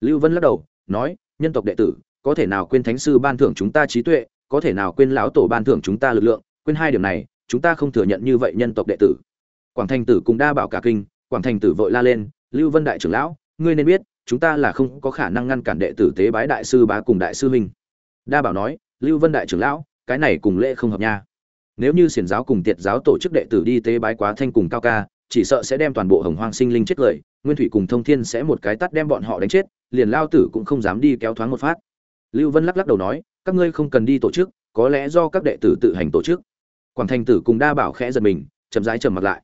lưu vân lắc đầu, nói, nhân tộc đệ tử, có thể nào quên thánh sư ban thưởng chúng ta trí tuệ, có thể nào quên lão tổ ban thưởng chúng ta lực lượng, quên hai điểm này, chúng ta không thừa nhận như vậy nhân tộc đệ tử. Quảng thành tử cùng đa bảo cả kinh, quảng thành tử vội la lên, lưu vân đại trưởng lão, ngươi nên biết, chúng ta là không có khả năng ngăn cản đệ tử tế bái đại sư bá cùng đại sư huynh. Đa bảo nói, lưu vân đại trưởng lão, cái này cùng lễ không hợp nha. Nếu như xiển giáo cùng tiệt giáo tổ chức đệ tử đi tế bái quá thanh cùng cao ca, chỉ sợ sẽ đem toàn bộ hồng hoang sinh linh chết cười nguyên thủy cùng thông thiên sẽ một cái tắt đem bọn họ đánh chết, liền lao tử cũng không dám đi kéo thoáng một phát. Lưu vân lắc lắc đầu nói, các ngươi không cần đi tổ chức, có lẽ do các đệ tử tự hành tổ chức. Quảng thành tử cùng đa bảo khẽ giật mình, chậm rãi trầm mặt lại.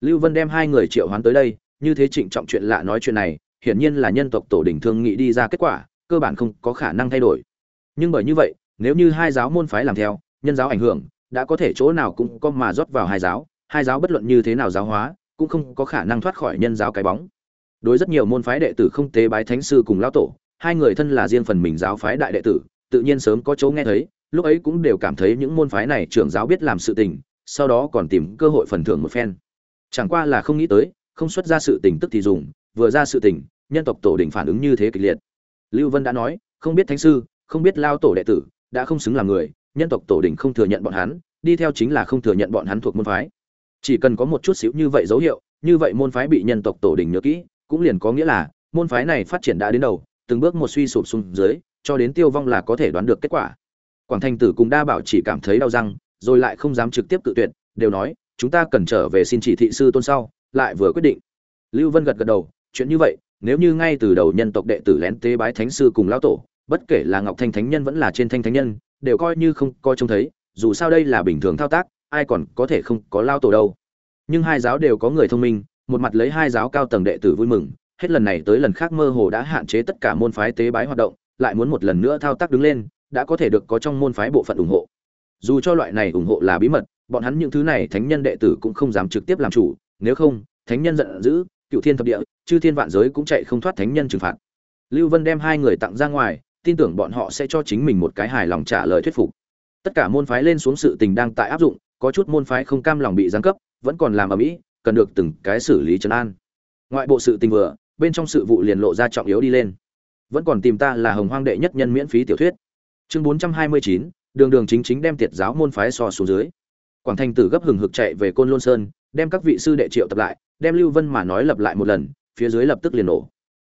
Lưu vân đem hai người triệu hoán tới đây, như thế trịnh trọng chuyện lạ nói chuyện này, hiển nhiên là nhân tộc tổ đình thương nghị đi ra kết quả, cơ bản không có khả năng thay đổi. Nhưng bởi như vậy, nếu như hai giáo môn phái làm theo, nhân giáo ảnh hưởng, đã có thể chỗ nào cũng có mà rót vào hai giáo hai giáo bất luận như thế nào giáo hóa, cũng không có khả năng thoát khỏi nhân giáo cái bóng đối rất nhiều môn phái đệ tử không tế bái thánh sư cùng lão tổ, hai người thân là riêng phần mình giáo phái đại đệ tử, tự nhiên sớm có chỗ nghe thấy, lúc ấy cũng đều cảm thấy những môn phái này trưởng giáo biết làm sự tình, sau đó còn tìm cơ hội phần thưởng một phen. Chẳng qua là không nghĩ tới, không xuất ra sự tình tức thì dùng, vừa ra sự tình, nhân tộc tổ đình phản ứng như thế kịch liệt. Lưu vân đã nói, không biết thánh sư, không biết lao tổ đệ tử, đã không xứng làm người, nhân tộc tổ đình không thừa nhận bọn hắn, đi theo chính là không thừa nhận bọn hắn thuộc môn phái. Chỉ cần có một chút xíu như vậy dấu hiệu, như vậy môn phái bị nhân tộc tổ đình nhớ kỹ cũng liền có nghĩa là, môn phái này phát triển đã đến đầu, từng bước một suy sụp xuống dưới, cho đến tiêu vong là có thể đoán được kết quả. Quảng thành tử cùng đa bảo chỉ cảm thấy đau răng, rồi lại không dám trực tiếp tự tuyệt, đều nói, chúng ta cần trở về xin chỉ thị sư tôn sau, lại vừa quyết định. Lưu vân gật gật đầu, chuyện như vậy, nếu như ngay từ đầu nhân tộc đệ tử lén tế bái thánh sư cùng lão tổ, bất kể là ngọc thanh thánh nhân vẫn là trên thanh thánh nhân, đều coi như không coi trông thấy, dù sao đây là bình thường thao tác, ai còn có thể không có lao tổ đâu. Nhưng hai giáo đều có người thông minh một mặt lấy hai giáo cao tầng đệ tử vui mừng, hết lần này tới lần khác mơ hồ đã hạn chế tất cả môn phái tế bái hoạt động, lại muốn một lần nữa thao tác đứng lên, đã có thể được có trong môn phái bộ phận ủng hộ. Dù cho loại này ủng hộ là bí mật, bọn hắn những thứ này thánh nhân đệ tử cũng không dám trực tiếp làm chủ, nếu không, thánh nhân giận dữ, cựu thiên thập địa, chư thiên vạn giới cũng chạy không thoát thánh nhân trừng phạt. Lưu vân đem hai người tặng ra ngoài, tin tưởng bọn họ sẽ cho chính mình một cái hài lòng trả lời thuyết phục. Tất cả môn phái lên xuống sự tình đang tại áp dụng, có chút môn phái không cam lòng bị giáng cấp, vẫn còn làm ở mỹ cần được từng cái xử lý trấn an. Ngoại bộ sự tình vừa, bên trong sự vụ liền lộ ra trọng yếu đi lên. Vẫn còn tìm ta là hồng hoang đệ nhất nhân miễn phí tiểu thuyết. Chương bốn trăm hai mươi chín, đường đường chính chính đem tiệt giáo môn phái so xuống dưới. Quảng thành tử gấp hừng hực chạy về côn lôn sơn, đem các vị sư đệ triệu tập lại, đem lưu vân mà nói lặp lại một lần, phía dưới lập tức liền nổ.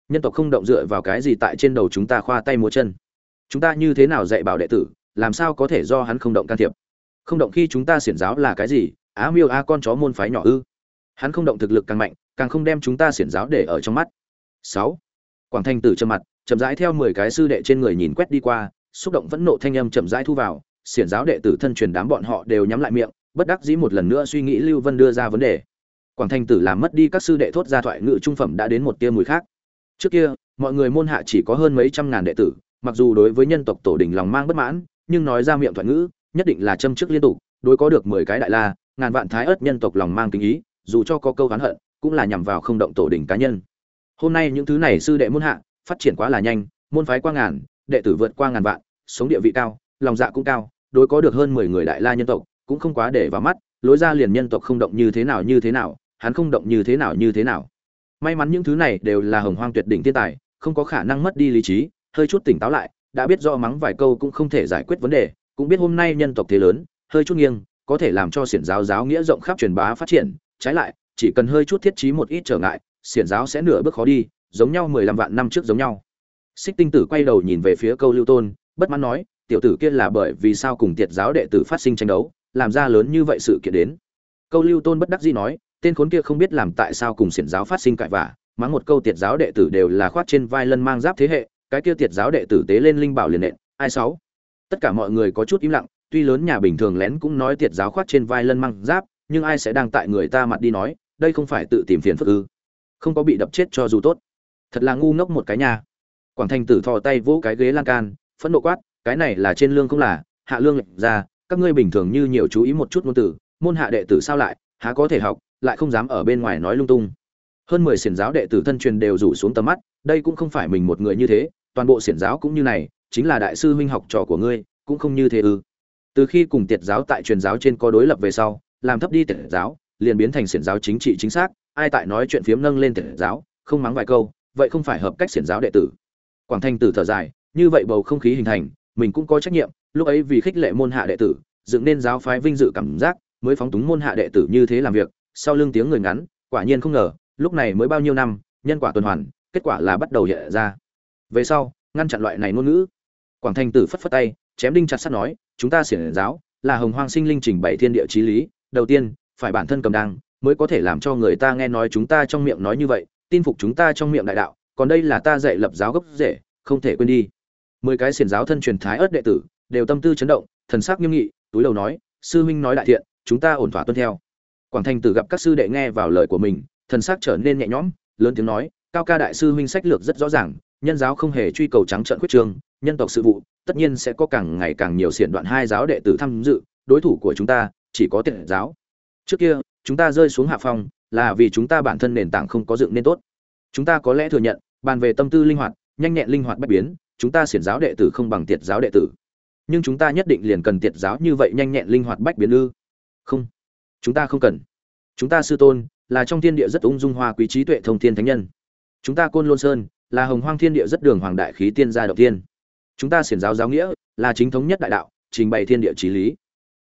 Nhân tộc không động dựa vào cái gì tại trên đầu chúng ta khoa tay múa chân. Chúng ta như thế nào dạy bảo đệ tử, làm sao có thể do hắn không động can thiệp? Không động khi chúng ta xiển giáo là cái gì? Á miêu a con chó môn phái nhỏ ư? Hắn không động thực lực càng mạnh, càng không đem chúng ta xiển giáo để ở trong mắt. Sáu. Quảng thanh tử trầm mặt, chậm rãi theo mười cái sư đệ trên người nhìn quét đi qua, xúc động vẫn nộ thanh âm chậm rãi thu vào, xiển giáo đệ tử thân truyền đám bọn họ đều nhắm lại miệng, bất đắc dĩ một lần nữa suy nghĩ lưu vân đưa ra vấn đề. Quảng thanh tử làm mất đi các sư đệ thốt ra thoại ngự trung phẩm đã đến một tia mùi khác. Trước kia, mọi người môn hạ chỉ có hơn mấy trăm ngàn đệ tử, mặc dù đối với nhân tộc tổ đình lòng mang bất mãn, nhưng nói ra miệng thoại ngữ, nhất định là châm chức liên tục, đối có được mười cái đại la, ngàn vạn thái ớt nhân tộc lòng mang kính ý dù cho có câu oán hận, cũng là nhằm vào không động tổ đình cá nhân. Hôm nay những thứ này sư đệ môn hạ, phát triển quá là nhanh, môn phái qua ngàn, đệ tử vượt qua ngàn vạn, sống địa vị cao, lòng dạ cũng cao, đối có được hơn mười người đại la nhân tộc, cũng không quá để vào mắt, lối ra liền nhân tộc không động như thế nào như thế nào, hắn không động như thế nào như thế nào. May mắn những thứ này đều là hồng hoang tuyệt đỉnh thiên tài, không có khả năng mất đi lý trí, hơi chút tỉnh táo lại, đã biết rõ mắng vài câu cũng không thể giải quyết vấn đề, cũng biết hôm nay nhân tộc thế lớn, hơi chút nghiêng, có thể làm cho xiển giáo giáo nghĩa rộng khắp truyền bá phát triển trái lại, chỉ cần hơi chút thiết trí một ít trở ngại, xiển giáo sẽ nửa bước khó đi, giống nhau mười lăm vạn năm trước giống nhau. Xích tinh tử quay đầu nhìn về phía câu lưu tôn, bất mãn nói, tiểu tử kia là bởi vì sao cùng tiệt giáo đệ tử phát sinh tranh đấu, làm ra lớn như vậy sự kiện đến? Câu lưu tôn bất đắc dĩ nói, tên khốn kia không biết làm tại sao cùng xiển giáo phát sinh cãi vả mắng một câu tiệt giáo đệ tử đều là khoát trên vai lân mang giáp thế hệ, cái kia tiệt giáo đệ tử tế lên linh bảo liền nện, ai sáu? Tất cả mọi người có chút im lặng, tuy lớn nhà bình thường lén cũng nói tiệt giáo khoát trên vai lân mang giáp nhưng ai sẽ đang tại người ta mặt đi nói, đây không phải tự tìm phiền phức ư? Không có bị đập chết cho dù tốt. Thật là ngu ngốc một cái nhà quảng thành tử thò tay vỗ cái ghế lan can, phẫn nộ quát, cái này là trên lương không là, hạ lương lệnh ra, các ngươi bình thường như nhiều chú ý một chút ngôn tử môn hạ đệ tử sao lại, há có thể học, lại không dám ở bên ngoài nói lung tung. Hơn mười xiển giáo đệ tử thân truyền đều rủ xuống tầm mắt, đây cũng không phải mình một người như thế, toàn bộ xiển giáo cũng như này, chính là đại sư huynh học trò của ngươi, cũng không như thế ư. Từ khi cùng tiệt giáo tại truyền giáo trên có đối lập về sau làm thấp đi tiệt giáo, liền biến thành xiển giáo chính trị chính xác, ai tại nói chuyện phiếm nâng lên tiệt giáo, không mắng vài câu, vậy không phải hợp cách xiển giáo đệ tử. Quảng Thanh tử thở dài, như vậy bầu không khí hình thành, mình cũng có trách nhiệm, lúc ấy vì khích lệ môn hạ đệ tử, dựng nên giáo phái vinh dự cảm giác, mới phóng túng môn hạ đệ tử như thế làm việc, sau lưng tiếng người ngắn, quả nhiên không ngờ, lúc này mới bao nhiêu năm, nhân quả tuần hoàn, kết quả là bắt đầu hiện ra. Về sau, ngăn chặn loại này ngôn ngữ. Quảng Thanh tử phất phất tay, chém đinh chặt sắt nói, chúng ta xiển giáo là hồng hoang sinh linh trình bày thiên địa chí lý đầu tiên, phải bản thân cầm đăng mới có thể làm cho người ta nghe nói chúng ta trong miệng nói như vậy, tin phục chúng ta trong miệng đại đạo, còn đây là ta dạy lập giáo gốc rễ, không thể quên đi. Mười cái xiển giáo thân truyền thái ớt đệ tử, đều tâm tư chấn động, thần sắc nghiêm nghị, túi đầu nói, sư huynh nói đại thiện, chúng ta ổn thỏa tuân theo. Quảng thành tử gặp các sư đệ nghe vào lời của mình, thần sắc trở nên nhẹ nhõm, lớn tiếng nói, cao ca đại sư huynh sách lược rất rõ ràng, nhân giáo không hề truy cầu trắng trợn quyết trường, nhân tộc sự vụ, tất nhiên sẽ có càng ngày càng nhiều xiển đoạn hai giáo đệ tử tham dự, đối thủ của chúng ta chỉ có tiện giáo. Trước kia, chúng ta rơi xuống hạ phong, là vì chúng ta bản thân nền tảng không có dựng nên tốt. Chúng ta có lẽ thừa nhận, bàn về tâm tư linh hoạt, nhanh nhẹn linh hoạt bất biến, chúng ta xiển giáo đệ tử không bằng tiệt giáo đệ tử. Nhưng chúng ta nhất định liền cần tiệt giáo như vậy nhanh nhẹn linh hoạt bách biến ư? Không. Chúng ta không cần. Chúng ta sư tôn, là trong thiên địa rất ung dung hoa quý trí tuệ thông thiên thánh nhân. Chúng ta côn lôn sơn, là hồng hoang thiên địa rất đường hoàng đại khí tiên gia đầu tiên. Chúng ta xiển giáo giáo nghĩa, là chính thống nhất đại đạo, trình bày thiên địa trí lý.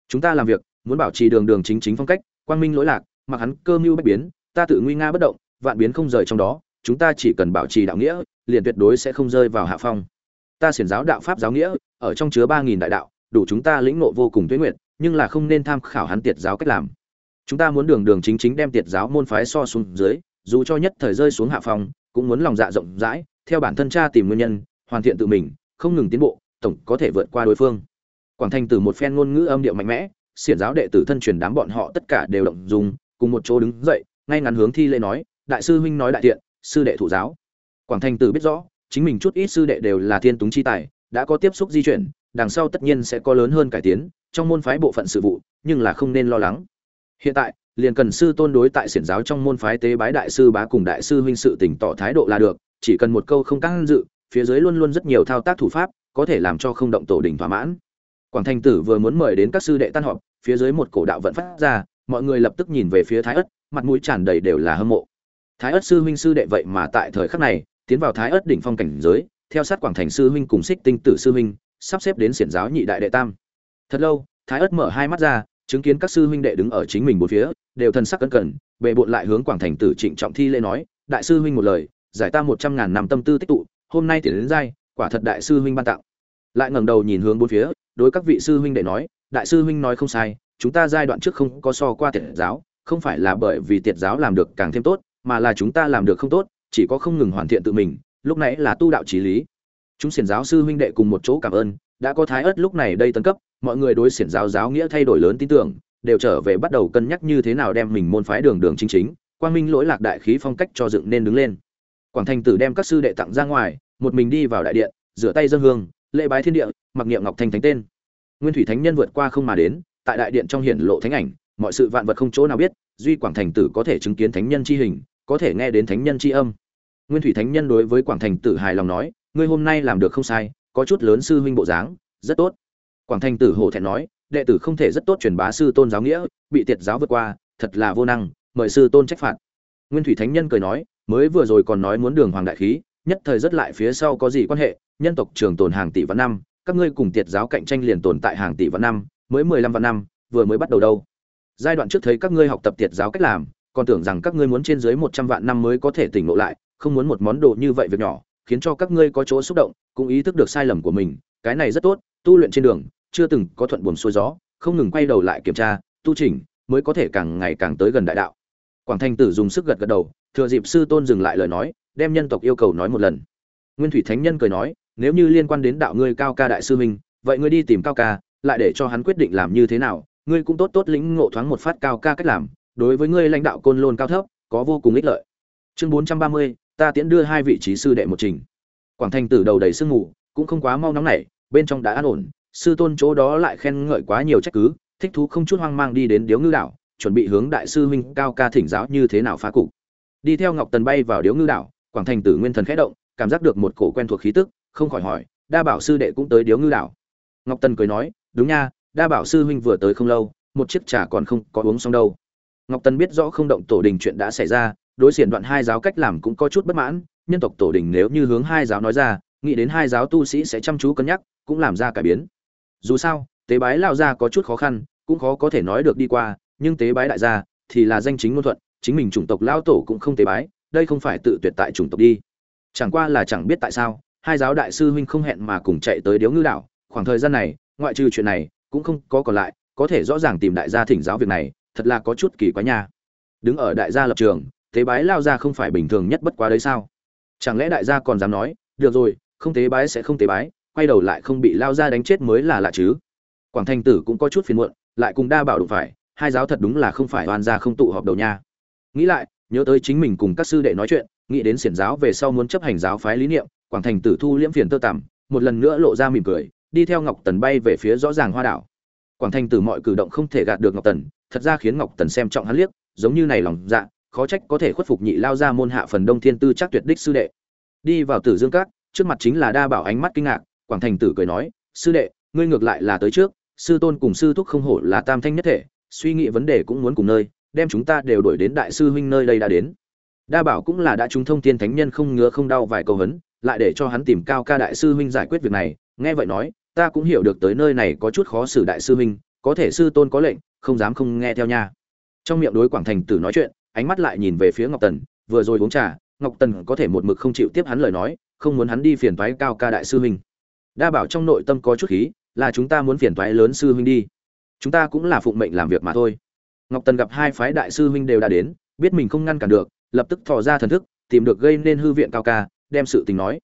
Chúng ta làm việc muốn bảo trì đường đường chính chính phong cách, quang minh lỗi lạc, mặc hắn cơ mưu bách biến, ta tự nguy nga bất động, vạn biến không rời trong đó, chúng ta chỉ cần bảo trì đạo nghĩa, liền tuyệt đối sẽ không rơi vào hạ phong. Ta xiển giáo đạo pháp giáo nghĩa, ở trong chứa ba nghìn đại đạo, đủ chúng ta lĩnh ngộ vô cùng tuyết nguyện nhưng là không nên tham khảo hắn tiệt giáo cách làm. Chúng ta muốn đường đường chính chính đem tiệt giáo môn phái so xuống dưới, dù cho nhất thời rơi xuống hạ phong, cũng muốn lòng dạ rộng rãi, theo bản thân cha tìm nguyên nhân, hoàn thiện tự mình, không ngừng tiến bộ, tổng có thể vượt qua đối phương. Quảng thành từ một phen ngôn ngữ âm điệu mạnh mẽ xiển giáo đệ tử thân truyền đám bọn họ tất cả đều động dùng, cùng một chỗ đứng dậy, ngay ngắn hướng thi lễ nói, đại sư huynh nói đại tiện, sư đệ thủ giáo. Quảng thành tử biết rõ, chính mình chút ít sư đệ đều là thiên túng chi tài, đã có tiếp xúc di chuyển, đằng sau tất nhiên sẽ có lớn hơn cải tiến, trong môn phái bộ phận sự vụ, nhưng là không nên lo lắng. Hiện tại, liền cần sư tôn đối tại xiển giáo trong môn phái tế bái đại sư bá cùng đại sư huynh sự tỉnh tỏ thái độ là được, chỉ cần một câu không căng dự, phía dưới luôn luôn rất nhiều thao tác thủ pháp, có thể làm cho không động tổ đình thỏa mãn quảng thành tử vừa muốn mời đến các sư đệ tan họp, phía dưới một cổ đạo vận phát ra, mọi người lập tức nhìn về phía thái ất, mặt mũi tràn đầy đều là hâm mộ. Thái ất sư huynh sư đệ vậy mà tại thời khắc này, tiến vào thái ất đỉnh phong cảnh giới, theo sát quảng thành sư huynh cùng xích tinh tử sư huynh, sắp xếp đến xiển giáo nhị đại đệ tam. Thật lâu, thái ất mở hai mắt ra, chứng kiến các sư huynh đệ đứng ở chính mình bốn phía, đều thân sắc cẩn cẩn bệ bộn lại hướng quảng thành tử trịnh trọng thi lễ nói, đại sư huynh một lời, giải ta một trăm ngàn năm tâm tư tích tụ, hôm nay tiền đến giai, quả thật đại sư huynh ban tặng. Lại ngẩng đầu nhìn hướng bốn phía đối các vị sư huynh đệ nói, đại sư huynh nói không sai, chúng ta giai đoạn trước không có so qua tiệt giáo, không phải là bởi vì tiệt giáo làm được càng thêm tốt, mà là chúng ta làm được không tốt, chỉ có không ngừng hoàn thiện tự mình, lúc nãy là tu đạo trí lý. Chúng xiển giáo sư huynh đệ cùng một chỗ cảm ơn, đã có thái ớt lúc này đây tấn cấp, mọi người đối xiển giáo giáo nghĩa thay đổi lớn tin tưởng, đều trở về bắt đầu cân nhắc như thế nào đem mình môn phái đường đường chính chính, quang minh lỗi lạc đại khí phong cách cho dựng nên đứng lên. Quảng thành tử đem các sư đệ tặng ra ngoài, một mình đi vào đại điện, rửa tay dân hương lễ bái thiên địa, mặc niệm ngọc thanh thánh tên. Nguyên thủy thánh nhân vượt qua không mà đến, tại đại điện trong hiển lộ thánh ảnh, mọi sự vạn vật không chỗ nào biết, duy quảng thành tử có thể chứng kiến thánh nhân chi hình, có thể nghe đến thánh nhân chi âm. Nguyên thủy thánh nhân đối với quảng thành tử hài lòng nói, ngươi hôm nay làm được không sai, có chút lớn sư huynh bộ dáng, rất tốt. Quảng thành tử hổ thẹn nói, đệ tử không thể rất tốt truyền bá sư tôn giáo nghĩa, bị tiệt giáo vượt qua, thật là vô năng, mời sư tôn trách phạt. Nguyên thủy thánh nhân cười nói, mới vừa rồi còn nói muốn đường hoàng đại khí, nhất thời rất lại phía sau có gì quan hệ nhân tộc trường tồn hàng tỷ vạn năm, các ngươi cùng tiệt giáo cạnh tranh liền tồn tại hàng tỷ vạn năm, mới mười lăm vạn năm, vừa mới bắt đầu đâu. Giai đoạn trước thấy các ngươi học tập tiệt giáo cách làm, còn tưởng rằng các ngươi muốn trên dưới một trăm vạn năm mới có thể tỉnh ngộ lại, không muốn một món đồ như vậy việc nhỏ, khiến cho các ngươi có chỗ xúc động, cũng ý thức được sai lầm của mình, cái này rất tốt, tu luyện trên đường, chưa từng có thuận buồm xuôi gió, không ngừng quay đầu lại kiểm tra, tu chỉnh, mới có thể càng ngày càng tới gần đại đạo. Quảng thanh tử dùng sức gật gật đầu, thừa dịp sư tôn dừng lại lời nói, đem nhân tộc yêu cầu nói một lần. Nguyên thủy thánh nhân cười nói nếu như liên quan đến đạo ngươi cao ca đại sư minh vậy ngươi đi tìm cao ca, lại để cho hắn quyết định làm như thế nào, ngươi cũng tốt tốt lĩnh ngộ thoáng một phát cao ca cách làm, đối với ngươi lãnh đạo côn lôn cao thấp, có vô cùng ích lợi. Chương bốn trăm ba mươi, ta tiễn đưa hai vị trí sư đệ một trình. Quảng thành tử đầu đầy sương mù, cũng không quá mau nóng nảy, bên trong đã an ổn, sư tôn chỗ đó lại khen ngợi quá nhiều trách cứ, thích thú không chút hoang mang đi đến điếu ngư đảo, chuẩn bị hướng đại sư huynh cao ca thỉnh giáo như thế nào phá cục. Đi theo ngọc tần bay vào điếu ngư đảo, quảng thành tử nguyên thần khẽ động, cảm giác được một cổ quen thuộc khí tức không khỏi hỏi, đa bảo sư đệ cũng tới điếu ngư đảo. Ngọc tần cười nói, đúng nha, đa bảo sư huynh vừa tới không lâu, một chiếc trà còn không có uống xong đâu. Ngọc tần biết rõ không động tổ đình chuyện đã xảy ra, đối xiển đoạn hai giáo cách làm cũng có chút bất mãn, nhân tộc tổ đình nếu như hướng hai giáo nói ra, nghĩ đến hai giáo tu sĩ sẽ chăm chú cân nhắc, cũng làm ra cải biến. Dù sao, tế bái lao ra có chút khó khăn, cũng khó có thể nói được đi qua, nhưng tế bái đại gia thì là danh chính ngôn thuận, chính mình chủng tộc lao tổ cũng không tế bái, đây không phải tự tuyệt tại chủng tộc đi. Chẳng qua là chẳng biết tại sao hai giáo đại sư huynh không hẹn mà cùng chạy tới điếu ngư đảo, khoảng thời gian này, ngoại trừ chuyện này, cũng không có còn lại, có thể rõ ràng tìm đại gia thỉnh giáo việc này, thật là có chút kỳ quái nha. Đứng ở đại gia lập trường, tế bái lao ra không phải bình thường nhất bất quá đấy sao? Chẳng lẽ đại gia còn dám nói, được rồi, không tế bái sẽ không tế bái, quay đầu lại không bị lao ra đánh chết mới là lạ chứ? Quảng thành tử cũng có chút phiền muộn, lại cùng đa bảo đụng phải, hai giáo thật đúng là không phải oan gia không tụ họp đầu nha. Nghĩ lại, nhớ tới chính mình cùng các sư đệ nói chuyện, nghĩ đến xiển giáo về sau muốn chấp hành giáo phái lý niệm quảng thành tử thu liễm phiền tơ tằm, một lần nữa lộ ra mỉm cười, đi theo ngọc tần bay về phía rõ ràng hoa đảo. Quảng thành tử mọi cử động không thể gạt được ngọc tần, thật ra khiến ngọc tần xem trọng hắn liếc, giống như này lòng dạ khó trách có thể khuất phục nhị lao ra môn hạ phần đông thiên tư chắc tuyệt đích sư đệ. Đi vào tử dương các, trước mặt chính là đa bảo ánh mắt kinh ngạc, quảng thành tử cười nói, sư đệ, ngươi ngược lại là tới trước, sư tôn cùng sư thúc không hổ là tam thanh nhất thể, suy nghĩ vấn đề cũng muốn cùng nơi, đem chúng ta đều đổi đến đại sư huynh nơi đây đã đến. Đa bảo cũng là đã chúng thông thiên thánh nhân không ngứa không đau vài câu vấn lại để cho hắn tìm cao ca đại sư huynh giải quyết việc này. Nghe vậy nói, ta cũng hiểu được tới nơi này có chút khó xử đại sư huynh, có thể sư tôn có lệnh, không dám không nghe theo nha. Trong miệng đối quảng thành tử nói chuyện, ánh mắt lại nhìn về phía ngọc tần, vừa rồi uống trà, ngọc tần có thể một mực không chịu tiếp hắn lời nói, không muốn hắn đi phiền toái cao ca đại sư huynh. Đa bảo trong nội tâm có chút khí, là chúng ta muốn phiền toái lớn sư huynh đi. Chúng ta cũng là phụng mệnh làm việc mà thôi. Ngọc tần gặp hai phái đại sư huynh đều đã đến, biết mình không ngăn cản được, lập tức thò ra thần thức, tìm được gây nên hư viện cao ca đem sự tình nói.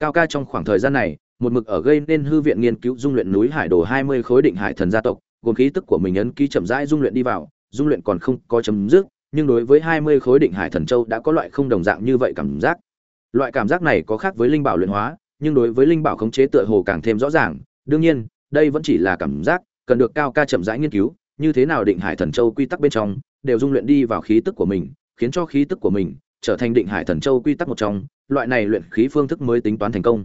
Cao ca trong khoảng thời gian này, một mực ở gây nên hư viện nghiên cứu dung luyện núi hải đồ hai mươi khối định hải thần gia tộc, gồm khí tức của mình ấn ký chậm rãi dung luyện đi vào, dung luyện còn không có chấm dứt, nhưng đối với hai mươi khối định hải thần châu đã có loại không đồng dạng như vậy cảm giác. Loại cảm giác này có khác với linh bảo luyện hóa, nhưng đối với linh bảo khống chế tựa hồ càng thêm rõ ràng. Đương nhiên, đây vẫn chỉ là cảm giác, cần được cao ca chậm rãi nghiên cứu, như thế nào định hải thần châu quy tắc bên trong, đều dung luyện đi vào khí tức của mình, khiến cho khí tức của mình trở thành định hải thần châu quy tắc một trong loại này luyện khí phương thức mới tính toán thành công.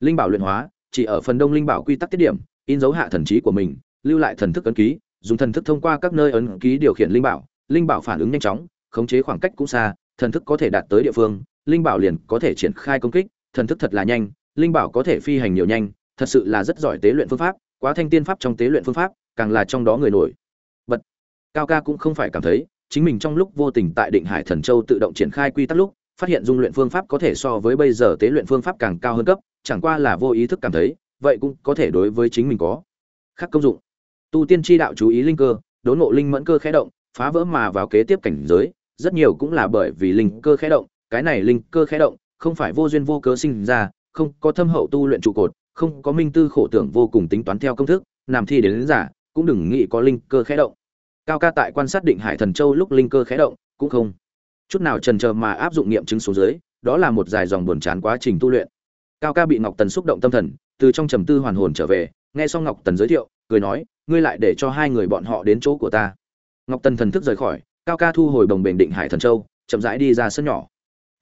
Linh bảo luyện hóa, chỉ ở phần đông linh bảo quy tắc tiết điểm, in dấu hạ thần trí của mình, lưu lại thần thức ấn ký, dùng thần thức thông qua các nơi ấn ký điều khiển linh bảo linh bảo phản ứng nhanh chóng, khống chế khoảng cách cũng xa, thần thức có thể đạt tới địa phương, linh bảo liền có thể triển khai công kích, thần thức thật là nhanh, linh bảo có thể phi hành nhiều nhanh, thật sự là rất giỏi tế luyện phương pháp, quá thanh tiên pháp trong tế luyện phương pháp, càng là trong đó người nổi. Bật, cao ca cũng không phải cảm thấy, chính mình trong lúc vô tình tại định hải thần châu tự động triển khai quy tắc lúc phát hiện dung luyện phương pháp có thể so với bây giờ tế luyện phương pháp càng cao hơn cấp chẳng qua là vô ý thức cảm thấy vậy cũng có thể đối với chính mình có khác công dụng. Tu tiên tri đạo chú ý linh cơ đốn ngộ linh mẫn cơ khẽ động phá vỡ mà vào kế tiếp cảnh giới rất nhiều cũng là bởi vì linh cơ khẽ động cái này linh cơ khẽ động không phải vô duyên vô cớ sinh ra không có thâm hậu tu luyện trụ cột không có minh tư khổ tưởng vô cùng tính toán theo công thức làm thi đến, đến giả cũng đừng nghĩ có linh cơ khẽ động. Cao ca tại quan sát định hải thần châu lúc linh cơ khẽ động cũng không chút nào trần chờ mà áp dụng nghiệm chứng số dưới, đó là một dài dòng buồn chán quá trình tu luyện. Cao ca bị ngọc tần xúc động tâm thần, từ trong trầm tư hoàn hồn trở về, nghe xong ngọc tần giới thiệu, cười nói, ngươi lại để cho hai người bọn họ đến chỗ của ta. Ngọc tần thần thức rời khỏi, cao ca thu hồi bồng bềnh định hải thần châu, chậm rãi đi ra sân nhỏ.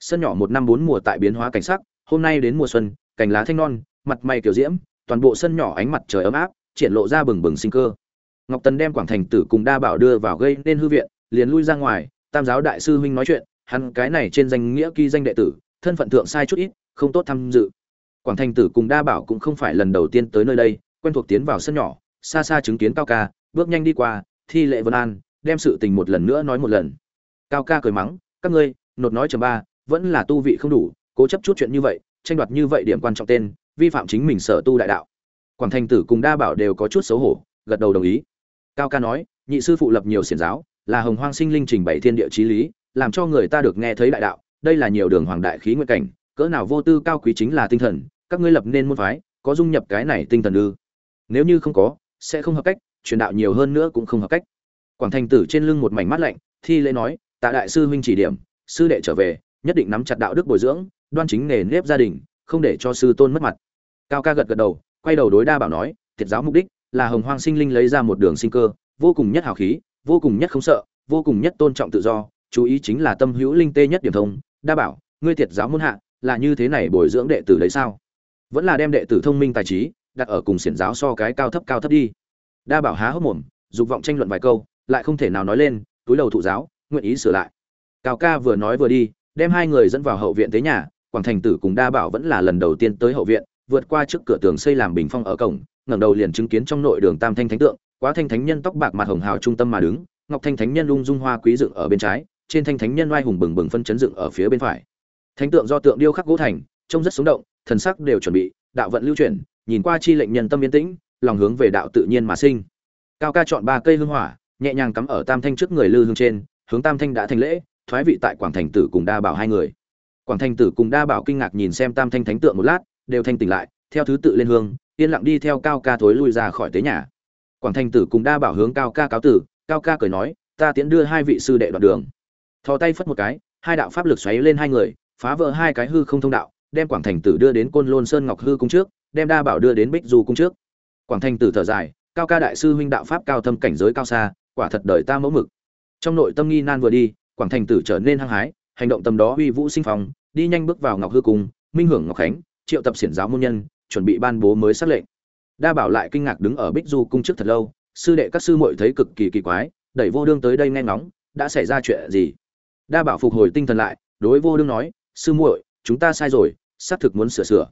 Sân nhỏ một năm bốn mùa tại biến hóa cảnh sắc, hôm nay đến mùa xuân, cành lá thanh non, mặt mày kiểu diễm, toàn bộ sân nhỏ ánh mặt trời ấm áp, triển lộ ra bừng bừng sinh cơ. Ngọc tần đem quảng thành tử cùng đa bảo đưa vào gây nên hư viện, liền lui ra ngoài tam giáo đại sư huynh nói chuyện, hắn cái này trên danh nghĩa ghi danh đệ tử, thân phận thượng sai chút ít, không tốt tham dự. Quảng thành tử cùng đa bảo cũng không phải lần đầu tiên tới nơi đây, quen thuộc tiến vào sân nhỏ, xa xa chứng kiến cao ca, bước nhanh đi qua, thi lệ vân an, đem sự tình một lần nữa nói một lần. Cao ca cười mắng, các ngươi, nột nói chấm ba, vẫn là tu vị không đủ, cố chấp chút chuyện như vậy, tranh đoạt như vậy điểm quan trọng tên, vi phạm chính mình sở tu đại đạo. Quảng thành tử cùng đa bảo đều có chút xấu hổ, gật đầu đồng ý. Cao ca nói, nhị sư phụ lập nhiều xiển giáo là hồng hoang sinh linh trình bày thiên địa chí lý, làm cho người ta được nghe thấy đại đạo. Đây là nhiều đường hoàng đại khí nguyện cảnh, cỡ nào vô tư cao quý chính là tinh thần, các ngươi lập nên môn phái, có dung nhập cái này tinh thần ư? Nếu như không có, sẽ không hợp cách, truyền đạo nhiều hơn nữa cũng không hợp cách. Quảng thành tử trên lưng một mảnh mắt lạnh, thi lễ nói, tạ đại sư huynh chỉ điểm, sư đệ trở về, nhất định nắm chặt đạo đức bồi dưỡng, đoan chính nề nếp gia đình, không để cho sư tôn mất mặt. Cao ca gật gật đầu, quay đầu đối đa bảo nói, thiệt giáo mục đích là hồng hoang sinh linh lấy ra một đường sinh cơ, vô cùng nhất hào khí vô cùng nhất không sợ, vô cùng nhất tôn trọng tự do, chú ý chính là tâm hữu linh tê nhất điểm thông, đa bảo, ngươi thiệt giáo muốn hạ, là như thế này bồi dưỡng đệ tử đấy sao? Vẫn là đem đệ tử thông minh tài trí, đặt ở cùng xiển giáo so cái cao thấp cao thấp đi. Đa bảo há hốc mồm, dục vọng tranh luận vài câu, lại không thể nào nói lên, túi đầu thụ giáo, nguyện ý sửa lại. Cao ca vừa nói vừa đi, đem hai người dẫn vào hậu viện tế nhà, quảng thành tử cùng đa bảo vẫn là lần đầu tiên tới hậu viện, vượt qua trước cửa tường xây làm bình phong ở cổng ngẩng đầu liền chứng kiến trong nội đường tam thanh thánh tượng, quá thanh thánh nhân tóc bạc mặt hồng hào trung tâm mà đứng, ngọc thanh thánh nhân Lung dung hoa quý dựng ở bên trái, trên thanh thánh nhân oai hùng bừng bừng phân chấn dựng ở phía bên phải. Thánh tượng do tượng điêu khắc gỗ thành, trông rất sống động, thần sắc đều chuẩn bị, đạo vận lưu chuyển, nhìn qua chi lệnh nhân tâm yên tĩnh, lòng hướng về đạo tự nhiên mà sinh. Cao ca chọn ba cây hương hỏa, nhẹ nhàng cắm ở tam thanh trước người lư hương trên, hướng tam thanh đã thành lễ, thoái vị tại quảng thành tử cùng đa bảo hai người. Quảng thành tử cùng đa bảo kinh ngạc nhìn xem tam thanh thánh tượng một lát, đều thanh tỉnh lại, theo thứ tự lên hương yên lặng đi theo cao ca thối lui ra khỏi tế nhà. Quảng thành tử cùng đa bảo hướng cao ca cáo tử, cao ca cười nói, ta tiễn đưa hai vị sư đệ đoạn đường. Thò tay phất một cái, hai đạo pháp lực xoáy lên hai người, phá vỡ hai cái hư không thông đạo, đem quảng thành tử đưa đến côn lôn sơn ngọc hư cung trước, đem đa bảo đưa đến bích du cung trước. Quảng thành tử thở dài, cao ca đại sư huynh đạo pháp cao thâm cảnh giới cao xa, quả thật đời ta mẫu mực. Trong nội tâm nghi nan vừa đi, quảng thành tử trở nên hăng hái, hành động tầm đó uy vũ sinh phong, đi nhanh bước vào ngọc hư cung, minh hưởng ngọc khánh, triệu tập xiển giáo môn nhân chuẩn bị ban bố mới xác lệnh. Đa bảo lại kinh ngạc đứng ở bích du cung trước thật lâu sư đệ các sư muội thấy cực kỳ kỳ quái đẩy vô đương tới đây nghe ngóng đã xảy ra chuyện gì? Đa bảo phục hồi tinh thần lại đối vô đương nói sư muội chúng ta sai rồi xác thực muốn sửa sửa.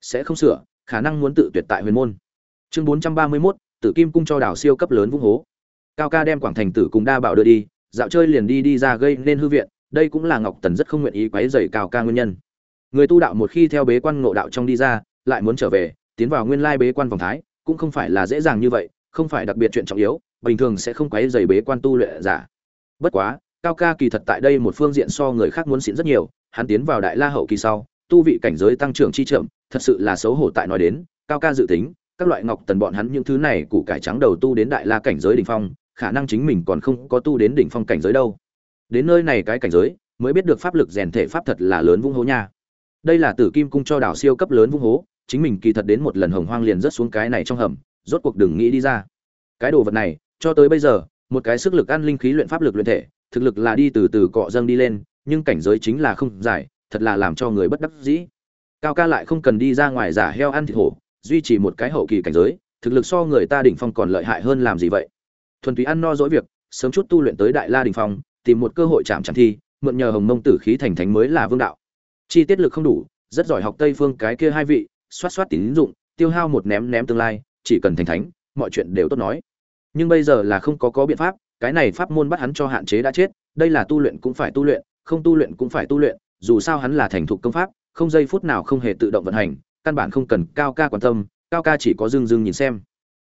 Sẽ không sửa khả năng muốn tự tuyệt tại huyền môn. Chương bốn trăm ba mươi 431, tử kim cung cho đảo siêu cấp lớn vung hố. Cao ca đem quảng thành tử cùng đa bảo đưa đi dạo chơi liền đi đi ra gây nên hư viện đây cũng là ngọc tần rất không nguyện ý quấy rầy cao ca nguyên nhân. Người tu đạo một khi theo bế quan ngộ đạo trong đi ra lại muốn trở về, tiến vào nguyên lai bế quan vòng thái, cũng không phải là dễ dàng như vậy, không phải đặc biệt chuyện trọng yếu, bình thường sẽ không quấy dày bế quan tu luyện giả. Bất quá, cao ca kỳ thật tại đây một phương diện so người khác muốn xịn rất nhiều, hắn tiến vào đại la hậu kỳ sau, tu vị cảnh giới tăng trưởng chi chậm, thật sự là xấu hổ tại nói đến, cao ca dự tính, các loại ngọc tần bọn hắn những thứ này củ cải trắng đầu tu đến đại la cảnh giới đỉnh phong, khả năng chính mình còn không có tu đến đỉnh phong cảnh giới đâu. Đến nơi này cái cảnh giới, mới biết được pháp lực rèn thể pháp thật là lớn vung hố nha. Đây là tử kim cung cho đảo siêu cấp lớn vung hố chính mình kỳ thật đến một lần hồng hoang liền rớt xuống cái này trong hầm, rốt cuộc đừng nghĩ đi ra. Cái đồ vật này, cho tới bây giờ, một cái sức lực ăn linh khí luyện pháp lực luyện thể, thực lực là đi từ từ cọ dâng đi lên, nhưng cảnh giới chính là không giải thật là làm cho người bất đắc dĩ. Cao ca lại không cần đi ra ngoài giả heo ăn thịt hổ, duy trì một cái hậu kỳ cảnh giới, thực lực so người ta đỉnh phong còn lợi hại hơn làm gì vậy? Thuần túy ăn no dỗi việc, sớm chút tu luyện tới đại la đỉnh phong, tìm một cơ hội chạm chạm thi, mượn nhờ hồng mông tử khí thành thánh mới là vương đạo. Chi tiết lực không đủ, rất giỏi học tây phương cái kia hai vị xoát xoát tín dụng, tiêu hao một ném ném tương lai, chỉ cần thành thánh, mọi chuyện đều tốt nói. Nhưng bây giờ là không có có biện pháp, cái này pháp môn bắt hắn cho hạn chế đã chết, đây là tu luyện cũng phải tu luyện, không tu luyện cũng phải tu luyện, dù sao hắn là thành thục công pháp, không giây phút nào không hề tự động vận hành, căn bản không cần cao ca quan tâm, cao ca chỉ có dưng dưng nhìn xem.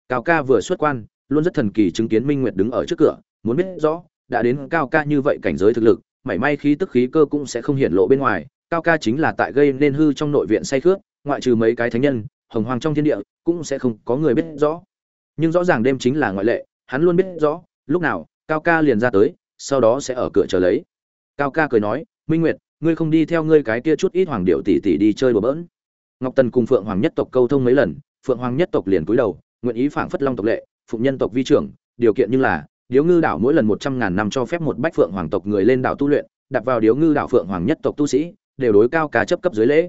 Cao ca vừa xuất quan, luôn rất thần kỳ chứng kiến minh nguyệt đứng ở trước cửa, muốn biết rõ, đã đến cao ca như vậy cảnh giới thực lực, mảy may khí tức khí cơ cũng sẽ không hiện lộ bên ngoài, cao ca chính là tại gây nên hư trong nội viện say khướt ngoại trừ mấy cái thánh nhân, hồng hoàng trong thiên địa, cũng sẽ không có người biết rõ. Nhưng rõ ràng đêm chính là ngoại lệ, hắn luôn biết rõ, lúc nào, cao ca liền ra tới, sau đó sẽ ở cửa chờ lấy. Cao ca cười nói, minh nguyệt, ngươi không đi theo ngươi cái kia chút ít hoàng điệu tỷ tỷ đi chơi đùa bỡn. Ngọc tần cùng phượng hoàng nhất tộc câu thông mấy lần, phượng hoàng nhất tộc liền cúi đầu, nguyện ý phảng phất long tộc lệ, phụng nhân tộc vi trưởng, điều kiện như là, điếu ngư đảo mỗi lần một trăm ngàn năm cho phép một bách phượng hoàng tộc người lên đảo tu luyện đặt vào điếu ngư đảo phượng hoàng nhất tộc tu sĩ, đều đối cao ca chấp cấp dưới lễ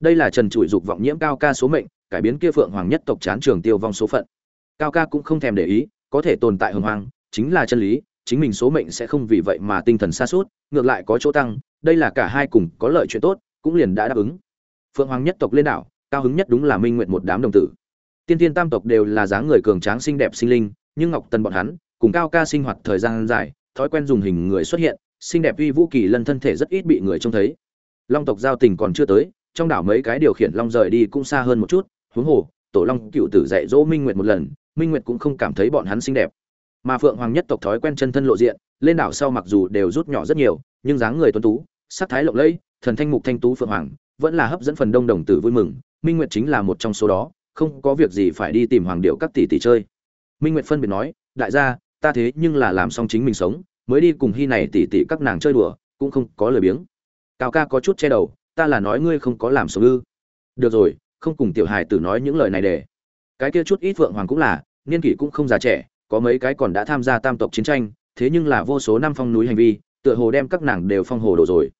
đây là trần trụi dục vọng nhiễm cao ca số mệnh, cải biến kia phượng hoàng nhất tộc chán trường tiêu vong số phận. Cao ca cũng không thèm để ý, có thể tồn tại hồng hoàng, chính là chân lý, chính mình số mệnh sẽ không vì vậy mà tinh thần xa suốt ngược lại có chỗ tăng, đây là cả hai cùng có lợi chuyện tốt, cũng liền đã đáp ứng. Phượng hoàng nhất tộc lên đảo, cao hứng nhất đúng là minh nguyện một đám đồng tử. Tiên tiên tam tộc đều là dáng người cường tráng xinh đẹp sinh linh, nhưng ngọc tần bọn hắn, cùng cao ca sinh hoạt thời gian dài, thói quen dùng hình người xuất hiện, xinh đẹp uy vũ kỳ lân thân thể rất ít bị người trông thấy. Long tộc giao tình còn chưa tới trong đảo mấy cái điều khiển long rời đi cũng xa hơn một chút, huống hồ, tổ long cựu tử dạy dỗ minh nguyệt một lần, minh nguyệt cũng không cảm thấy bọn hắn xinh đẹp. Mà phượng hoàng nhất tộc thói quen chân thân lộ diện, lên đảo sau mặc dù đều rút nhỏ rất nhiều, nhưng dáng người tuấn tú, sắc thái lộng lẫy, thần thanh mục thanh tú phượng hoàng, vẫn là hấp dẫn phần đông đồng tử vui mừng, minh nguyệt chính là một trong số đó, không có việc gì phải đi tìm hoàng điệu các tỷ tỷ chơi. Minh nguyệt phân biệt nói, đại gia, ta thế nhưng là làm xong chính mình sống, mới đi cùng hy này tỷ tỷ các nàng chơi đùa, cũng không có lời biếng. Cao ca có chút che đầu ta là nói ngươi không có làm sống ư. Được rồi, không cùng tiểu hài tử nói những lời này để. Cái kia chút ít vượng hoàng cũng là, niên kỷ cũng không già trẻ, có mấy cái còn đã tham gia tam tộc chiến tranh, thế nhưng là vô số năm phong núi hành vi, tựa hồ đem các nàng đều phong hồ đồ rồi.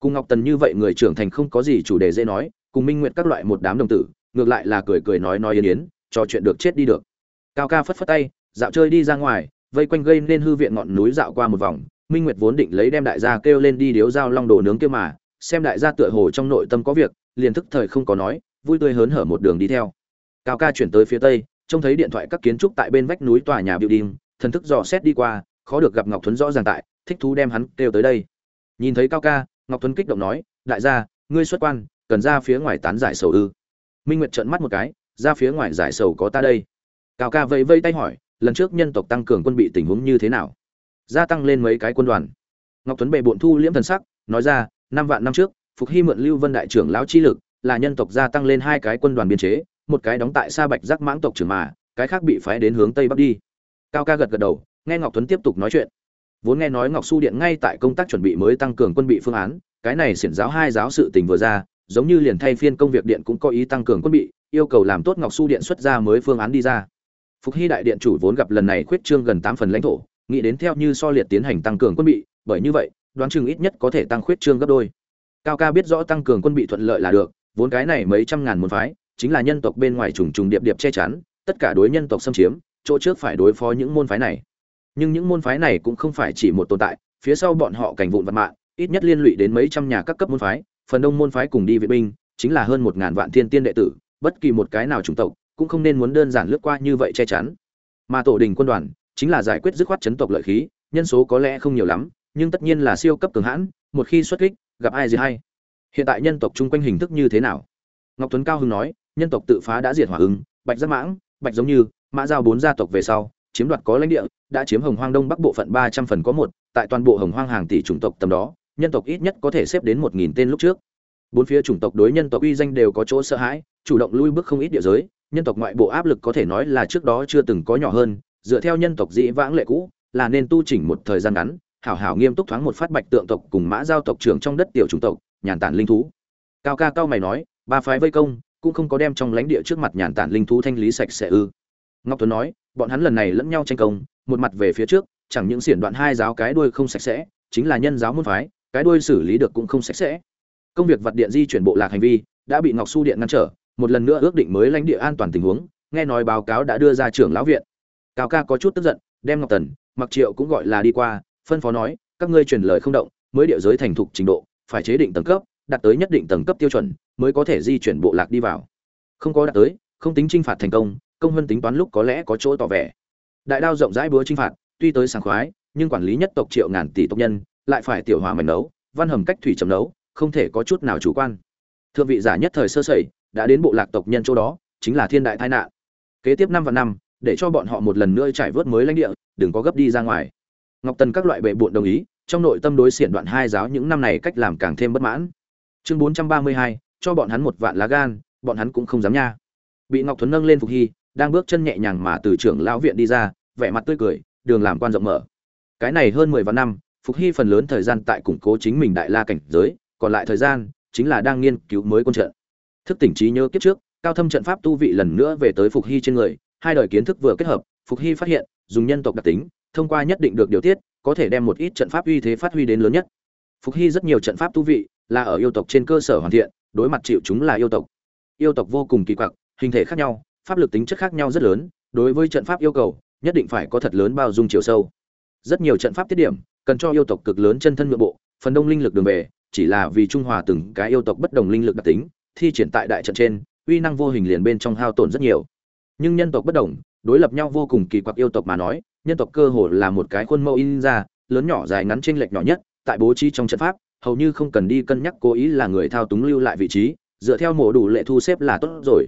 Cùng ngọc tần như vậy người trưởng thành không có gì chủ đề dễ nói, cùng minh nguyện các loại một đám đồng tử, ngược lại là cười cười nói nói yên yến trò chuyện được chết đi được. Cao ca phất phất tay, dạo chơi đi ra ngoài, vây quanh gây nên hư viện ngọn núi dạo qua một vòng, minh nguyệt vốn định lấy đem đại gia kêu lên đi điếu dao long đồ nướng kia mà xem đại gia tựa hồ trong nội tâm có việc, liền thức thời không có nói, vui tươi hớn hở một đường đi theo. Cao ca chuyển tới phía tây, trông thấy điện thoại các kiến trúc tại bên vách núi tòa nhà biểu building, thần thức dò xét đi qua, khó được gặp ngọc thuấn rõ ràng tại, thích thú đem hắn kêu tới đây. Nhìn thấy cao ca, ngọc thuấn kích động nói, đại gia, ngươi xuất quan, cần ra phía ngoài tán giải sầu ư? Minh nguyệt trợn mắt một cái, ra phía ngoài giải sầu có ta đây. Cao ca vẫy vây tay hỏi, lần trước nhân tộc tăng cường quân bị tình huống như thế nào? Gia tăng lên mấy cái quân đoàn. Ngọc tuấn bệ bộn thu liễm thần sắc, nói ra năm vạn năm trước, phục hy mượn lưu vân đại trưởng lão chi lực, là nhân tộc gia tăng lên hai cái quân đoàn biên chế, một cái đóng tại sa bạch giác mãng tộc trưởng mà, cái khác bị phái đến hướng tây bắc đi. Cao ca gật gật đầu, nghe ngọc tuấn tiếp tục nói chuyện. Vốn nghe nói ngọc su điện ngay tại công tác chuẩn bị mới tăng cường quân bị phương án, cái này xiển giáo hai giáo sự tình vừa ra, giống như liền thay phiên công việc điện cũng có ý tăng cường quân bị, yêu cầu làm tốt ngọc su điện xuất ra mới phương án đi ra. Phục hy đại điện chủ vốn gặp lần này khuyết trương gần tám phần lãnh thổ, nghĩ đến theo như so liệt tiến hành tăng cường quân bị, bởi như vậy đoán chừng ít nhất có thể tăng khuyết trương gấp đôi. Cao ca biết rõ tăng cường quân bị thuận lợi là được, vốn cái này mấy trăm ngàn môn phái, chính là nhân tộc bên ngoài trùng trùng điệp điệp che chắn, tất cả đối nhân tộc xâm chiếm, chỗ trước phải đối phó những môn phái này. Nhưng những môn phái này cũng không phải chỉ một tồn tại, phía sau bọn họ cảnh vụn vật mạng, ít nhất liên lụy đến mấy trăm nhà các cấp môn phái, phần đông môn phái cùng đi vệ binh, chính là hơn một ngàn vạn thiên tiên đệ tử, bất kỳ một cái nào chủng tộc cũng không nên muốn đơn giản lướt qua như vậy che chắn. Mà tổ đình quân đoàn chính là giải quyết dứt khoát chấn tộc lợi khí, nhân số có lẽ không nhiều lắm nhưng tất nhiên là siêu cấp cường hãn, một khi xuất kích, gặp ai gì hay. Hiện tại nhân tộc chung quanh hình thức như thế nào? Ngọc tuấn cao hưng nói, nhân tộc tự phá đã diệt hỏa ứng bạch giác mãng, bạch giống như, mã giao bốn gia tộc về sau, chiếm đoạt có lãnh địa, đã chiếm hồng hoang đông bắc bộ phận ba trăm phần có một, tại toàn bộ hồng hoang hàng tỷ chủng tộc tầm đó, nhân tộc ít nhất có thể xếp đến một nghìn tên lúc trước. Bốn phía chủng tộc đối nhân tộc uy danh đều có chỗ sợ hãi, chủ động lui bước không ít địa giới, nhân tộc ngoại bộ áp lực có thể nói là trước đó chưa từng có nhỏ hơn, dựa theo nhân tộc dĩ vãng lệ cũ, là nên tu chỉnh một thời gian ngắn hảo hảo nghiêm túc thoáng một phát bạch tượng tộc cùng mã giao tộc trưởng trong đất tiểu chủng tộc, nhàn tản linh thú. Cao ca cao mày nói, ba phái vây công, cũng không có đem trong lãnh địa trước mặt nhàn tản linh thú thanh lý sạch sẽ ư. Ngọc tuấn nói, bọn hắn lần này lẫn nhau tranh công, một mặt về phía trước, chẳng những xiển đoạn hai giáo cái đuôi không sạch sẽ, chính là nhân giáo môn phái, cái đuôi xử lý được cũng không sạch sẽ. Công việc vật điện di chuyển bộ lạc hành vi, đã bị ngọc su điện ngăn trở, một lần nữa ước định mới lãnh địa an toàn tình huống, nghe nói báo cáo đã đưa ra trưởng lão viện. Cao ca có chút tức giận, đem ngọc tần, mặc triệu cũng gọi là đi qua phân phó nói, các ngươi truyền lời không động, mới địa giới thành thục trình độ, phải chế định tầng cấp, đạt tới nhất định tầng cấp tiêu chuẩn, mới có thể di chuyển bộ lạc đi vào. Không có đạt tới, không tính trinh phạt thành công công hơn tính toán lúc có lẽ có chỗ tỏ vẻ. Đại đao rộng rãi búa trinh phạt, tuy tới sảng khoái, nhưng quản lý nhất tộc triệu ngàn tỷ tộc nhân, lại phải tiểu hòa mảnh nấu, văn hầm cách thủy trầm nấu, không thể có chút nào chủ quan. Thượng vị giả nhất thời sơ sẩy, đã đến bộ lạc tộc nhân chỗ đó, chính là thiên đại tai nạn. Kế tiếp năm và năm, để cho bọn họ một lần nữa trải vớt mới lãnh địa, đừng có gấp đi ra ngoài ngọc tần các loại bệ bộn đồng ý, trong nội tâm đối xiển đoạn hai giáo những năm này cách làm càng thêm bất mãn. Chương bốn trăm ba mươi hai, cho bọn hắn một vạn lá gan, bọn hắn cũng không dám nha. Bị ngọc thuấn nâng lên phục hy, đang bước chân nhẹ nhàng mà từ trưởng lão viện đi ra, vẻ mặt tươi cười, đường làm quan rộng mở. Cái này hơn mười vạn năm, phục hy phần lớn thời gian tại củng cố chính mình đại la cảnh giới, còn lại thời gian chính là đang nghiên cứu mới quân trận. Thức tỉnh trí nhớ kiếp trước, cao thâm trận pháp tu vị lần nữa về tới phục hy trên người, hai đời kiến thức vừa kết hợp, phục hy phát hiện, dùng nhân tộc đặc tính thông qua nhất định được điều tiết, có thể đem một ít trận pháp uy thế phát huy đến lớn nhất. Phục hy rất nhiều trận pháp tu vị là ở yêu tộc trên cơ sở hoàn thiện, đối mặt chịu chúng là yêu tộc. Yêu tộc vô cùng kỳ quặc, hình thể khác nhau, pháp lực tính chất khác nhau rất lớn, đối với trận pháp yêu cầu, nhất định phải có thật lớn bao dung chiều sâu. Rất nhiều trận pháp tiết điểm cần cho yêu tộc cực lớn chân thân nội bộ, phần đông linh lực đường về, chỉ là vì trung hòa từng cái yêu tộc bất đồng linh lực đặc tính, thi triển tại đại trận trên, uy năng vô hình liền bên trong hao tổn rất nhiều. Nhưng nhân tộc bất đồng, đối lập nhau vô cùng kỳ quặc yêu tộc mà nói nhân tộc cơ hồ là một cái khuôn mẫu in ra, lớn nhỏ dài ngắn chênh lệch nhỏ nhất, tại bố trí trong trận pháp, hầu như không cần đi cân nhắc cố ý là người thao túng lưu lại vị trí, dựa theo mổ đủ lệ thu xếp là tốt rồi.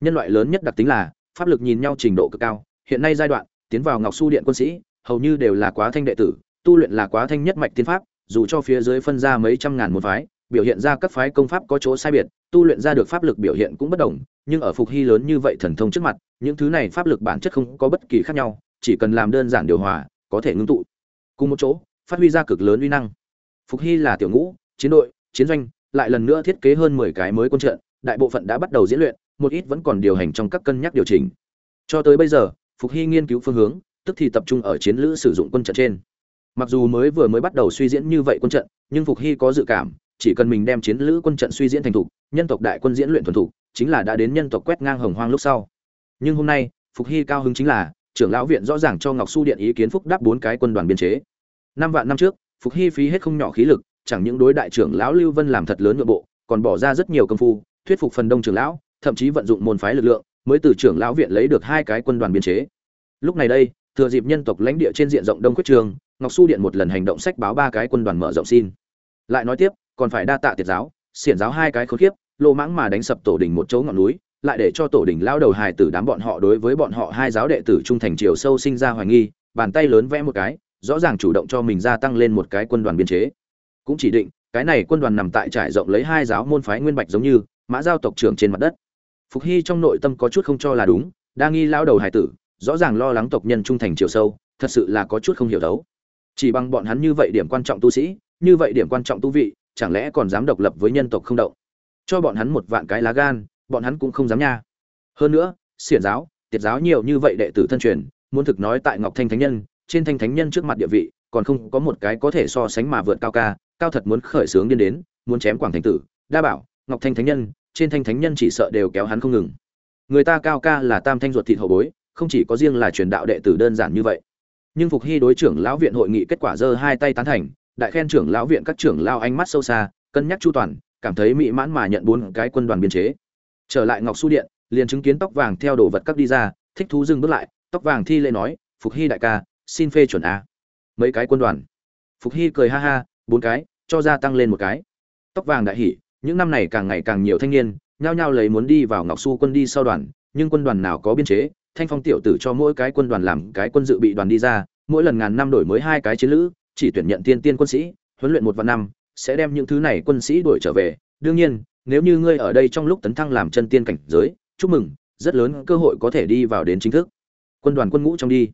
Nhân loại lớn nhất đặc tính là, pháp lực nhìn nhau trình độ cực cao, hiện nay giai đoạn, tiến vào ngọc su điện quân sĩ, hầu như đều là quá thanh đệ tử, tu luyện là quá thanh nhất mạch tiên pháp, dù cho phía dưới phân ra mấy trăm ngàn một phái, biểu hiện ra các phái công pháp có chỗ sai biệt, tu luyện ra được pháp lực biểu hiện cũng bất đồng, nhưng ở phục hy lớn như vậy thần thông trước mặt, những thứ này pháp lực bản chất không có bất kỳ khác nhau chỉ cần làm đơn giản điều hòa, có thể ngưng tụ. Cùng một chỗ, phát huy ra cực lớn uy năng. Phục hy là tiểu ngũ, chiến đội, chiến doanh, lại lần nữa thiết kế hơn mười cái mới quân trận, đại bộ phận đã bắt đầu diễn luyện, một ít vẫn còn điều hành trong các cân nhắc điều chỉnh. Cho tới bây giờ, phục hy nghiên cứu phương hướng, tức thì tập trung ở chiến lữ sử dụng quân trận trên. Mặc dù mới vừa mới bắt đầu suy diễn như vậy quân trận, nhưng phục hy có dự cảm, chỉ cần mình đem chiến lữ quân trận suy diễn thành thục, nhân tộc đại quân diễn luyện thuần thục, chính là đã đến nhân tộc quét ngang hồng hoang lúc sau. Nhưng hôm nay, phục hy cao hứng chính là trưởng lão viện rõ ràng cho ngọc su điện ý kiến phúc đáp bốn cái quân đoàn biên chế. Năm vạn năm trước, phục hy phí hết không nhỏ khí lực, chẳng những đối đại trưởng lão lưu vân làm thật lớn nội bộ, còn bỏ ra rất nhiều công phu, thuyết phục phần đông trưởng lão, thậm chí vận dụng môn phái lực lượng, mới từ trưởng lão viện lấy được hai cái quân đoàn biên chế. Lúc này đây, thừa dịp nhân tộc lãnh địa trên diện rộng đông quyết trường, ngọc su điện một lần hành động sách báo ba cái quân đoàn mở rộng xin. Lại nói tiếp, còn phải đa tạ tiệt giáo, xiển giáo hai cái khốn kiếp, lô mãng mà đánh sập tổ đình một chỗ ngọn núi lại để cho tổ đình lao đầu hài tử đám bọn họ đối với bọn họ hai giáo đệ tử trung thành chiều sâu sinh ra hoài nghi, bàn tay lớn vẽ một cái, rõ ràng chủ động cho mình gia tăng lên một cái quân đoàn biên chế. Cũng chỉ định, cái này quân đoàn nằm tại trải rộng lấy hai giáo môn phái nguyên bạch giống như, mã giao tộc trưởng trên mặt đất. Phục hy trong nội tâm có chút không cho là đúng, đa nghi lao đầu hài tử, rõ ràng lo lắng tộc nhân trung thành chiều sâu, thật sự là có chút không hiểu đấu. Chỉ bằng bọn hắn như vậy điểm quan trọng tu sĩ, như vậy điểm quan trọng tu vị, chẳng lẽ còn dám độc lập với nhân tộc không động? Cho bọn hắn một vạn cái lá gan bọn hắn cũng không dám nha. Hơn nữa, xiển giáo, tiệt giáo nhiều như vậy đệ tử thân truyền, muốn thực nói tại ngọc thanh thánh nhân, trên thanh thánh nhân trước mặt địa vị, còn không có một cái có thể so sánh mà vượt cao ca, cao thật muốn khởi sướng điên đến, muốn chém quảng thành tử. Đa bảo, ngọc thanh thánh nhân, trên thanh thánh nhân chỉ sợ đều kéo hắn không ngừng. Người ta cao ca là tam thanh ruột thịt hậu bối, không chỉ có riêng là truyền đạo đệ tử đơn giản như vậy. Nhưng phục hy đối trưởng lão viện hội nghị kết quả giơ hai tay tán thành, đại khen trưởng lão viện các trưởng lao ánh mắt sâu xa, cân nhắc chu toàn, cảm thấy mỹ mãn mà nhận bốn cái quân đoàn biên chế trở lại ngọc su điện, liền chứng kiến tóc vàng theo đồ vật cắp đi ra, thích thú dừng bước lại, tóc vàng thi lễ nói, phục hy đại ca, xin phê chuẩn a. Mấy cái quân đoàn. Phục hy cười ha ha, bốn cái, cho gia tăng lên một cái. Tóc vàng đại hỉ, những năm này càng ngày càng nhiều thanh niên, nhao nhao lấy muốn đi vào ngọc su quân đi sau đoàn, nhưng quân đoàn nào có biên chế, thanh phong tiểu tử cho mỗi cái quân đoàn làm cái quân dự bị đoàn đi ra, mỗi lần ngàn năm đổi mới hai cái chiến lữ, chỉ tuyển nhận tiên tiên quân sĩ, huấn luyện một vạn năm, sẽ đem những thứ này quân sĩ đuổi trở về. Đương nhiên nếu như ngươi ở đây trong lúc tấn thăng làm chân tiên cảnh giới, chúc mừng, rất lớn cơ hội có thể đi vào đến chính thức. Quân đoàn quân ngũ trong đi.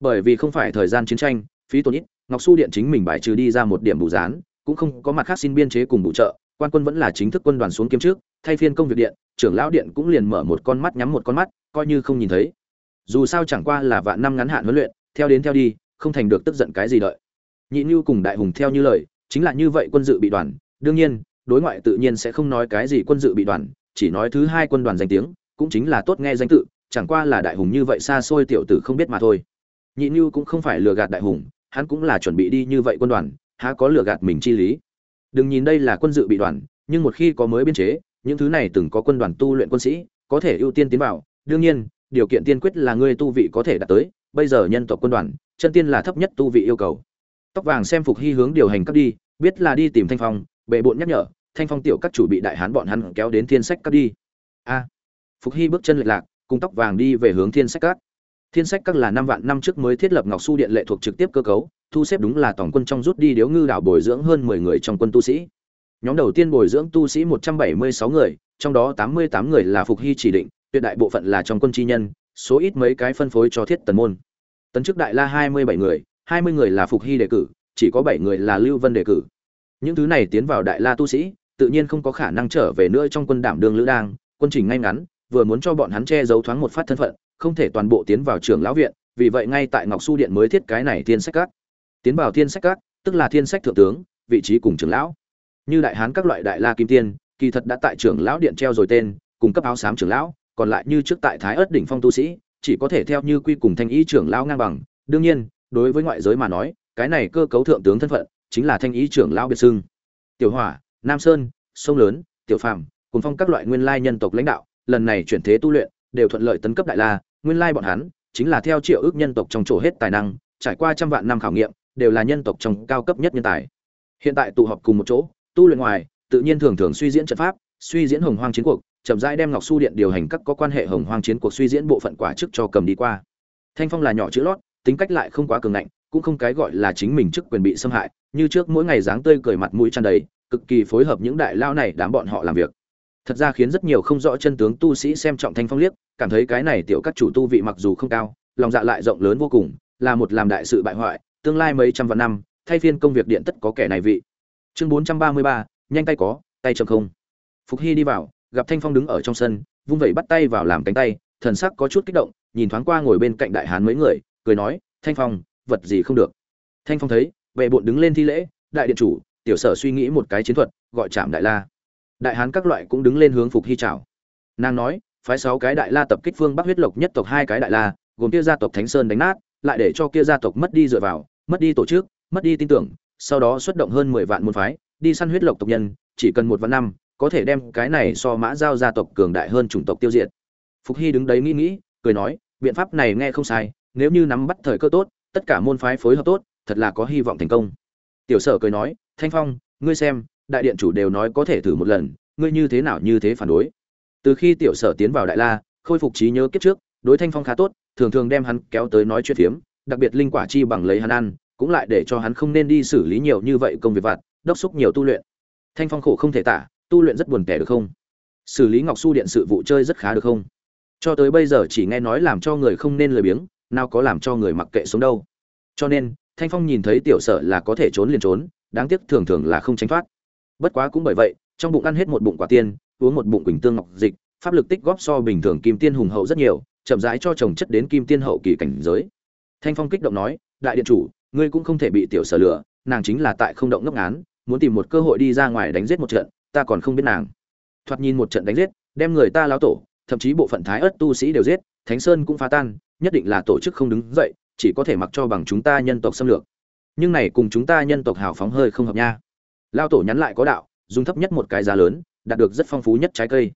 Bởi vì không phải thời gian chiến tranh, phí tổn ít, ngọc su điện chính mình bài trừ đi ra một điểm bù dán cũng không có mặt khác xin biên chế cùng bù trợ, quan quân vẫn là chính thức quân đoàn xuống kiếm trước, thay phiên công việc điện, trưởng lão điện cũng liền mở một con mắt nhắm một con mắt, coi như không nhìn thấy. Dù sao chẳng qua là vạn năm ngắn hạn huấn luyện, theo đến theo đi, không thành được tức giận cái gì đợi. Nhị Nưu cùng đại hùng theo như lời, chính là như vậy quân dự bị đoàn, đương nhiên đối ngoại tự nhiên sẽ không nói cái gì quân dự bị đoàn, chỉ nói thứ hai quân đoàn danh tiếng, cũng chính là tốt nghe danh tự, chẳng qua là đại hùng như vậy xa xôi tiểu tử không biết mà thôi. Nhị Nưu cũng không phải lừa gạt đại hùng, hắn cũng là chuẩn bị đi như vậy quân đoàn, há có lừa gạt mình chi lý. Đừng nhìn đây là quân dự bị đoàn, nhưng một khi có mới biên chế, những thứ này từng có quân đoàn tu luyện quân sĩ, có thể ưu tiên tiến vào. Đương nhiên, điều kiện tiên quyết là ngươi tu vị có thể đạt tới, bây giờ nhân tộc quân đoàn, chân tiên là thấp nhất tu vị yêu cầu. Tóc vàng xem phục hy hướng điều hành cấp đi, biết là đi tìm thanh phong bệ bộn nhắc nhở, thanh phong tiểu các chủ bị đại hán bọn hắn kéo đến thiên sách các đi. A, phục hy bước chân lệch lạc, cùng tóc vàng đi về hướng thiên sách các. Thiên sách các là năm vạn năm trước mới thiết lập ngọc su điện lệ thuộc trực tiếp cơ cấu, thu xếp đúng là tổng quân trong rút đi điếu ngư đảo bồi dưỡng hơn mười người trong quân tu sĩ. Nhóm đầu tiên bồi dưỡng tu sĩ một trăm bảy mươi sáu người, trong đó tám mươi tám người là phục hy chỉ định, tuyệt đại bộ phận là trong quân chi nhân, số ít mấy cái phân phối cho thiết tần môn. Tấn chức đại la hai mươi bảy người, hai mươi người là phục hy đề cử, chỉ có bảy người là lưu vân đề cử những thứ này tiến vào đại la tu sĩ, tự nhiên không có khả năng trở về nữa trong quân đảm đường lữ đang. Quân trình ngay ngắn, vừa muốn cho bọn hắn che giấu thoáng một phát thân phận, không thể toàn bộ tiến vào trường lão viện, vì vậy ngay tại ngọc su điện mới thiết cái này thiên sách các. Tiến vào thiên sách các, tức là thiên sách thượng tướng, vị trí cùng trưởng lão. Như đại hán các loại đại la kim tiên, kỳ thật đã tại trưởng lão điện treo rồi tên cùng cấp áo xám trưởng lão, còn lại như trước tại thái ớt đỉnh phong tu sĩ, chỉ có thể theo như quy cùng thanh ý trưởng lão ngang bằng. Đương nhiên, đối với ngoại giới mà nói, cái này cơ cấu thượng tướng thân phận chính là thanh ý trưởng lão biệt xưng. Tiểu hỏa, nam sơn, sông lớn, tiểu phàm, cùng phong các loại nguyên lai nhân tộc lãnh đạo, lần này chuyển thế tu luyện, đều thuận lợi tấn cấp đại la, nguyên lai bọn hắn chính là theo triệu ước nhân tộc trong chỗ hết tài năng, trải qua trăm vạn năm khảo nghiệm, đều là nhân tộc trong cao cấp nhất nhân tài. Hiện tại tụ họp cùng một chỗ, tu luyện ngoài, tự nhiên thường thường suy diễn trận pháp, suy diễn hồng hoang chiến cuộc, chậm rãi đem ngọc su điện điều hành các có quan hệ hồng hoang chiến cuộc suy diễn bộ phận quả chức cho cầm đi qua. Thanh phong là nhỏ chữ lót, tính cách lại không quá cường ngạnh cũng không cái gọi là chính mình chức quyền bị xâm hại, như trước mỗi ngày dáng tươi cười mặt mũi tràn đầy, cực kỳ phối hợp những đại lao này đám bọn họ làm việc. Thật ra khiến rất nhiều không rõ chân tướng tu sĩ xem trọng thanh phong liếc, cảm thấy cái này tiểu các chủ tu vị mặc dù không cao, lòng dạ lại rộng lớn vô cùng, là một làm đại sự bại hoại, tương lai mấy trăm vạn năm, thay phiên công việc điện tất có kẻ này vị. Chương bốn trăm ba mươi ba, nhanh tay có, tay chậm không. Phục hy đi vào, gặp thanh phong đứng ở trong sân, vung vẩy bắt tay vào làm cánh tay, thần sắc có chút kích động, nhìn thoáng qua ngồi bên cạnh đại hán mấy người, cười nói, thanh phong vật gì không được. Thanh phong thấy vệ bộn đứng lên thi lễ, đại điện chủ, tiểu sở suy nghĩ một cái chiến thuật, gọi chạm đại la. Đại hán các loại cũng đứng lên hướng phục hy chào. Nàng nói, phái sáu cái đại la tập kích phương bắc huyết lộc nhất tộc hai cái đại la, gồm kia gia tộc thánh sơn đánh nát, lại để cho kia gia tộc mất đi dựa vào, mất đi tổ chức, mất đi tin tưởng, sau đó xuất động hơn mười vạn môn phái, đi săn huyết lộc tộc nhân, chỉ cần một vạn năm, có thể đem cái này so mã giao gia tộc cường đại hơn chủng tộc tiêu diệt. Phục hy đứng đấy nghĩ nghĩ, cười nói, biện pháp này nghe không sai, nếu như nắm bắt thời cơ tốt tất cả môn phái phối hợp tốt, thật là có hy vọng thành công. Tiểu sở cười nói, thanh phong, ngươi xem, đại điện chủ đều nói có thể thử một lần, ngươi như thế nào như thế phản đối. Từ khi tiểu sở tiến vào đại la, khôi phục trí nhớ kiếp trước, đối thanh phong khá tốt, thường thường đem hắn kéo tới nói chuyện phiếm, đặc biệt linh quả chi bằng lấy hắn ăn, cũng lại để cho hắn không nên đi xử lý nhiều như vậy công việc vặt, đốc xúc nhiều tu luyện. Thanh phong khổ không thể tả, tu luyện rất buồn tẻ được không? Xử lý ngọc su điện sự vụ chơi rất khá được không? Cho tới bây giờ chỉ nghe nói làm cho người không nên lười biếng nào có làm cho người mặc kệ sống đâu. Cho nên, thanh phong nhìn thấy tiểu sở là có thể trốn liền trốn, đáng tiếc thường thường là không tránh thoát. Bất quá cũng bởi vậy, trong bụng ăn hết một bụng quả tiên, uống một bụng quỳnh tương ngọc dịch, pháp lực tích góp so bình thường kim tiên hùng hậu rất nhiều, chậm rãi cho chồng chất đến kim tiên hậu kỳ cảnh giới. Thanh phong kích động nói, đại điện chủ, ngươi cũng không thể bị tiểu sở lửa nàng chính là tại không động ngốc ngán, muốn tìm một cơ hội đi ra ngoài đánh giết một trận, ta còn không biết nàng. Thoạt nhìn một trận đánh giết, đem người ta lao tổ, thậm chí bộ phận thái ớt tu sĩ đều giết thánh sơn cũng phá tan, nhất định là tổ chức không đứng dậy, chỉ có thể mặc cho bằng chúng ta nhân tộc xâm lược. Nhưng này cùng chúng ta nhân tộc hào phóng hơi không hợp nha. Lao tổ nhắn lại có đạo, dùng thấp nhất một cái giá lớn, đạt được rất phong phú nhất trái cây.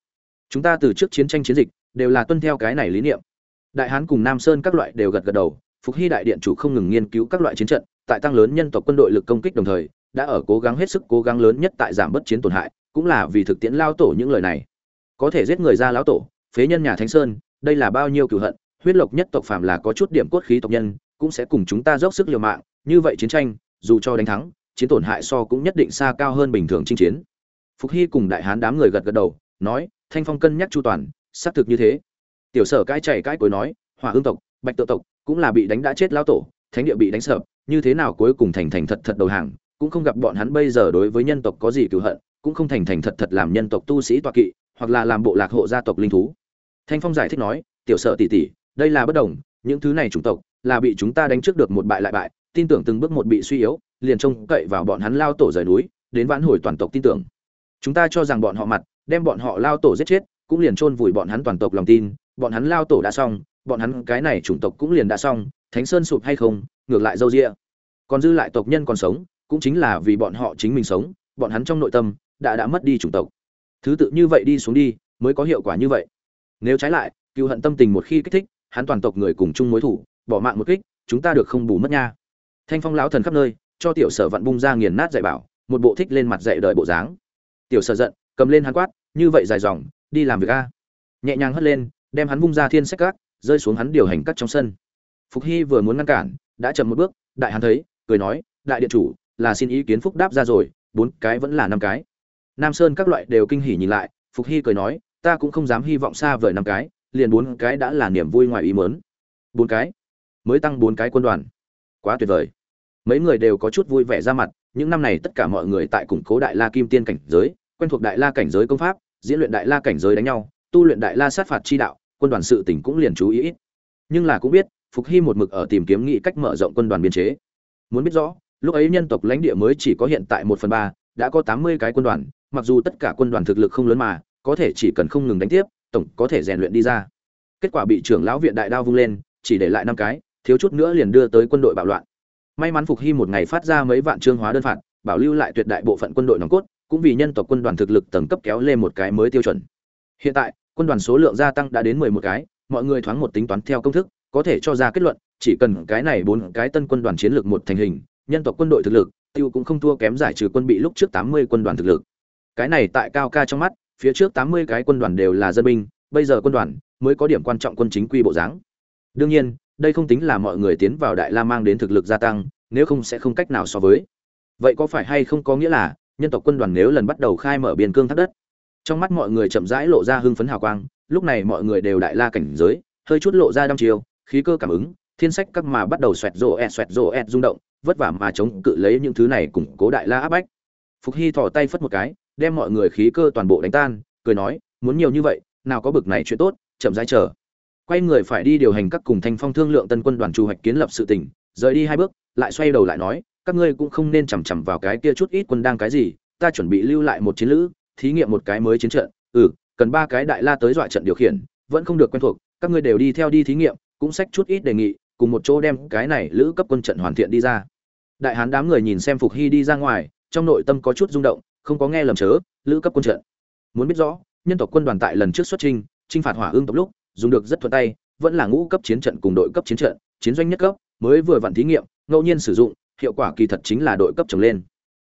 Chúng ta từ trước chiến tranh chiến dịch, đều là tuân theo cái này lý niệm. Đại hán cùng nam sơn các loại đều gật gật đầu, phục hy đại điện chủ không ngừng nghiên cứu các loại chiến trận, tại tăng lớn nhân tộc quân đội lực công kích đồng thời, đã ở cố gắng hết sức cố gắng lớn nhất tại giảm bớt chiến tổn hại, cũng là vì thực tiễn lao tổ những lời này. Có thể giết người ra lão tổ, phế nhân nhà thánh sơn đây là bao nhiêu cửu hận huyết lộc nhất tộc phạm là có chút điểm cốt khí tộc nhân cũng sẽ cùng chúng ta dốc sức liều mạng như vậy chiến tranh dù cho đánh thắng chiến tổn hại so cũng nhất định xa cao hơn bình thường chinh chiến. Phục hy cùng đại hán đám người gật gật đầu nói thanh phong cân nhắc chu toàn xác thực như thế. Tiểu sở cãi chảy cãi cối nói hỏa hương tộc bạch tự tộc cũng là bị đánh đã chết lao tổ thánh địa bị đánh sập, như thế nào cuối cùng thành thành thật thật đầu hàng cũng không gặp bọn hắn bây giờ đối với nhân tộc có gì cựu hận cũng không thành thành thật thật làm nhân tộc tu sĩ toa kỵ hoặc là làm bộ lạc hộ gia tộc linh thú thanh phong giải thích nói, tiểu sở tỷ tỷ, đây là bất đồng, những thứ này chủng tộc là bị chúng ta đánh trước được một bại lại bại, tin tưởng từng bước một bị suy yếu, liền trông cậy vào bọn hắn lao tổ rời núi, đến vãn hồi toàn tộc tin tưởng. Chúng ta cho rằng bọn họ mặt, đem bọn họ lao tổ giết chết, cũng liền chôn vùi bọn hắn toàn tộc lòng tin, bọn hắn lao tổ đã xong, bọn hắn cái này chủng tộc cũng liền đã xong, thánh sơn sụp hay không, ngược lại dâu rịa còn dư lại tộc nhân còn sống, cũng chính là vì bọn họ chính mình sống, bọn hắn trong nội tâm đã đã mất đi chủng tộc. Thứ tự như vậy đi xuống đi, mới có hiệu quả như vậy nếu trái lại cựu hận tâm tình một khi kích thích, hắn toàn tộc người cùng chung mối thủ, bỏ mạng một kích, chúng ta được không bù mất nha. Thanh phong lão thần khắp nơi, cho tiểu sở vặn bung ra nghiền nát dạy bảo, một bộ thích lên mặt dạy đời bộ dáng. Tiểu sở giận, cầm lên hắn quát, như vậy dài dòng, đi làm việc a. Nhẹ nhàng hất lên, đem hắn vung ra thiên sách cát, rơi xuống hắn điều hành cắt trong sân. Phục hy vừa muốn ngăn cản, đã chậm một bước, đại hắn thấy, cười nói, đại điện chủ, là xin ý kiến phúc đáp ra rồi, bốn cái vẫn là năm cái. Nam sơn các loại đều kinh hỉ nhìn lại, phục hy cười nói ta cũng không dám hy vọng xa vời năm cái, liền bốn cái đã là niềm vui ngoài ý mớn bốn cái? Mới tăng bốn cái quân đoàn. Quá tuyệt vời. Mấy người đều có chút vui vẻ ra mặt, những năm này tất cả mọi người tại củng cố đại la kim tiên cảnh giới, quen thuộc đại la cảnh giới công pháp, diễn luyện đại la cảnh giới đánh nhau, tu luyện đại la sát phạt chi đạo, quân đoàn sự tỉnh cũng liền chú ý ít. Nhưng là cũng biết, phục hy một mực ở tìm kiếm nghị cách mở rộng quân đoàn biên chế. Muốn biết rõ, lúc ấy nhân tộc lãnh địa mới chỉ có hiện tại một phần ba, đã có tám mươi cái quân đoàn, mặc dù tất cả quân đoàn thực lực không lớn mà có thể chỉ cần không ngừng đánh tiếp, tổng có thể rèn luyện đi ra. Kết quả bị trưởng lão viện đại đao vung lên, chỉ để lại năm cái, thiếu chút nữa liền đưa tới quân đội bạo loạn. May mắn phục hy một ngày phát ra mấy vạn trương hóa đơn phạt, bảo lưu lại tuyệt đại bộ phận quân đội nòng cốt, cũng vì nhân tộc quân đoàn thực lực tầng cấp kéo lên một cái mới tiêu chuẩn. Hiện tại, quân đoàn số lượng gia tăng đã đến mười một cái, mọi người thoáng một tính toán theo công thức, có thể cho ra kết luận, chỉ cần cái này bốn cái tân quân đoàn chiến lược một thành hình, nhân tộc quân đội thực lực, tiêu cũng không thua kém giải trừ quân bị lúc trước tám mươi quân đoàn thực lực. Cái này tại cao ca trong mắt phía trước tám mươi cái quân đoàn đều là dân binh, bây giờ quân đoàn mới có điểm quan trọng quân chính quy bộ dáng. Đương nhiên, đây không tính là mọi người tiến vào đại la mang đến thực lực gia tăng, nếu không sẽ không cách nào so với. Vậy có phải hay không có nghĩa là nhân tộc quân đoàn nếu lần bắt đầu khai mở biên cương thác đất, trong mắt mọi người chậm rãi lộ ra hưng phấn hào quang, lúc này mọi người đều đại la cảnh giới, hơi chút lộ ra đăm chiều khí cơ cảm ứng, thiên sách các mà bắt đầu xoẹt rộ ẹt, xoẹt rộ ẹt rung động, vất vả mà chống cự lấy những thứ này củng cố đại la áp bách. Phục hy thò tay phất một cái đem mọi người khí cơ toàn bộ đánh tan, cười nói, muốn nhiều như vậy, nào có bực này chuyện tốt, chậm rãi chờ. Quay người phải đi điều hành các cùng thanh phong thương lượng tân quân đoàn chủ hoạch kiến lập sự tỉnh, rời đi hai bước, lại xoay đầu lại nói, các ngươi cũng không nên chằm chằm vào cái kia chút ít quân đang cái gì, ta chuẩn bị lưu lại một chiến lữ, thí nghiệm một cái mới chiến trận. Ừ cần ba cái đại la tới dọa trận điều khiển, vẫn không được quen thuộc, các ngươi đều đi theo đi thí nghiệm, cũng sách chút ít đề nghị, cùng một chỗ đem cái này lữ cấp quân trận hoàn thiện đi ra. Đại hán đám người nhìn xem phục hy đi ra ngoài, trong nội tâm có chút rung động không có nghe lầm chớ, lữ cấp quân trận. Muốn biết rõ, nhân tộc quân đoàn tại lần trước xuất trinh chinh phạt hỏa ương tộc lúc, dùng được rất thuận tay, vẫn là ngũ cấp chiến trận cùng đội cấp chiến trận, chiến doanh nhất cấp, mới vừa vặn thí nghiệm, ngẫu nhiên sử dụng, hiệu quả kỳ thật chính là đội cấp trồng lên.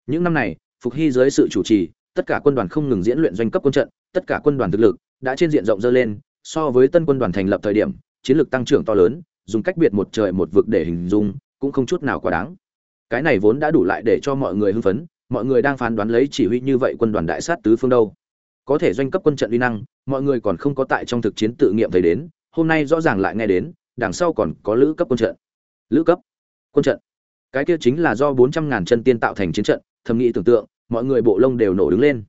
Những năm này, phục hy dưới sự chủ trì, tất cả quân đoàn không ngừng diễn luyện doanh cấp quân trận, tất cả quân đoàn thực lực đã trên diện rộng dơ lên, so với tân quân đoàn thành lập thời điểm, chiến lược tăng trưởng to lớn, dùng cách biệt một trời một vực để hình dung, cũng không chút nào quá đáng. Cái này vốn đã đủ lại để cho mọi người hưng phấn mọi người đang phán đoán lấy chỉ huy như vậy quân đoàn đại sát tứ phương đâu. Có thể doanh cấp quân trận uy năng, mọi người còn không có tại trong thực chiến tự nghiệm thấy đến, hôm nay rõ ràng lại nghe đến, đằng sau còn có lữ cấp quân trận. Lữ cấp quân trận. Cái kia chính là do bốn trăm ngàn chân tiên tạo thành chiến trận, thầm nghĩ tưởng tượng, mọi người bộ lông đều nổ đứng lên.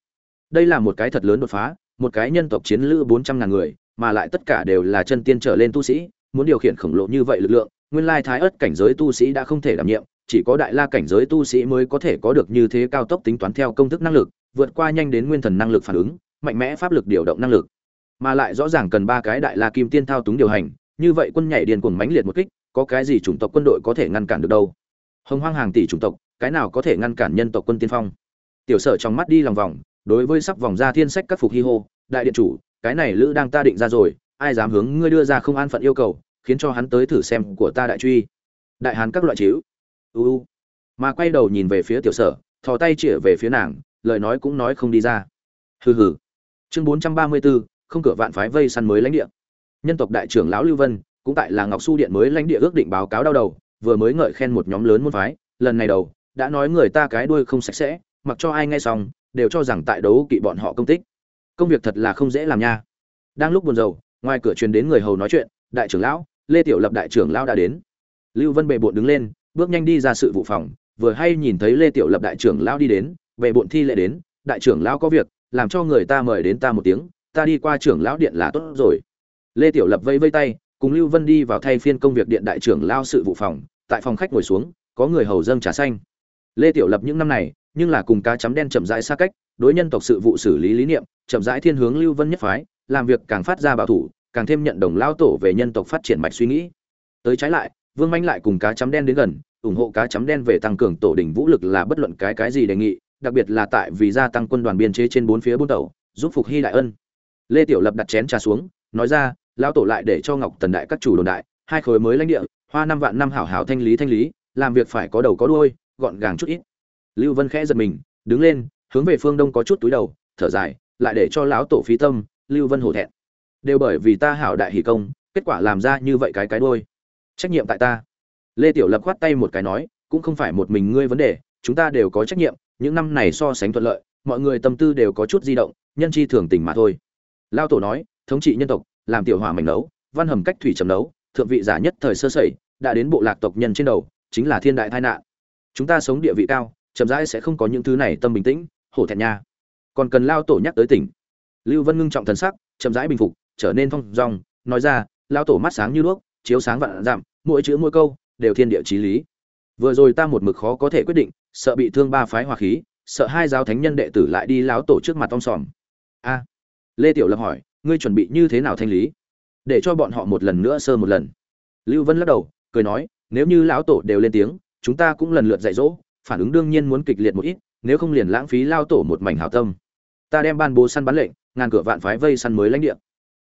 Đây là một cái thật lớn đột phá, một cái nhân tộc chiến lữ bốn trăm ngàn người, mà lại tất cả đều là chân tiên trở lên tu sĩ, muốn điều khiển khổng lồ như vậy lực lượng, nguyên lai thái ớt cảnh giới tu sĩ đã không thể đảm nhiệm chỉ có đại la cảnh giới tu sĩ mới có thể có được như thế cao tốc tính toán theo công thức năng lực, vượt qua nhanh đến nguyên thần năng lực phản ứng, mạnh mẽ pháp lực điều động năng lực. Mà lại rõ ràng cần ba cái đại la kim tiên thao túng điều hành, như vậy quân nhảy điền cuồng mãnh liệt một kích, có cái gì chủng tộc quân đội có thể ngăn cản được đâu? Hồng hoang hàng tỷ chủng tộc, cái nào có thể ngăn cản nhân tộc quân tiên phong? Tiểu sở trong mắt đi lòng vòng, đối với sắp vòng ra thiên sách các phục hi hô, đại điện chủ, cái này lữ đang ta định ra rồi, ai dám hướng ngươi đưa ra không an phận yêu cầu, khiến cho hắn tới thử xem của ta đại truy. Đại hán các loại chiếu uu mà quay đầu nhìn về phía tiểu sở thò tay chĩa về phía nàng lời nói cũng nói không đi ra. Hừ hừ. Chương bốn trăm ba mươi 434, không cửa vạn phái vây săn mới lãnh địa. Nhân tộc đại trưởng lão lưu vân cũng tại là ngọc su điện mới lãnh địa ước định báo cáo đau đầu vừa mới ngợi khen một nhóm lớn môn phái lần này đầu đã nói người ta cái đuôi không sạch sẽ mặc cho ai nghe xong đều cho rằng tại đấu kỵ bọn họ công tích. Công việc thật là không dễ làm nha. Đang lúc buồn rầu ngoài cửa truyền đến người hầu nói chuyện đại trưởng lão lê tiểu lập đại trưởng lão đã đến. Lưu vân bề bộn đứng lên bước nhanh đi ra sự vụ phòng, vừa hay nhìn thấy lê tiểu lập đại trưởng lão đi đến, về bộn thi lệ đến, đại trưởng lão có việc, làm cho người ta mời đến ta một tiếng, ta đi qua trưởng lão điện là tốt rồi. Lê tiểu lập vây vây tay, cùng lưu vân đi vào thay phiên công việc điện đại trưởng lao sự vụ phòng, tại phòng khách ngồi xuống, có người hầu dâng trà xanh. Lê tiểu lập những năm này, nhưng là cùng cá chấm đen chậm rãi xa cách, đối nhân tộc sự vụ xử lý lý niệm, chậm rãi thiên hướng lưu vân nhất phái, làm việc càng phát ra bảo thủ, càng thêm nhận đồng lao tổ về nhân tộc phát triển mạch suy nghĩ. Tới trái lại vương manh lại cùng cá chấm đen đến gần, ủng hộ cá chấm đen về tăng cường tổ đỉnh vũ lực là bất luận cái cái gì đề nghị, đặc biệt là tại vì gia tăng quân đoàn biên chế trên bốn phía bốn tàu, giúp phục hy đại ân. Lê tiểu lập đặt chén trà xuống, nói ra, lão tổ lại để cho ngọc tần đại các chủ đồn đại, hai khối mới lãnh địa, hoa năm vạn năm hảo hảo thanh lý thanh lý, làm việc phải có đầu có đuôi, gọn gàng chút ít. Lưu vân khẽ giật mình, đứng lên, hướng về phương đông có chút túi đầu, thở dài, lại để cho lão tổ phí tâm, lưu vân hổ thẹn. Đều bởi vì ta hảo đại hỷ công, kết quả làm ra như vậy cái cái đuôi trách nhiệm tại ta. Lê tiểu lập khoát tay một cái nói, cũng không phải một mình ngươi vấn đề, chúng ta đều có trách nhiệm, những năm này so sánh thuận lợi, mọi người tâm tư đều có chút di động, nhân chi thường tình mà thôi. Lao tổ nói, thống trị nhân tộc, làm tiểu hỏa mảnh nấu, văn hầm cách thủy trầm nấu, thượng vị giả nhất thời sơ sẩy, đã đến bộ lạc tộc nhân trên đầu, chính là thiên đại tai nạn. Chúng ta sống địa vị cao, chậm rãi sẽ không có những thứ này tâm bình tĩnh, hổ thẹn nha. Còn cần lao tổ nhắc tới tỉnh. Lưu vân ngưng trọng thần sắc, chậm rãi bình phục, trở nên thong dong, nói ra, lao tổ mắt sáng như đuốc chiếu sáng vạn dặm mỗi chữ mỗi câu đều thiên địa chí lý. Vừa rồi ta một mực khó có thể quyết định, sợ bị thương ba phái hòa khí, sợ hai giáo thánh nhân đệ tử lại đi lão tổ trước mặt tom sòm. A, lê tiểu lập hỏi, ngươi chuẩn bị như thế nào thanh lý? Để cho bọn họ một lần nữa sơ một lần. Lưu vân lắc đầu, cười nói, nếu như lão tổ đều lên tiếng, chúng ta cũng lần lượt dạy dỗ, phản ứng đương nhiên muốn kịch liệt một ít, nếu không liền lãng phí lao tổ một mảnh hảo tâm. Ta đem ban bố săn bắn lệnh, ngàn cửa vạn phái vây săn mới lãnh địa.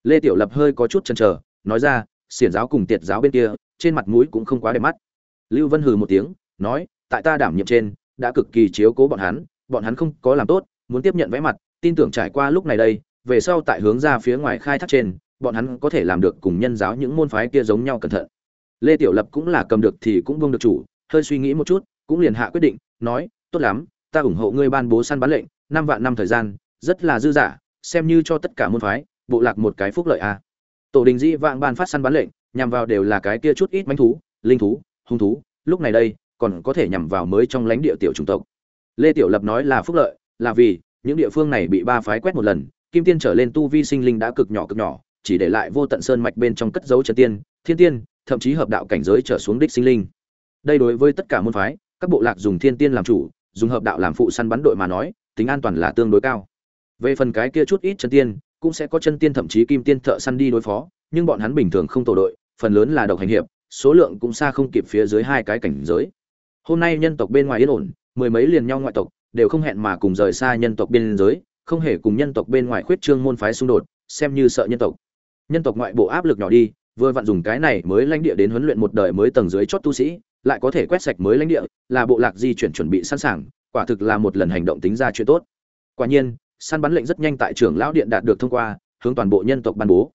Lê tiểu lập hơi có chút chần chờ, nói ra xiển giáo cùng tiệt giáo bên kia trên mặt mũi cũng không quá đẹp mắt. Lưu vân hừ một tiếng nói tại ta đảm nhiệm trên đã cực kỳ chiếu cố bọn hắn bọn hắn không có làm tốt muốn tiếp nhận vẽ mặt tin tưởng trải qua lúc này đây về sau tại hướng ra phía ngoài khai thác trên bọn hắn có thể làm được cùng nhân giáo những môn phái kia giống nhau cẩn thận. Lê tiểu lập cũng là cầm được thì cũng buông được chủ hơi suy nghĩ một chút cũng liền hạ quyết định nói tốt lắm ta ủng hộ ngươi ban bố săn bán lệnh năm vạn năm thời gian rất là dư giả, xem như cho tất cả môn phái bộ lạc một cái phúc lợi a tổ đình dĩ vạn ban phát săn bắn lệnh, nhằm vào đều là cái kia chút ít manh thú, linh thú, hung thú, lúc này đây, còn có thể nhằm vào mới trong lãnh địa tiểu chủng tộc. Lê tiểu lập nói là phúc lợi, là vì, những địa phương này bị ba phái quét một lần, kim tiên trở lên tu vi sinh linh đã cực nhỏ cực nhỏ, chỉ để lại vô tận sơn mạch bên trong cất dấu chân tiên, thiên tiên, thậm chí hợp đạo cảnh giới trở xuống đích sinh linh. Đây đối với tất cả môn phái, các bộ lạc dùng thiên tiên làm chủ, dùng hợp đạo làm phụ săn bắn đội mà nói, tính an toàn là tương đối cao. Về phần cái kia chút ít chân tiên cũng sẽ có chân tiên thậm chí kim tiên thợ săn đi đối phó, nhưng bọn hắn bình thường không tổ đội, phần lớn là độc hành hiệp, số lượng cũng xa không kịp phía dưới hai cái cảnh giới. Hôm nay nhân tộc bên ngoài yên ổn, mười mấy liền nhau ngoại tộc, đều không hẹn mà cùng rời xa nhân tộc biên giới, không hề cùng nhân tộc bên ngoài khuyết trương môn phái xung đột, xem như sợ nhân tộc. Nhân tộc ngoại bộ áp lực nhỏ đi, vừa vặn dùng cái này mới lãnh địa đến huấn luyện một đời mới tầng dưới chót tu sĩ, lại có thể quét sạch mới lãnh địa, là bộ lạc di chuyển chuẩn bị sẵn sàng, quả thực là một lần hành động tính ra chuyện tốt. Quả nhiên săn bắn lệnh rất nhanh tại trưởng lão điện đạt được thông qua, hướng toàn bộ nhân tộc ban bố.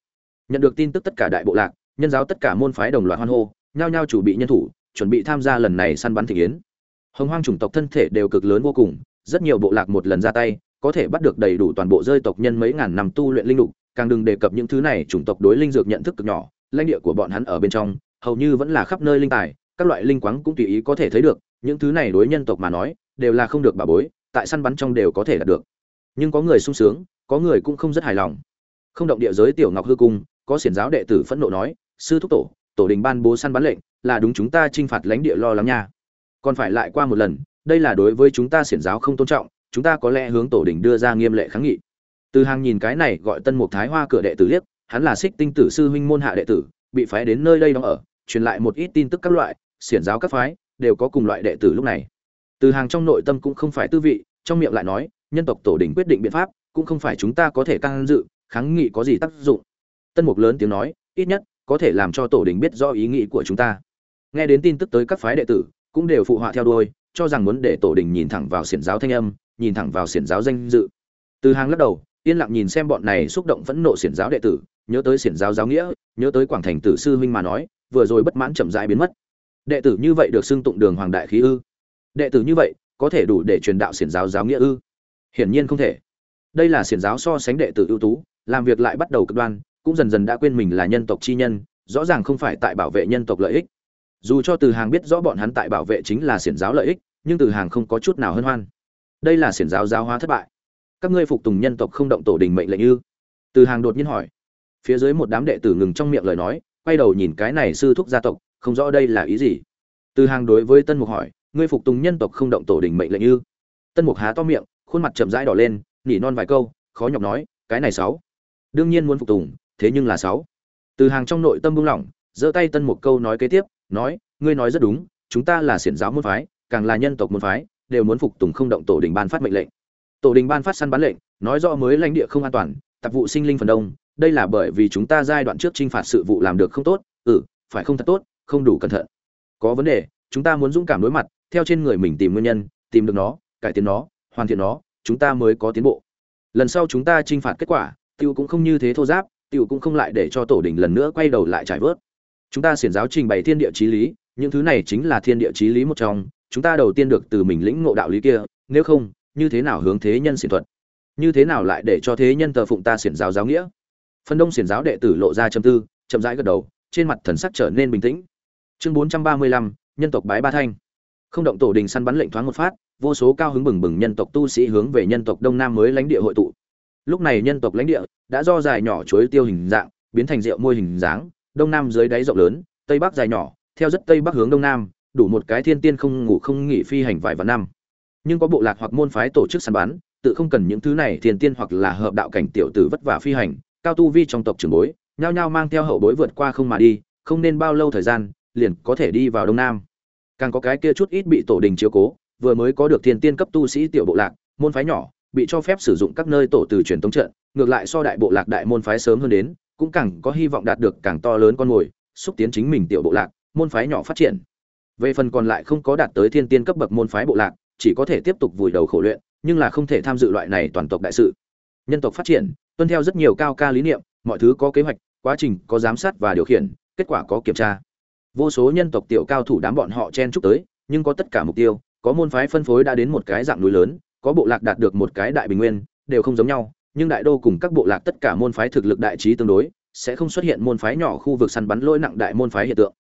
Nhận được tin tức tất cả đại bộ lạc, nhân giáo tất cả môn phái đồng loạt hoan hô, nhao nhao chủ bị nhân thủ, chuẩn bị tham gia lần này săn bắn thị yến hồng hoang chủng tộc thân thể đều cực lớn vô cùng, rất nhiều bộ lạc một lần ra tay, có thể bắt được đầy đủ toàn bộ rơi tộc nhân mấy ngàn năm tu luyện linh lục, càng đừng đề cập những thứ này, chủng tộc đối linh dược nhận thức cực nhỏ, lãnh địa của bọn hắn ở bên trong, hầu như vẫn là khắp nơi linh tài, các loại linh quáng cũng tùy ý có thể thấy được, những thứ này đối nhân tộc mà nói, đều là không được bà bối, tại săn bắn trong đều có thể đạt được nhưng có người sung sướng, có người cũng không rất hài lòng. Không động địa giới tiểu ngọc hư cung, có xiển giáo đệ tử phẫn nộ nói, sư thúc tổ tổ đình ban bố săn bắn lệnh, là đúng chúng ta t r i n h phạt lãnh địa lo lắng nha. Còn phải lại qua một lần, đây là đối với chúng ta xiển giáo không tôn trọng, chúng ta có lẽ hướng tổ đình đưa ra nghiêm lệ kháng nghị. Từ hàng nhìn cái này gọi tân mục thái hoa cửa đệ tử liếc, hắn là xích tinh tử sư huynh môn hạ đệ tử, bị phái đến nơi đây đóng ở, truyền lại một ít tin tức các loại, xiển giáo các phái đều có cùng loại đệ tử lúc này. Từ hàng trong nội tâm cũng không phải tư vị, trong miệng lại nói nhân tộc tổ đình quyết định biện pháp, cũng không phải chúng ta có thể can dự, kháng nghị có gì tác dụng? Tân mục lớn tiếng nói, ít nhất, có thể làm cho tổ đình biết rõ ý nghĩ của chúng ta. Nghe đến tin tức tới các phái đệ tử, cũng đều phụ họa theo đuôi, cho rằng muốn để tổ đình nhìn thẳng vào xiển giáo thanh âm, nhìn thẳng vào xiển giáo danh dự. Từ hàng lắc đầu, yên lặng nhìn xem bọn này xúc động phẫn nộ xiển giáo đệ tử, nhớ tới xiển giáo giáo nghĩa, nhớ tới quảng thành tử sư huynh mà nói, vừa rồi bất mãn chậm rãi biến mất. Đệ tử như vậy được xưng tụng đường hoàng đại khí ư? Đệ tử như vậy, có thể đủ để truyền đạo xiển giáo giáo nghĩa ư? Hiển nhiên không thể. Đây là xiển giáo so sánh đệ tử ưu tú, làm việc lại bắt đầu cực đoan, cũng dần dần đã quên mình là nhân tộc chi nhân, rõ ràng không phải tại bảo vệ nhân tộc lợi ích. Dù cho từ hàng biết rõ bọn hắn tại bảo vệ chính là xiển giáo lợi ích, nhưng từ hàng không có chút nào hân hoan. Đây là xiển giáo giáo hóa thất bại. Các ngươi phục tùng nhân tộc không động tổ đình mệnh lệnh ư? Từ hàng đột nhiên hỏi. Phía dưới một đám đệ tử ngừng trong miệng lời nói, quay đầu nhìn cái này sư thúc gia tộc, không rõ đây là ý gì. Từ hàng đối với tân mục hỏi, ngươi phục tùng nhân tộc không động tổ đình mệnh lệnh ư? Tân mục há to miệng khuôn mặt chậm rãi đỏ lên, nỉ non vài câu, khó nhọc nói, cái này sáu. Đương nhiên muốn phục tùng, thế nhưng là sáu. Từ hàng trong nội tâm buông lỏng, giơ tay tân một câu nói kế tiếp, nói, ngươi nói rất đúng, chúng ta là xiển giáo môn phái, càng là nhân tộc môn phái, đều muốn phục tùng không động tổ đình ban phát mệnh lệnh. Tổ đình ban phát săn bắn lệnh, nói rõ mới lãnh địa không an toàn, tạp vụ sinh linh phần đông, đây là bởi vì chúng ta giai đoạn trước chinh phạt sự vụ làm được không tốt ừ phải không thật tốt, không đủ cẩn thận. Có vấn đề, chúng ta muốn dũng cảm đối mặt, theo trên người mình tìm nguyên nhân, tìm được nó, cải tiến nó hoàn thiện nó chúng ta mới có tiến bộ lần sau chúng ta trinh phạt kết quả tiêu cũng không như thế thô giáp tiểu cũng không lại để cho tổ đình lần nữa quay đầu lại trải vớt. Chúng ta xiển giáo trình bày thiên địa chí lý, những thứ này chính là thiên địa chí lý một trong, chúng ta đầu tiên được từ mình lĩnh ngộ đạo lý kia, nếu không, như thế nào hướng thế nhân xiển thuật? Như thế nào lại để cho thế nhân thờ phụng ta xiển giáo giáo nghĩa? Phân đông xiển giáo đệ tử lộ ra trầm tư, chậm rãi gật đầu, trên mặt thần sắc trở nên bình tĩnh. Chương 435, nhân tộc bái ba thanh. Không động tổ đình săn bắn lệnh thoáng một phát, vô số cao hứng bừng bừng nhân tộc tu sĩ hướng về nhân tộc Đông Nam mới lãnh địa hội tụ. Lúc này nhân tộc lãnh địa đã do dài nhỏ chuối tiêu hình dạng biến thành rượu môi hình dáng đông nam dưới đáy rộng lớn tây bắc dài nhỏ theo rất tây bắc hướng đông nam đủ một cái thiên tiên không ngủ không nghỉ phi hành vài vạn năm. Nhưng có bộ lạc hoặc môn phái tổ chức săn bắn tự không cần những thứ này thiên tiên hoặc là hợp đạo cảnh tiểu tử vất vả phi hành cao tu vi trong tộc trưởng bối nhao nhao mang theo hậu bối vượt qua không mà đi không nên bao lâu thời gian liền có thể đi vào đông nam càng có cái kia chút ít bị tổ đình chiếu cố vừa mới có được thiên tiên cấp tu sĩ tiểu bộ lạc môn phái nhỏ bị cho phép sử dụng các nơi tổ từ truyền tống trận, ngược lại so đại bộ lạc đại môn phái sớm hơn đến, cũng càng có hy vọng đạt được càng to lớn con ngồi, xúc tiến chính mình tiểu bộ lạc, môn phái nhỏ phát triển. Về phần còn lại không có đạt tới thiên tiên cấp bậc môn phái bộ lạc, chỉ có thể tiếp tục vùi đầu khổ luyện, nhưng là không thể tham dự loại này toàn tộc đại sự. Nhân tộc phát triển, tuân theo rất nhiều cao ca lý niệm, mọi thứ có kế hoạch, quá trình có giám sát và điều khiển, kết quả có kiểm tra. Vô số nhân tộc tiểu cao thủ đám bọn họ chen chúc tới, nhưng có tất cả mục tiêu, có môn phái phân phối đã đến một cái dạng núi lớn, có bộ lạc đạt được một cái đại bình nguyên đều không giống nhau nhưng đại đô cùng các bộ lạc tất cả môn phái thực lực đại trí tương đối sẽ không xuất hiện môn phái nhỏ khu vực săn bắn lỗi nặng đại môn phái hiện tượng.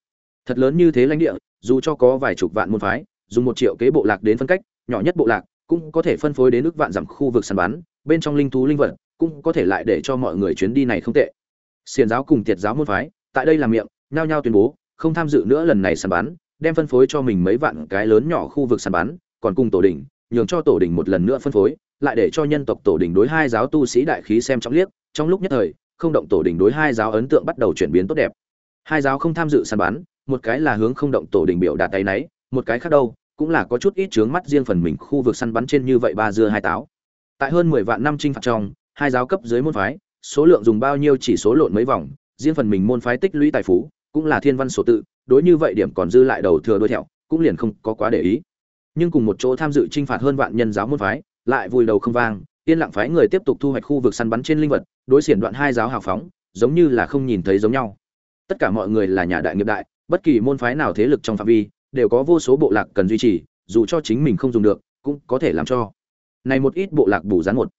Thật lớn như thế lãnh địa dù cho có vài chục vạn môn phái dùng một triệu kế bộ lạc đến phân cách nhỏ nhất bộ lạc cũng có thể phân phối đến ước vạn dặm khu vực săn bắn bên trong linh thú linh vật cũng có thể lại để cho mọi người chuyến đi này không tệ. Xiền giáo cùng tiệt giáo môn phái tại đây làm miệng nhao nhao tuyên bố không tham dự nữa lần này săn bắn đem phân phối cho mình mấy vạn cái lớn nhỏ khu vực săn bắn còn cùng tổ đình nhường cho tổ đình một lần nữa phân phối, lại để cho nhân tộc tổ đình đối hai giáo tu sĩ đại khí xem trọng liếc, trong lúc nhất thời, không động tổ đình đối hai giáo ấn tượng bắt đầu chuyển biến tốt đẹp. Hai giáo không tham dự săn bắn, một cái là hướng không động tổ đình biểu đạt tay nấy, một cái khác đâu, cũng là có chút ít chướng mắt riêng phần mình khu vực săn bắn trên như vậy ba dưa hai táo tại hơn mười vạn năm chinh phạt trong hai giáo cấp dưới môn phái số lượng dùng bao nhiêu chỉ số lộn mấy vòng riêng phần mình môn phái tích lũy tài phú cũng là thiên văn sổ tự, đối như vậy điểm còn dư lại đầu thừa đuôi thẹo, cũng liền không có quá để ý. Nhưng cùng một chỗ tham dự chinh phạt hơn vạn nhân giáo môn phái, lại vùi đầu không vang, yên lặng phái người tiếp tục thu hoạch khu vực săn bắn trên linh vật, đối xiển đoạn hai giáo hào phóng, giống như là không nhìn thấy giống nhau. Tất cả mọi người là nhà đại nghiệp đại, bất kỳ môn phái nào thế lực trong phạm vi, đều có vô số bộ lạc cần duy trì, dù cho chính mình không dùng được, cũng có thể làm cho. Này một ít bộ lạc bù rán một.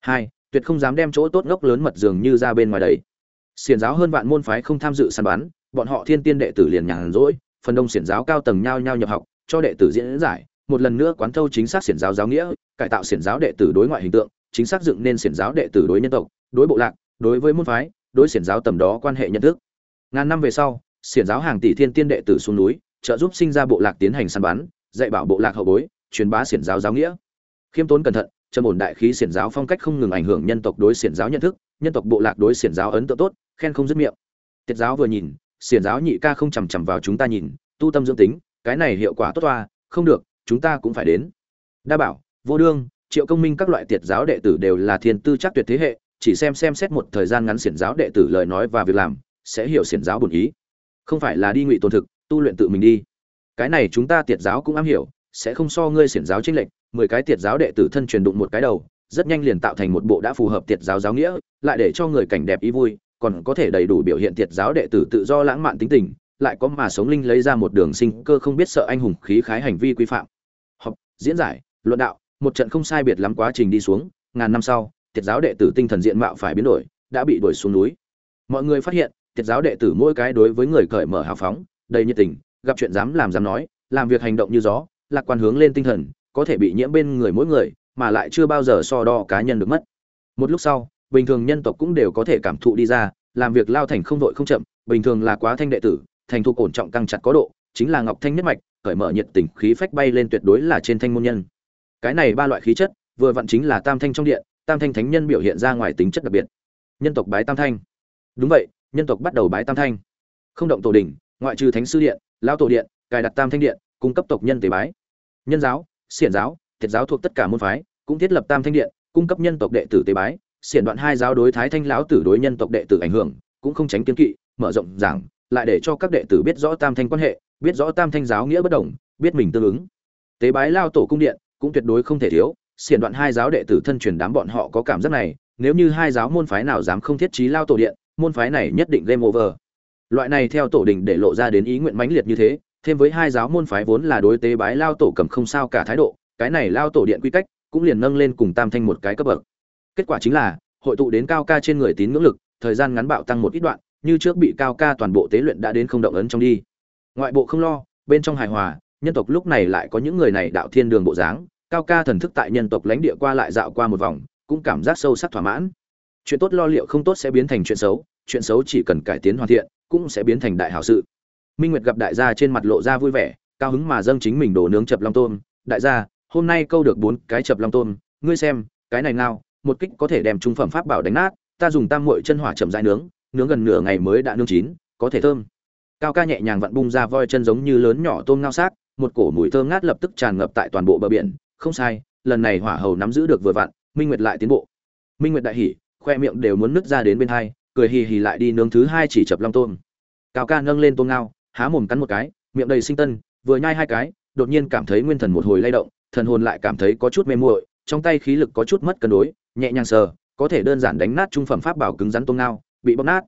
Hai, tuyệt không dám đem chỗ tốt ngốc lớn mật dường như ra bên ngoài đấy xiển giáo hơn vạn môn phái không tham dự săn bắn bọn họ thiên tiên đệ tử liền nhàn rỗi phần đông xiển giáo cao tầng nhao nhao nhập học cho đệ tử diễn giải một lần nữa quán thâu chính xác xiển giáo giáo nghĩa cải tạo xiển giáo đệ tử đối ngoại hình tượng chính xác dựng nên xiển giáo đệ tử đối nhân tộc đối bộ lạc đối với môn phái đối xiển giáo tầm đó quan hệ nhận thức ngàn năm về sau xiển giáo hàng tỷ thiên tiên đệ tử xuống núi trợ giúp sinh ra bộ lạc tiến hành săn bắn dạy bảo bộ lạc hậu bối truyền bá xiển giáo giáo nghĩa khiêm tốn cẩn thận trầm ổn đại khí xiển giáo phong cách không ngừng ảnh hưởng nhân tộc đối xiển giáo nhận thức nhân tộc bộ lạc đối xiển giáo ấn tượng tốt khen không dứt miệng. Tiết giáo vừa nhìn, xiển giáo nhị ca không chằm chằm vào chúng ta nhìn, tu tâm dưỡng tính, cái này hiệu quả tốt toa, không được, chúng ta cũng phải đến. Đa bảo, vô đương, triệu công minh các loại tiệt giáo đệ tử đều là thiên tư chắc tuyệt thế hệ, chỉ xem xem xét một thời gian ngắn xiển giáo đệ tử lời nói và việc làm, sẽ hiểu xiển giáo bổn ý. Không phải là đi ngụy tồn thực, tu luyện tự mình đi. Cái này chúng ta tiệt giáo cũng am hiểu, sẽ không so ngươi xiển giáo chính lệnh mười cái tiệt giáo đệ tử thân truyền đụng một cái đầu, rất nhanh liền tạo thành một bộ đã phù hợp tiệt giáo giáo nghĩa, lại để cho người cảnh đẹp ý vui còn có thể đầy đủ biểu hiện tiệt giáo đệ tử tự do lãng mạn tính tình, lại có mà sống linh lấy ra một đường sinh cơ không biết sợ anh hùng khí khái hành vi quy phạm. Học, diễn giải, luận đạo, một trận không sai biệt lắm quá trình đi xuống, ngàn năm sau, tiệt giáo đệ tử tinh thần diện mạo phải biến đổi, đã bị đuổi xuống núi. Mọi người phát hiện, tiệt giáo đệ tử mỗi cái đối với người cởi mở hào phóng, đầy nhiệt tình, gặp chuyện dám làm dám nói, làm việc hành động như gió, lạc quan hướng lên tinh thần, có thể bị nhiễm bên người mỗi người, mà lại chưa bao giờ so đo cá nhân được mất. Một lúc sau bình thường nhân tộc cũng đều có thể cảm thụ đi ra, làm việc lao thành không vội không chậm, bình thường là quá thanh đệ tử, thành thu ổn trọng căng chặt có độ, chính là ngọc thanh nhất mạch, cởi mở nhiệt tình khí phách bay lên tuyệt đối là trên thanh môn nhân. Cái này ba loại khí chất, vừa vặn chính là tam thanh trong điện, tam thanh thánh nhân biểu hiện ra ngoài tính chất đặc biệt. Nhân tộc bái tam thanh. Đúng vậy, nhân tộc bắt đầu bái tam thanh. Không động tổ đình ngoại trừ thánh sư điện, lao tổ điện, cài đặt tam thanh điện, cung cấp tộc nhân tế bái. Nhân giáo, xiển giáo, thiệt giáo thuộc tất cả môn phái, cũng thiết lập tam thanh điện, cung cấp nhân tộc đệ tử tế bái xiển đoạn hai giáo đối thái thanh lão tử đối nhân tộc đệ tử ảnh hưởng, cũng không tránh kiến kỵ, mở rộng giảng, lại để cho các đệ tử biết rõ tam thanh quan hệ, biết rõ tam thanh giáo nghĩa bất đồng, biết mình tương ứng. Tế bái lao tổ cung điện, cũng tuyệt đối không thể thiếu, xiển đoạn hai giáo đệ tử thân truyền đám bọn họ có cảm giác này, nếu như hai giáo môn phái nào dám không thiết trí lao tổ điện, môn phái này nhất định game over. Loại này theo tổ đình để lộ ra đến ý nguyện mãnh liệt như thế, thêm với hai giáo môn phái vốn là đối tế bái lao tổ cầm không sao cả thái độ, cái này lao tổ điện quy cách, cũng liền nâng lên cùng tam thanh một cái cấp bậc kết quả chính là, hội tụ đến cao ca trên người tín ngưỡng lực, thời gian ngắn bạo tăng một ít đoạn, như trước bị cao ca toàn bộ tế luyện đã đến không động ấn trong đi. Ngoại bộ không lo, bên trong hài hòa, nhân tộc lúc này lại có những người này đạo thiên đường bộ dáng, cao ca thần thức tại nhân tộc lãnh địa qua lại dạo qua một vòng, cũng cảm giác sâu sắc thỏa mãn. Chuyện tốt lo liệu không tốt sẽ biến thành chuyện xấu chuyện xấu chỉ cần cải tiến hoàn thiện, cũng sẽ biến thành đại hảo sự. Minh nguyệt gặp đại gia trên mặt lộ ra vui vẻ, cao hứng mà dâng chính mình đổ nướng chập long tôm. Đại gia, hôm nay câu được bốn cái chập long tôm, ngươi xem, cái này nào một kích có thể đem trung phẩm pháp bảo đánh nát, ta dùng tam muội chân hỏa chậm rãi nướng nướng gần nửa ngày mới đã nướng chín, có thể thơm. Cao ca nhẹ nhàng vặn bung ra voi chân giống như lớn nhỏ tôm ngao xác, một cổ mùi thơm ngát lập tức tràn ngập tại toàn bộ bờ biển. Không sai, lần này hỏa hầu nắm giữ được vừa vặn, minh nguyệt lại tiến bộ. Minh nguyệt đại hỉ, khoe miệng đều muốn nứt ra đến bên hai, cười hì hì lại đi nướng thứ hai chỉ chập long tôm. Cao ca nâng lên tôm ngao, há mồm cắn một cái, miệng đầy sinh tân, vừa nhai hai cái, đột nhiên cảm thấy nguyên thần một hồi lay động, thần hồn lại cảm thấy có chút mê muội, trong tay khí lực có chút mất cân đối nhẹ nhàng sờ, có thể đơn giản đánh nát trung phẩm pháp bảo cứng rắn tôm ngao, bị bóc nát.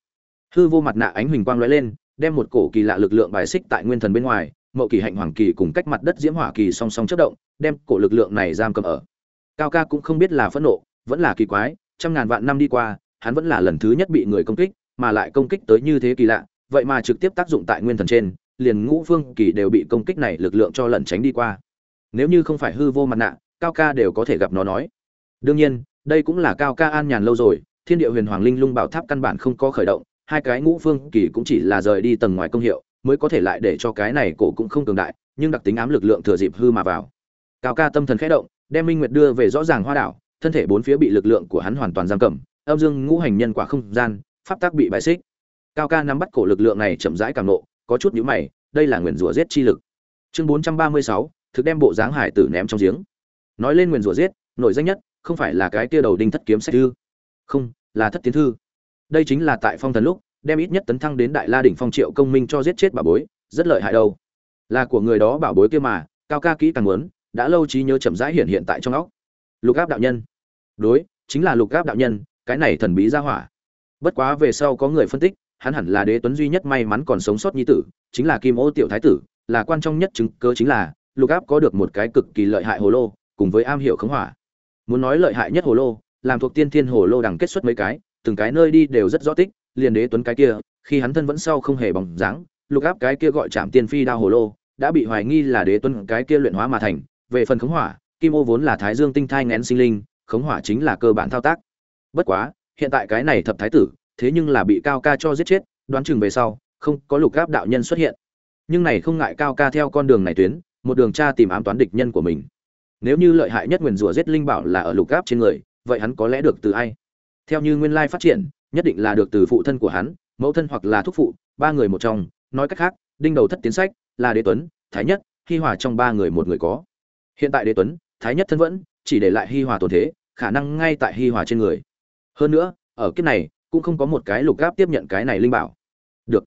Hư vô mặt nạ ánh huỳnh quang lóe lên, đem một cổ kỳ lạ lực lượng bài xích tại nguyên thần bên ngoài, mậu kỳ hạnh hoàng kỳ cùng cách mặt đất diễm hỏa kỳ song song chất động, đem cổ lực lượng này giam cầm ở. Cao ca cũng không biết là phẫn nộ, vẫn là kỳ quái, trăm ngàn vạn năm đi qua, hắn vẫn là lần thứ nhất bị người công kích, mà lại công kích tới như thế kỳ lạ, vậy mà trực tiếp tác dụng tại nguyên thần trên, liền ngũ phương kỳ đều bị công kích này lực lượng cho lẩn tránh đi qua. Nếu như không phải hư vô mặt nạ, cao ca đều có thể gặp nó nói. Đương nhiên đây cũng là cao ca an nhàn lâu rồi, thiên địa huyền hoàng linh lung bảo tháp căn bản không có khởi động, hai cái ngũ phương kỳ cũng chỉ là rời đi tầng ngoài công hiệu, mới có thể lại để cho cái này cổ cũng không cường đại, nhưng đặc tính ám lực lượng thừa dịp hư mà vào. Cao ca tâm thần khẽ động, đem minh nguyệt đưa về rõ ràng hoa đảo, thân thể bốn phía bị lực lượng của hắn hoàn toàn giam cầm, âm dương ngũ hành nhân quả không gian, pháp tác bị bại xích. Cao ca nắm bắt cổ lực lượng này chậm rãi càng nộ có chút nhũ mày, đây là nguyền rủa giết chi lực. Chương bốn trăm ba mươi sáu, thực đem bộ dáng hải tử ném trong giếng. Nói lên nguyền rủa giết, nổi danh nhất không phải là cái kia đầu đinh thất kiếm sách thư không, là thất tiến thư. Đây chính là tại phong thần lúc, đem ít nhất tấn thăng đến đại la đỉnh phong triệu công minh cho giết chết bà bối, rất lợi hại đâu. Là của người đó bảo bối kia mà, cao ca kỹ càng muốn, đã lâu trí nhớ chậm rãi hiện hiện tại trong óc. Lục áp đạo nhân. Đối, chính là lục áp đạo nhân, cái này thần bí ra hỏa. Bất quá về sau có người phân tích, hắn hẳn là đế tuấn duy nhất may mắn còn sống sót nhi tử, chính là kim ô tiểu thái tử, là quan trọng nhất chứng cớ chính là, lục áp có được một cái cực kỳ lợi hại hồ lô, cùng với am hiểu khống hỏa muốn nói lợi hại nhất hồ lô, làm thuộc tiên thiên hồ lô đằng kết xuất mấy cái, từng cái nơi đi đều rất rõ tích, liền đế tuấn cái kia, khi hắn thân vẫn sau không hề bóng dáng, lục áp cái kia gọi chạm tiên phi đao hồ lô, đã bị hoài nghi là đế tuấn cái kia luyện hóa mà thành, về phần khống hỏa, kim ô vốn là thái dương tinh thai ngén sinh linh, khống hỏa chính là cơ bản thao tác. Bất quá, hiện tại cái này thập thái tử, thế nhưng là bị cao ca cho giết chết, đoán chừng về sau, không có lục áp đạo nhân xuất hiện. Nhưng này không ngại cao ca theo con đường này tuyến, một đường tra tìm ám toán địch nhân của mình nếu như lợi hại nhất nguyền rủa giết linh bảo là ở lục áp trên người, vậy hắn có lẽ được từ ai? Theo như nguyên lai phát triển, nhất định là được từ phụ thân của hắn, mẫu thân hoặc là thúc phụ, ba người một trong. Nói cách khác, đinh đầu thất tiến sách, là đế tuấn, thái nhất, hi hòa trong ba người một người có. Hiện tại đế tuấn, thái nhất thân vẫn, chỉ để lại hi hòa tồn thế, khả năng ngay tại hi hòa trên người. Hơn nữa, ở kiếp này, cũng không có một cái lục gáp tiếp nhận cái này linh bảo. Được.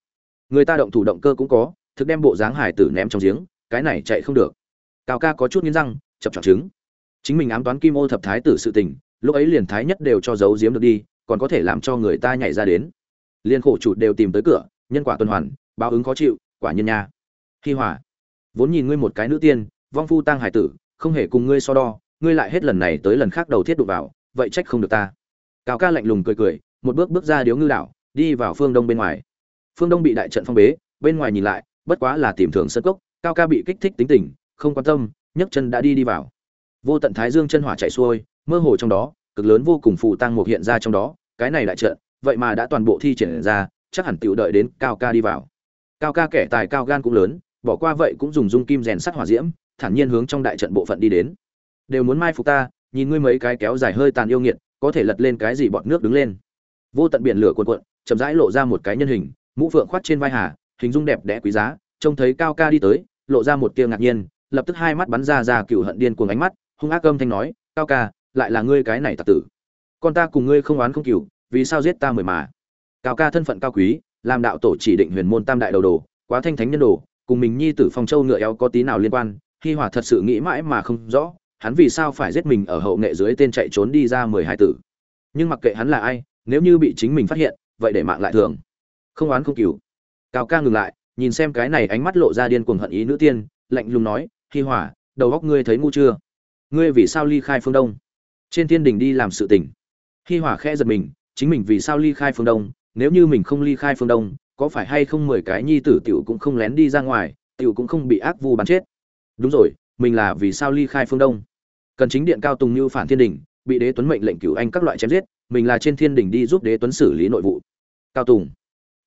Người ta động thủ động cơ cũng có, thực đem bộ dáng hải tử ném trong giếng, cái này chạy không được. Cao ca có chút nghiến răng chập chọn trứng chính mình ám toán kim ô thập thái tử sự tình, lúc ấy liền thái nhất đều cho giấu giếm được đi, còn có thể làm cho người ta nhảy ra đến. Liên khổ chủ đều tìm tới cửa, nhân quả tuần hoàn, báo ứng khó chịu, quả nhân nha. Hi hỏa vốn nhìn ngươi một cái nữ tiên, vong phu tăng hải tử, không hề cùng ngươi so đo, ngươi lại hết lần này tới lần khác đầu thiết đụng vào, vậy trách không được ta. Cao ca lạnh lùng cười cười, một bước bước ra điếu ngư đảo, đi vào phương đông bên ngoài. Phương đông bị đại trận phong bế, bên ngoài nhìn lại, bất quá là tìm thường sân cốc, cao ca bị kích thích tính tình, không quan tâm nhấc chân đã đi đi vào. Vô tận thái dương chân hỏa chạy xuôi, mơ hồ trong đó, cực lớn vô cùng phù tăng một hiện ra trong đó, cái này đại trận, vậy mà đã toàn bộ thi triển ra, chắc hẳn tiểu đợi đến cao ca đi vào. Cao ca kẻ tài cao gan cũng lớn, bỏ qua vậy cũng dùng dung kim rèn sắt hỏa diễm, thản nhiên hướng trong đại trận bộ phận đi đến. Đều muốn mai phục ta, nhìn ngươi mấy cái kéo dài hơi tàn yêu nghiệt, có thể lật lên cái gì bọt nước đứng lên. Vô tận biển lửa cuồn cuộn, chậm rãi lộ ra một cái nhân hình, mũ phượng khoát trên vai hà, hình dung đẹp đẽ quý giá, trông thấy cao ca đi tới, lộ ra một tia ngạc nhiên lập tức hai mắt bắn ra ra cựu hận điên cuồng ánh mắt, hung ác âm thanh nói, cao ca, lại là ngươi cái này tặc tử. Con ta cùng ngươi không oán không cựu vì sao giết ta mười mà? Cao ca thân phận cao quý, làm đạo tổ chỉ định huyền môn tam đại đầu đồ, quá thanh thánh nhân đồ, cùng mình nhi tử phong châu ngựa eo có tí nào liên quan, hi hòa thật sự nghĩ mãi mà không rõ, hắn vì sao phải giết mình ở hậu nghệ dưới tên chạy trốn đi ra mười hai tử. Nhưng mặc kệ hắn là ai, nếu như bị chính mình phát hiện, vậy để mạng lại thường. Không oán không cừu. Cao ca ngừng lại, nhìn xem cái này ánh mắt lộ ra điên cuồng hận ý nữ tiên, lạnh lùng nói hi hỏa, đầu góc ngươi thấy ngu chưa? Ngươi vì sao ly khai phương đông? Trên thiên đình đi làm sự tình. Hi hỏa khẽ giật mình chính mình vì sao ly khai phương đông? Nếu như mình không ly khai phương đông có phải hay không mười cái nhi tử tiểu cũng không lén đi ra ngoài tiểu cũng không bị ác vu bắn chết? Đúng rồi mình là vì sao ly khai phương đông? Cần chính điện cao tùng như phản thiên đình bị đế tuấn mệnh lệnh cửu anh các loại chém giết mình là trên thiên đình đi giúp đế tuấn xử lý nội vụ. Cao tùng.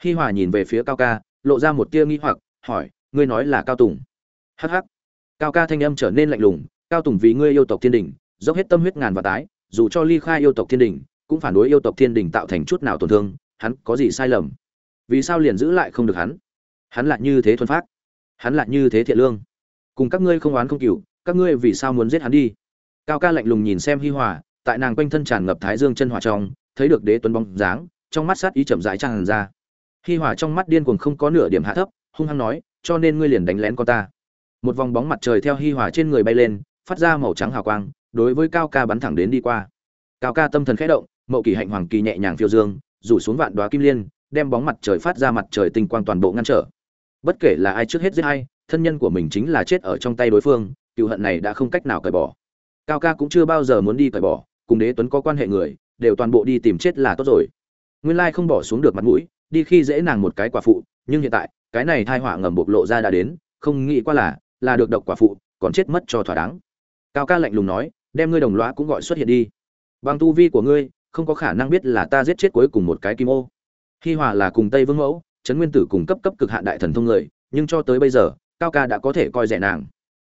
Hi hòa nhìn về phía cao ca lộ ra một tia nghi hoặc hỏi ngươi nói là cao tùng. Hh cao ca thanh âm trở nên lạnh lùng, cao tùng vì ngươi yêu tộc thiên đình, dốc hết tâm huyết ngàn và tái, dù cho ly khai yêu tộc thiên đình, cũng phản đối yêu tộc thiên đình tạo thành chút nào tổn thương, hắn có gì sai lầm? Vì sao liền giữ lại không được hắn? Hắn lại như thế thuần phát hắn lại như thế thiện lương. Cùng các ngươi không oán không cừu các ngươi vì sao muốn giết hắn đi? Cao ca lạnh lùng nhìn xem hi hòa, tại nàng quanh thân tràn ngập thái dương chân hỏa trong, thấy được đế tuấn bóng dáng, trong mắt sát ý chậm rãi tràn ra. Hi hòa trong mắt điên cuồng không có nửa điểm hạ thấp, hung hăng nói, cho nên ngươi liền đánh lén con ta một vòng bóng mặt trời theo hi hòa trên người bay lên, phát ra màu trắng hào quang, đối với cao ca bắn thẳng đến đi qua. Cao ca tâm thần khẽ động, mậu kỳ hạnh hoàng kỳ nhẹ nhàng phiêu dương, rủ xuống vạn đoá kim liên, đem bóng mặt trời phát ra mặt trời tinh quang toàn bộ ngăn trở. Bất kể là ai trước hết giết ai, thân nhân của mình chính là chết ở trong tay đối phương, cựu hận này đã không cách nào cởi bỏ. Cao ca cũng chưa bao giờ muốn đi cởi bỏ, cùng đế tuấn có quan hệ người, đều toàn bộ đi tìm chết là tốt rồi. Nguyên lai không bỏ xuống được mặt mũi, đi khi dễ nàng một cái quả phụ, nhưng hiện tại, cái này thai họa ngầm bộc lộ ra đã đến, không nghĩ qua là là được độc quả phụ, còn chết mất cho thỏa đáng. Cao ca lạnh lùng nói, đem ngươi đồng lõa cũng gọi xuất hiện đi. Bằng tu vi của ngươi, không có khả năng biết là ta giết chết cuối cùng một cái kim ô. Hi hòa là cùng tây vương mẫu, trấn nguyên tử cùng cấp cấp cực hạn đại thần thông người, nhưng cho tới bây giờ, cao ca đã có thể coi rẻ nàng.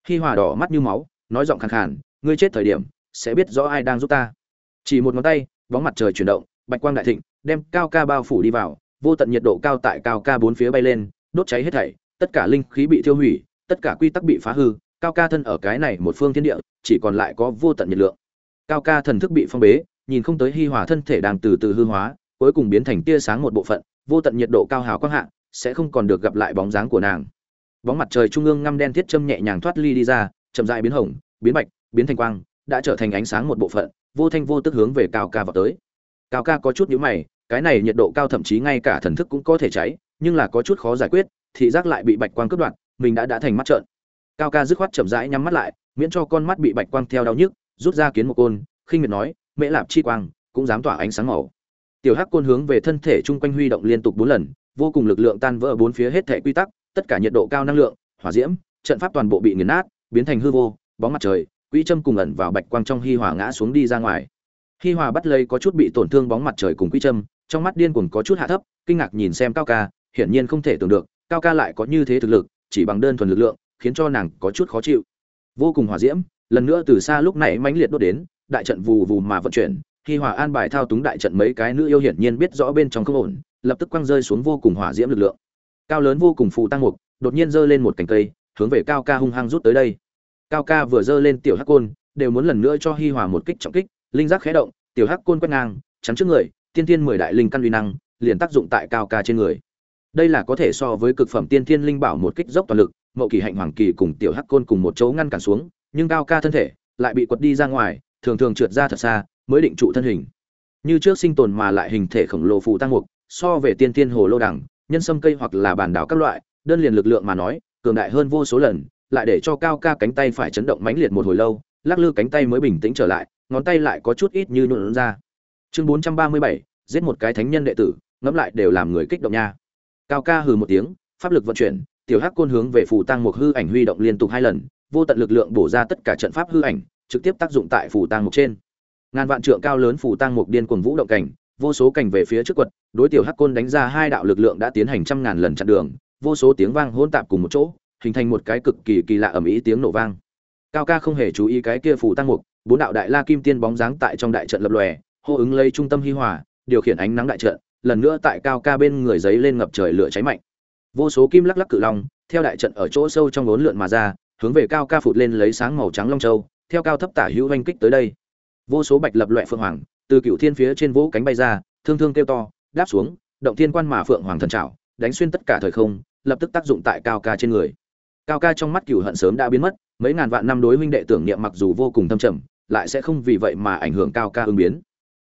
Hi hòa đỏ mắt như máu, nói giọng khàn khàn, ngươi chết thời điểm, sẽ biết rõ ai đang giúp ta. Chỉ một ngón tay, bóng mặt trời chuyển động, bạch quang đại thịnh, đem cao ca bao phủ đi vào, vô tận nhiệt độ cao tại cao ca bốn phía bay lên, đốt cháy hết thảy, tất cả linh khí bị thiêu hủy tất cả quy tắc bị phá hư, cao ca thân ở cái này một phương thiên địa, chỉ còn lại có vô tận nhiệt lượng. Cao ca thần thức bị phong bế, nhìn không tới hi hòa thân thể đang từ từ hư hóa, cuối cùng biến thành tia sáng một bộ phận, vô tận nhiệt độ cao hào quang hạ, sẽ không còn được gặp lại bóng dáng của nàng. Bóng mặt trời trung ương ngăm đen thiết châm nhẹ nhàng thoát ly đi ra, chậm dại biến hồng, biến bạch, biến thành quang, đã trở thành ánh sáng một bộ phận, vô thanh vô tức hướng về cao ca vào tới. Cao ca có chút nhũ mày, cái này nhiệt độ cao thậm chí ngay cả thần thức cũng có thể cháy, nhưng là có chút khó giải quyết, thị giác lại bị bạch quang cướp đoạt mình đã đã thành mắt trợn. Cao ca dứt khoát chậm rãi nhắm mắt lại, miễn cho con mắt bị bạch quang theo đau nhức, rút ra kiến một côn, khinh miệt nói, mễ lạp chi quang, cũng dám tỏa ánh sáng màu. Tiểu hắc côn hướng về thân thể chung quanh huy động liên tục bốn lần, vô cùng lực lượng tan vỡ bốn phía hết thể quy tắc, tất cả nhiệt độ cao năng lượng, hỏa diễm, trận pháp toàn bộ bị nghiền nát, biến thành hư vô, bóng mặt trời, quỹ châm cùng ẩn vào bạch quang trong hi hòa ngã xuống đi ra ngoài. Hi hòa bắt lấy có chút bị tổn thương bóng mặt trời cùng quỹ châm, trong mắt điên cuồng có chút hạ thấp, kinh ngạc nhìn xem cao ca, hiển nhiên không thể tưởng được, cao ca lại có như thế thực lực chỉ bằng đơn thuần lực lượng, khiến cho nàng có chút khó chịu. Vô cùng hòa diễm, lần nữa từ xa lúc này mãnh liệt đốt đến, đại trận vù vù mà vận chuyển, khi hòa an bài thao túng đại trận mấy cái nữ yêu hiển nhiên biết rõ bên trong không ổn, lập tức quăng rơi xuống vô cùng hỏa diễm lực lượng. Cao lớn vô cùng phù tăng mục, đột nhiên giơ lên một cành cây, hướng về cao ca hung hăng rút tới đây. Cao ca vừa giơ lên tiểu hắc côn, đều muốn lần nữa cho hi hòa một kích trọng kích, linh giác khẽ động, tiểu hắc côn quét ngang, chắn trước người, tiên tiên mười đại linh căn uy năng, liền tác dụng tại cao ca trên người đây là có thể so với cực phẩm tiên thiên linh bảo một kích dốc toàn lực, mậu kỳ hạnh hoàng kỳ cùng tiểu hắc côn cùng một chỗ ngăn cản xuống, nhưng cao ca thân thể lại bị quật đi ra ngoài, thường thường trượt ra thật xa, mới định trụ thân hình. Như trước sinh tồn mà lại hình thể khổng lồ phụ tăng mục, so về tiên Thiên hồ lô đẳng nhân sâm cây hoặc là bản đảo các loại, đơn liền lực lượng mà nói, cường đại hơn vô số lần, lại để cho cao ca cánh tay phải chấn động mãnh liệt một hồi lâu, lắc lư cánh tay mới bình tĩnh trở lại, ngón tay lại có chút ít như nhuộn ra. Chương bốn trăm ba mươi bảy, giết một cái thánh nhân đệ tử, ngẫm lại đều làm người kích động nha cao ca hừ một tiếng, pháp lực vận chuyển, tiểu hắc côn hướng về phù tăng mục hư ảnh huy động liên tục hai lần, vô tận lực lượng bổ ra tất cả trận pháp hư ảnh, trực tiếp tác dụng tại phù tăng mục trên. Ngàn vạn trượng cao lớn phù tăng mục điên cuồng vũ động cảnh, vô số cảnh về phía trước quật, đối tiểu hắc côn đánh ra hai đạo lực lượng đã tiến hành trăm ngàn lần chặn đường, vô số tiếng vang hỗn tạp cùng một chỗ, hình thành một cái cực kỳ kỳ lạ ầm ĩ tiếng nổ vang. Cao ca không hề chú ý cái kia phù tăng mục, bốn đạo đại la kim tiên bóng dáng tại trong đại trận lập lòe, hô ứng lấy trung tâm hi hòa, điều khiển ánh nắng đại trận lần nữa tại cao ca bên người giấy lên ngập trời lửa cháy mạnh. Vô số kim lắc lắc cự long, theo đại trận ở chỗ sâu trong bốn lượn mà ra, hướng về cao ca phụt lên lấy sáng màu trắng long châu, theo cao thấp tả hữu oanh kích tới đây. Vô số bạch lập loại phượng hoàng, từ cựu thiên phía trên vỗ cánh bay ra, thương thương kêu to, đáp xuống, động thiên quan mà phượng hoàng thần trảo, đánh xuyên tất cả thời không, lập tức tác dụng tại cao ca trên người. Cao ca trong mắt cựu hận sớm đã biến mất, mấy ngàn vạn năm đối huynh đệ tưởng niệm mặc dù vô cùng thâm trầm, lại sẽ không vì vậy mà ảnh hưởng cao ca ứng biến.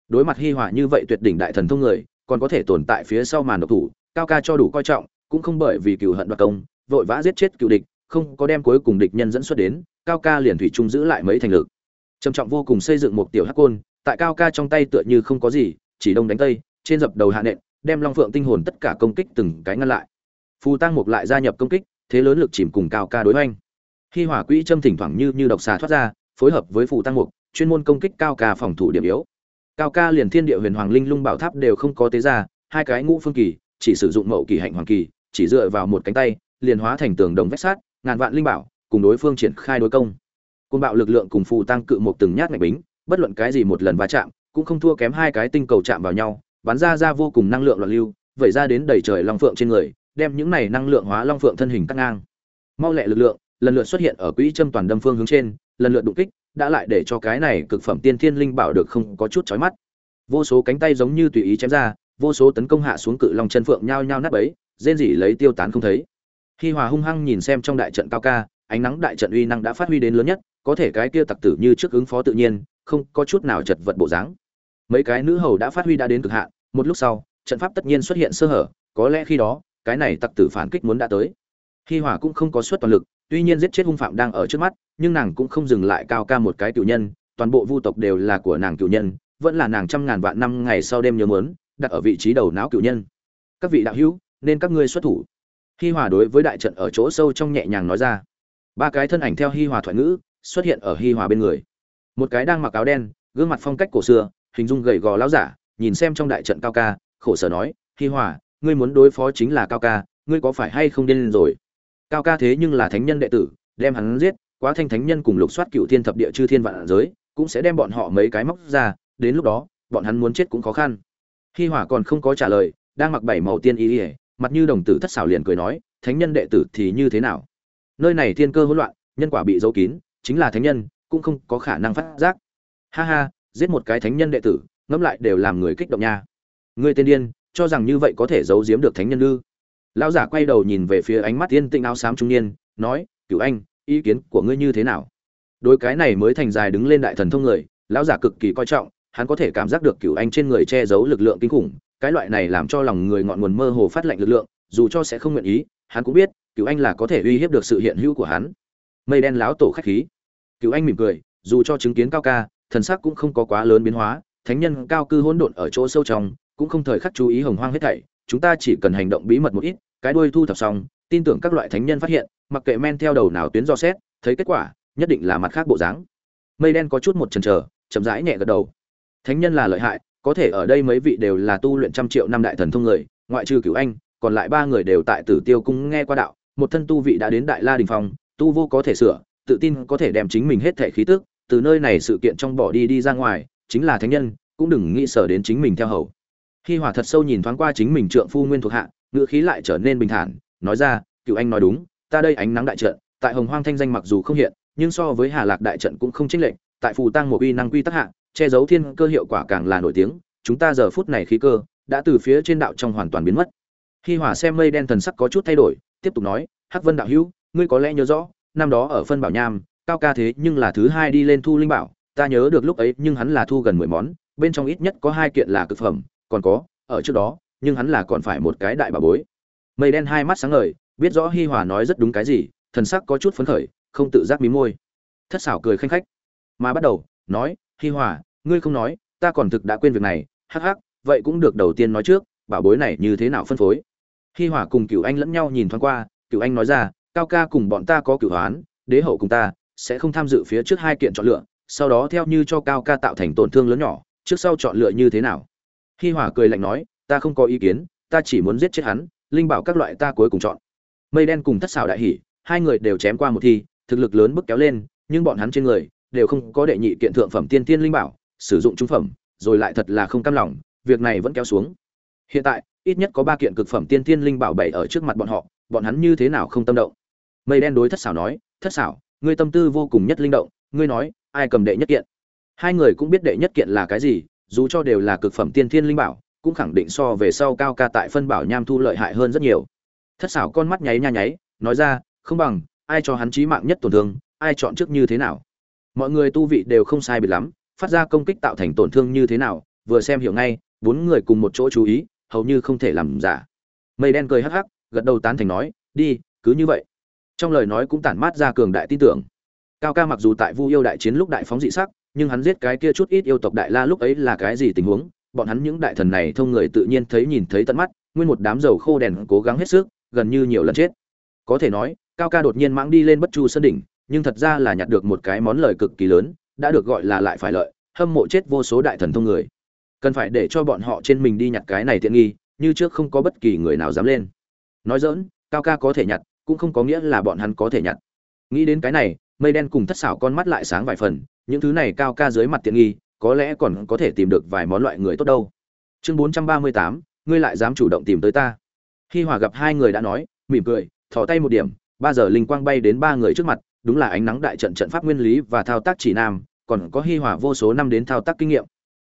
Đối mặt hi hòa như vậy tuyệt đỉnh đại thần thông người còn có thể tồn tại phía sau màn độc thủ, cao ca cho đủ coi trọng, cũng không bởi vì cựu hận đoạt công, vội vã giết chết cựu địch, không có đem cuối cùng địch nhân dẫn xuất đến, cao ca liền thủy chung giữ lại mấy thành lực. Trầm trọng vô cùng xây dựng một tiểu hắc côn, tại cao ca trong tay tựa như không có gì, chỉ đông đánh tây, trên dập đầu hạ nện, đem long phượng tinh hồn tất cả công kích từng cái ngăn lại. Phù tăng mục lại gia nhập công kích, thế lớn lực chìm cùng cao ca đối hoành. Khi hỏa quỹ châm thỉnh thoảng như như độc xà thoát ra, phối hợp với phù tăng mục, chuyên môn công kích cao ca phòng thủ điểm yếu cao ca liền thiên địa huyền hoàng linh lung bảo tháp đều không có tế ra, hai cái ngũ phương kỳ, chỉ sử dụng mậu kỳ hạnh hoàng kỳ, chỉ dựa vào một cánh tay, liền hóa thành tường đồng vách sát ngàn vạn linh bảo, cùng đối phương triển khai đối công. Côn bạo lực lượng cùng phù tăng cự một từng nhát ngạch bính, bất luận cái gì một lần va chạm, cũng không thua kém hai cái tinh cầu chạm vào nhau, bắn ra ra vô cùng năng lượng loạn lưu, vẩy ra đến đầy trời long phượng trên người, đem những này năng lượng hóa long phượng thân hình cắt ngang. Mau lẹ lực lượng, lần lượt xuất hiện ở quỹ châm toàn đâm phương hướng trên, lần lượt đụng kích đã lại để cho cái này cực phẩm tiên thiên linh bảo được không có chút chói mắt. Vô số cánh tay giống như tùy ý chém ra, vô số tấn công hạ xuống cự long chân phượng nhao nhao nát bấy, rên rỉ lấy tiêu tán không thấy. Khi hòa hung hăng nhìn xem trong đại trận cao ca, ánh nắng đại trận uy năng đã phát huy đến lớn nhất, có thể cái kia tặc tử như trước ứng phó tự nhiên, không có chút nào chật vật bộ dáng. Mấy cái nữ hầu đã phát huy đã đến cực hạn, một lúc sau, trận pháp tất nhiên xuất hiện sơ hở, có lẽ khi đó, cái này tặc tử phản kích muốn đã tới. Hi hòa cũng không có suất toàn lực, tuy nhiên giết chết hung phạm đang ở trước mắt, nhưng nàng cũng không dừng lại cao ca một cái cựu nhân, toàn bộ vu tộc đều là của nàng cựu nhân, vẫn là nàng trăm ngàn vạn năm ngày sau đêm nhớ mớn, đặt ở vị trí đầu não cựu nhân. Các vị đạo hữu, nên các ngươi xuất thủ. Hi hòa đối với đại trận ở chỗ sâu trong nhẹ nhàng nói ra. Ba cái thân ảnh theo hi hòa thoại ngữ, xuất hiện ở hi hòa bên người. Một cái đang mặc áo đen, gương mặt phong cách cổ xưa, hình dung gầy gò láo giả, nhìn xem trong đại trận cao ca, khổ sở nói, hi hòa, ngươi muốn đối phó chính là cao ca, ngươi có phải hay không điên rồi? Cao ca thế nhưng là thánh nhân đệ tử, đem hắn giết, quá thanh thánh nhân cùng lục soát cựu thiên thập địa chư thiên vạn giới, cũng sẽ đem bọn họ mấy cái móc ra, đến lúc đó, bọn hắn muốn chết cũng khó khăn. Hi hỏa còn không có trả lời, đang mặc bảy màu tiên y ỉa mặt như đồng tử thất xảo liền cười nói, thánh nhân đệ tử thì như thế nào? Nơi này thiên cơ hỗn loạn, nhân quả bị giấu kín, chính là thánh nhân, cũng không có khả năng phát giác. Ha ha, giết một cái thánh nhân đệ tử, ngẫm lại đều làm người kích động nha. Ngươi tên điên, cho rằng như vậy có thể giấu giếm được thánh nhân ư? Lão giả quay đầu nhìn về phía ánh mắt tiên tinh áo xám trung niên, nói, cửu anh, ý kiến của ngươi như thế nào? Đối cái này mới thành dài đứng lên đại thần thông người, lão giả cực kỳ coi trọng, hắn có thể cảm giác được cửu anh trên người che giấu lực lượng kinh khủng, cái loại này làm cho lòng người ngọn nguồn mơ hồ phát lạnh lực lượng, dù cho sẽ không nguyện ý, hắn cũng biết, cửu anh là có thể uy hiếp được sự hiện hữu của hắn. Mây đen láo tổ khách khí. Cửu anh mỉm cười, dù cho chứng kiến cao ca, thần sắc cũng không có quá lớn biến hóa, thánh nhân cao cư hỗn độn ở chỗ sâu trong, cũng không thời khắc chú ý hồng hoang hết thảy chúng ta chỉ cần hành động bí mật một ít, cái đuôi thu thập xong, tin tưởng các loại thánh nhân phát hiện, mặc kệ men theo đầu nào tuyến do xét, thấy kết quả, nhất định là mặt khác bộ dáng. Mây đen có chút một chần chờ, chậm rãi nhẹ gật đầu. Thánh nhân là lợi hại, có thể ở đây mấy vị đều là tu luyện trăm triệu năm đại thần thông người, ngoại trừ cửu anh, còn lại ba người đều tại tử tiêu cung nghe qua đạo, một thân tu vị đã đến đại la đình phong, tu vô có thể sửa, tự tin có thể đem chính mình hết thể khí tức, từ nơi này sự kiện trong bỏ đi đi ra ngoài, chính là thánh nhân, cũng đừng nghĩ sở đến chính mình theo hầu khi hòa thật sâu nhìn thoáng qua chính mình trượng phu nguyên thuộc hạ, ngữ khí lại trở nên bình thản, nói ra, cựu anh nói đúng, ta đây ánh nắng đại trận, tại hồng hoang thanh danh mặc dù không hiện, nhưng so với hà lạc đại trận cũng không chênh lệch, tại phù tăng một uy năng quy tắc hạ, che giấu thiên cơ hiệu quả càng là nổi tiếng, chúng ta giờ phút này khí cơ, đã từ phía trên đạo trong hoàn toàn biến mất. Khi hỏa xem mây đen thần sắc có chút thay đổi, tiếp tục nói, hắc vân đạo hữu, ngươi có lẽ nhớ rõ, năm đó ở phân bảo nham, cao ca thế nhưng là thứ hai đi lên thu linh bảo, ta nhớ được lúc ấy nhưng hắn là thu gần mười món, bên trong ít nhất có hai kiện là cực phẩm còn có, ở trước đó, nhưng hắn là còn phải một cái đại bà bối. Mây đen hai mắt sáng ngời, biết rõ hi hòa nói rất đúng cái gì, thần sắc có chút phấn khởi, không tự giác mí môi. Thất xảo cười khanh khách. Mà bắt đầu, nói, hi hòa, ngươi không nói, ta còn thực đã quên việc này, hắc hắc, vậy cũng được đầu tiên nói trước bảo bối này như thế nào phân phối? Hi hòa cùng cựu anh lẫn nhau nhìn thoáng qua cựu anh nói ra, cao ca cùng bọn ta có cựu hoán, đế hậu cùng ta sẽ không tham dự phía trước hai kiện chọn lựa, sau đó theo như cho cao ca tạo thành tổn thương lớn nhỏ, trước sau chọn lựa như thế nào? Hi hòa cười lạnh nói, ta không có ý kiến, ta chỉ muốn giết chết hắn, linh bảo các loại ta cuối cùng chọn. Mây đen cùng thất xảo đại hỉ, hai người đều chém qua một thi, thực lực lớn bức kéo lên, nhưng bọn hắn trên người đều không có đệ nhị kiện thượng phẩm tiên tiên linh bảo, sử dụng trung phẩm, rồi lại thật là không cam lòng, việc này vẫn kéo xuống. Hiện tại, ít nhất có ba kiện cực phẩm tiên tiên linh bảo bảy ở trước mặt bọn họ, bọn hắn như thế nào không tâm động? Mây đen đối thất xảo nói, thất xảo, ngươi tâm tư vô cùng nhất linh động, ngươi nói, ai cầm đệ nhất kiện? Hai người cũng biết đệ nhất kiện là cái gì dù cho đều là cực phẩm tiên thiên linh bảo, cũng khẳng định so về sau cao ca tại phân bảo nham thu lợi hại hơn rất nhiều. Thất xảo con mắt nháy nha nháy, nói ra, không bằng, ai cho hắn chí mạng nhất tổn thương, ai chọn trước như thế nào? Mọi người tu vị đều không sai biệt lắm, phát ra công kích tạo thành tổn thương như thế nào, vừa xem hiểu ngay, bốn người cùng một chỗ chú ý, hầu như không thể làm giả. Mây đen cười hắc hắc, gật đầu tán thành nói, đi, cứ như vậy. Trong lời nói cũng tản mát ra cường đại tin tưởng. Cao ca mặc dù tại vu yêu đại chiến lúc đại phóng dị sắc nhưng hắn giết cái kia chút ít yêu tộc đại la lúc ấy là cái gì tình huống? Bọn hắn những đại thần này thông người tự nhiên thấy nhìn thấy tận mắt, nguyên một đám dầu khô đèn cố gắng hết sức, gần như nhiều lần chết. Có thể nói, cao ca đột nhiên mãng đi lên bất chu sân đỉnh, nhưng thật ra là nhặt được một cái món lời cực kỳ lớn, đã được gọi là lại phải lợi, hâm mộ chết vô số đại thần thông người. Cần phải để cho bọn họ trên mình đi nhặt cái này tiện nghi, như trước không có bất kỳ người nào dám lên. Nói dỡn cao ca có thể nhặt, cũng không có nghĩa là bọn hắn có thể nhặt. Nghĩ đến cái này mây đen cùng thất xảo con mắt lại sáng vài phần, những thứ này cao ca dưới mặt tiện nghi, có lẽ còn có thể tìm được vài món loại người tốt đâu. Chương bốn trăm ba mươi tám, ngươi lại dám chủ động tìm tới ta. Khi hòa gặp hai người đã nói, mỉm cười, thò tay một điểm, ba giờ linh quang bay đến ba người trước mặt, đúng là ánh nắng đại trận trận pháp nguyên lý và thao tác chỉ nam, còn có hi hòa vô số năm đến thao tác kinh nghiệm.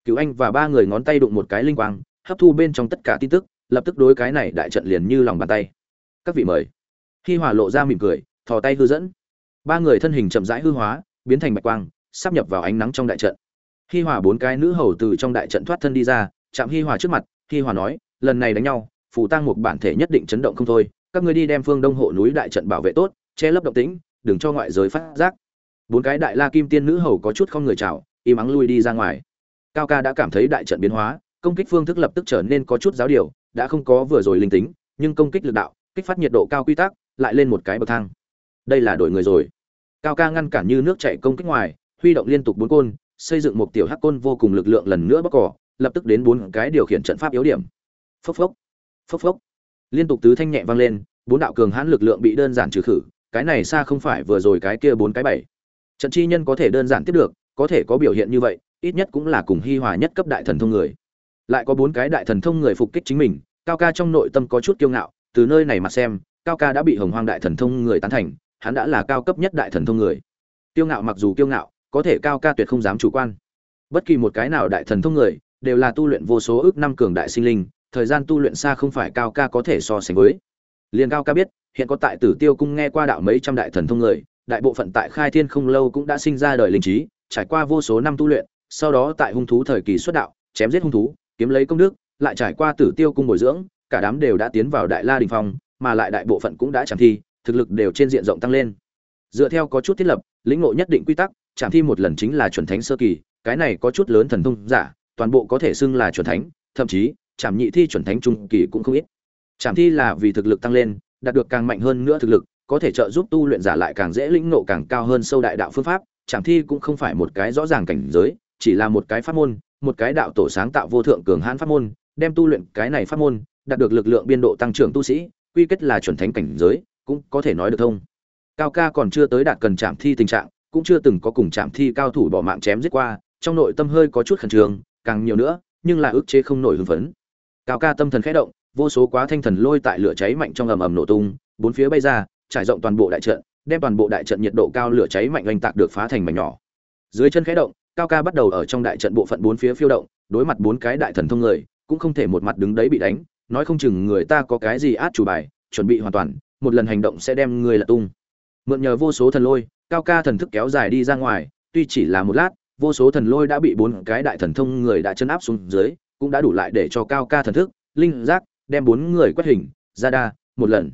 Cứu anh và ba người ngón tay đụng một cái linh quang, hấp thu bên trong tất cả tin tức, lập tức đối cái này đại trận liền như lòng bàn tay. Các vị mời. Hi hòa lộ ra mỉm cười, thò tay hư dẫn ba người thân hình chậm rãi hư hóa, biến thành bạch quang, sắp nhập vào ánh nắng trong đại trận. Hi hòa bốn cái nữ hầu từ trong đại trận thoát thân đi ra, chạm hi hòa trước mặt, hi hòa nói, lần này đánh nhau, phù tăng một bản thể nhất định chấn động không thôi. Các ngươi đi đem phương đông hộ núi đại trận bảo vệ tốt, che lấp động tĩnh, đừng cho ngoại giới phát giác. Bốn cái đại la kim tiên nữ hầu có chút không người chào, im ắng lui đi ra ngoài. Cao ca đã cảm thấy đại trận biến hóa, công kích phương thức lập tức trở nên có chút giáo điều, đã không có vừa rồi linh tính, nhưng công kích lực đạo, kích phát nhiệt độ cao quy tắc, lại lên một cái bậc thang đây là đổi người rồi. Cao ca ngăn cản như nước chạy công kích ngoài, huy động liên tục bốn côn, xây dựng một tiểu hắc côn vô cùng lực lượng lần nữa bóc cỏ, lập tức đến bốn cái điều khiển trận pháp yếu điểm. Phốc phốc phốc phốc. Liên tục tứ thanh nhẹ vang lên, bốn đạo cường hãn lực lượng bị đơn giản trừ khử, cái này xa không phải vừa rồi cái kia bốn cái bảy. Trận chi nhân có thể đơn giản tiếp được, có thể có biểu hiện như vậy, ít nhất cũng là cùng hi hòa nhất cấp đại thần thông người. Lại có bốn cái đại thần thông người phục kích chính mình, cao ca trong nội tâm có chút kiêu ngạo, từ nơi này mà xem, cao ca đã bị hồng hoang đại thần thông người tán thành hắn đã là cao cấp nhất đại thần thông người. Kiêu ngạo mặc dù kiêu ngạo, có thể cao ca tuyệt không dám chủ quan. Bất kỳ một cái nào đại thần thông người, đều là tu luyện vô số ước năm cường đại sinh linh, thời gian tu luyện xa không phải cao ca có thể so sánh với. Liền cao ca biết, hiện có tại tử tiêu cung nghe qua đạo mấy trăm đại thần thông người, đại bộ phận tại khai thiên không lâu cũng đã sinh ra đời linh trí, trải qua vô số năm tu luyện, sau đó tại hung thú thời kỳ xuất đạo, chém giết hung thú, kiếm lấy công đức, lại trải qua tử tiêu cung bồi dưỡng, cả đám đều đã tiến vào đại la đình phong, mà lại đại bộ phận cũng đã chẳng thi thực lực đều trên diện rộng tăng lên. Dựa theo có chút thiết lập, lĩnh ngộ nhất định quy tắc chẳng thi một lần chính là chuẩn thánh sơ kỳ, cái này có chút lớn thần thông giả, toàn bộ có thể xưng là chuẩn thánh, thậm chí, chạm nhị thi chuẩn thánh trung kỳ cũng không ít. Chạm thi là vì thực lực tăng lên, đạt được càng mạnh hơn nữa thực lực, có thể trợ giúp tu luyện giả lại càng dễ lĩnh ngộ càng cao hơn sâu đại đạo phương pháp, Chạm thi cũng không phải một cái rõ ràng cảnh giới, chỉ là một cái pháp môn, một cái đạo tổ sáng tạo vô thượng cường hãn pháp môn, đem tu luyện cái này pháp môn, đạt được lực lượng biên độ tăng trưởng tu sĩ, quy kết là chuẩn thánh cảnh giới cũng có thể nói được thông. Cao ca còn chưa tới đạt cần chạm thi tình trạng, cũng chưa từng có cùng chạm thi cao thủ bỏ mạng chém giết qua, trong nội tâm hơi có chút khẩn trương, càng nhiều nữa, nhưng là ức chế không nổi hưng phấn. Cao ca tâm thần khẽ động, vô số quá thanh thần lôi tại lửa cháy mạnh trong ầm ầm nổ tung, bốn phía bay ra, trải rộng toàn bộ đại trận, đem toàn bộ đại trận nhiệt độ cao lửa cháy mạnh oanh tạc được phá thành mảnh nhỏ. Dưới chân khẽ động, cao ca bắt đầu ở trong đại trận bộ phận bốn phía phiêu động, đối mặt bốn cái đại thần thông người, cũng không thể một mặt đứng đấy bị đánh, nói không chừng người ta có cái gì át chủ bài, chuẩn bị hoàn toàn một lần hành động sẽ đem người là tung. Mượn nhờ vô số thần lôi, cao ca thần thức kéo dài đi ra ngoài, tuy chỉ là một lát, vô số thần lôi đã bị bốn cái đại thần thông người đã chân áp xuống dưới, cũng đã đủ lại để cho cao ca thần thức, linh giác, đem bốn người quét hình, ra đa, một lần.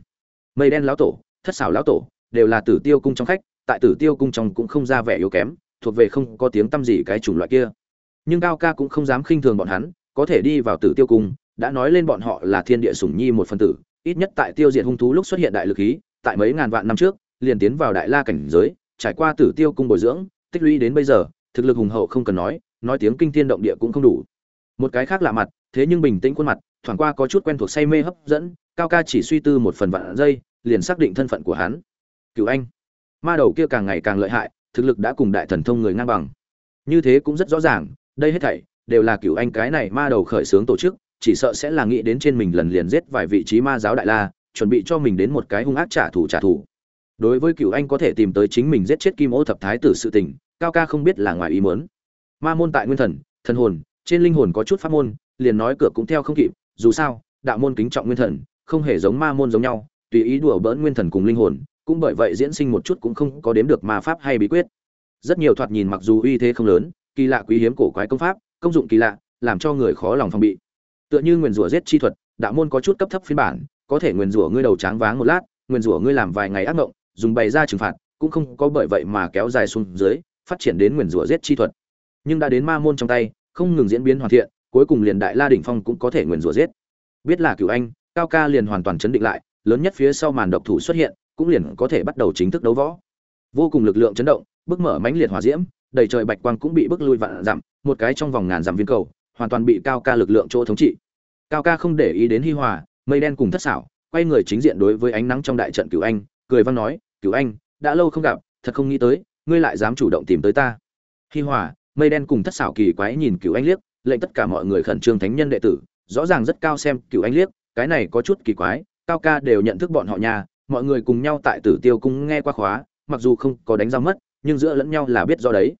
Mây đen lão tổ, thất xảo lão tổ, đều là tử tiêu cung trong khách, tại tử tiêu cung trong cũng không ra vẻ yếu kém, thuộc về không có tiếng tăm gì cái chủng loại kia. Nhưng cao ca cũng không dám khinh thường bọn hắn, có thể đi vào tử tiêu cung, đã nói lên bọn họ là thiên địa sủng nhi một phần tử ít nhất tại tiêu diệt hung thú lúc xuất hiện đại lực khí, tại mấy ngàn vạn năm trước, liền tiến vào đại la cảnh giới, trải qua tử tiêu cung bồi dưỡng, tích lũy đến bây giờ, thực lực hùng hậu không cần nói nói tiếng kinh thiên động địa cũng không đủ. Một cái khác lạ mặt, thế nhưng bình tĩnh khuôn mặt, thoảng qua có chút quen thuộc say mê hấp dẫn, cao ca chỉ suy tư một phần vạn giây, liền xác định thân phận của hắn. Cựu anh. Ma đầu kia càng ngày càng lợi hại, thực lực đã cùng đại thần thông người ngang bằng. Như thế cũng rất rõ ràng, đây hết thảy đều là cựu anh cái này ma đầu khởi xướng tổ chức chỉ sợ sẽ là nghĩ đến trên mình lần liền giết vài vị trí ma giáo đại la, chuẩn bị cho mình đến một cái hung ác trả thù trả thù. Đối với cựu anh có thể tìm tới chính mình giết chết kim ô thập thái tử sự tình, cao ca không biết là ngoài ý muốn. Ma môn tại nguyên thần thần hồn, trên linh hồn có chút pháp môn, liền nói cửa cũng theo không kịp, dù sao, đạo môn kính trọng nguyên thần, không hề giống ma môn giống nhau, tùy ý đùa bỡn nguyên thần cùng linh hồn, cũng bởi vậy diễn sinh một chút cũng không có đếm được ma pháp hay bí quyết. Rất nhiều thoạt nhìn mặc dù uy thế không lớn, kỳ lạ quý hiếm cổ quái công pháp, công dụng kỳ lạ, làm cho người khó lòng phòng bị tựa như nguyền rủa giết chi thuật, đạo môn có chút cấp thấp phiên bản, có thể nguyền rủa ngươi đầu tráng váng một lát, nguyền rủa ngươi làm vài ngày ác mộng, dùng bày ra trừng phạt, cũng không có bởi vậy mà kéo dài xuống dưới, phát triển đến nguyền rủa giết chi thuật. Nhưng đã đến ma môn trong tay, không ngừng diễn biến hoàn thiện, cuối cùng liền đại la đỉnh phong cũng có thể nguyền rủa giết. Biết là cửu anh, cao ca liền hoàn toàn chấn định lại, lớn nhất phía sau màn độc thủ xuất hiện, cũng liền có thể bắt đầu chính thức đấu võ. Vô cùng lực lượng chấn động, bức mở mãnh liệt hỏa diễm, đầy trời bạch quang cũng bị bức lui vạn dặm, một cái trong vòng ngàn dặm viên cầu, hoàn toàn bị cao ca lực lượng chỗ thống trị cao ca không để ý đến hi hòa, mây đen cùng thất xảo, quay người chính diện đối với ánh nắng trong đại trận cửu anh, cười văn nói, cửu anh, đã lâu không gặp, thật không nghĩ tới, ngươi lại dám chủ động tìm tới ta. Hi hòa, mây đen cùng thất xảo kỳ quái nhìn cửu anh liếc, lệnh tất cả mọi người khẩn trương thánh nhân đệ tử, rõ ràng rất cao xem cửu anh liếc, cái này có chút kỳ quái, cao ca đều nhận thức bọn họ nhà, mọi người cùng nhau tại tử tiêu cung nghe qua khóa, mặc dù không có đánh giao mất, nhưng giữa lẫn nhau là biết do đấy.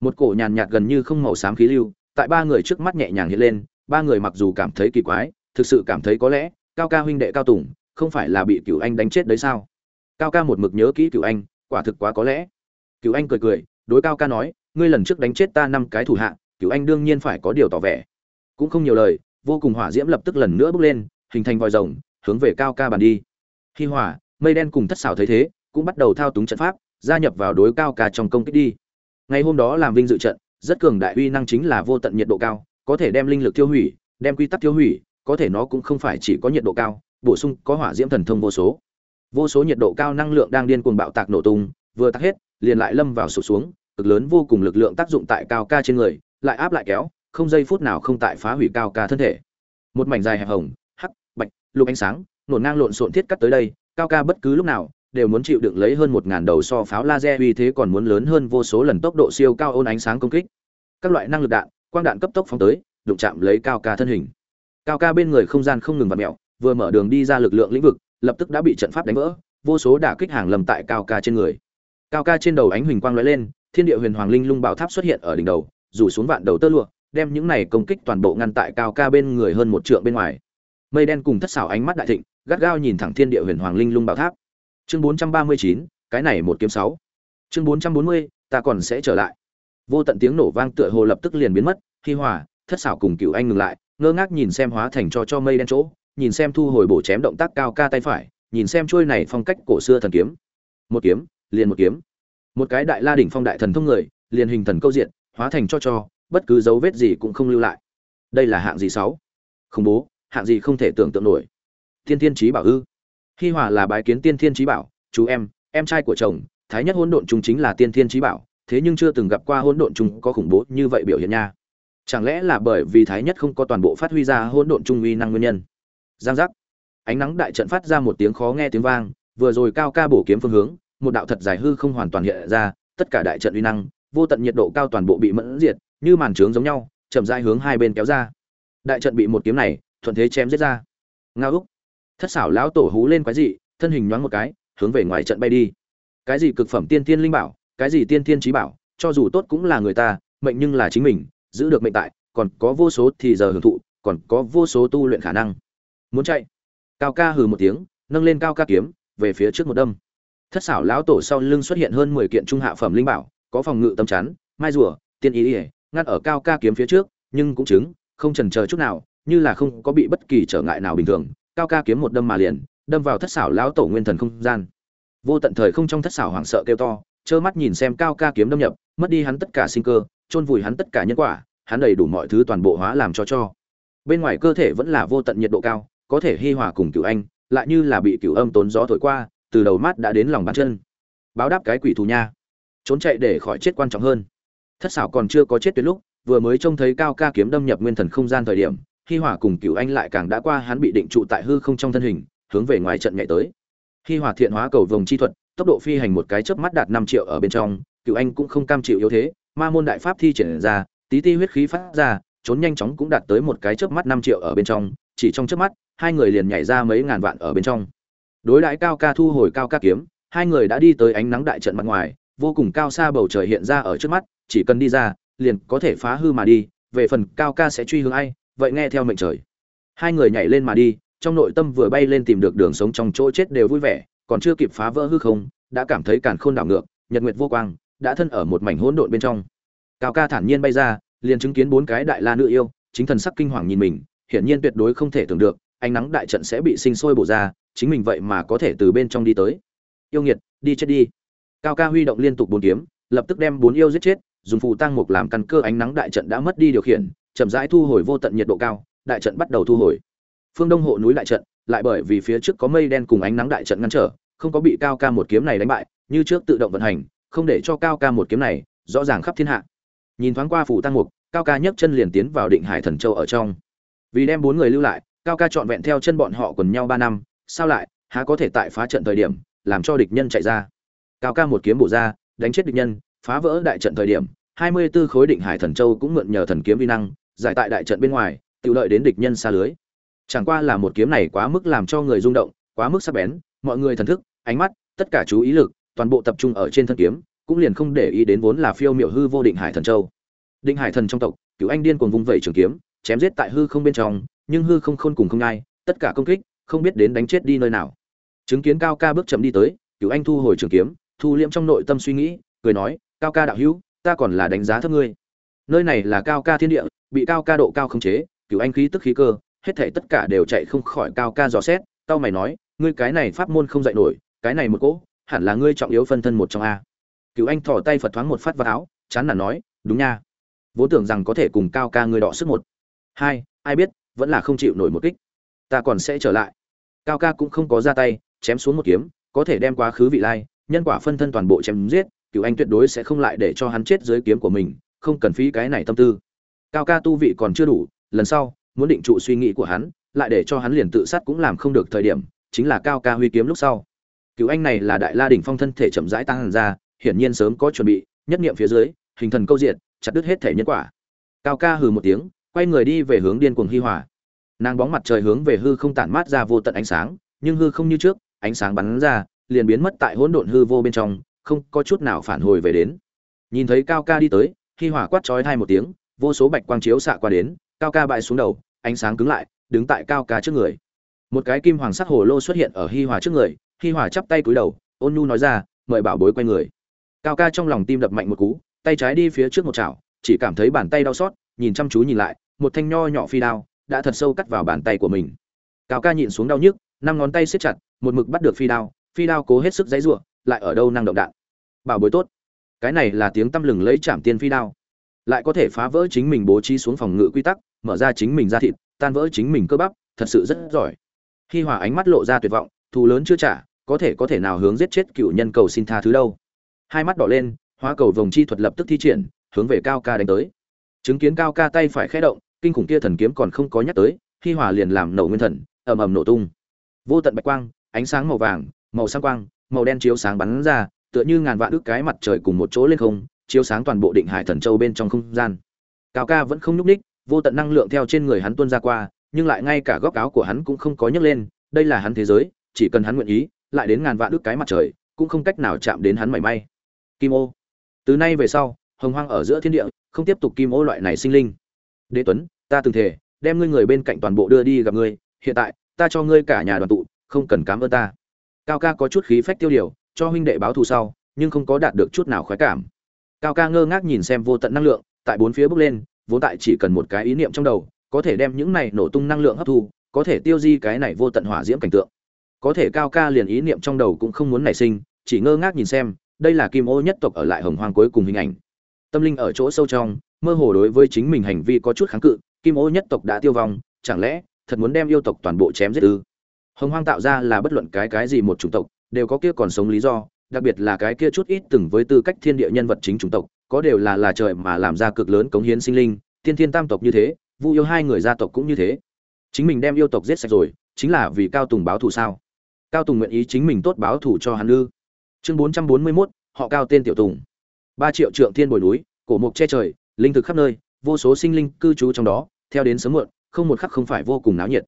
Một cổ nhàn nhạt gần như không màu xám khí lưu, tại ba người trước mắt nhẹ nhàng hiện lên ba người mặc dù cảm thấy kỳ quái, thực sự cảm thấy có lẽ, cao ca huynh đệ cao tùng, không phải là bị cửu anh đánh chết đấy sao? Cao ca một mực nhớ kỹ cửu anh, quả thực quá có lẽ. Cửu anh cười cười, đối cao ca nói, ngươi lần trước đánh chết ta năm cái thủ hạ, cửu anh đương nhiên phải có điều tỏ vẻ. Cũng không nhiều lời, vô cùng hỏa diễm lập tức lần nữa bước lên, hình thành vòi rồng, hướng về cao ca bàn đi. Khi hỏa mây đen cùng thất xảo thấy thế, cũng bắt đầu thao túng trận pháp, gia nhập vào đối cao ca trong công kích đi. Ngày hôm đó làm vinh dự trận, rất cường đại uy năng chính là vô tận nhiệt độ cao có thể đem linh lực tiêu hủy, đem quy tắc tiêu hủy, có thể nó cũng không phải chỉ có nhiệt độ cao, bổ sung có hỏa diễm thần thông vô số. Vô số nhiệt độ cao năng lượng đang điên cuồng bạo tạc nổ tung, vừa tắt hết, liền lại lâm vào sụp xuống, cực lớn vô cùng lực lượng tác dụng tại cao ca trên người, lại áp lại kéo, không giây phút nào không tại phá hủy cao ca thân thể. Một mảnh dài hẹp hồng, hắc, bạch, lục ánh sáng, nổ ngang lộn xộn thiết cắt tới đây, cao ca bất cứ lúc nào đều muốn chịu đựng lấy hơn một ngàn đầu so pháo laser uy thế còn muốn lớn hơn vô số lần tốc độ siêu cao ôn ánh sáng công kích. Các loại năng lực đạn quang đạn cấp tốc phóng tới, đụng chạm lấy cao ca thân hình. Cao ca bên người không gian không ngừng vặt mẹo vừa mở đường đi ra lực lượng lĩnh vực, lập tức đã bị trận pháp đánh vỡ, vô số đả kích hàng lầm tại cao ca trên người. Cao ca trên đầu ánh huỳnh quang lóe lên, thiên địa huyền hoàng linh lung bảo tháp xuất hiện ở đỉnh đầu, rủ xuống vạn đầu tơ lụa, đem những này công kích toàn bộ ngăn tại cao ca bên người hơn một trượng bên ngoài. Mây đen cùng thất xảo ánh mắt đại thịnh, gắt gao nhìn thẳng thiên địa huyền hoàng linh lung bảo tháp. Chương bốn trăm ba mươi chín, cái này một kiếm sáu. Chương bốn trăm bốn mươi, ta còn sẽ trở lại vô tận tiếng nổ vang tựa hồ lập tức liền biến mất khi hòa, thất xảo cùng cựu anh ngừng lại, ngơ ngác nhìn xem hóa thành cho cho mây đen chỗ, nhìn xem thu hồi bổ chém động tác cao ca tay phải, nhìn xem trôi này phong cách cổ xưa thần kiếm. Một kiếm, liền một kiếm. Một cái đại la đỉnh phong đại thần thông người, liền hình thần câu diện, hóa thành cho cho, bất cứ dấu vết gì cũng không lưu lại. Đây là hạng gì sáu? Khủng bố, hạng gì không thể tưởng tượng nổi. Thiên thiên trí bảo ư? Hi hòa là bái kiến tiên thiên trí bảo, chú em em trai của chồng, thái nhất hôn độn chúng chính là tiên thiên trí bảo thế nhưng chưa từng gặp qua hỗn độn chung có khủng bố như vậy biểu hiện nha. Chẳng lẽ là bởi vì thái nhất không có toàn bộ phát huy ra hỗn độn chung uy năng nguyên nhân? Giang giác. Ánh nắng đại trận phát ra một tiếng khó nghe tiếng vang, vừa rồi cao ca bổ kiếm phương hướng, một đạo thật dài hư không hoàn toàn hiện ra, tất cả đại trận uy năng, vô tận nhiệt độ cao toàn bộ bị mẫn diệt, như màn trướng giống nhau, chậm rãi hướng hai bên kéo ra. Đại trận bị một kiếm này, thuận thế chém giết ra. Ngao úc. Thất xảo lão tổ hú lên quái dị, thân hình nhoáng một cái, hướng về ngoài trận bay đi. Cái gì cực phẩm tiên tiên linh bảo cái gì tiên thiên trí bảo, cho dù tốt cũng là người ta, mệnh nhưng là chính mình, giữ được mệnh tại, còn có vô số thì giờ hưởng thụ, còn có vô số tu luyện khả năng. Muốn chạy? Cao ca hừ một tiếng, nâng lên cao ca kiếm, về phía trước một đâm. Thất xảo lão tổ sau lưng xuất hiện hơn mười kiện trung hạ phẩm linh bảo, có phòng ngự tâm chắn, mai rùa, tiên ý ỉa ngăn ở cao ca kiếm phía trước, nhưng cũng chứng, không trần chờ chút nào, như là không có bị bất kỳ trở ngại nào bình thường, cao ca kiếm một đâm mà liền, đâm vào thất xảo lão tổ nguyên thần không gian. Vô tận thời không trong thất xảo hoảng sợ kêu to trơ mắt nhìn xem cao ca kiếm đâm nhập, mất đi hắn tất cả sinh cơ, chôn vùi hắn tất cả nhân quả, hắn đầy đủ mọi thứ toàn bộ hóa làm cho cho. Bên ngoài cơ thể vẫn là vô tận nhiệt độ cao, có thể hi hòa cùng cựu anh, lại như là bị cựu âm tốn gió thổi qua, từ đầu mắt đã đến lòng bàn chân. Báo đáp cái quỷ thù nha. Trốn chạy để khỏi chết quan trọng hơn. Thất xảo còn chưa có chết tuyệt lúc, vừa mới trông thấy cao ca kiếm đâm nhập nguyên thần không gian thời điểm, hi hòa cùng cựu anh lại càng đã qua hắn bị định trụ tại hư không trong thân hình, hướng về ngoài trận nhảy tới. Hi hòa thiện hóa cầu vồng chi thuật tốc độ phi hành một cái chớp mắt đạt năm triệu ở bên trong, cựu anh cũng không cam chịu yếu thế, ma môn đại pháp thi triển ra, tí ti huyết khí phát ra, trốn nhanh chóng cũng đạt tới một cái chớp mắt năm triệu ở bên trong, chỉ trong chớp mắt, hai người liền nhảy ra mấy ngàn vạn ở bên trong. Đối đãi cao ca thu hồi cao ca kiếm, hai người đã đi tới ánh nắng đại trận mặt ngoài, vô cùng cao xa bầu trời hiện ra ở trước mắt, chỉ cần đi ra, liền có thể phá hư mà đi, về phần cao ca sẽ truy hướng ai, vậy nghe theo mệnh trời. Hai người nhảy lên mà đi, trong nội tâm vừa bay lên tìm được đường sống trong chỗ chết đều vui vẻ còn chưa kịp phá vỡ hư không, đã cảm thấy càn khôn đảo ngược, nhật nguyệt vô quang, đã thân ở một mảnh hỗn độn bên trong. Cao ca thản nhiên bay ra, liền chứng kiến bốn cái đại la nữ yêu, chính thần sắc kinh hoàng nhìn mình, hiển nhiên tuyệt đối không thể tưởng được, ánh nắng đại trận sẽ bị sinh sôi bổ ra, chính mình vậy mà có thể từ bên trong đi tới. Yêu nghiệt, đi chết đi. Cao ca huy động liên tục bốn kiếm, lập tức đem bốn yêu giết chết, dùng phù tăng mục làm căn cơ ánh nắng đại trận đã mất đi điều khiển, chậm rãi thu hồi vô tận nhiệt độ cao, đại trận bắt đầu thu hồi. Phương đông hộ núi đại trận lại bởi vì phía trước có mây đen cùng ánh nắng đại trận ngăn trở, không có bị cao ca một kiếm này đánh bại, như trước tự động vận hành, không để cho cao ca một kiếm này rõ ràng khắp thiên hạ. Nhìn thoáng qua phủ tăng mục, cao ca nhấc chân liền tiến vào định hải thần châu ở trong. Vì đem bốn người lưu lại, cao ca chọn vẹn theo chân bọn họ quần nhau ba năm, sao lại, há có thể tại phá trận thời điểm, làm cho địch nhân chạy ra. Cao ca một kiếm bổ ra, đánh chết địch nhân, phá vỡ đại trận thời điểm, hai mươi 24 khối định hải thần châu cũng mượn nhờ thần kiếm vi năng, giải tại đại trận bên ngoài tiểu lợi đến địch nhân xa lưới chẳng qua là một kiếm này quá mức làm cho người rung động, quá mức sắc bén, mọi người thần thức, ánh mắt, tất cả chú ý lực, toàn bộ tập trung ở trên thân kiếm, cũng liền không để ý đến vốn là phiêu miểu hư vô định hải thần châu. Định hải thần trong tộc cửu anh điên cuồng vung vẩy trường kiếm, chém giết tại hư không bên trong, nhưng hư không khôn cùng không ai, tất cả công kích, không biết đến đánh chết đi nơi nào. Chứng kiến cao ca bước chậm đi tới cửu anh thu hồi trường kiếm, thu liễm trong nội tâm suy nghĩ, cười nói, cao ca đạo hữu, ta còn là đánh giá thấp ngươi. Nơi này là cao ca thiên địa, bị cao ca độ cao không chế cửu anh khí tức khí cơ hết thảy tất cả đều chạy không khỏi cao ca dò xét, tao mày nói, ngươi cái này pháp môn không dạy nổi, cái này một cỗ, hẳn là ngươi trọng yếu phân thân một trong a. Cửu anh thò tay phật thoáng một phát vào áo, chán nản nói, đúng nha. Vốn tưởng rằng có thể cùng cao ca ngươi đọ sức một. Hai, ai biết, vẫn là không chịu nổi một kích. Ta còn sẽ trở lại. Cao ca cũng không có ra tay, chém xuống một kiếm, có thể đem quá khứ vị lai, nhân quả phân thân toàn bộ chém giết cựu anh tuyệt đối sẽ không lại để cho hắn chết dưới kiếm của mình, không cần phí cái này tâm tư. Cao ca tu vị còn chưa đủ, lần sau muốn định trụ suy nghĩ của hắn, lại để cho hắn liền tự sát cũng làm không được thời điểm, chính là cao ca huy kiếm lúc sau. Cựu anh này là đại la đỉnh phong thân thể chậm rãi tăng ra, hiển nhiên sớm có chuẩn bị, nhất niệm phía dưới, hình thần câu diện chặt đứt hết thể nhân quả. Cao ca hừ một tiếng, quay người đi về hướng điên cuồng hi hòa. Nàng bóng mặt trời hướng về hư không tản mát ra vô tận ánh sáng, nhưng hư không như trước, ánh sáng bắn ra, liền biến mất tại hỗn độn hư vô bên trong, không có chút nào phản hồi về đến. Nhìn thấy cao ca đi tới, hi hỏa quát chói hai một tiếng, vô số bạch quang chiếu xạ qua đến cao ca bại xuống đầu, ánh sáng cứng lại, đứng tại cao ca trước người. Một cái kim hoàng sắc hồ lô xuất hiện ở hi hòa trước người, hi hòa chắp tay cúi đầu, ôn nhu nói ra, mời bảo bối quay người. Cao ca trong lòng tim đập mạnh một cú, tay trái đi phía trước một chảo, chỉ cảm thấy bàn tay đau xót, nhìn chăm chú nhìn lại, một thanh nho nhỏ phi đao đã thật sâu cắt vào bàn tay của mình. Cao ca nhịn xuống đau nhức, năm ngón tay siết chặt, một mực bắt được phi đao phi đao cố hết sức dãy ruộng lại ở đâu năng động đạn. Bảo bối tốt. Cái này là tiếng tăm lừng lấy chạm tiên phi đao lại có thể phá vỡ chính mình bố trí xuống phòng ngự quy tắc, mở ra chính mình ra thịt, tan vỡ chính mình cơ bắp, thật sự rất giỏi. Khi hòa ánh mắt lộ ra tuyệt vọng, thù lớn chưa trả, có thể có thể nào hướng giết chết cựu nhân cầu xin tha thứ đâu. Hai mắt đỏ lên, hóa cầu vòng chi thuật lập tức thi triển, hướng về cao ca đánh tới. Chứng kiến cao ca tay phải khẽ động, kinh khủng kia thần kiếm còn không có nhắc tới khi hòa liền làm nổ nguyên thần, ầm ầm nổ tung. Vô tận bạch quang, ánh sáng màu vàng, màu sang quang, màu đen chiếu sáng bắn ra, tựa như ngàn vạn ước cái mặt trời cùng một chỗ lên không chiếu sáng toàn bộ định hải thần châu bên trong không gian. Cao ca vẫn không nhúc ních vô tận năng lượng theo trên người hắn tuôn ra qua, nhưng lại ngay cả góc áo của hắn cũng không có nhấc lên, đây là hắn thế giới, chỉ cần hắn nguyện ý, lại đến ngàn vạn ước cái mặt trời, cũng không cách nào chạm đến hắn mảy may. Kim ô. Từ nay về sau, hồng hoang ở giữa thiên địa, không tiếp tục kim ô loại này sinh linh. Đế tuấn, ta từng thể đem ngươi người bên cạnh toàn bộ đưa đi gặp ngươi, hiện tại, ta cho ngươi cả nhà đoàn tụ, không cần cám ơn ta. Cao ca có chút khí phách tiêu điều, cho huynh đệ báo thù sau, nhưng không có đạt được chút nào khoái cảm cao ca ngơ ngác nhìn xem vô tận năng lượng, tại bốn phía bước lên, vốn tại chỉ cần một cái ý niệm trong đầu, có thể đem những này nổ tung năng lượng hấp thu, có thể tiêu di cái này vô tận hỏa diễm cảnh tượng. Có thể cao ca liền ý niệm trong đầu cũng không muốn nảy sinh, chỉ ngơ ngác nhìn xem, đây là kim ô nhất tộc ở lại hồng hoang cuối cùng hình ảnh. Tâm linh ở chỗ sâu trong, mơ hồ đối với chính mình hành vi có chút kháng cự, kim ô nhất tộc đã tiêu vong, chẳng lẽ thật muốn đem yêu tộc toàn bộ chém giết ư? Hồng hoang tạo ra là bất luận cái cái gì một chủng tộc, đều có kia còn sống lý do đặc biệt là cái kia chút ít từng với tư cách thiên địa nhân vật chính chủng tộc, có đều là là trời mà làm ra cực lớn cống hiến sinh linh, tiên thiên tam tộc như thế, vu yêu hai người gia tộc cũng như thế. Chính mình đem yêu tộc giết sạch rồi, chính là vì cao tùng báo thù sao? Cao tùng nguyện ý chính mình tốt báo thù cho hắn ư? Chương bốn trăm bốn mươi mốt, họ cao tên tiểu tùng. Ba triệu trượng thiên bồi núi, cổ mục che trời, linh thực khắp nơi, vô số sinh linh cư trú trong đó, theo đến sớm muộn, không một khắc không phải vô cùng náo nhiệt.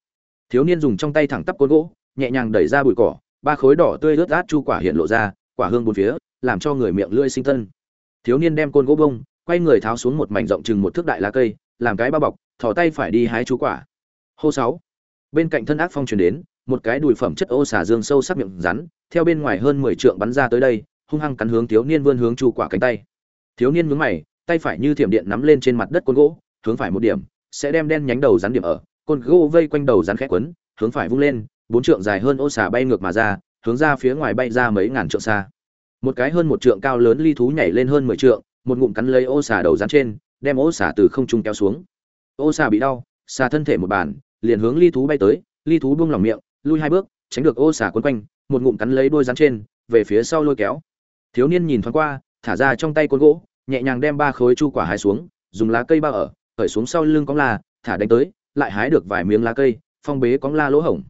Thiếu niên dùng trong tay thẳng tắp côn gỗ, nhẹ nhàng đẩy ra bụi cỏ, ba khối đỏ tươi rớt rát chu quả hiện lộ ra quả hương bốn phía, làm cho người miệng lưỡi sinh tân. Thiếu niên đem côn gỗ bông, quay người tháo xuống một mảnh rộng chừng một thước đại lá cây, làm cái bao bọc, thò tay phải đi hái chú quả. Hô sáu. Bên cạnh thân ác phong truyền đến, một cái đùi phẩm chất ô xả dương sâu sắc miệng rắn, theo bên ngoài hơn mười trượng bắn ra tới đây, hung hăng cắn hướng thiếu niên vươn hướng chu quả cánh tay. Thiếu niên nhướng mày, tay phải như thiểm điện nắm lên trên mặt đất côn gỗ, hướng phải một điểm, sẽ đem đen nhánh đầu rắn điểm ở, côn gỗ vây quanh đầu rắn khẽ quấn, hướng phải vung lên, bốn trượng dài hơn ô xả bay ngược mà ra hướng ra phía ngoài bay ra mấy ngàn trượng xa. Một cái hơn một trượng cao lớn ly thú nhảy lên hơn mười trượng, một ngụm cắn lấy ô xà đầu rắn trên, đem ô xà từ không trung kéo xuống. Ô xà bị đau, xà thân thể một bàn, liền hướng ly thú bay tới, ly thú buông lỏng miệng, lui hai bước, tránh được ô xà quấn quanh, một ngụm cắn lấy đôi rắn trên, về phía sau lôi kéo. Thiếu niên nhìn thoáng qua, thả ra trong tay côn gỗ, nhẹ nhàng đem ba khối chu quả hái xuống, dùng lá cây bao ở khởi xuống sau lưng cóng la, thả đánh tới, lại hái được vài miếng lá cây, phong bế cóng la lỗ hổng.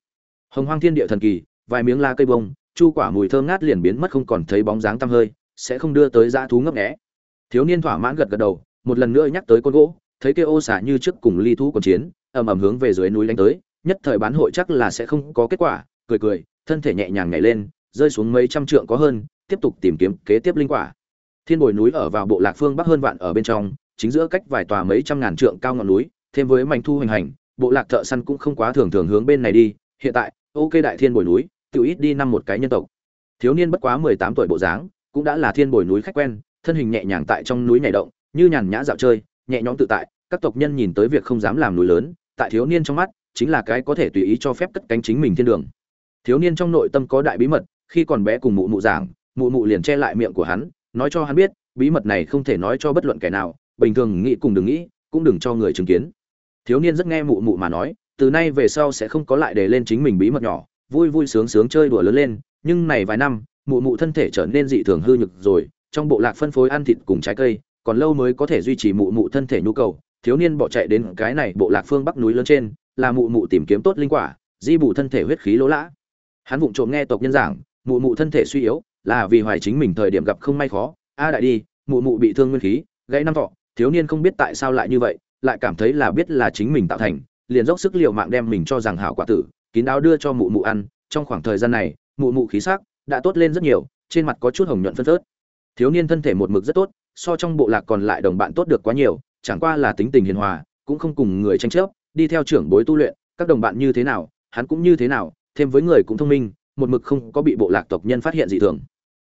Hồng hoang thiên địa thần kỳ vài miếng lá cây bông, chu quả mùi thơm ngát liền biến mất không còn thấy bóng dáng tăm hơi, sẽ không đưa tới dã thú ngấp nghé. Thiếu niên thỏa mãn gật gật đầu, một lần nữa nhắc tới con gỗ, thấy kia ô xả như trước cùng ly thú còn chiến, ầm ầm hướng về dưới núi đánh tới, nhất thời bán hội chắc là sẽ không có kết quả, cười cười, thân thể nhẹ nhàng nhảy lên, rơi xuống mấy trăm trượng có hơn, tiếp tục tìm kiếm kế tiếp linh quả. Thiên bồi núi ở vào bộ lạc phương bắc hơn vạn ở bên trong, chính giữa cách vài tòa mấy trăm ngàn trượng cao ngọn núi, thêm với mảnh thu hình hành, bộ lạc thợ săn cũng không quá thường thường hướng bên này đi, hiện tại, ok đại thiên bồi núi tự ít đi năm một cái nhân tộc. Thiếu niên bất quá mười tám tuổi bộ dáng, cũng đã là thiên bồi núi khách quen, thân hình nhẹ nhàng tại trong núi nhảy động, như nhàn nhã dạo chơi, nhẹ nhõm tự tại, các tộc nhân nhìn tới việc không dám làm núi lớn, tại thiếu niên trong mắt, chính là cái có thể tùy ý cho phép cất cánh chính mình thiên đường. Thiếu niên trong nội tâm có đại bí mật, khi còn bé cùng mụ mụ giảng, mụ mụ liền che lại miệng của hắn, nói cho hắn biết, bí mật này không thể nói cho bất luận kẻ nào, bình thường nghĩ cùng đừng nghĩ, cũng đừng cho người chứng kiến. Thiếu niên rất nghe mụ mụ mà nói, từ nay về sau sẽ không có lại để lên chính mình bí mật nhỏ vui vui sướng sướng chơi đùa lớn lên, nhưng này vài năm, mụ mụ thân thể trở nên dị thường hư nhược rồi, trong bộ lạc phân phối ăn thịt cùng trái cây, còn lâu mới có thể duy trì mụ mụ thân thể nhu cầu, thiếu niên bỏ chạy đến cái này bộ lạc phương bắc núi lớn trên, là mụ mụ tìm kiếm tốt linh quả, di bù thân thể huyết khí lỗ lã. Hắn vụng trộm nghe tộc nhân giảng, mụ mụ thân thể suy yếu, là vì hoài chính mình thời điểm gặp không may khó. A đại đi, mụ mụ bị thương nguyên khí, gãy năm thọ, thiếu niên không biết tại sao lại như vậy, lại cảm thấy là biết là chính mình tạo thành, liền dốc sức liều mạng đem mình cho rằng hảo quả tử kín đáo đưa cho mụ mụ ăn, trong khoảng thời gian này, mụ mụ khí sắc đã tốt lên rất nhiều, trên mặt có chút hồng nhuận phân phớt. Thiếu niên thân thể một mực rất tốt, so trong bộ lạc còn lại đồng bạn tốt được quá nhiều, chẳng qua là tính tình hiền hòa, cũng không cùng người tranh chấp, đi theo trưởng bối tu luyện, các đồng bạn như thế nào, hắn cũng như thế nào, thêm với người cũng thông minh, một mực không có bị bộ lạc tộc nhân phát hiện dị thường.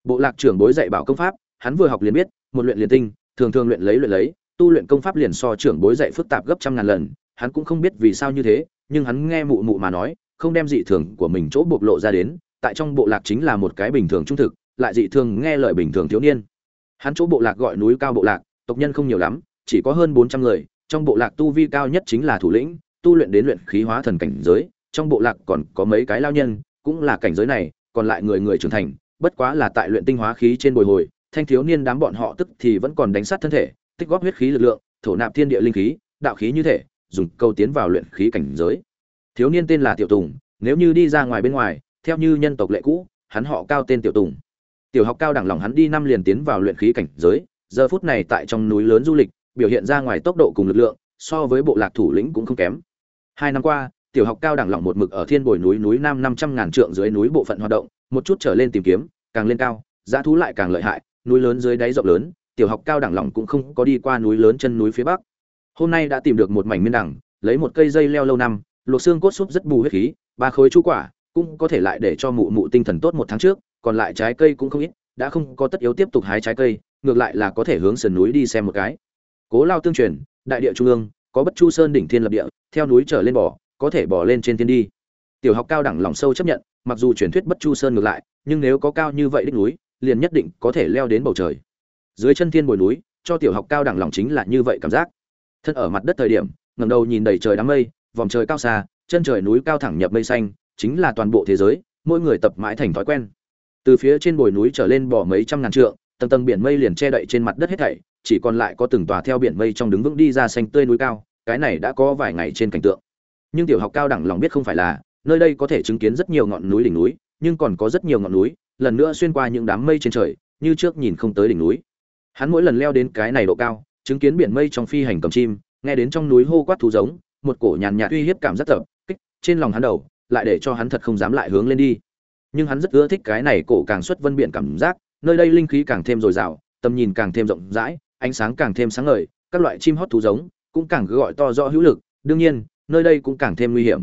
Bộ lạc trưởng bối dạy bảo công pháp, hắn vừa học liền biết, một luyện liền tinh, thường thường luyện lấy luyện lấy, tu luyện công pháp liền so trưởng bối dạy phức tạp gấp trăm ngàn lần, hắn cũng không biết vì sao như thế, nhưng hắn nghe mụ mụ mà nói không đem dị thường của mình chỗ bộc lộ ra đến, tại trong bộ lạc chính là một cái bình thường trung thực, lại dị thường nghe lời bình thường thiếu niên. Hắn chỗ bộ lạc gọi núi cao bộ lạc, tộc nhân không nhiều lắm, chỉ có hơn bốn trăm người, trong bộ lạc tu vi cao nhất chính là thủ lĩnh, tu luyện đến luyện khí hóa thần cảnh giới, trong bộ lạc còn có mấy cái lao nhân, cũng là cảnh giới này, còn lại người người trưởng thành, bất quá là tại luyện tinh hóa khí trên bồi hồi, thanh thiếu niên đám bọn họ tức thì vẫn còn đánh sát thân thể, tích góp huyết khí lực lượng, thổ nạp thiên địa linh khí, đạo khí như thể, dùng câu tiến vào luyện khí cảnh giới thiếu niên tên là tiểu tùng, nếu như đi ra ngoài bên ngoài, theo như nhân tộc lệ cũ, hắn họ cao tên tiểu tùng. Tiểu học cao đẳng lòng hắn đi năm liền tiến vào luyện khí cảnh giới, giờ phút này tại trong núi lớn du lịch, biểu hiện ra ngoài tốc độ cùng lực lượng, so với bộ lạc thủ lĩnh cũng không kém. Hai năm qua, tiểu học cao đẳng lỏng một mực ở thiên bồi núi núi nam năm trăm ngàn trượng dưới núi bộ phận hoạt động, một chút trở lên tìm kiếm, càng lên cao, giá thú lại càng lợi hại, núi lớn dưới đáy rộng lớn, tiểu học cao đẳng lỏng cũng không có đi qua núi lớn chân núi phía bắc. Hôm nay đã tìm được một mảnh miên đẳng, lấy một cây dây leo lâu năm luộc xương cốt súp rất bù huyết khí, ba khối chú quả, cũng có thể lại để cho mụ mụ tinh thần tốt một tháng trước, còn lại trái cây cũng không ít, đã không có tất yếu tiếp tục hái trái cây, ngược lại là có thể hướng sườn núi đi xem một cái. Cố lao tương truyền, đại địa trung ương, có bất chu sơn đỉnh thiên lập địa, theo núi trở lên bỏ có thể bỏ lên trên thiên đi. Tiểu học cao đẳng lòng sâu chấp nhận, mặc dù truyền thuyết bất chu sơn ngược lại, nhưng nếu có cao như vậy đích núi, liền nhất định có thể leo đến bầu trời. Dưới chân thiên bồi núi, cho tiểu học cao đẳng lòng chính là như vậy cảm giác. Thân ở mặt đất thời điểm, ngẩng đầu nhìn đầy trời đám mây vòng trời cao xa, chân trời núi cao thẳng nhập mây xanh, chính là toàn bộ thế giới, mỗi người tập mãi thành thói quen. Từ phía trên bồi núi trở lên bỏ mấy trăm ngàn trượng, tầng tầng biển mây liền che đậy trên mặt đất hết thảy, chỉ còn lại có từng tòa theo biển mây trong đứng vững đi ra xanh tươi núi cao, cái này đã có vài ngày trên cảnh tượng. Nhưng tiểu học cao đẳng lòng biết không phải là, nơi đây có thể chứng kiến rất nhiều ngọn núi đỉnh núi, nhưng còn có rất nhiều ngọn núi, lần nữa xuyên qua những đám mây trên trời, như trước nhìn không tới đỉnh núi. Hắn mỗi lần leo đến cái này độ cao, chứng kiến biển mây trong phi hành cầm chim, nghe đến trong núi hô quát thú giống một cổ nhàn nhạt uy hiếp cảm rất tập, kích, trên lòng hắn đầu, lại để cho hắn thật không dám lại hướng lên đi. Nhưng hắn rất ưa thích cái này cổ càng xuất vân biện cảm giác, nơi đây linh khí càng thêm dồi dào, tầm nhìn càng thêm rộng rãi, ánh sáng càng thêm sáng ngời, các loại chim hót thú giống, cũng càng gọi to rõ hữu lực, đương nhiên, nơi đây cũng càng thêm nguy hiểm.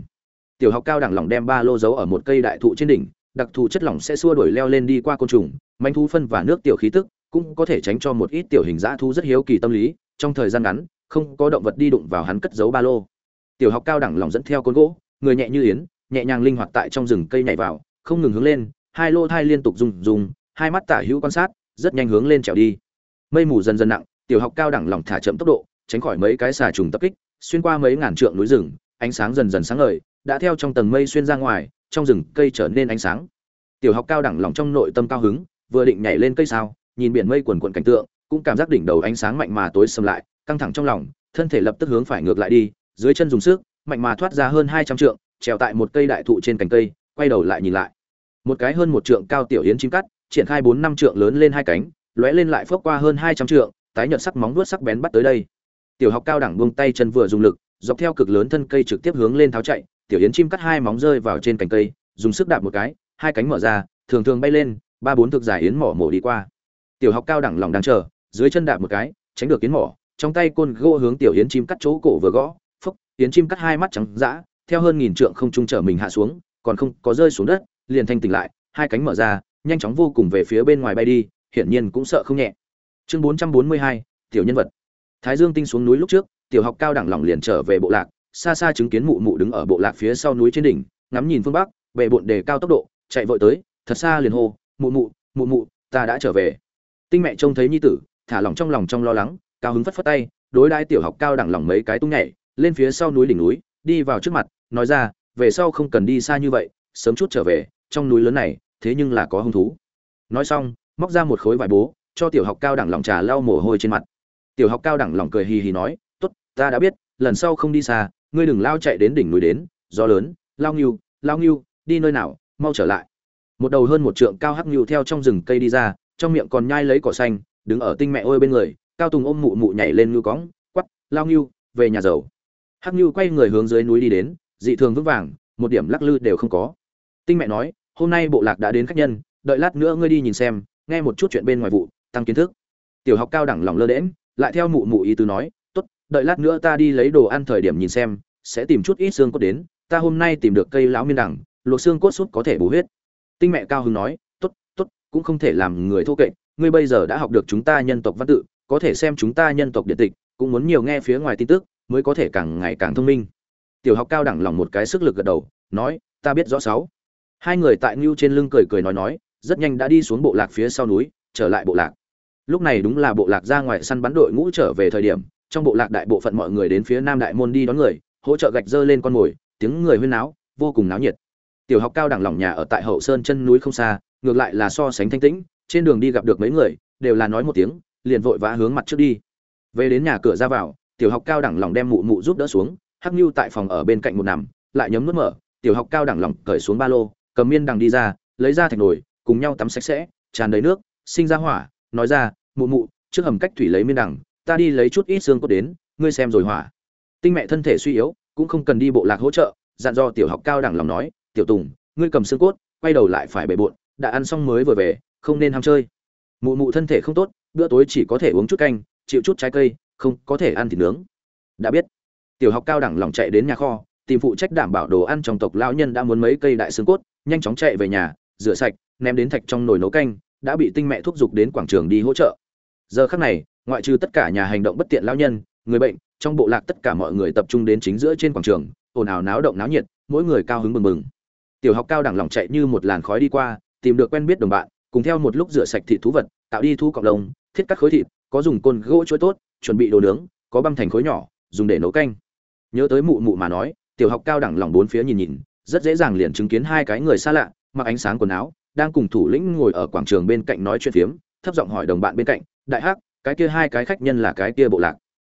Tiểu học cao đẳng lỏng đem ba lô giấu ở một cây đại thụ trên đỉnh, đặc thù chất lỏng sẽ xua đuổi leo lên đi qua côn trùng, manh thú phân và nước tiểu khí tức, cũng có thể tránh cho một ít tiểu hình dã thú rất hiếu kỳ tâm lý, trong thời gian ngắn, không có động vật đi đụng vào hắn cất giấu ba lô tiểu học cao đẳng lỏng dẫn theo côn gỗ, người nhẹ như yến, nhẹ nhàng linh hoạt tại trong rừng cây nhảy vào, không ngừng hướng lên, hai lô thai liên tục rung rung, hai mắt tả hữu quan sát, rất nhanh hướng lên trèo đi. Mây mù dần dần nặng, tiểu học cao đẳng lỏng thả chậm tốc độ, tránh khỏi mấy cái xà trùng tập kích, xuyên qua mấy ngàn trượng núi rừng, ánh sáng dần dần sáng ngời, đã theo trong tầng mây xuyên ra ngoài, trong rừng cây trở nên ánh sáng. Tiểu học cao đẳng lòng trong nội tâm cao hứng, vừa định nhảy lên cây sao, nhìn biển mây quần quần cảnh tượng, cũng cảm giác đỉnh đầu ánh sáng mạnh mà tối sầm lại, căng thẳng trong lòng, thân thể lập tức hướng phải ngược lại đi dưới chân dùng sức, mạnh mà thoát ra hơn hai trăm trượng, trèo tại một cây đại thụ trên cành cây, quay đầu lại nhìn lại. Một cái hơn một trượng cao tiểu yến chim cắt, triển khai bốn năm trượng lớn lên hai cánh, lóe lên lại phước qua hơn hai trăm trượng, tái nhợt sắc móng vuốt sắc bén bắt tới đây. Tiểu học cao đẳng buông tay chân vừa dùng lực, dọc theo cực lớn thân cây trực tiếp hướng lên tháo chạy, tiểu yến chim cắt hai móng rơi vào trên cành cây, dùng sức đạp một cái, hai cánh mở ra, thường thường bay lên, ba bốn thực giải yến mỏ mổ đi qua. Tiểu học cao đẳng lòng đang chờ, dưới chân đạp một cái, tránh được yến mỏ, trong tay côn gỗ hướng tiểu yến chim cắt chỗ cổ vừa gõ yến chim cắt hai mắt trắng dã, theo hơn nghìn trượng không trung trở mình hạ xuống, còn không có rơi xuống đất, liền thanh tỉnh lại, hai cánh mở ra, nhanh chóng vô cùng về phía bên ngoài bay đi, hiển nhiên cũng sợ không nhẹ. Chương bốn trăm bốn mươi hai, tiểu nhân vật. Thái dương tinh xuống núi lúc trước, tiểu học cao đẳng lòng liền trở về bộ lạc, xa xa chứng kiến mụ mụ đứng ở bộ lạc phía sau núi trên đỉnh, ngắm nhìn phương bắc về bộn đề cao tốc độ, chạy vội tới, thật xa liền hô, mụ mụ mụ mụ, ta đã trở về. Tinh mẹ trông thấy nhi tử, thả lỏng trong lòng trong lo lắng, cao hứng phất phất tay, đối đãi tiểu học cao đẳng lòng mấy cái tung nhảy lên phía sau núi đỉnh núi, đi vào trước mặt, nói ra, về sau không cần đi xa như vậy, sớm chút trở về, trong núi lớn này, thế nhưng là có hung thú. Nói xong, móc ra một khối vải bố, cho tiểu học cao đẳng lòng trà lau mồ hôi trên mặt. Tiểu học cao đẳng lòng cười hì hì nói, tốt, ta đã biết, lần sau không đi xa, ngươi đừng lao chạy đến đỉnh núi đến, gió lớn, lao nghiêu lao nghiêu đi nơi nào, mau trở lại. Một đầu hơn một trượng cao hắc nghiêu theo trong rừng cây đi ra, trong miệng còn nhai lấy cỏ xanh, đứng ở tinh mẹ ôi bên người, cao tùng ôm mụ mụ nhảy lên ngưu cõng, quắp, lao nghiêu về nhà giàu hắc nghiêu quay người hướng dưới núi đi đến, dị thường vững vàng, một điểm lắc lư đều không có. Tinh mẹ nói, hôm nay bộ lạc đã đến khách nhân, đợi lát nữa ngươi đi nhìn xem, nghe một chút chuyện bên ngoài vụ, tăng kiến thức. Tiểu học cao đẳng lòng lơ đễm lại theo mụ mụ ý tứ nói, tốt, đợi lát nữa ta đi lấy đồ ăn thời điểm nhìn xem, sẽ tìm chút ít xương cốt đến, ta hôm nay tìm được cây lão miên đẳng, luộc xương cốt sút có thể bổ huyết. Tinh mẹ cao hứng nói, tốt tốt, cũng không thể làm người thô kệch, ngươi bây giờ đã học được chúng ta nhân tộc văn tự, có thể xem chúng ta nhân tộc điện tịch, cũng muốn nhiều nghe phía ngoài tin tức mới có thể càng ngày càng thông minh. Tiểu học cao đẳng lòng một cái sức lực gật đầu, nói, ta biết rõ sáu. Hai người tại ngưu trên lưng cười cười nói nói, rất nhanh đã đi xuống bộ lạc phía sau núi, trở lại bộ lạc. Lúc này đúng là bộ lạc ra ngoài săn bắn đội ngũ trở về thời điểm, trong bộ lạc đại bộ phận mọi người đến phía nam đại môn đi đón người, hỗ trợ gạch dơ lên con mồi, tiếng người huyên náo, vô cùng náo nhiệt. Tiểu học cao đẳng lỏng nhà ở tại hậu sơn chân núi không xa, ngược lại là so sánh thanh tĩnh, trên đường đi gặp được mấy người, đều là nói một tiếng, liền vội vã hướng mặt trước đi. Về đến nhà cửa ra vào tiểu học cao đẳng lỏng đem mụ mụ giúp đỡ xuống, hắc nhu tại phòng ở bên cạnh một nằm, lại nhấm nước mở, tiểu học cao đẳng lỏng cởi xuống ba lô, cầm miên đằng đi ra, lấy ra thạch nồi, cùng nhau tắm sạch sẽ, tràn đầy nước, sinh ra hỏa, nói ra, mụ mụ, trước hầm cách thủy lấy miên đằng, ta đi lấy chút ít xương cốt đến, ngươi xem rồi hỏa. Tinh mẹ thân thể suy yếu, cũng không cần đi bộ lạc hỗ trợ, dặn do tiểu học cao đẳng lòng nói, tiểu tùng, ngươi cầm xương cốt, quay đầu lại phải bề bộn, đã ăn xong mới vừa về, không nên ham chơi. Mụ mụ thân thể không tốt, bữa tối chỉ có thể uống chút canh, chịu chút trái cây không có thể ăn thịt nướng. Đã biết. Tiểu học cao đẳng lòng chạy đến nhà kho tìm phụ trách đảm bảo đồ ăn trong tộc lão nhân đã muốn mấy cây đại xương cốt nhanh chóng chạy về nhà rửa sạch ném đến thạch trong nồi nấu canh đã bị tinh mẹ thúc giục đến quảng trường đi hỗ trợ. Giờ khắc này ngoại trừ tất cả nhà hành động bất tiện lão nhân người bệnh trong bộ lạc tất cả mọi người tập trung đến chính giữa trên quảng trường ồn ào náo động náo nhiệt mỗi người cao hứng mừng mừng tiểu học cao đẳng lòng chạy như một làn khói đi qua tìm được quen biết đồng bạn cùng theo một lúc rửa sạch thịt thú vật tạo đi thu cọc lồng, thiết cắt khối thịt có dùng côn gỗ chuối tốt chuẩn bị đồ nướng, có băm thành khối nhỏ, dùng để nấu canh. Nhớ tới mụ mụ mà nói, tiểu học cao đẳng lòng bốn phía nhìn nhìn, rất dễ dàng liền chứng kiến hai cái người xa lạ, mặc ánh sáng quần áo, đang cùng thủ lĩnh ngồi ở quảng trường bên cạnh nói chuyện phiếm, thấp giọng hỏi đồng bạn bên cạnh, đại hắc, cái kia hai cái khách nhân là cái kia bộ lạc?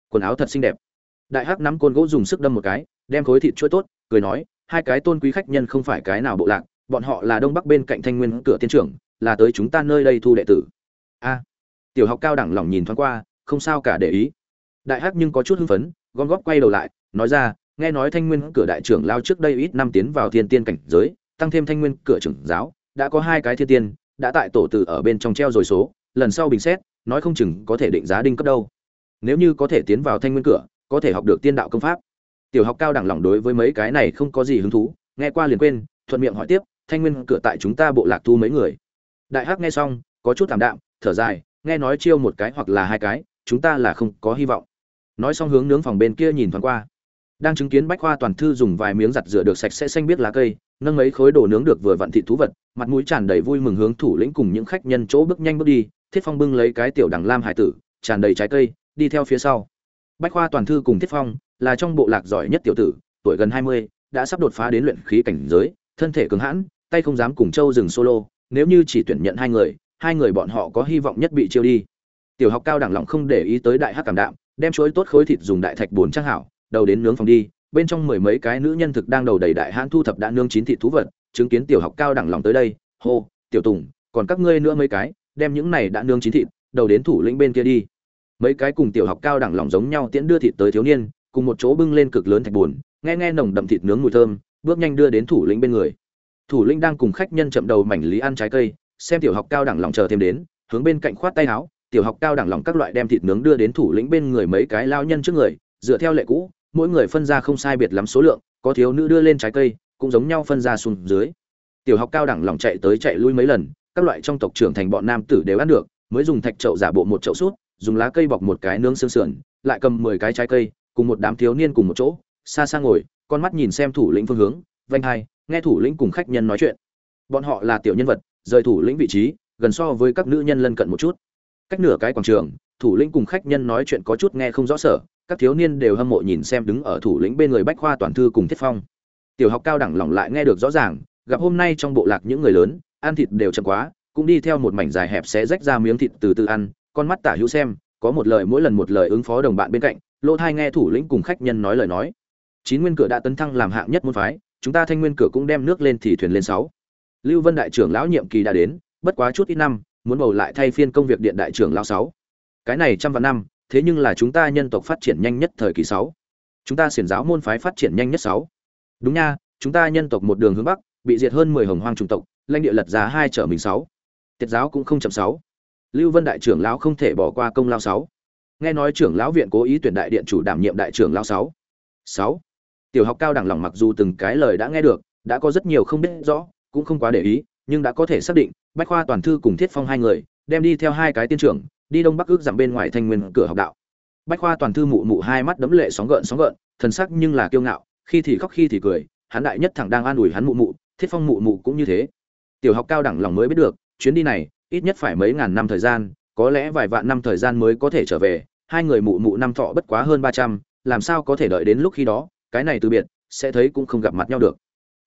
Quần áo thật xinh đẹp. Đại hắc nắm côn gỗ dùng sức đâm một cái, đem khối thịt chuỗi tốt, cười nói, hai cái tôn quý khách nhân không phải cái nào bộ lạc, bọn họ là đông bắc bên cạnh thanh nguyên cửa tiên trưởng, là tới chúng ta nơi đây thu đệ tử. A. Tiểu học cao đẳng lòng nhìn thoáng qua không sao cả để ý. Đại hắc nhưng có chút hưng phấn, gom góp quay đầu lại, nói ra, nghe nói thanh nguyên cửa đại trưởng lao trước đây ít năm tiến vào thiên tiên cảnh giới, tăng thêm thanh nguyên cửa trưởng giáo, đã có hai cái thiên tiên, đã tại tổ tử ở bên trong treo rồi số, lần sau bình xét, nói không chừng có thể định giá đinh cấp đâu. Nếu như có thể tiến vào thanh nguyên cửa, có thể học được tiên đạo công pháp. Tiểu học cao đẳng lòng đối với mấy cái này không có gì hứng thú, nghe qua liền quên, thuận miệng hỏi tiếp, thanh nguyên cửa tại chúng ta bộ lạc thu mấy người? Đại hắc nghe xong, có chút thảm đạm, thở dài, nghe nói chiêu một cái hoặc là hai cái chúng ta là không có hy vọng. Nói xong hướng nướng phòng bên kia nhìn thoáng qua. Đang chứng kiến bách khoa toàn thư dùng vài miếng giặt rửa được sạch sẽ xanh biết lá cây, nâng mấy khối đồ nướng được vừa vặn thịt thú vật, mặt mũi tràn đầy vui mừng hướng thủ lĩnh cùng những khách nhân chỗ bước nhanh bước đi, thiết phong bưng lấy cái tiểu đằng lam hải tử, tràn đầy trái cây, đi theo phía sau. Bách khoa toàn thư cùng thiết phong là trong bộ lạc giỏi nhất tiểu tử, tuổi gần hai mươi, đã sắp đột phá đến luyện khí cảnh giới, thân thể cứng hãn, tay không dám cùng châu rừng solo, nếu như chỉ tuyển nhận hai người hai người bọn họ có hy vọng nhất bị chiêu đi tiểu học cao đẳng lỏng không để ý tới đại hắc cảm đạm, đem chuối tốt khối thịt dùng đại thạch bốn trang hảo, đầu đến nướng phòng đi, bên trong mười mấy cái nữ nhân thực đang đầu đầy đại hãn thu thập đã nương chín thịt thú vật, chứng kiến tiểu học cao đẳng lòng tới đây, hô, tiểu tùng, còn các ngươi nữa mấy cái, đem những này đã nương chín thịt, đầu đến thủ lĩnh bên kia đi. Mấy cái cùng tiểu học cao đẳng lòng giống nhau tiễn đưa thịt tới thiếu niên, cùng một chỗ bưng lên cực lớn thạch buồn nghe nghe nồng đậm thịt nướng mùi thơm, bước nhanh đưa đến thủ lĩnh bên người. Thủ lĩnh đang cùng khách nhân chậm đầu mảnh lý ăn trái cây, xem tiểu học cao đẳng lòng chờ thêm đến, hướng bên cạnh khoát tay áo tiểu học cao đẳng lòng các loại đem thịt nướng đưa đến thủ lĩnh bên người mấy cái lao nhân trước người, dựa theo lệ cũ, mỗi người phân ra không sai biệt lắm số lượng, có thiếu nữ đưa lên trái cây, cũng giống nhau phân ra xuống dưới. Tiểu học cao đẳng lòng chạy tới chạy lui mấy lần, các loại trong tộc trưởng thành bọn nam tử đều ăn được, mới dùng thạch chậu giả bộ một chậu sút dùng lá cây bọc một cái nướng xương sườn, lại cầm mười cái trái cây, cùng một đám thiếu niên cùng một chỗ, xa xa ngồi, con mắt nhìn xem thủ lĩnh phương hướng, vanh hai, nghe thủ lĩnh cùng khách nhân nói chuyện. Bọn họ là tiểu nhân vật, rời thủ lĩnh vị trí, gần so với các nữ nhân lân cận một chút cách nửa cái quảng trường, thủ lĩnh cùng khách nhân nói chuyện có chút nghe không rõ sở, các thiếu niên đều hâm mộ nhìn xem đứng ở thủ lĩnh bên người bách khoa toàn thư cùng thiết phong. Tiểu học cao đẳng lỏng lại nghe được rõ ràng, gặp hôm nay trong bộ lạc những người lớn, ăn thịt đều chậm quá, cũng đi theo một mảnh dài hẹp sẽ rách ra miếng thịt từ từ ăn, con mắt tả hữu xem, có một lời mỗi lần một lời ứng phó đồng bạn bên cạnh, lỗ thai nghe thủ lĩnh cùng khách nhân nói lời nói. Chín nguyên cửa đã tấn thăng làm hạng nhất môn phái, chúng ta thanh nguyên cửa cũng đem nước lên thì thuyền lên sáu. Lưu vân đại trưởng lão nhiệm kỳ đã đến, bất quá chút ít năm muốn bầu lại thay phiên công việc điện đại trưởng lão sáu. Cái này trăm vạn năm, thế nhưng là chúng ta nhân tộc phát triển nhanh nhất thời kỳ sáu. Chúng ta xiển giáo môn phái phát triển nhanh nhất sáu. Đúng nha, chúng ta nhân tộc một đường hướng bắc, bị diệt hơn mười hồng hoang chủng tộc, lãnh địa lật ra hai trở mình sáu. Tiết giáo cũng không chậm sáu. Lưu vân đại trưởng lão không thể bỏ qua công lao sáu. Nghe nói trưởng lão viện cố ý tuyển đại điện chủ đảm nhiệm đại trưởng lão sáu. Sáu. Tiểu học cao đẳng lòng mặc dù từng cái lời đã nghe được, đã có rất nhiều không biết rõ, cũng không quá để ý, nhưng đã có thể xác định bách khoa toàn thư cùng thiết phong hai người, đem đi theo hai cái tiên trưởng, đi đông bắc ước dặm bên ngoài thanh nguyên cửa học đạo. Bách khoa toàn thư mụ mụ hai mắt đấm lệ sóng gợn sóng gợn, thần sắc nhưng là kiêu ngạo, khi thì khóc khi thì cười, hắn đại nhất thẳng đang an ủi hắn mụ mụ, thiết phong mụ mụ cũng như thế. Tiểu học cao đẳng lòng mới biết được, chuyến đi này, ít nhất phải mấy ngàn năm thời gian, có lẽ vài vạn năm thời gian mới có thể trở về, hai người mụ mụ năm thọ bất quá hơn ba trăm, làm sao có thể đợi đến lúc khi đó, cái này từ biệt, sẽ thấy cũng không gặp mặt nhau được.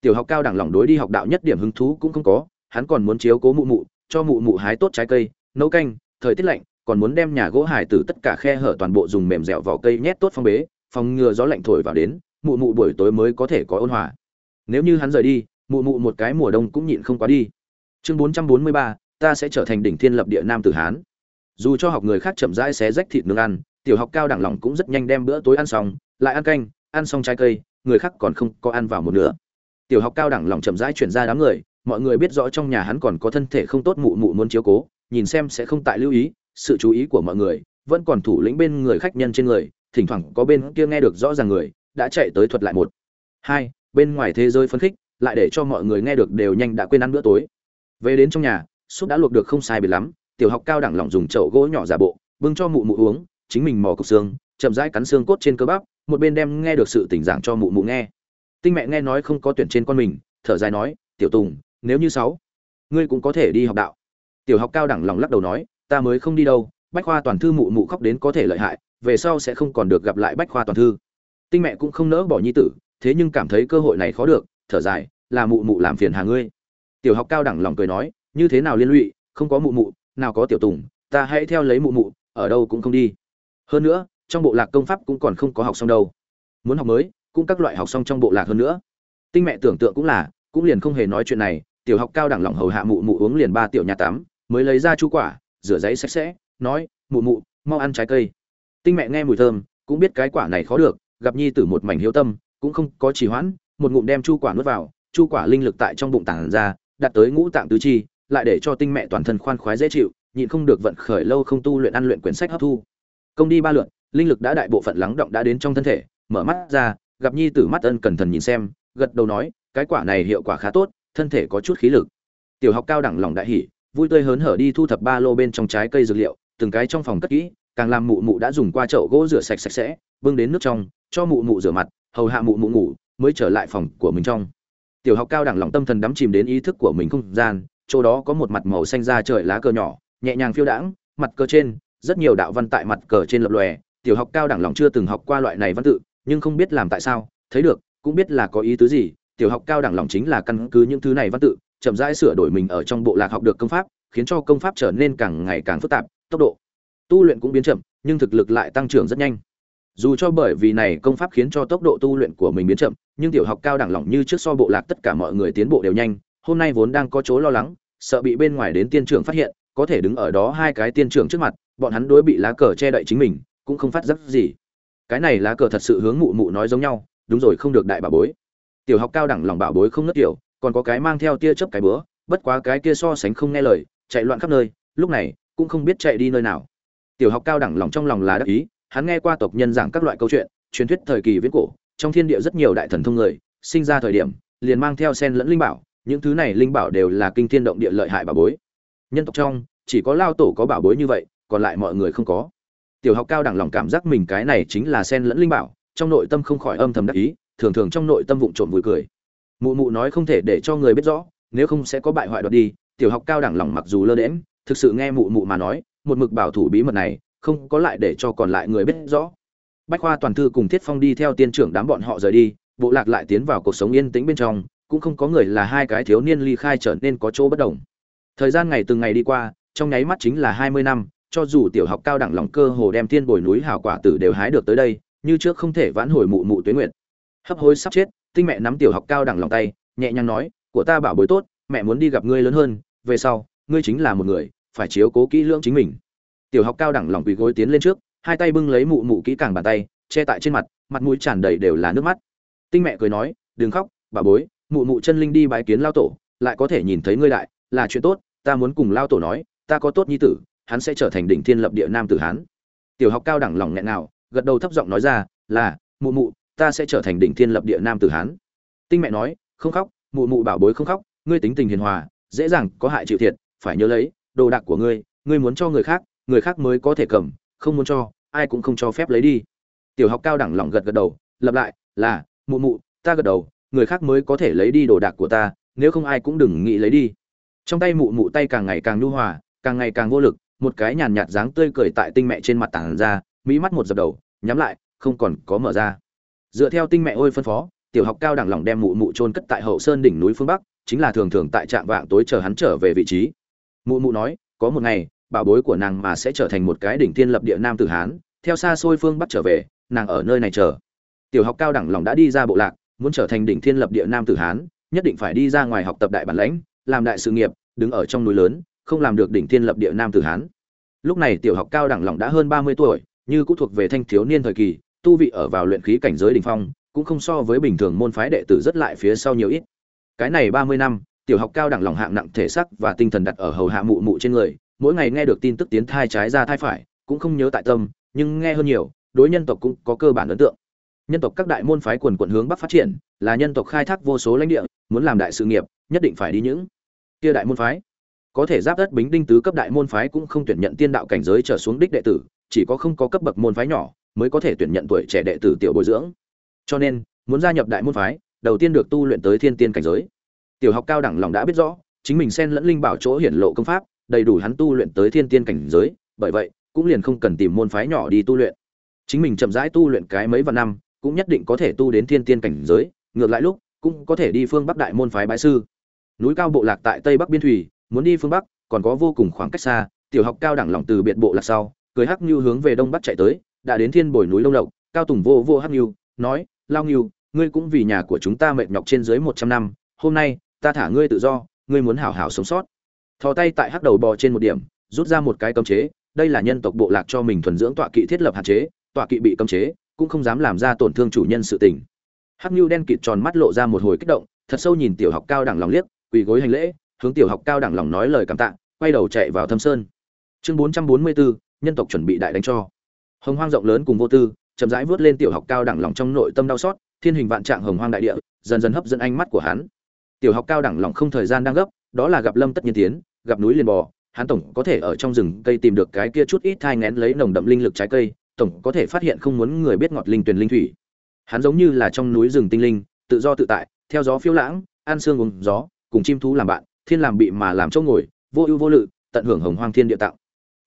Tiểu học cao đẳng lòng đối đi học đạo nhất điểm hứng thú cũng không có hắn còn muốn chiếu cố mụ mụ, cho mụ mụ hái tốt trái cây, nấu canh, thời tiết lạnh, còn muốn đem nhà gỗ hải tử tất cả khe hở toàn bộ dùng mềm dẻo vỏ cây nhét tốt phong bế, phòng ngừa gió lạnh thổi vào đến, mụ mụ buổi tối mới có thể có ôn hòa. Nếu như hắn rời đi, mụ mụ một cái mùa đông cũng nhịn không quá đi. Chương bốn trăm bốn mươi ba, ta sẽ trở thành đỉnh thiên lập địa nam tử hán. Dù cho học người khác chậm rãi xé rách thịt nướng ăn, tiểu học cao đẳng lòng cũng rất nhanh đem bữa tối ăn xong, lại ăn canh, ăn xong trái cây, người khác còn không có ăn vào một nửa. Tiểu học cao đẳng lòng chậm rãi chuyển ra đám người mọi người biết rõ trong nhà hắn còn có thân thể không tốt mụ mụ muốn chiếu cố, nhìn xem sẽ không tại lưu ý, sự chú ý của mọi người vẫn còn thủ lĩnh bên người khách nhân trên người, thỉnh thoảng có bên kia nghe được rõ ràng người, đã chạy tới thuật lại một. Hai, bên ngoài thế giới phấn khích, lại để cho mọi người nghe được đều nhanh đã quên ăn bữa tối. Về đến trong nhà, súp đã luộc được không sai biệt lắm, tiểu học cao đẳng lỏng dùng chậu gỗ nhỏ giả bộ, bưng cho mụ mụ uống, chính mình mò cục xương, chậm rãi cắn xương cốt trên cơ bắp, một bên đem nghe được sự tỉnh giảng cho mụ mụ nghe. Tinh mẹ nghe nói không có tuyển trên con mình, thở dài nói, tiểu tùng nếu như sáu, ngươi cũng có thể đi học đạo. Tiểu học cao đẳng lòng lắc đầu nói, ta mới không đi đâu, bách khoa toàn thư mụ mụ khóc đến có thể lợi hại, về sau sẽ không còn được gặp lại bách khoa toàn thư. Tinh mẹ cũng không nỡ bỏ nhi tử, thế nhưng cảm thấy cơ hội này khó được, thở dài, là mụ mụ làm phiền hà ngươi. Tiểu học cao đẳng lòng cười nói, như thế nào liên lụy, không có mụ mụ, nào có tiểu tùng, ta hãy theo lấy mụ mụ, ở đâu cũng không đi. Hơn nữa, trong bộ lạc công pháp cũng còn không có học xong đâu. Muốn học mới, cũng các loại học xong trong bộ lạc hơn nữa. Tinh mẹ tưởng tượng cũng là, cũng liền không hề nói chuyện này tiểu học cao đẳng lỏng hầu hạ mụ mụ uống liền ba tiểu nhà tắm, mới lấy ra chu quả, rửa giấy sạch sẽ, nói, mụ mụ, mau ăn trái cây. Tinh mẹ nghe mùi thơm, cũng biết cái quả này khó được, gặp nhi tử một mảnh hiếu tâm, cũng không có trì hoãn, một ngụm đem chu quả nuốt vào, chu quả linh lực tại trong bụng tảng ra đạt tới ngũ tạng tứ chi, lại để cho tinh mẹ toàn thân khoan khoái dễ chịu, nhịn không được vận khởi lâu không tu luyện ăn luyện quyển sách hấp thu. Công đi ba lượn, linh lực đã đại bộ phận lắng động đã đến trong thân thể, mở mắt ra, gặp nhi tử mắt ân cẩn thận nhìn xem, gật đầu nói, cái quả này hiệu quả khá tốt thân thể có chút khí lực. Tiểu học cao đẳng lòng đại hỉ, vui tươi hớn hở đi thu thập ba lô bên trong trái cây dược liệu, từng cái trong phòng cất kỹ, càng làm mụ mụ đã dùng qua chậu gỗ rửa sạch sạch sẽ, bưng đến nước trong, cho mụ mụ rửa mặt, hầu hạ mụ mụ ngủ, mới trở lại phòng của mình trong. Tiểu học cao đẳng lòng tâm thần đắm chìm đến ý thức của mình không gian, chỗ đó có một mặt màu xanh da trời lá cờ nhỏ, nhẹ nhàng phiêu đãng, mặt cờ trên, rất nhiều đạo văn tại mặt cờ trên lập lòe. Tiểu học cao đẳng lòng chưa từng học qua loại này văn tự, nhưng không biết làm tại sao, thấy được, cũng biết là có ý tứ gì tiểu học cao đẳng lòng chính là căn cứ những thứ này văn tự, chậm rãi sửa đổi mình ở trong bộ lạc học được công pháp, khiến cho công pháp trở nên càng ngày càng phức tạp, tốc độ, tu luyện cũng biến chậm, nhưng thực lực lại tăng trưởng rất nhanh. Dù cho bởi vì này công pháp khiến cho tốc độ tu luyện của mình biến chậm, nhưng tiểu học cao đẳng lỏng như trước so bộ lạc tất cả mọi người tiến bộ đều nhanh, hôm nay vốn đang có chỗ lo lắng, sợ bị bên ngoài đến tiên trưởng phát hiện, có thể đứng ở đó hai cái tiên trưởng trước mặt, bọn hắn đối bị lá cờ che đậy chính mình, cũng không phát giác gì. Cái này lá cờ thật sự hướng mụ mụ nói giống nhau, đúng rồi, không được đại bà bối tiểu học cao đẳng lòng bảo bối không nứt tiểu, còn có cái mang theo tia chớp cái bữa, bất quá cái kia so sánh không nghe lời, chạy loạn khắp nơi, lúc này, cũng không biết chạy đi nơi nào. Tiểu học cao đẳng lòng trong lòng là đắc ý, hắn nghe qua tộc nhân giảng các loại câu chuyện, truyền thuyết thời kỳ viễn cổ, trong thiên địa rất nhiều đại thần thông người, sinh ra thời điểm, liền mang theo sen lẫn linh bảo, những thứ này linh bảo đều là kinh thiên động địa lợi hại bảo bối. Nhân tộc trong, chỉ có lao tổ có bảo bối như vậy, còn lại mọi người không có. Tiểu học cao đẳng lòng cảm giác mình cái này chính là sen lẫn linh bảo, trong nội tâm không khỏi âm thầm đắc ý thường thường trong nội tâm vụng trộm vui cười. Mụ mụ nói không thể để cho người biết rõ, nếu không sẽ có bại hoại đoạt đi, tiểu học cao đẳng lòng mặc dù lơ đễm thực sự nghe mụ mụ mà nói, một mực bảo thủ bí mật này, không có lại để cho còn lại người biết rõ. Bách khoa toàn thư cùng thiết phong đi theo tiên trưởng đám bọn họ rời đi, bộ lạc lại tiến vào cuộc sống yên tĩnh bên trong, cũng không có người là hai cái thiếu niên ly khai trở nên có chỗ bất đồng. Thời gian ngày từng ngày đi qua, trong nháy mắt chính là hai mươi năm, cho dù tiểu học cao đẳng lòng cơ hồ đem thiên bồi núi hào quả tử đều hái được tới đây, như trước không thể vãn hồi mụ mụ tuế nguyệt hấp hối sắp chết, tinh mẹ nắm tiểu học cao đẳng lòng tay, nhẹ nhàng nói, của ta bảo bối tốt, mẹ muốn đi gặp ngươi lớn hơn, về sau, ngươi chính là một người, phải chiếu cố kỹ lưỡng chính mình. Tiểu học cao đẳng lòng quỳ gối tiến lên trước, hai tay bưng lấy mụ mụ kỹ càng bàn tay, che tại trên mặt mặt mũi tràn đầy đều là nước mắt. Tinh mẹ cười nói, đừng khóc bà bối, mụ mụ chân linh đi bái kiến lao tổ, lại có thể nhìn thấy ngươi đại, là chuyện tốt, ta muốn cùng lao tổ nói, ta có tốt nhi tử, hắn sẽ trở thành đỉnh thiên lập địa nam tử hán. Tiểu học cao đẳng lòng nghẹn nào gật đầu thấp giọng nói ra, là, mụ mụ ta sẽ trở thành đỉnh thiên lập địa nam tử hán. Tinh mẹ nói, không khóc, mụ mụ bảo bối không khóc, ngươi tính tình hiền hòa, dễ dàng có hại chịu thiệt, phải nhớ lấy, đồ đạc của ngươi ngươi muốn cho người khác người khác mới có thể cầm, không muốn cho, ai cũng không cho phép lấy đi. Tiểu học cao đẳng lỏng gật gật đầu, lặp lại, là, mụ mụ, ta gật đầu, người khác mới có thể lấy đi đồ đạc của ta, nếu không ai cũng đừng nghĩ lấy đi. Trong tay mụ mụ tay càng ngày càng nhu hòa, càng ngày càng vô lực, một cái nhàn nhạt dáng tươi cười tại tinh mẹ trên mặt tảng ra, mỹ mắt một dập đầu, nhắm lại, không còn có mở ra dựa theo tinh mẹ ôi phân phó, tiểu học cao đẳng lỏng đem mụ mụ trôn cất tại hậu sơn đỉnh núi phương bắc, chính là thường thường tại trạm vạng tối chờ hắn trở về vị trí. Mụ mụ nói, có một ngày bảo bối của nàng mà sẽ trở thành một cái đỉnh thiên lập địa nam tử hán, theo xa xôi phương bắc trở về, nàng ở nơi này chờ. Tiểu học cao đẳng lòng đã đi ra bộ lạc, muốn trở thành đỉnh thiên lập địa nam tử hán, nhất định phải đi ra ngoài học tập đại bản lãnh, làm đại sự nghiệp, đứng ở trong núi lớn, không làm được đỉnh thiên lập địa nam tử hán. Lúc này tiểu học cao đẳng lòng đã hơn ba mươi tuổi, như cũng thuộc về thanh thiếu niên thời kỳ tu vị ở vào luyện khí cảnh giới đỉnh phong, cũng không so với bình thường môn phái đệ tử rất lại phía sau nhiều ít. Cái này ba mươi năm, tiểu học cao đẳng lòng hạng nặng thể sắc và tinh thần đặt ở hầu hạ mụ mụ trên người, mỗi ngày nghe được tin tức tiến thai trái ra thai phải, cũng không nhớ tại tâm, nhưng nghe hơn nhiều, đối nhân tộc cũng có cơ bản ấn tượng. Nhân tộc các đại môn phái quần quần hướng bắc phát triển, là nhân tộc khai thác vô số lãnh địa, muốn làm đại sự nghiệp, nhất định phải đi những kia đại môn phái. Có thể giáp đất bính đinh tứ cấp đại môn phái cũng không tuyển nhận tiên đạo cảnh giới trở xuống đích đệ tử, chỉ có không có cấp bậc môn phái nhỏ mới có thể tuyển nhận tuổi trẻ đệ tử tiểu bồi dưỡng. Cho nên, muốn gia nhập đại môn phái, đầu tiên được tu luyện tới thiên tiên cảnh giới. Tiểu học cao đẳng lòng đã biết rõ, chính mình xen lẫn linh bảo chỗ hiển lộ công pháp, đầy đủ hắn tu luyện tới thiên tiên cảnh giới, bởi vậy, cũng liền không cần tìm môn phái nhỏ đi tu luyện. Chính mình chậm rãi tu luyện cái mấy vạn năm, cũng nhất định có thể tu đến thiên tiên cảnh giới, ngược lại lúc, cũng có thể đi phương bắc đại môn phái bãi sư. Núi cao bộ lạc tại tây bắc biên thủy, muốn đi phương bắc, còn có vô cùng khoảng cách xa, tiểu học cao đẳng lòng từ biệt bộ lạc sau, cười hắc như hướng về đông bắc chạy tới đã đến thiên bồi núi đông lộc, cao tùng vô vô hắc nhu nói, lao nhu ngươi cũng vì nhà của chúng ta mệt nhọc trên dưới một trăm năm, hôm nay, ta thả ngươi tự do, ngươi muốn hảo hảo sống sót. Thò tay tại hắc đầu bò trên một điểm, rút ra một cái cấm chế, đây là nhân tộc bộ lạc cho mình thuần dưỡng tọa kỵ thiết lập hạn chế, tọa kỵ bị cấm chế, cũng không dám làm ra tổn thương chủ nhân sự tình. Hắc nhu đen kịt tròn mắt lộ ra một hồi kích động, thật sâu nhìn tiểu học cao đẳng lòng liếc, quỳ gối hành lễ, hướng tiểu học cao đẳng lòng nói lời cảm tạ, quay đầu chạy vào thâm sơn. Chương bốn trăm bốn mươi bốn, nhân tộc chuẩn bị đại đánh cho hồng hoang rộng lớn cùng vô tư, chậm rãi vớt lên tiểu học cao đẳng lòng trong nội tâm đau xót, thiên hình vạn trạng hồng hoang đại địa, dần dần hấp dẫn ánh mắt của hắn. Tiểu học cao đẳng lòng không thời gian đang gấp, đó là gặp lâm tất nhiên tiến, gặp núi liền bò, hắn tổng có thể ở trong rừng cây tìm được cái kia chút ít thai ngén lấy nồng đậm linh lực trái cây, tổng có thể phát hiện không muốn người biết ngọt linh tuyền linh thủy. Hắn giống như là trong núi rừng tinh linh, tự do tự tại, theo gió phiêu lãng, ăn xương uống gió, cùng chim thú làm bạn, thiên làm bị mà làm chỗ ngồi, vô ưu vô lự, tận hưởng hồng hoang thiên địa tạo.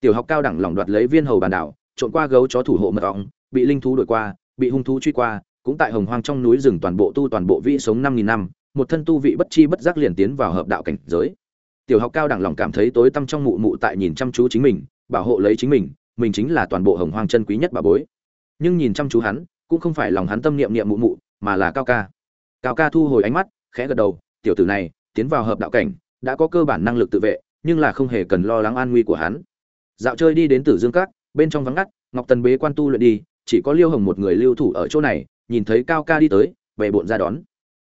Tiểu học cao đẳng lỏng đoạt lấy viên hầu bàn đảo trộn qua gấu chó thủ hộ mật ong, bị linh thú đuổi qua, bị hung thú truy qua, cũng tại hồng hoang trong núi rừng toàn bộ tu toàn bộ vị sống năm nghìn năm, một thân tu vị bất chi bất giác liền tiến vào hợp đạo cảnh giới. Tiểu học cao đẳng lòng cảm thấy tối tăm trong mụ mụ tại nhìn chăm chú chính mình, bảo hộ lấy chính mình mình chính là toàn bộ hồng hoang chân quý nhất bà bối. Nhưng nhìn chăm chú hắn, cũng không phải lòng hắn tâm niệm niệm mụ mụ, mà là cao ca. Cao ca thu hồi ánh mắt, khẽ gật đầu, tiểu tử này, tiến vào hợp đạo cảnh, đã có cơ bản năng lực tự vệ, nhưng là không hề cần lo lắng an nguy của hắn. Dạo chơi đi đến tử dương cát bên trong vắng ngắt, ngọc tần bế quan tu luyện đi, chỉ có liêu hồng một người lưu thủ ở chỗ này, nhìn thấy cao ca đi tới về bộn ra đón.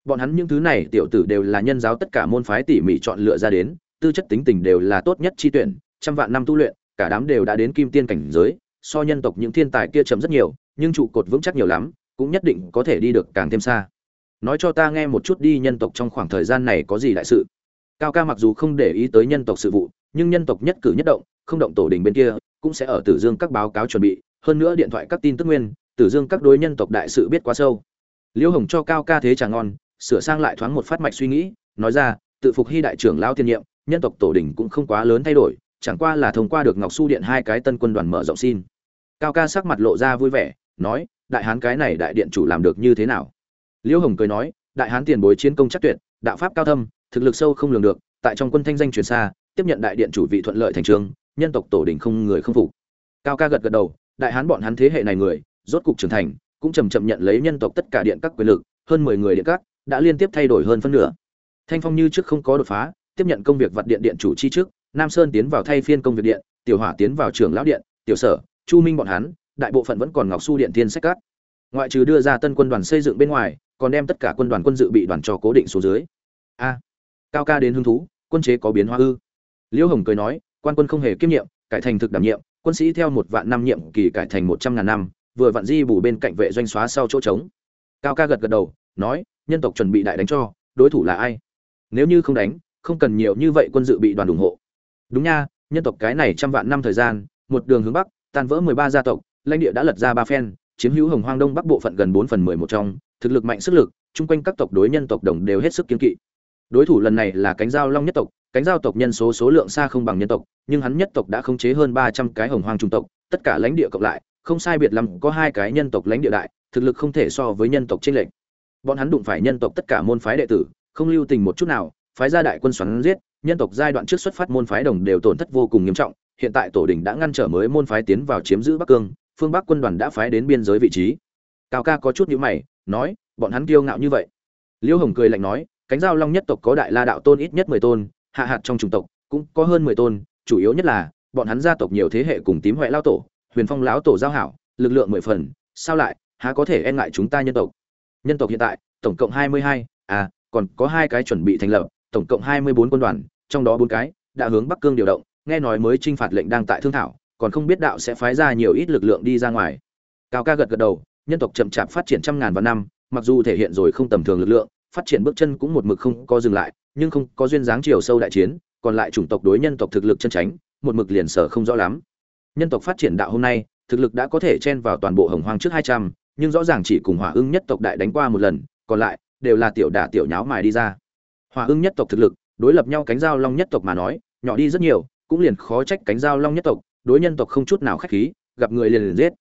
Bọn hắn những thứ này, tiểu tử đều là nhân giáo tất cả môn phái tỉ mỉ chọn lựa ra đến, tư chất tính tình đều là tốt nhất chi tuyển, trăm vạn năm tu luyện, cả đám đều đã đến kim tiên cảnh giới, so nhân tộc những thiên tài kia chậm rất nhiều, nhưng trụ cột vững chắc nhiều lắm, cũng nhất định có thể đi được càng thêm xa. Nói cho ta nghe một chút đi nhân tộc trong khoảng thời gian này có gì đại sự. Cao ca mặc dù không để ý tới nhân tộc sự vụ nhưng nhân tộc nhất cử nhất động, không động tổ đình bên kia, cũng sẽ ở tử dương các báo cáo chuẩn bị, hơn nữa điện thoại các tin tức nguyên, tử dương các đối nhân tộc đại sự biết quá sâu. Liễu hồng cho cao ca thế trà ngon, sửa sang lại thoáng một phát mạch suy nghĩ, nói ra, tự phục hy đại trưởng lao tiên nhiệm, nhân tộc tổ đình cũng không quá lớn thay đổi, chẳng qua là thông qua được ngọc su điện hai cái tân quân đoàn mở rộng xin. Cao ca sắc mặt lộ ra vui vẻ, nói, đại hán cái này đại điện chủ làm được như thế nào? Liễu hồng cười nói, đại hán tiền bối chiến công chắc tuyệt, đạo pháp cao thâm, thực lực sâu không lường được, tại trong quân thanh danh truyền xa tiếp nhận đại điện chủ vị thuận lợi thành trường nhân tộc tổ đình không người không phục. Cao ca gật gật đầu, đại hán bọn hắn thế hệ này người, rốt cục trưởng thành, cũng chầm chậm nhận lấy nhân tộc tất cả điện các quyền lực, hơn mười người điện các đã liên tiếp thay đổi hơn phân nửa. Thanh phong như trước không có đột phá, tiếp nhận công việc vật điện điện chủ chi trước, nam sơn tiến vào thay phiên công việc điện, tiểu hỏa tiến vào trường lão điện, tiểu sở, chu minh bọn hắn, đại bộ phận vẫn còn ngọc su điện thiên sách cát ngoại trừ đưa ra tân quân đoàn xây dựng bên ngoài, còn đem tất cả quân đoàn quân dự bị đoàn cho cố định số dưới. A, cao ca đến hứng thú, quân chế có biến hóa ư? Liễu hồng cười nói, quan quân không hề kiêm nhiệm, cải thành thực đảm nhiệm, quân sĩ theo một vạn năm nhiệm kỳ cải thành một trăm ngàn năm, vừa vạn di bù bên cạnh vệ doanh xóa sau chỗ trống. Cao ca gật gật đầu, nói, nhân tộc chuẩn bị đại đánh cho, đối thủ là ai? Nếu như không đánh, không cần nhiều như vậy quân dự bị đoàn ủng hộ. Đúng nha, nhân tộc cái này trăm vạn năm thời gian, một đường hướng bắc, tan vỡ mười ba gia tộc, lãnh địa đã lật ra ba phen, chiếm hữu hồng hoang đông bắc bộ phận gần bốn phần mười một trong, thực lực mạnh sức lực, chung quanh các tộc đối nhân tộc đồng đều hết sức kiên kỵ. Đối thủ lần này là cánh giao long nhất tộc cánh giao tộc nhân số số lượng xa không bằng nhân tộc, nhưng hắn nhất tộc đã khống chế hơn ba trăm cái hồng hoang trung tộc, tất cả lãnh địa cộng lại, không sai biệt lắm có hai cái nhân tộc lãnh địa đại, thực lực không thể so với nhân tộc tranh lệch. Bọn hắn đụng phải nhân tộc tất cả môn phái đệ tử, không lưu tình một chút nào, phái gia đại quân xoắn giết, nhân tộc giai đoạn trước xuất phát môn phái đồng đều tổn thất vô cùng nghiêm trọng, hiện tại tổ đình đã ngăn trở mới môn phái tiến vào chiếm giữ bắc cương, phương bắc quân đoàn đã phái đến biên giới vị trí. Cao ca có chút nhữ mày, nói, bọn hắn kiêu ngạo như vậy. Liêu hồng cười lạnh nói, cánh giao long nhất tộc có đại la đạo tôn ít nhất mười tôn hạ hạt trong chủng tộc cũng có hơn mười tôn, chủ yếu nhất là, bọn hắn gia tộc nhiều thế hệ cùng tím huệ lao tổ, huyền phong lão tổ giao hảo, lực lượng mười phần, sao lại, há có thể e ngại chúng ta nhân tộc? Nhân tộc hiện tại, tổng cộng hai mươi hai à còn có hai cái chuẩn bị thành lập, tổng cộng hai mươi bốn quân đoàn, trong đó bốn cái đã hướng bắc cương điều động, nghe nói mới trinh phạt lệnh đang tại thương thảo, còn không biết đạo sẽ phái ra nhiều ít lực lượng đi ra ngoài. Cao ca gật gật đầu, nhân tộc chậm chạp phát triển trăm ngàn vạn năm, mặc dù thể hiện rồi không tầm thường lực lượng, phát triển bước chân cũng một mực không có dừng lại nhưng không có duyên dáng chiều sâu đại chiến, còn lại chủng tộc đối nhân tộc thực lực chân tránh, một mực liền sở không rõ lắm. Nhân tộc phát triển đạo hôm nay, thực lực đã có thể chen vào toàn bộ hồng hoang trước hai trăm, nhưng rõ ràng chỉ cùng hỏa ưng nhất tộc đại đánh qua một lần, còn lại đều là tiểu đả tiểu nháo mài đi ra. Hỏa ưng nhất tộc thực lực, đối lập nhau cánh dao long nhất tộc mà nói, nhỏ đi rất nhiều, cũng liền khó trách cánh dao long nhất tộc, đối nhân tộc không chút nào khách khí, gặp người liền liền giết.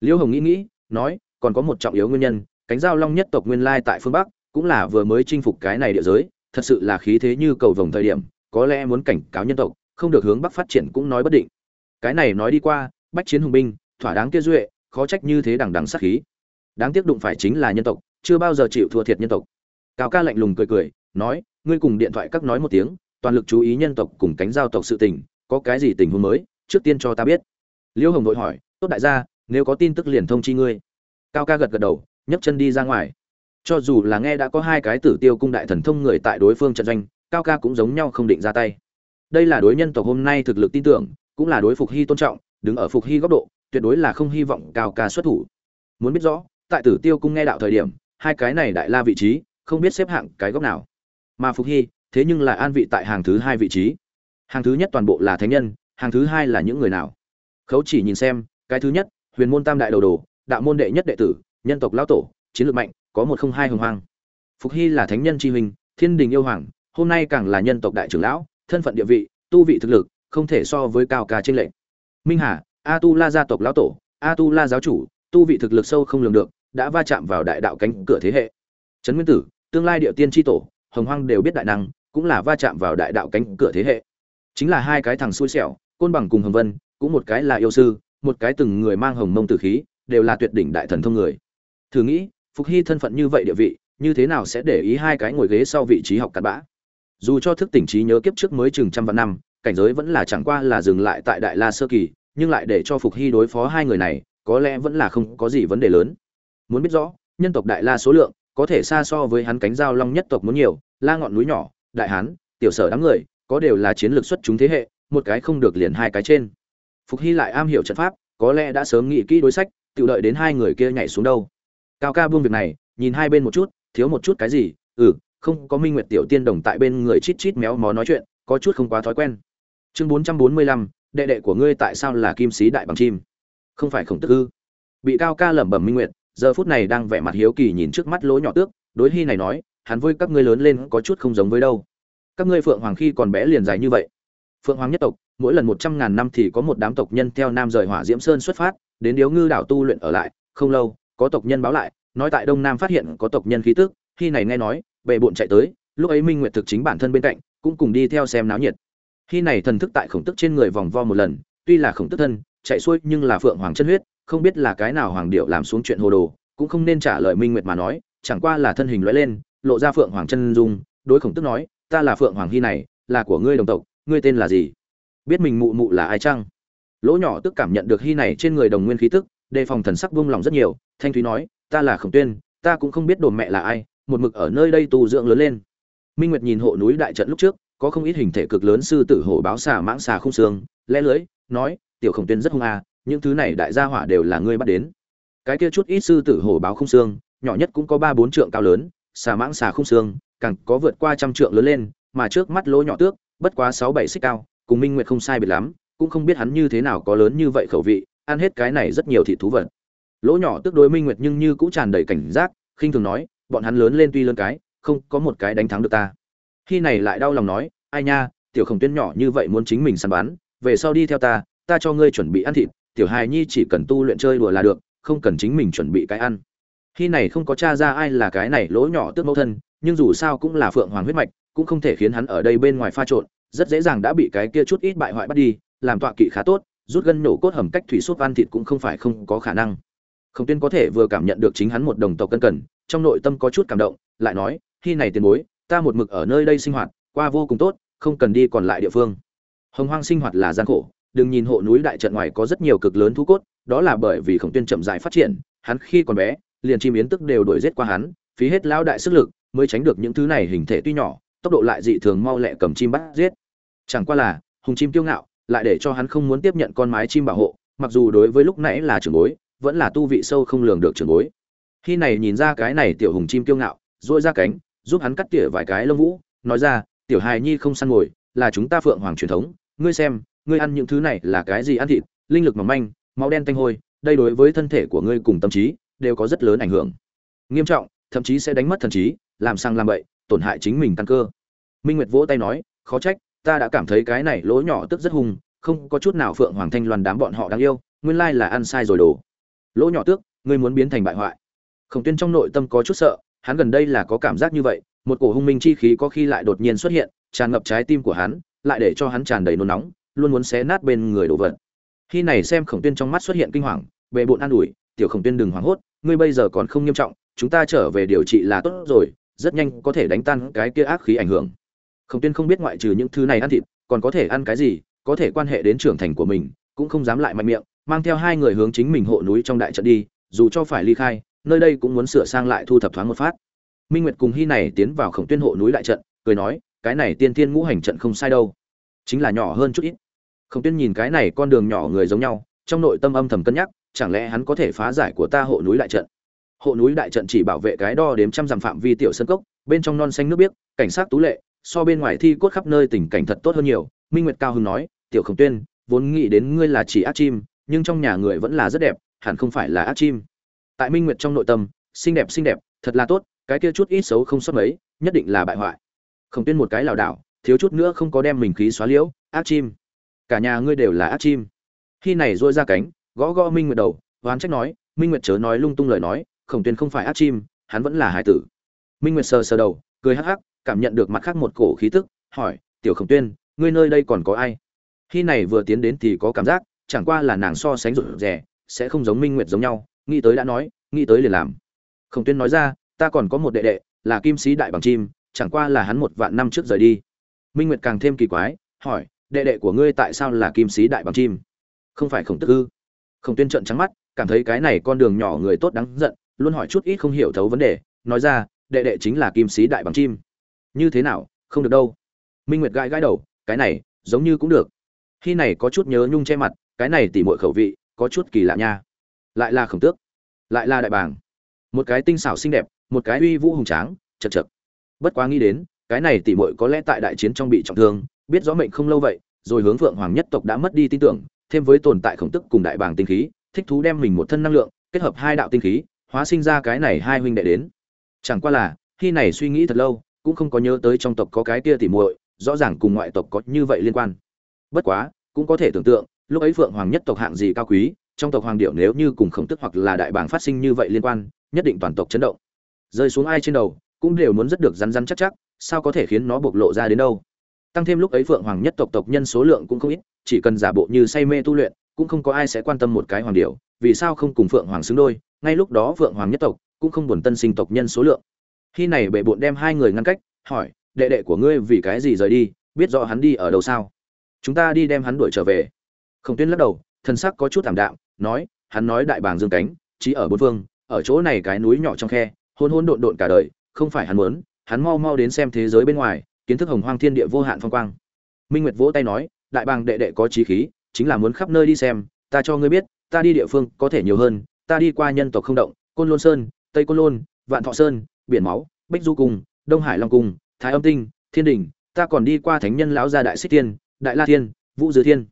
Liêu hồng nghĩ nghĩ, nói, còn có một trọng yếu nguyên nhân, cánh dao long nhất tộc nguyên lai tại phương bắc, cũng là vừa mới chinh phục cái này địa giới thật sự là khí thế như cầu vồng thời điểm, có lẽ muốn cảnh cáo nhân tộc, không được hướng bắc phát triển cũng nói bất định. Cái này nói đi qua, bách chiến hùng binh, thỏa đáng kia duệ, khó trách như thế đằng đằng sát khí. Đáng tiếc đụng phải chính là nhân tộc, chưa bao giờ chịu thua thiệt nhân tộc. Cao ca lạnh lùng cười cười, nói, ngươi cùng điện thoại các nói một tiếng, toàn lực chú ý nhân tộc cùng cánh giao tộc sự tình, có cái gì tình huống mới, trước tiên cho ta biết. Liêu hồng đội hỏi, tốt đại gia, nếu có tin tức liền thông chi ngươi. Cao ca gật gật đầu, nhấc chân đi ra ngoài cho dù là nghe đã có hai cái tử tiêu cung đại thần thông người tại đối phương trận doanh, cao ca cũng giống nhau không định ra tay. Đây là đối nhân tộc hôm nay thực lực tin tưởng, cũng là đối phục hy tôn trọng, đứng ở phục hy góc độ, tuyệt đối là không hy vọng cao ca xuất thủ. Muốn biết rõ, tại tử tiêu cung nghe đạo thời điểm, hai cái này đại la vị trí, không biết xếp hạng cái góc nào. Mà phục hy, thế nhưng lại an vị tại hàng thứ hai vị trí. Hàng thứ nhất toàn bộ là thánh nhân, hàng thứ hai là những người nào? Khấu chỉ nhìn xem, cái thứ nhất, huyền môn tam đại đầu đồ, đạo môn đệ nhất đệ tử, nhân tộc lão tổ, chiến lược mạnh có một không hai hồng hoang. Phục hy là thánh nhân tri huynh, thiên đình yêu hoàng, hôm nay càng là nhân tộc đại trưởng lão, thân phận địa vị, tu vị thực lực, không thể so với cao ca trên lệnh minh hà a tu la gia tộc lão tổ a tu la giáo chủ, tu vị thực lực sâu không lường được, đã va chạm vào đại đạo cánh cửa thế hệ. Trấn nguyên tử, tương lai địa tiên tri tổ, hồng hoang đều biết đại năng, cũng là va chạm vào đại đạo cánh cửa thế hệ. Chính là hai cái thằng xui xẻo, côn bằng cùng hồng vân, cũng một cái là yêu sư, một cái từng người mang hồng mông tử khí, đều là tuyệt đỉnh đại thần thông người. Thử nghĩ phục hy thân phận như vậy địa vị, như thế nào sẽ để ý hai cái ngồi ghế sau vị trí học cặn bã? Dù cho thức tỉnh trí nhớ kiếp trước mới chừng trăm vạn năm, cảnh giới vẫn là chẳng qua là dừng lại tại đại la sơ kỳ, nhưng lại để cho phục hy đối phó hai người này, có lẽ vẫn là không có gì vấn đề lớn. Muốn biết rõ, nhân tộc đại la số lượng, có thể xa so với hắn cánh giao long nhất tộc muốn nhiều, la ngọn núi nhỏ, đại hán, tiểu sở đám người, có đều là chiến lược xuất chúng thế hệ, một cái không được liền hai cái trên. Phục hy lại am hiểu trận pháp, có lẽ đã sớm nghĩ kỹ đối sách, tự đợi đến hai người kia nhảy xuống đâu cao ca buông việc này, nhìn hai bên một chút, thiếu một chút cái gì? Ừ không, có minh nguyệt tiểu tiên đồng tại bên người chít chít méo mó nói chuyện, có chút không quá thói quen. Chương bốn trăm bốn mươi lăm, đệ đệ của ngươi tại sao là kim sĩ đại bằng chim? Không phải khổng tức ư? Bị cao ca lẩm bẩm minh nguyệt, giờ phút này đang vẻ mặt hiếu kỳ nhìn trước mắt lỗ nhỏ tước, đối hy này nói, hắn với các ngươi lớn lên có chút không giống với đâu. Các ngươi phượng hoàng khi còn bé liền dài như vậy. Phượng hoàng nhất tộc, mỗi lần một trăm ngàn năm thì có một đám tộc nhân theo nam rời hỏa diễm sơn xuất phát, đến điếu ngư đảo tu luyện ở lại, không lâu có tộc nhân báo lại, nói tại đông nam phát hiện có tộc nhân khí tức, khi này nghe nói, bệ bộn chạy tới, lúc ấy minh nguyệt thực chính bản thân bên cạnh, cũng cùng đi theo xem náo nhiệt. Khi này thần thức tại khổng tức trên người vòng vo một lần, tuy là khổng tức thân, chạy xuôi nhưng là phượng hoàng chân huyết, không biết là cái nào hoàng điệu làm xuống chuyện hồ đồ, cũng không nên trả lời minh nguyệt mà nói, chẳng qua là thân hình lóe lên, lộ ra phượng hoàng chân dung, đối khổng tức nói, ta là phượng hoàng hy này, là của ngươi đồng tộc, ngươi tên là gì? Biết mình mụ mụ là ai chăng? Lỗ nhỏ tức cảm nhận được hy này trên người đồng nguyên khí tức đề phòng thần sắc buông lòng rất nhiều, thanh thúy nói, ta là khổng tuyên, ta cũng không biết đồn mẹ là ai, một mực ở nơi đây tu dưỡng lớn lên. Minh nguyệt nhìn hộ núi đại trận lúc trước, có không ít hình thể cực lớn sư tử hổ báo xà mãng xà không xương, lẽ lưới, nói, tiểu khổng tuyên rất hung à những thứ này đại gia hỏa đều là ngươi bắt đến. Cái kia chút ít sư tử hổ báo không xương, nhỏ nhất cũng có ba bốn trượng cao lớn, xà mãng xà không xương, càng có vượt qua trăm trượng lớn lên, mà trước mắt lỗ nhỏ tước, bất quá sáu bảy xích cao, cùng minh nguyệt không sai biệt lắm, cũng không biết hắn như thế nào có lớn như vậy khẩu vị ăn hết cái này rất nhiều thịt thú vật. Lỗ nhỏ tức đối minh nguyệt nhưng như cũng tràn đầy cảnh giác, khinh thường nói, bọn hắn lớn lên tuy lớn cái, không có một cái đánh thắng được ta. Khi này lại đau lòng nói, ai nha, tiểu khổng tuyên nhỏ như vậy muốn chính mình săn bắn, về sau đi theo ta ta cho ngươi chuẩn bị ăn thịt, tiểu hài nhi chỉ cần tu luyện chơi đùa là được, không cần chính mình chuẩn bị cái ăn. Khi này không có cha ra ai là cái này lỗ nhỏ tước mẫu thân, nhưng dù sao cũng là phượng hoàng huyết mạch, cũng không thể khiến hắn ở đây bên ngoài pha trộn, rất dễ dàng đã bị cái kia chút ít bại hoại bắt đi, làm tọa kỵ khá tốt rút gân nổ cốt hầm cách thủy sốt ăn thịt cũng không phải không có khả năng. Khổng tuyên có thể vừa cảm nhận được chính hắn một đồng tộc cân cần trong nội tâm có chút cảm động, lại nói, khi này tiền bối, ta một mực ở nơi đây sinh hoạt, qua vô cùng tốt, không cần đi còn lại địa phương. Hồng hoang sinh hoạt là gian khổ, đừng nhìn hộ núi đại trận ngoài có rất nhiều cực lớn thú cốt, đó là bởi vì khổng tuyên chậm rãi phát triển, hắn khi còn bé, liền chim yến tức đều đuổi giết qua hắn, phí hết lão đại sức lực mới tránh được những thứ này hình thể tuy nhỏ, tốc độ lại dị thường mau lẹ cầm chim bắt giết. Chẳng qua là, hùng chim kiêu ngạo lại để cho hắn không muốn tiếp nhận con mái chim bảo hộ, mặc dù đối với lúc nãy là trưởng bối, vẫn là tu vị sâu không lường được trưởng bối. Khi này nhìn ra cái này tiểu hùng chim kiêu ngạo dội ra cánh, giúp hắn cắt tỉa vài cái lông vũ, nói ra, tiểu hài nhi không săn ngồi, là chúng ta phượng hoàng truyền thống, ngươi xem, ngươi ăn những thứ này là cái gì ăn thịt, linh lực mỏng manh, máu đen tanh hôi, đây đối với thân thể của ngươi cùng tâm trí, đều có rất lớn ảnh hưởng. Nghiêm trọng, thậm chí sẽ đánh mất thần trí, làm sang làm bậy, tổn hại chính mình căn cơ. Minh nguyệt vỗ tay nói, khó trách ta đã cảm thấy cái này lỗ nhỏ tức rất hung, không có chút nào phượng hoàng thanh loan đám bọn họ đáng yêu, nguyên lai là ăn sai rồi đồ. Lỗ nhỏ tước, ngươi muốn biến thành bại hoại. Khổng tuyên trong nội tâm có chút sợ, hắn gần đây là có cảm giác như vậy, một cổ hung minh chi khí có khi lại đột nhiên xuất hiện, tràn ngập trái tim của hắn, lại để cho hắn tràn đầy nôn nóng, luôn muốn xé nát bên người đồ vật. Khi này xem khổng tuyên trong mắt xuất hiện kinh hoàng bệ bộn an ủi, tiểu khổng tuyên đừng hoảng hốt, ngươi bây giờ còn không nghiêm trọng, chúng ta trở về điều trị là tốt rồi, rất nhanh có thể đánh tan cái kia ác khí ảnh hưởng khổng tuyên không biết ngoại trừ những thứ này ăn thịt, còn có thể ăn cái gì, có thể quan hệ đến trưởng thành của mình, cũng không dám lại mạnh miệng, mang theo hai người hướng chính mình hộ núi trong đại trận đi, dù cho phải ly khai, nơi đây cũng muốn sửa sang lại thu thập thoáng một phát. Minh nguyệt cùng hy này tiến vào khổng tuyên hộ núi đại trận, cười nói, cái này tiên tiên ngũ hành trận không sai đâu, chính là nhỏ hơn chút ít. Khổng tuyên nhìn cái này con đường nhỏ người giống nhau, trong nội tâm âm thầm cân nhắc, chẳng lẽ hắn có thể phá giải của ta hộ núi đại trận? Hộ núi đại trận chỉ bảo vệ cái đo đếm trăm dặm phạm vi tiểu sân cốc, bên trong non xanh nước biếc, cảnh sát tú lệ so bên ngoài thi cốt khắp nơi tình cảnh thật tốt hơn nhiều. Minh nguyệt cao hưng nói, tiểu khổng tuyên, vốn nghĩ đến ngươi là chỉ ác chim, nhưng trong nhà người vẫn là rất đẹp, hẳn không phải là ác chim. Tại minh nguyệt trong nội tâm, xinh đẹp xinh đẹp, thật là tốt, cái kia chút ít xấu không sót mấy, nhất định là bại hoại. Khổng tuyên một cái lảo đảo, thiếu chút nữa không có đem mình khí xóa liễu, ác chim, cả nhà ngươi đều là ác chim. Khi này dôi ra cánh, gõ gõ minh nguyệt đầu, oán trách nói, minh nguyệt chớ nói lung tung lời nói, khổng tuyên không phải ác chim, hắn vẫn là hải tử. Minh nguyệt sờ sờ đầu, cười hắc hắc cảm nhận được mặt khác một cổ khí tức, hỏi, tiểu khổng tuyên, ngươi nơi đây còn có ai? Khi này vừa tiến đến thì có cảm giác, chẳng qua là nàng so sánh rụt rè, sẽ không giống minh nguyệt giống nhau, nghĩ tới đã nói, nghĩ tới liền làm. Khổng tuyên nói ra, ta còn có một đệ đệ, là kim sĩ đại bằng chim, chẳng qua là hắn một vạn năm trước rời đi. Minh nguyệt càng thêm kỳ quái, hỏi, đệ đệ của ngươi tại sao là kim sĩ đại bằng chim? Không phải khổng tức ư. Khổng tuyên trợn trắng mắt, cảm thấy cái này con đường nhỏ người tốt đáng giận, luôn hỏi chút ít không hiểu thấu vấn đề, nói ra, đệ đệ chính là kim sĩ đại bằng chim như thế nào, không được đâu. Minh nguyệt gãi gãi đầu, cái này, giống như cũng được. Khi này có chút nhớ nhung che mặt, cái này tỉ mội khẩu vị, có chút kỳ lạ nha. Lại là khổng tước, lại là đại bàng. Một cái tinh xảo xinh đẹp, một cái uy vũ hùng tráng, chật chật. Bất quá nghĩ đến, cái này tỉ mội có lẽ tại đại chiến trong bị trọng thương, biết rõ mệnh không lâu vậy, rồi hướng vượng hoàng nhất tộc đã mất đi tin tưởng, thêm với tồn tại khổng tức cùng đại bàng tinh khí, thích thú đem mình một thân năng lượng, kết hợp hai đạo tinh khí, hóa sinh ra cái này hai huynh đệ đến. Chẳng qua là, khi này suy nghĩ thật lâu cũng không có nhớ tới trong tộc có cái kia tỉ muội, rõ ràng cùng ngoại tộc có như vậy liên quan. Bất quá, cũng có thể tưởng tượng, lúc ấy phượng hoàng nhất tộc hạng gì cao quý, trong tộc hoàng điệu nếu như cùng khổng tức hoặc là đại bàng phát sinh như vậy liên quan, nhất định toàn tộc chấn động. Rơi xuống ai trên đầu, cũng đều muốn rất được rắn rắn chắc chắc, sao có thể khiến nó bộc lộ ra đến đâu? Tăng thêm lúc ấy phượng hoàng nhất tộc tộc nhân số lượng cũng không ít, chỉ cần giả bộ như say mê tu luyện, cũng không có ai sẽ quan tâm một cái hoàng điệu, vì sao không cùng phượng hoàng xứng đôi? Ngay lúc đó phượng hoàng nhất tộc cũng không buồn tân sinh tộc nhân số lượng khi này bệ bộn đem hai người ngăn cách, hỏi, đệ đệ của ngươi vì cái gì rời đi? Biết rõ hắn đi ở đâu sao? Chúng ta đi đem hắn đuổi trở về. Khổng tuyên lắc đầu thân sắc có chút thảm đạm, nói, hắn nói đại bàng dương cánh, chỉ ở bốn phương, ở chỗ này cái núi nhỏ trong khe, hôn hôn độn độn cả đời, không phải hắn muốn, hắn mau mau đến xem thế giới bên ngoài, kiến thức hồng hoang thiên địa vô hạn phong quang. Minh nguyệt vỗ tay nói, đại bàng đệ đệ có trí khí, chính là muốn khắp nơi đi xem, ta cho ngươi biết, ta đi địa phương có thể nhiều hơn, ta đi qua nhân tộc không động, côn lôn sơn, tây côn lôn, vạn thọ sơn biển máu bích du cung đông hải long cung thái âm tinh thiên đình ta còn đi qua thánh nhân lão gia đại xích tiên, đại la thiên vũ dư thiên.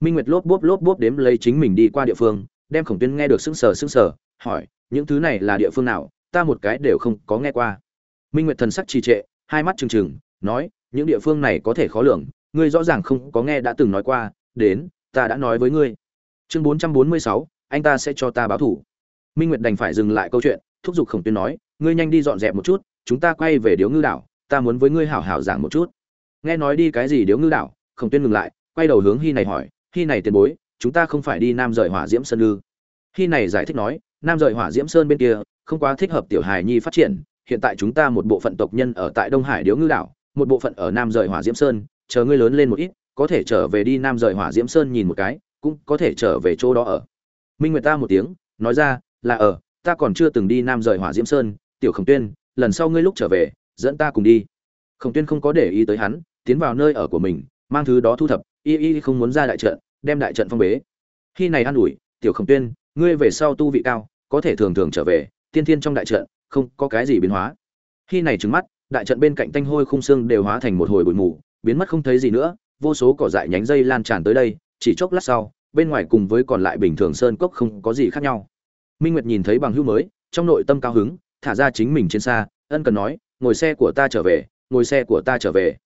Minh nguyệt lốp bốp lốp bốp đếm lấy chính mình đi qua địa phương đem khổng tuyên nghe được sững sờ sững sờ hỏi những thứ này là địa phương nào? Ta một cái đều không có nghe qua. Minh nguyệt thần sắc trì trệ hai mắt trừng trừng nói những địa phương này có thể khó lường ngươi rõ ràng không có nghe đã từng nói qua đến ta đã nói với ngươi. Chương bốn trăm bốn mươi sáu anh ta sẽ cho ta báo thủ. Minh nguyệt đành phải dừng lại câu chuyện thúc giục khổng tuyên nói ngươi nhanh đi dọn dẹp một chút, chúng ta quay về điếu ngư đảo, ta muốn với ngươi hảo hảo giảng một chút. Nghe nói đi cái gì điếu ngư đảo, khổng tuyên ngừng lại, quay đầu hướng hy này hỏi hy này tiền bối, chúng ta không phải đi nam rời hỏa diễm sơn ư? Hy này giải thích nói, nam rời hỏa diễm sơn bên kia, không quá thích hợp tiểu hài nhi phát triển, hiện tại chúng ta một bộ phận tộc nhân ở tại đông hải điếu ngư đảo, một bộ phận ở nam rời hỏa diễm sơn, chờ ngươi lớn lên một ít, có thể trở về đi nam rời hỏa diễm sơn nhìn một cái, cũng có thể trở về chỗ đó ở. Minh nguyệt ta một tiếng, nói ra, là ở, ta còn chưa từng đi nam rời hỏa diễm sơn tiểu khổng tuyên, lần sau ngươi lúc trở về, dẫn ta cùng đi. Khổng tuyên không có để ý tới hắn, tiến vào nơi ở của mình, mang thứ đó thu thập, y y không muốn ra đại trận, đem đại trận phong bế. Khi này an ủi, tiểu khổng tuyên, ngươi về sau tu vị cao, có thể thường thường trở về, tiên thiên trong đại trận, không có cái gì biến hóa. Khi này trứng mắt, đại trận bên cạnh tanh hôi khung xương đều hóa thành một hồi bụi mù, biến mất không thấy gì nữa, vô số cỏ dại nhánh dây lan tràn tới đây, chỉ chốc lát sau, bên ngoài cùng với còn lại bình thường sơn cốc không có gì khác nhau. Minh nguyệt nhìn thấy bằng hữu mới, trong nội tâm cao hứng thả ra chính mình trên xa, ân cần nói, ngồi xe của ta trở về, ngồi xe của ta trở về.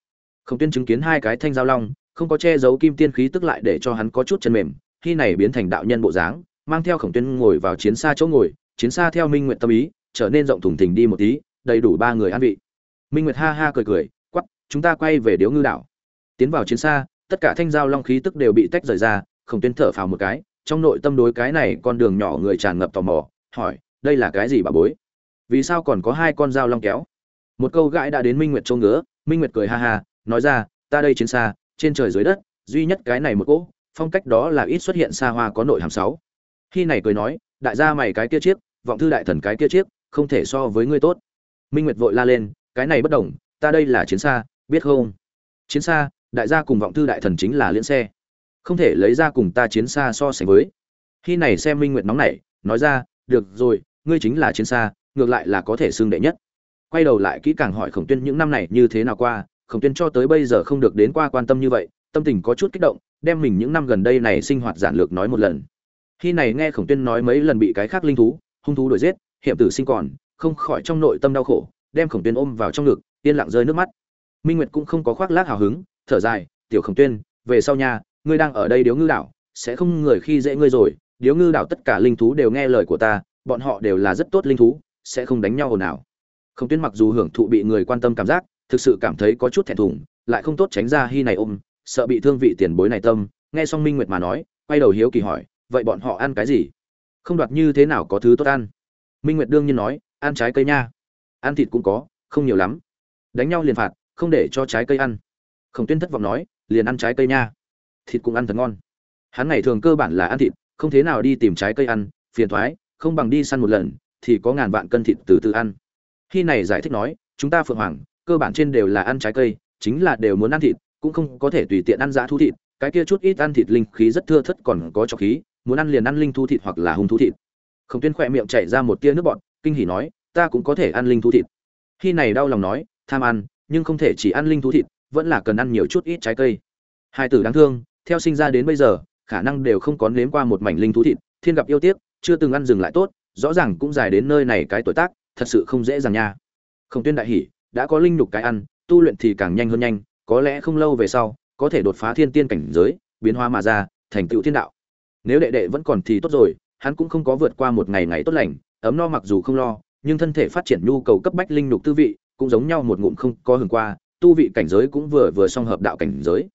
Không tiên chứng kiến hai cái thanh giao long, không có che giấu kim tiên khí tức lại để cho hắn có chút chân mềm, khi này biến thành đạo nhân bộ dáng, mang theo khổng tuyên ngồi vào chiến xa chỗ ngồi, chiến xa theo minh nguyện tâm ý, trở nên rộng thùng thình đi một tí, đầy đủ ba người an vị. Minh nguyệt ha ha cười cười quắp chúng ta quay về điếu ngư đảo. Tiến vào chiến xa, tất cả thanh giao long khí tức đều bị tách rời ra, khổng tuyên thở phào một cái, trong nội tâm đối cái này con đường nhỏ người tràn ngập tò mò, hỏi, đây là cái gì bà bối? Vì sao còn có hai con dao long kéo? Một câu gãi đã đến minh nguyệt châu ngứa, minh nguyệt cười ha ha, nói ra, ta đây chiến xa, trên trời dưới đất, duy nhất cái này một cỗ, phong cách đó là ít xuất hiện xa hoa có nội hàm sáu. Khi này cười nói, đại gia mày cái kia chiếc, vọng thư đại thần cái kia chiếc, không thể so với ngươi tốt. Minh nguyệt vội la lên, cái này bất đồng, ta đây là chiến xa, biết không? Chiến xa, đại gia cùng vọng thư đại thần chính là liễn xe. Không thể lấy ra cùng ta chiến xa so sánh với. Khi này xem minh nguyệt nóng nảy, nói ra, được rồi, ngươi chính là chiến xa ngược lại là có thể xưng đệ nhất. Quay đầu lại kỹ càng hỏi khổng tuyên những năm này như thế nào qua, khổng tuyên cho tới bây giờ không được đến qua quan tâm như vậy, tâm tình có chút kích động, đem mình những năm gần đây này sinh hoạt giản lược nói một lần. Khi này nghe khổng tuyên nói mấy lần bị cái khác linh thú, hung thú đuổi giết, hiểm tử sinh còn, không khỏi trong nội tâm đau khổ, đem khổng tuyên ôm vào trong ngực, yên lặng rơi nước mắt. Minh nguyệt cũng không có khoác lác hào hứng, thở dài, tiểu khổng tuyên, về sau nhà ngươi đang ở đây điếu ngư đảo, sẽ không người khi dễ ngươi rồi, điếu ngư đảo tất cả linh thú đều nghe lời của ta, bọn họ đều là rất tốt linh thú sẽ không đánh nhau ồn ào. Không tuyên mặc dù hưởng thụ bị người quan tâm cảm giác, thực sự cảm thấy có chút thẹn thùng, lại không tốt tránh ra hy này ôm, sợ bị thương vị tiền bối này tâm, nghe xong minh nguyệt mà nói, quay đầu hiếu kỳ hỏi, vậy bọn họ ăn cái gì? Không đoạt như thế nào có thứ tốt ăn? Minh nguyệt đương nhiên nói, ăn trái cây nha. Ăn thịt cũng có, không nhiều lắm. Đánh nhau liền phạt, không để cho trái cây ăn. Khổng tuyên thất vọng nói, liền ăn trái cây nha. Thịt cũng ăn thật ngon. Hắn ngày thường cơ bản là ăn thịt, không thế nào đi tìm trái cây ăn, phiền thoái, không bằng đi săn một lần thì có ngàn vạn cân thịt từ từ ăn. Khi này giải thích nói, chúng ta phượng hoàng, cơ bản trên đều là ăn trái cây, chính là đều muốn ăn thịt, cũng không có thể tùy tiện ăn dã thú thịt, cái kia chút ít ăn thịt linh khí rất thưa thất còn có trọc khí, muốn ăn liền ăn linh thú thịt hoặc là hung thú thịt. Không tuyên khỏe miệng chảy ra một tia nước bọt, kinh hỉ nói, ta cũng có thể ăn linh thú thịt. Khi này đau lòng nói, tham ăn, nhưng không thể chỉ ăn linh thú thịt, vẫn là cần ăn nhiều chút ít trái cây. Hai tử đáng thương, theo sinh ra đến bây giờ, khả năng đều không có nếm qua một mảnh linh thú thịt, thiên gặp yêu tiếc, chưa từng ăn dừng lại tốt rõ ràng cũng dài đến nơi này cái tuổi tác, thật sự không dễ dàng nha. Không tuyên đại hỉ, đã có linh nhục cái ăn, tu luyện thì càng nhanh hơn nhanh, có lẽ không lâu về sau, có thể đột phá thiên tiên cảnh giới, biến hóa mà ra, thành tựu thiên đạo. Nếu đệ đệ vẫn còn thì tốt rồi, hắn cũng không có vượt qua một ngày ngày tốt lành, ấm no mặc dù không lo, nhưng thân thể phát triển nhu cầu cấp bách linh nhục tư vị, cũng giống nhau một ngụm không có hưởng qua, tu vị cảnh giới cũng vừa vừa song hợp đạo cảnh giới.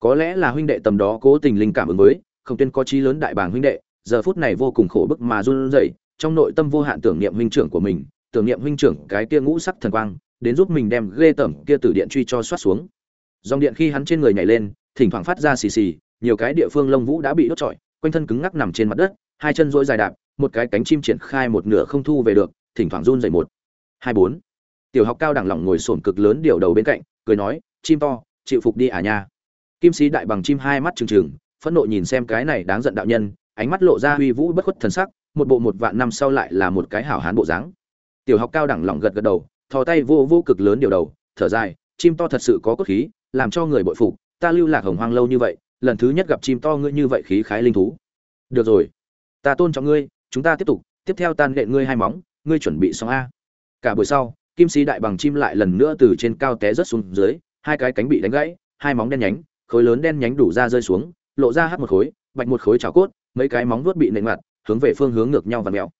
Có lẽ là huynh đệ tầm đó cố tình linh cảm ứng với không tuyên có chí lớn đại bàng huynh đệ, giờ phút này vô cùng khổ bức mà run rẩy trong nội tâm vô hạn tưởng niệm huynh trưởng của mình, tưởng niệm huynh trưởng cái kia ngũ sắc thần quang, đến giúp mình đem ghê tởm kia tử điện truy cho xoát xuống. Dòng điện khi hắn trên người nhảy lên, thỉnh thoảng phát ra xì xì, nhiều cái địa phương lông vũ đã bị đốt trọi, quanh thân cứng ngắc nằm trên mặt đất, hai chân duỗi dài đạp, một cái cánh chim triển khai một nửa không thu về được, thỉnh thoảng run rẩy một, hai bốn. Tiểu học cao đẳng lỏng ngồi xổm cực lớn điều đầu bên cạnh, cười nói, chim to, chịu phục đi à nha. Kim sĩ đại bằng chim hai mắt trừng trừng, phẫn nộ nhìn xem cái này đáng giận đạo nhân, ánh mắt lộ ra uy vũ bất khuất thần sắc một bộ một vạn năm sau lại là một cái hảo hán bộ dáng. Tiểu học cao đẳng lỏng gật gật đầu, thò tay vô vô cực lớn điều đầu, thở dài, chim to thật sự có cốt khí, làm cho người bội phục, ta lưu lạc hồng hoang lâu như vậy, lần thứ nhất gặp chim to ngươi như vậy khí khái linh thú. Được rồi, ta tôn trọng ngươi, chúng ta tiếp tục, tiếp theo tan lệ ngươi hai móng, ngươi chuẩn bị xong a. Cả buổi sau, kim sĩ đại bằng chim lại lần nữa từ trên cao té rớt xuống dưới, hai cái cánh bị đánh gãy, hai móng đen nhánh, khối lớn đen nhánh đủ ra rơi xuống, lộ ra hát một khối, bạch một khối chảo cốt, mấy cái móng vuốt bị nện mặt hướng về phương hướng ngược nhau và mèo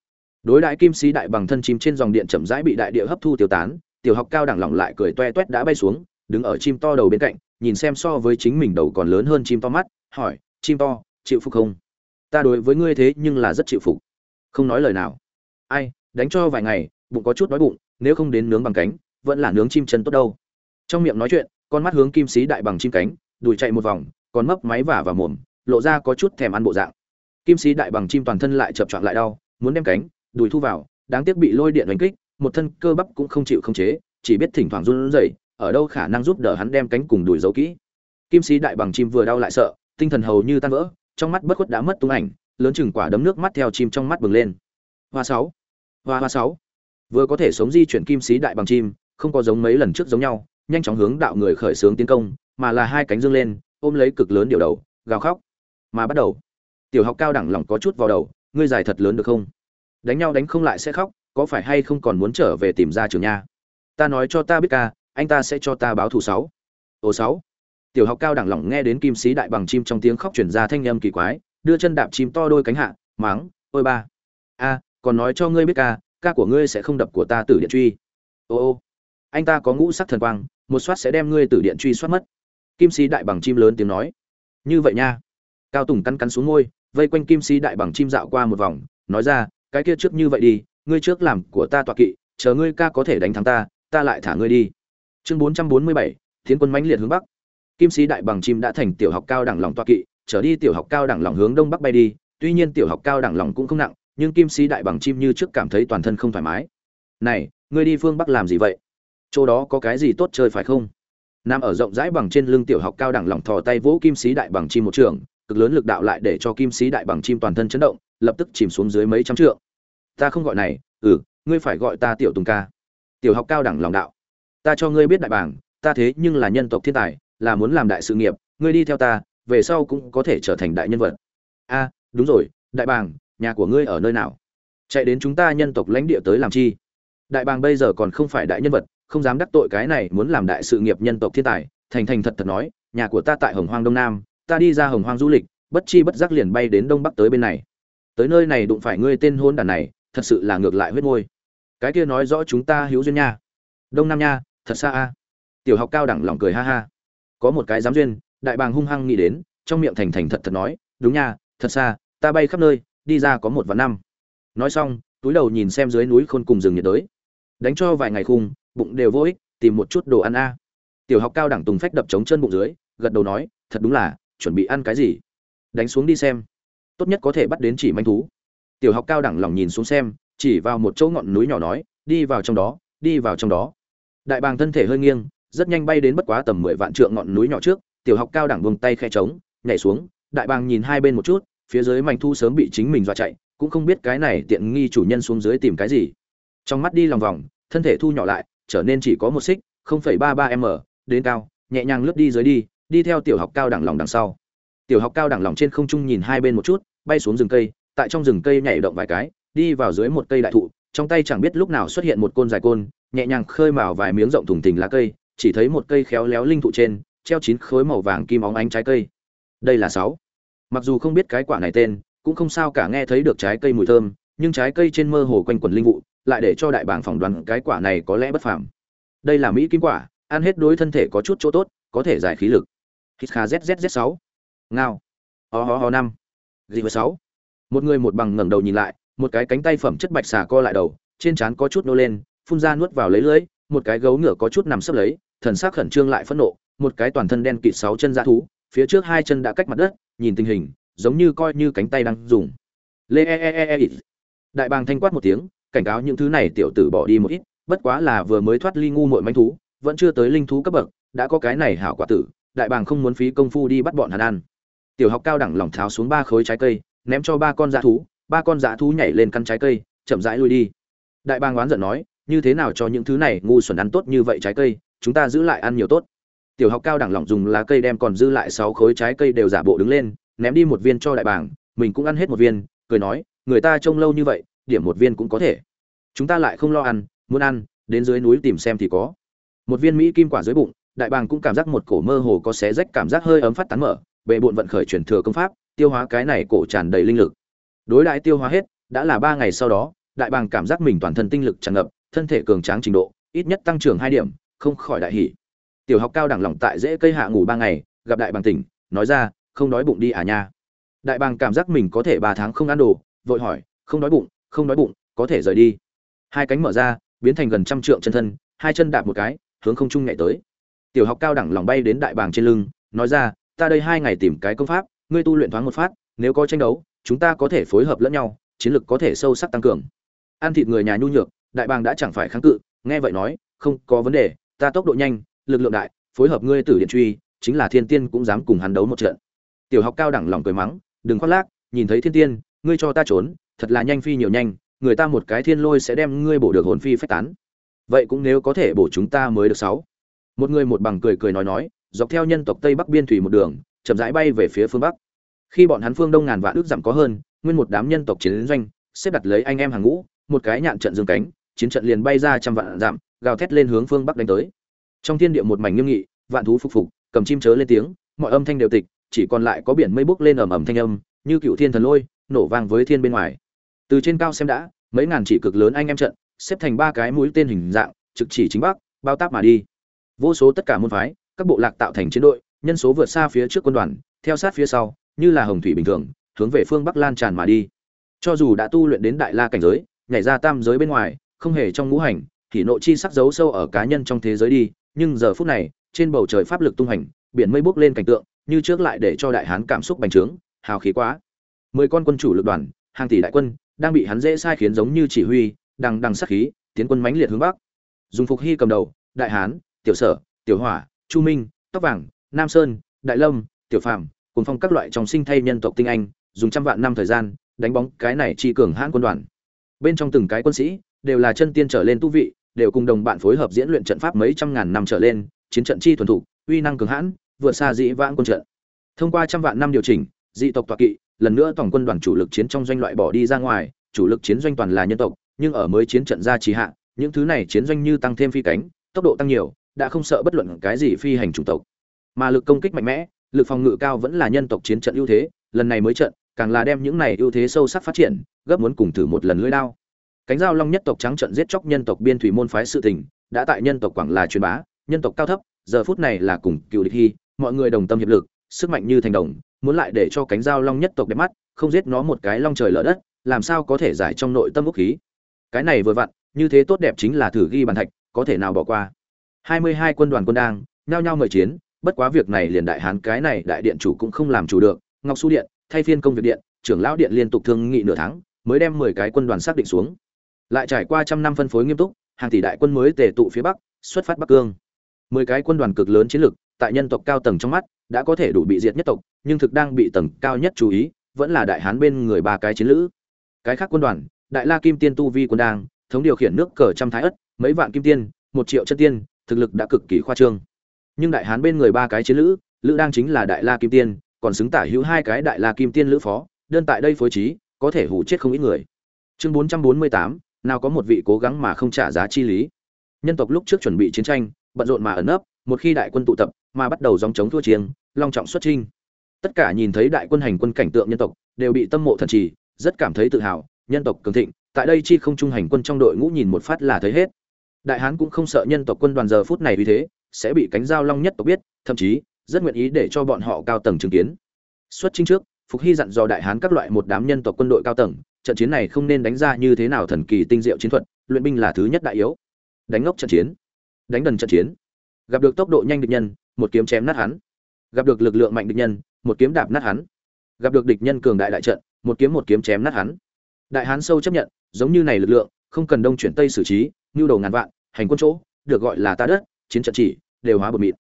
đối đại kim sĩ đại bằng thân chim trên dòng điện chậm rãi bị đại địa hấp thu tiêu tán, tiểu học cao đẳng lỏng lại cười toe toét đã bay xuống, đứng ở chim to đầu bên cạnh, nhìn xem so với chính mình đầu còn lớn hơn chim to mắt, hỏi, chim to, chịu phục không? Ta đối với ngươi thế nhưng là rất chịu phục. Không nói lời nào. Ai, đánh cho vài ngày, bụng có chút đói bụng, nếu không đến nướng bằng cánh, vẫn là nướng chim chân tốt đâu. Trong miệng nói chuyện, con mắt hướng kim sĩ đại bằng chim cánh, đùi chạy một vòng còn mấp máy vả vào mồm, lộ ra có chút thèm ăn bộ dạng kim sĩ đại bằng chim toàn thân lại chập choạng lại đau, muốn đem cánh, đùi thu vào, đáng tiếc bị lôi điện đánh kích, một thân cơ bắp cũng không chịu không chế, chỉ biết thỉnh thoảng run rẩy, ở đâu khả năng giúp đỡ hắn đem cánh cùng đùi giấu kỹ. Kim sĩ đại bằng chim vừa đau lại sợ, tinh thần hầu như tan vỡ, trong mắt bất khuất đã mất tung ảnh, lớn chừng quả đấm nước mắt theo chim trong mắt bừng lên. Hoa sáu, hoa hoa sáu. Vừa có thể sống di chuyển kim sĩ đại bằng chim, không có giống mấy lần trước giống nhau, nhanh chóng hướng đạo người khởi xướng tiến công, mà là hai cánh dương lên, ôm lấy cực lớn điều đầu, gào khóc. Mà bắt đầu tiểu học cao đẳng lòng có chút vào đầu, ngươi dài thật lớn được không? Đánh nhau đánh không lại sẽ khóc, có phải hay không còn muốn trở về tìm ra trường nha? Ta nói cho ta biết ca, anh ta sẽ cho ta báo thù sáu. Ồ sáu. Tiểu học cao đẳng lỏng nghe đến kim sĩ đại bằng chim trong tiếng khóc chuyển ra thanh âm kỳ quái, đưa chân đạp chim to đôi cánh hạ máng ôi ba. A, còn nói cho ngươi biết ca ca của ngươi sẽ không đập của ta tử điện truy. Ô ô. Anh ta có ngũ sắc thần quang, một soát sẽ đem ngươi tử điện truy soát mất. Kim sĩ đại bằng chim lớn tiếng nói. Như vậy nha. Cao tùng cắn cắn xuống ngôi vây quanh kim sĩ đại bằng chim dạo qua một vòng, nói ra, cái kia trước như vậy đi, ngươi trước làm của ta tọa kỵ, chờ ngươi ca có thể đánh thắng ta ta lại thả ngươi đi. Chương bốn trăm bốn mươi bảy tiến quân mãnh liệt hướng bắc. Kim sĩ đại bằng chim đã thành tiểu học cao đẳng lòng tọa kỵ, trở đi tiểu học cao đẳng lòng hướng đông bắc bay đi, tuy nhiên tiểu học cao đẳng lòng cũng không nặng, nhưng kim sĩ đại bằng chim như trước cảm thấy toàn thân không thoải mái. Này, ngươi đi phương bắc làm gì vậy? Chỗ đó có cái gì tốt chơi phải không? Nằm ở rộng rãi bằng trên lưng tiểu học cao đẳng lòng thò tay vỗ kim sĩ đại bằng chim một trường cực lớn lực đạo lại để cho kim sĩ đại bằng chim toàn thân chấn động, lập tức chìm xuống dưới mấy trăm trượng. Ta không gọi này ừ ngươi phải gọi ta tiểu tùng ca. Tiểu học cao đẳng lòng đạo. Ta cho ngươi biết đại bảng ta thế nhưng là nhân tộc thiên tài, là muốn làm đại sự nghiệp, ngươi đi theo ta, về sau cũng có thể trở thành đại nhân vật. A, đúng rồi, đại bàng, nhà của ngươi ở nơi nào? Chạy đến chúng ta nhân tộc lãnh địa tới làm chi? Đại bàng bây giờ còn không phải đại nhân vật, không dám đắc tội cái này muốn làm đại sự nghiệp nhân tộc thiên tài, thành thành thật thật nói, nhà của ta tại hồng hoang đông nam ta đi ra hồng hoang du lịch, bất chi bất giác liền bay đến đông bắc tới bên này. Tới nơi này đụng phải ngươi tên hôn đàn này, thật sự là ngược lại huyết môi. Cái kia nói rõ chúng ta hiếu duyên nha. Đông nam nha, thật xa a. Tiểu học cao đẳng lòng cười ha ha. Có một cái dám duyên, đại bàng hung hăng nghĩ đến, trong miệng thành thành thật thật nói, đúng nha, thật xa, ta bay khắp nơi, đi ra có một và năm. Nói xong, túi đầu nhìn xem dưới núi khôn cùng rừng nhiệt đới. Đánh cho vài ngày khung, bụng đều vô ích, tìm một chút đồ ăn a. Tiểu học cao đẳng tùng phách đập trống chân bụng dưới, gật đầu nói, thật đúng là chuẩn bị ăn cái gì? Đánh xuống đi xem. Tốt nhất có thể bắt đến chỉ manh thú. Tiểu học cao đẳng lòng nhìn xuống xem chỉ vào một chỗ ngọn núi nhỏ nói đi vào trong đó đi vào trong đó. Đại bàng thân thể hơi nghiêng rất nhanh bay đến bất quá tầm mười vạn trượng ngọn núi nhỏ trước tiểu học cao đẳng vùng tay khe trống nhảy xuống đại bàng nhìn hai bên một chút phía dưới manh thu sớm bị chính mình dọa chạy cũng không biết cái này tiện nghi chủ nhân xuống dưới tìm cái gì. Trong mắt đi lòng vòng thân thể thu nhỏ lại trở nên chỉ có một xích 0,33 m đến cao nhẹ nhàng lướt đi dưới đi đi theo tiểu học cao đẳng lòng đằng sau. Tiểu học cao đẳng lòng trên không trung nhìn hai bên một chút, bay xuống rừng cây, tại trong rừng cây nhảy động vài cái, đi vào dưới một cây đại thụ, trong tay chẳng biết lúc nào xuất hiện một côn dài côn, nhẹ nhàng khơi mào vài miếng rộng thùng thình lá cây, chỉ thấy một cây khéo léo linh thụ trên, treo chín khối màu vàng kim óng ánh trái cây. Đây là sáu. Mặc dù không biết cái quả này tên, cũng không sao cả nghe thấy được trái cây mùi thơm, nhưng trái cây trên mơ hồ quanh quần linh vụ, lại để cho đại bảng phỏng đoán cái quả này có lẽ bất phàm. Đây là mỹ kim quả, ăn hết đối thân thể có chút chỗ tốt, có thể giải khí lực hít kha zzz sáu. Ngao. Ho ho ho năm. Gì với sáu. Một người một bằng ngẩng đầu nhìn lại, một cái cánh tay phẩm chất bạch xà co lại đầu, trên trán có chút nô lên, phun ra nuốt vào lấy lưỡi một cái gấu ngựa có chút nằm sấp lấy, thần sắc khẩn trương lại phẫn nộ, một cái toàn thân đen kịt sáu chân dã thú, phía trước hai chân đã cách mặt đất, nhìn tình hình, giống như coi như cánh tay đang dùng. Lê e e e e. e. Đại bàng thanh quát một tiếng, cảnh cáo những thứ này tiểu tử bỏ đi một ít, bất quá là vừa mới thoát ly ngu muội manh thú, vẫn chưa tới linh thú cấp bậc, đã có cái này hảo quả tử đại bàng không muốn phí công phu đi bắt bọn hắn ăn tiểu học cao đẳng lỏng tháo xuống ba khối trái cây, ném cho ba con dã thú, ba con dã thú nhảy lên căn trái cây, chậm rãi lui đi. Đại bàng oán giận nói, như thế nào cho những thứ này ngu xuẩn ăn tốt như vậy trái cây, chúng ta giữ lại ăn nhiều tốt. Tiểu học cao đẳng lỏng dùng lá cây đem còn dư lại sáu khối trái cây đều giả bộ đứng lên, ném đi một viên cho đại bàng, mình cũng ăn hết một viên, cười nói, người ta trông lâu như vậy, điểm một viên cũng có thể. Chúng ta lại không lo ăn, muốn ăn, đến dưới núi tìm xem thì có. Một viên mỹ kim quả dưới bụng đại bàng cũng cảm giác một cổ mơ hồ có xé rách cảm giác hơi ấm phát tán mở bệ bộn vận khởi chuyển thừa công pháp, tiêu hóa cái này cổ tràn đầy linh lực. Đối đại tiêu hóa hết, đã là ba ngày sau đó, đại bàng cảm giác mình toàn thân tinh lực tràn ngập, thân thể cường tráng trình độ, ít nhất tăng trưởng hai điểm, không khỏi đại hỉ. Tiểu học cao đẳng lỏng tại dễ cây hạ ngủ ba ngày, gặp đại bàng tỉnh, nói ra, không đói bụng đi à nha. Đại bàng cảm giác mình có thể ba tháng không ăn đồ, vội hỏi, không đói bụng, không đói bụng, có thể rời đi. Hai cánh mở ra, biến thành gần trăm trượng chân thân, hai chân đạp một cái, hướng không trung nhảy tới tiểu học cao đẳng lòng bay đến đại bàng trên lưng, nói ra, ta đây hai ngày tìm cái công pháp, ngươi tu luyện thoáng một phát, nếu có tranh đấu, chúng ta có thể phối hợp lẫn nhau, chiến lực có thể sâu sắc tăng cường. Ăn thịt người nhà nhu nhược, đại bàng đã chẳng phải kháng cự, nghe vậy nói, không có vấn đề, ta tốc độ nhanh, lực lượng đại, phối hợp ngươi tử điện truy, chính là thiên tiên cũng dám cùng hắn đấu một trận. Tiểu học cao đẳng lòng cười mắng, đừng khoác lác, nhìn thấy thiên tiên, ngươi cho ta trốn, thật là nhanh phi nhiều nhanh, người ta một cái thiên lôi sẽ đem ngươi bổ được hồn phi phách tán. Vậy cũng nếu có thể bổ chúng ta mới được sáu một người một bằng cười cười nói nói, dọc theo nhân tộc tây bắc biên thủy một đường, chậm rãi bay về phía phương bắc. Khi bọn hắn phương đông ngàn vạn ước giảm có hơn, nguyên một đám nhân tộc chiến doanh, xếp đặt lấy anh em hàng ngũ, một cái nhạn trận dương cánh, chiến trận liền bay ra trăm vạn giảm gào thét lên hướng phương bắc đánh tới. Trong thiên địa một mảnh nghiêm nghị, vạn thú phục phục, cầm chim chớ lên tiếng, mọi âm thanh đều tịch, chỉ còn lại có biển mây bốc lên ầm ầm thanh âm, như cựu thiên thần lôi, nổ vang với thiên bên ngoài. Từ trên cao xem đã, mấy ngàn chỉ cực lớn anh em trận, xếp thành ba cái mũi tên hình dạng, trực chỉ chính bắc, bao táp mà đi vô số tất cả môn phái, các bộ lạc tạo thành chiến đội, nhân số vượt xa phía trước quân đoàn, theo sát phía sau, như là hồng thủy bình thường, hướng về phương bắc lan tràn mà đi. Cho dù đã tu luyện đến đại la cảnh giới, nhảy ra tam giới bên ngoài, không hề trong ngũ hành, thì nội chi sắc giấu sâu ở cá nhân trong thế giới đi, nhưng giờ phút này, trên bầu trời pháp lực tung hành, biển mây bốc lên cảnh tượng, như trước lại để cho đại hán cảm xúc bành trướng, hào khí quá. Mười con quân chủ lực đoàn, hàng tỷ đại quân, đang bị hắn dễ sai khiến giống như chỉ huy, đằng đằng sát khí, tiến quân mãnh liệt hướng bắc. Dùng phục hy cầm đầu, đại hán tiểu sở, tiểu hỏa, chu minh, tóc vàng, nam sơn, đại lâm, tiểu phạm cùng phong các loại trong sinh thay nhân tộc tinh anh, dùng trăm vạn năm thời gian, đánh bóng cái này chi cường hãn quân đoàn. Bên trong từng cái quân sĩ đều là chân tiên trở lên tu vị, đều cùng đồng bạn phối hợp diễn luyện trận pháp mấy trăm ngàn năm trở lên, chiến trận chi thuần thục, uy năng cường hãn, vượt xa dĩ vãng quân trận. Thông qua trăm vạn năm điều chỉnh, dị tộc tọa kỵ, lần nữa tổng quân đoàn chủ lực chiến trong doanh loại bỏ đi ra ngoài, chủ lực chiến doanh toàn là nhân tộc, nhưng ở mới chiến trận ra trì hạ, những thứ này chiến doanh như tăng thêm phi cánh, tốc độ tăng nhiều đã không sợ bất luận cái gì phi hành chủng tộc. Mà lực công kích mạnh mẽ, lực phòng ngự cao vẫn là nhân tộc chiến trận ưu thế, lần này mới trận, càng là đem những này ưu thế sâu sắc phát triển, gấp muốn cùng thử một lần lưỡi đao. Cánh giao long nhất tộc trắng trận giết chóc nhân tộc biên thủy môn phái sự tình, đã tại nhân tộc quảng là truyền bá, nhân tộc cao thấp, giờ phút này là cùng cựu địch hy, mọi người đồng tâm hiệp lực, sức mạnh như thành đồng, muốn lại để cho cánh giao long nhất tộc đẹp mắt, không giết nó một cái long trời lở đất, làm sao có thể giải trong nội tâm úc khí. Cái này vừa vặn, như thế tốt đẹp chính là thử ghi bàn thạch, có thể nào bỏ qua hai mươi hai quân đoàn quân đang, nhao nhao mời chiến, bất quá việc này liền đại hán cái này đại điện chủ cũng không làm chủ được. Ngọc su điện, thay phiên công việc điện, trưởng lão điện liên tục thương nghị nửa tháng, mới đem mười cái quân đoàn xác định xuống. Lại trải qua trăm năm phân phối nghiêm túc, hàng tỷ đại quân mới tề tụ phía bắc, xuất phát bắc cương. Mười cái quân đoàn cực lớn chiến lược, tại nhân tộc cao tầng trong mắt, đã có thể đủ bị diệt nhất tộc, nhưng thực đang bị tầng cao nhất chú ý, vẫn là đại hán bên người ba cái chiến lữ. Cái khác quân đoàn, đại la kim tiên tu vi quân đang, thống điều khiển nước cờ trăm thái ất, mấy vạn kim tiên, một triệu chân tiên thực lực đã cực kỳ khoa trương. Nhưng đại hán bên người ba cái chiến lữ lữ đang chính là đại la kim tiên, còn xứng tả hữu hai cái đại la kim tiên lữ phó, đơn tại đây phối trí, có thể hủ chết không ít người. Chương bốn trăm bốn mươi tám, nào có một vị cố gắng mà không trả giá chi lý. Nhân tộc lúc trước chuẩn bị chiến tranh, bận rộn mà ẩn nấp, một khi đại quân tụ tập, mà bắt đầu dòng chống thua chiêng, long trọng xuất trinh tất cả nhìn thấy đại quân hành quân cảnh tượng nhân tộc, đều bị tâm mộ thần trì, rất cảm thấy tự hào, nhân tộc cường thịnh, tại đây chi không trung hành quân trong đội ngũ nhìn một phát là thấy hết đại hán cũng không sợ nhân tộc quân đoàn giờ phút này vì thế, sẽ bị cánh giao long nhất tộc biết, thậm chí, rất nguyện ý để cho bọn họ cao tầng chứng kiến. Xuất chính trước, phục hy dặn dò đại hán các loại một đám nhân tộc quân đội cao tầng, trận chiến này không nên đánh ra như thế nào thần kỳ tinh diệu chiến thuật, luyện binh là thứ nhất đại yếu. Đánh ngốc trận chiến. Đánh đần trận chiến. Gặp được tốc độ nhanh địch nhân, một kiếm chém nát hắn. Gặp được lực lượng mạnh địch nhân, một kiếm đạp nát hắn. Gặp được địch nhân cường đại đại trận, một kiếm một kiếm chém nát hắn. Đại hán sâu chấp nhận, giống như này lực lượng không cần đông chuyển tây xử trí, nhu đầu ngàn vạn, hành quân chỗ, được gọi là ta đất, chiến trận chỉ, đều hóa bột mịn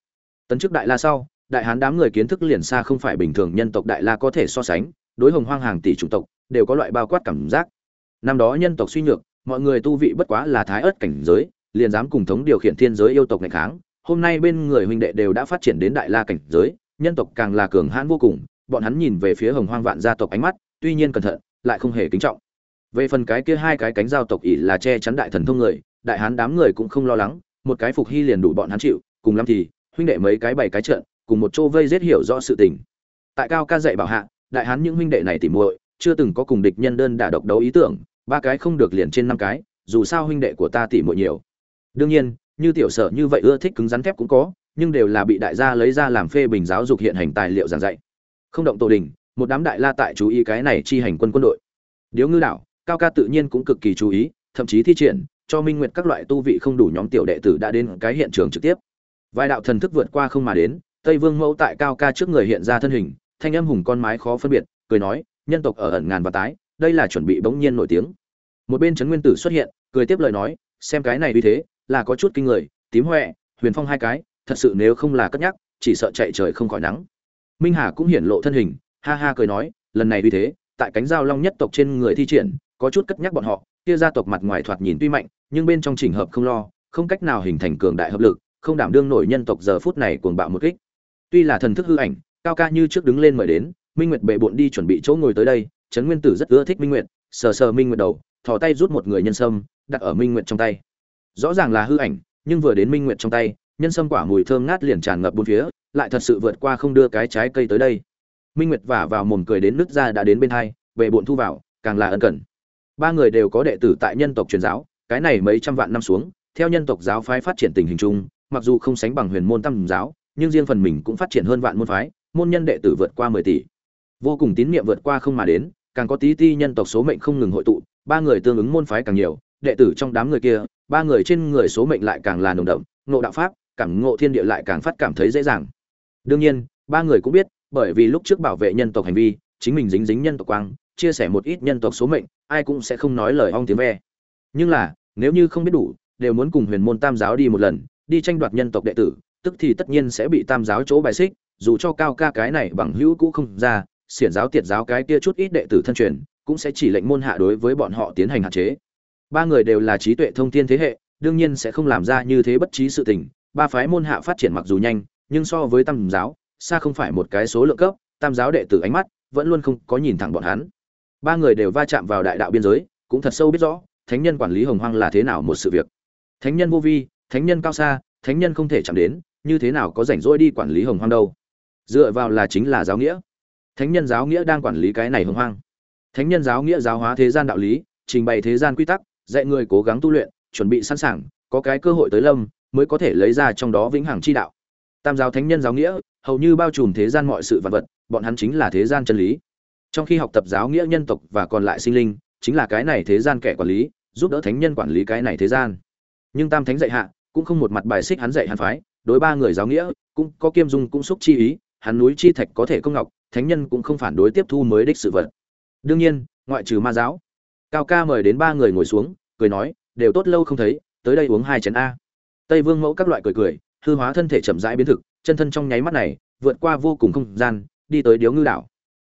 tấn chức đại la sau, đại hán đám người kiến thức liền xa không phải bình thường nhân tộc đại la có thể so sánh, đối hồng hoang hàng tỷ chủng tộc, đều có loại bao quát cảm giác. Năm đó nhân tộc suy nhược, mọi người tu vị bất quá là thái ớt cảnh giới, liền dám cùng thống điều khiển thiên giới yêu tộc ngày kháng. Hôm nay bên người huynh đệ đều đã phát triển đến đại la cảnh giới, nhân tộc càng là cường hãn vô cùng, bọn hắn nhìn về phía hồng hoang vạn gia tộc ánh mắt, tuy nhiên cẩn thận, lại không hề kính trọng về phần cái kia hai cái cánh giao tộc ỷ là che chắn đại thần thông người, đại hán đám người cũng không lo lắng, một cái phục hy liền đủ bọn hắn chịu, cùng lắm thì, huynh đệ mấy cái bảy cái trận cùng một chỗ vây giết hiểu rõ sự tình. Tại cao ca dạy bảo hạ, đại hán những huynh đệ này tìm muội, chưa từng có cùng địch nhân đơn đả độc đấu ý tưởng, ba cái không được liền trên năm cái, dù sao huynh đệ của ta tỉ muội nhiều. Đương nhiên, như tiểu sở như vậy ưa thích cứng rắn thép cũng có, nhưng đều là bị đại gia lấy ra làm phê bình giáo dục hiện hành tài liệu giảng dạy. Không động tổ đình, một đám đại la tại chú ý cái này chi hành quân quân đội. Điếu ngư đảo cao ca tự nhiên cũng cực kỳ chú ý, thậm chí thi triển, cho minh nguyệt các loại tu vị không đủ nhóm tiểu đệ tử đã đến cái hiện trường trực tiếp. Vài đạo thần thức vượt qua không mà đến, tây vương mẫu tại cao ca trước người hiện ra thân hình, thanh âm hùng con mái khó phân biệt, cười nói, nhân tộc ở ẩn ngàn và tái, đây là chuẩn bị bỗng nhiên nổi tiếng. Một bên trấn nguyên tử xuất hiện, cười tiếp lời nói, xem cái này như thế, là có chút kinh người, tím huệ, huyền phong hai cái, thật sự nếu không là cất nhắc, chỉ sợ chạy trời không khỏi nắng. Minh hà cũng hiển lộ thân hình, ha ha cười nói, lần này như thế, tại cánh giao long nhất tộc trên người thi triển có chút cất nhắc bọn họ, kia gia tộc mặt ngoài thoạt nhìn tuy mạnh, nhưng bên trong chỉnh hợp không lo, không cách nào hình thành cường đại hợp lực, không đảm đương nổi nhân tộc giờ phút này cuồng bạo một kích. Tuy là thần thức hư ảnh, cao ca như trước đứng lên mời đến, minh nguyệt bệ bộn đi chuẩn bị chỗ ngồi tới đây, trấn nguyên tử rất ưa thích minh nguyệt, sờ sờ minh nguyệt đầu, thò tay rút một người nhân sâm, đặt ở minh nguyệt trong tay. Rõ ràng là hư ảnh, nhưng vừa đến minh nguyệt trong tay, nhân sâm quả mùi thơm ngát liền tràn ngập bốn phía, lại thật sự vượt qua không đưa cái trái cây tới đây. Minh nguyệt vả vào mồm cười đến nước ra đã đến bên hai, bệ bộn thu vào, càng là ân cần ba người đều có đệ tử tại nhân tộc truyền giáo, cái này mấy trăm vạn năm xuống, theo nhân tộc giáo phái phát triển tình hình chung, mặc dù không sánh bằng huyền môn tam giáo, nhưng riêng phần mình cũng phát triển hơn vạn môn phái, môn nhân đệ tử vượt qua mười tỷ. Vô cùng tín nhiệm vượt qua không mà đến, càng có tí ti nhân tộc số mệnh không ngừng hội tụ, ba người tương ứng môn phái càng nhiều, đệ tử trong đám người kia, ba người trên người số mệnh lại càng là nồng đậm, ngộ đạo pháp, cảm ngộ thiên địa lại càng phát cảm thấy dễ dàng. Đương nhiên, ba người cũng biết, bởi vì lúc trước bảo vệ nhân tộc hành vi, chính mình dính dính nhân tộc quang chia sẻ một ít nhân tộc số mệnh, ai cũng sẽ không nói lời ong tiếng ve. Nhưng là, nếu như không biết đủ, đều muốn cùng huyền môn tam giáo đi một lần, đi tranh đoạt nhân tộc đệ tử, tức thì tất nhiên sẽ bị tam giáo chỗ bài xích, dù cho cao ca cái này bằng hữu cũ không ra, xiển giáo tiệt giáo cái kia chút ít đệ tử thân truyền, cũng sẽ chỉ lệnh môn hạ đối với bọn họ tiến hành hạn chế. Ba người đều là trí tuệ thông thiên thế hệ, đương nhiên sẽ không làm ra như thế bất trí sự tình. Ba phái môn hạ phát triển mặc dù nhanh, nhưng so với tam giáo, xa không phải một cái số lượng cấp, tam giáo đệ tử ánh mắt, vẫn luôn không có nhìn thẳng bọn hắn ba người đều va chạm vào đại đạo biên giới, cũng thật sâu biết rõ, thánh nhân quản lý hồng hoang là thế nào một sự việc. Thánh nhân vô vi, thánh nhân cao xa, thánh nhân không thể chạm đến, như thế nào có rảnh rỗi đi quản lý hồng hoang đâu? Dựa vào là chính là giáo nghĩa. Thánh nhân giáo nghĩa đang quản lý cái này hồng hoang. Thánh nhân giáo nghĩa giáo hóa thế gian đạo lý, trình bày thế gian quy tắc, dạy người cố gắng tu luyện, chuẩn bị sẵn sàng, có cái cơ hội tới lâm, mới có thể lấy ra trong đó vĩnh hằng chi đạo. Tam giáo thánh nhân giáo nghĩa, hầu như bao trùm thế gian mọi sự vật vật, bọn hắn chính là thế gian chân lý trong khi học tập giáo nghĩa nhân tộc và còn lại sinh linh, chính là cái này thế gian kẻ quản lý, giúp đỡ thánh nhân quản lý cái này thế gian. Nhưng tam thánh dạy hạ, cũng không một mặt bài xích hắn dạy hắn phái, đối ba người giáo nghĩa, cũng có kiêm dung cũng xúc chi ý, hắn núi chi thạch có thể công ngọc, thánh nhân cũng không phản đối tiếp thu mới đích sự vật. Đương nhiên, ngoại trừ ma giáo, cao ca mời đến ba người ngồi xuống, cười nói, đều tốt lâu không thấy, tới đây uống hai chén a. Tây vương mẫu các loại cười cười, hư hóa thân thể chậm rãi biến thực, chân thân trong nháy mắt này, vượt qua vô cùng không gian, đi tới điếu ngư đảo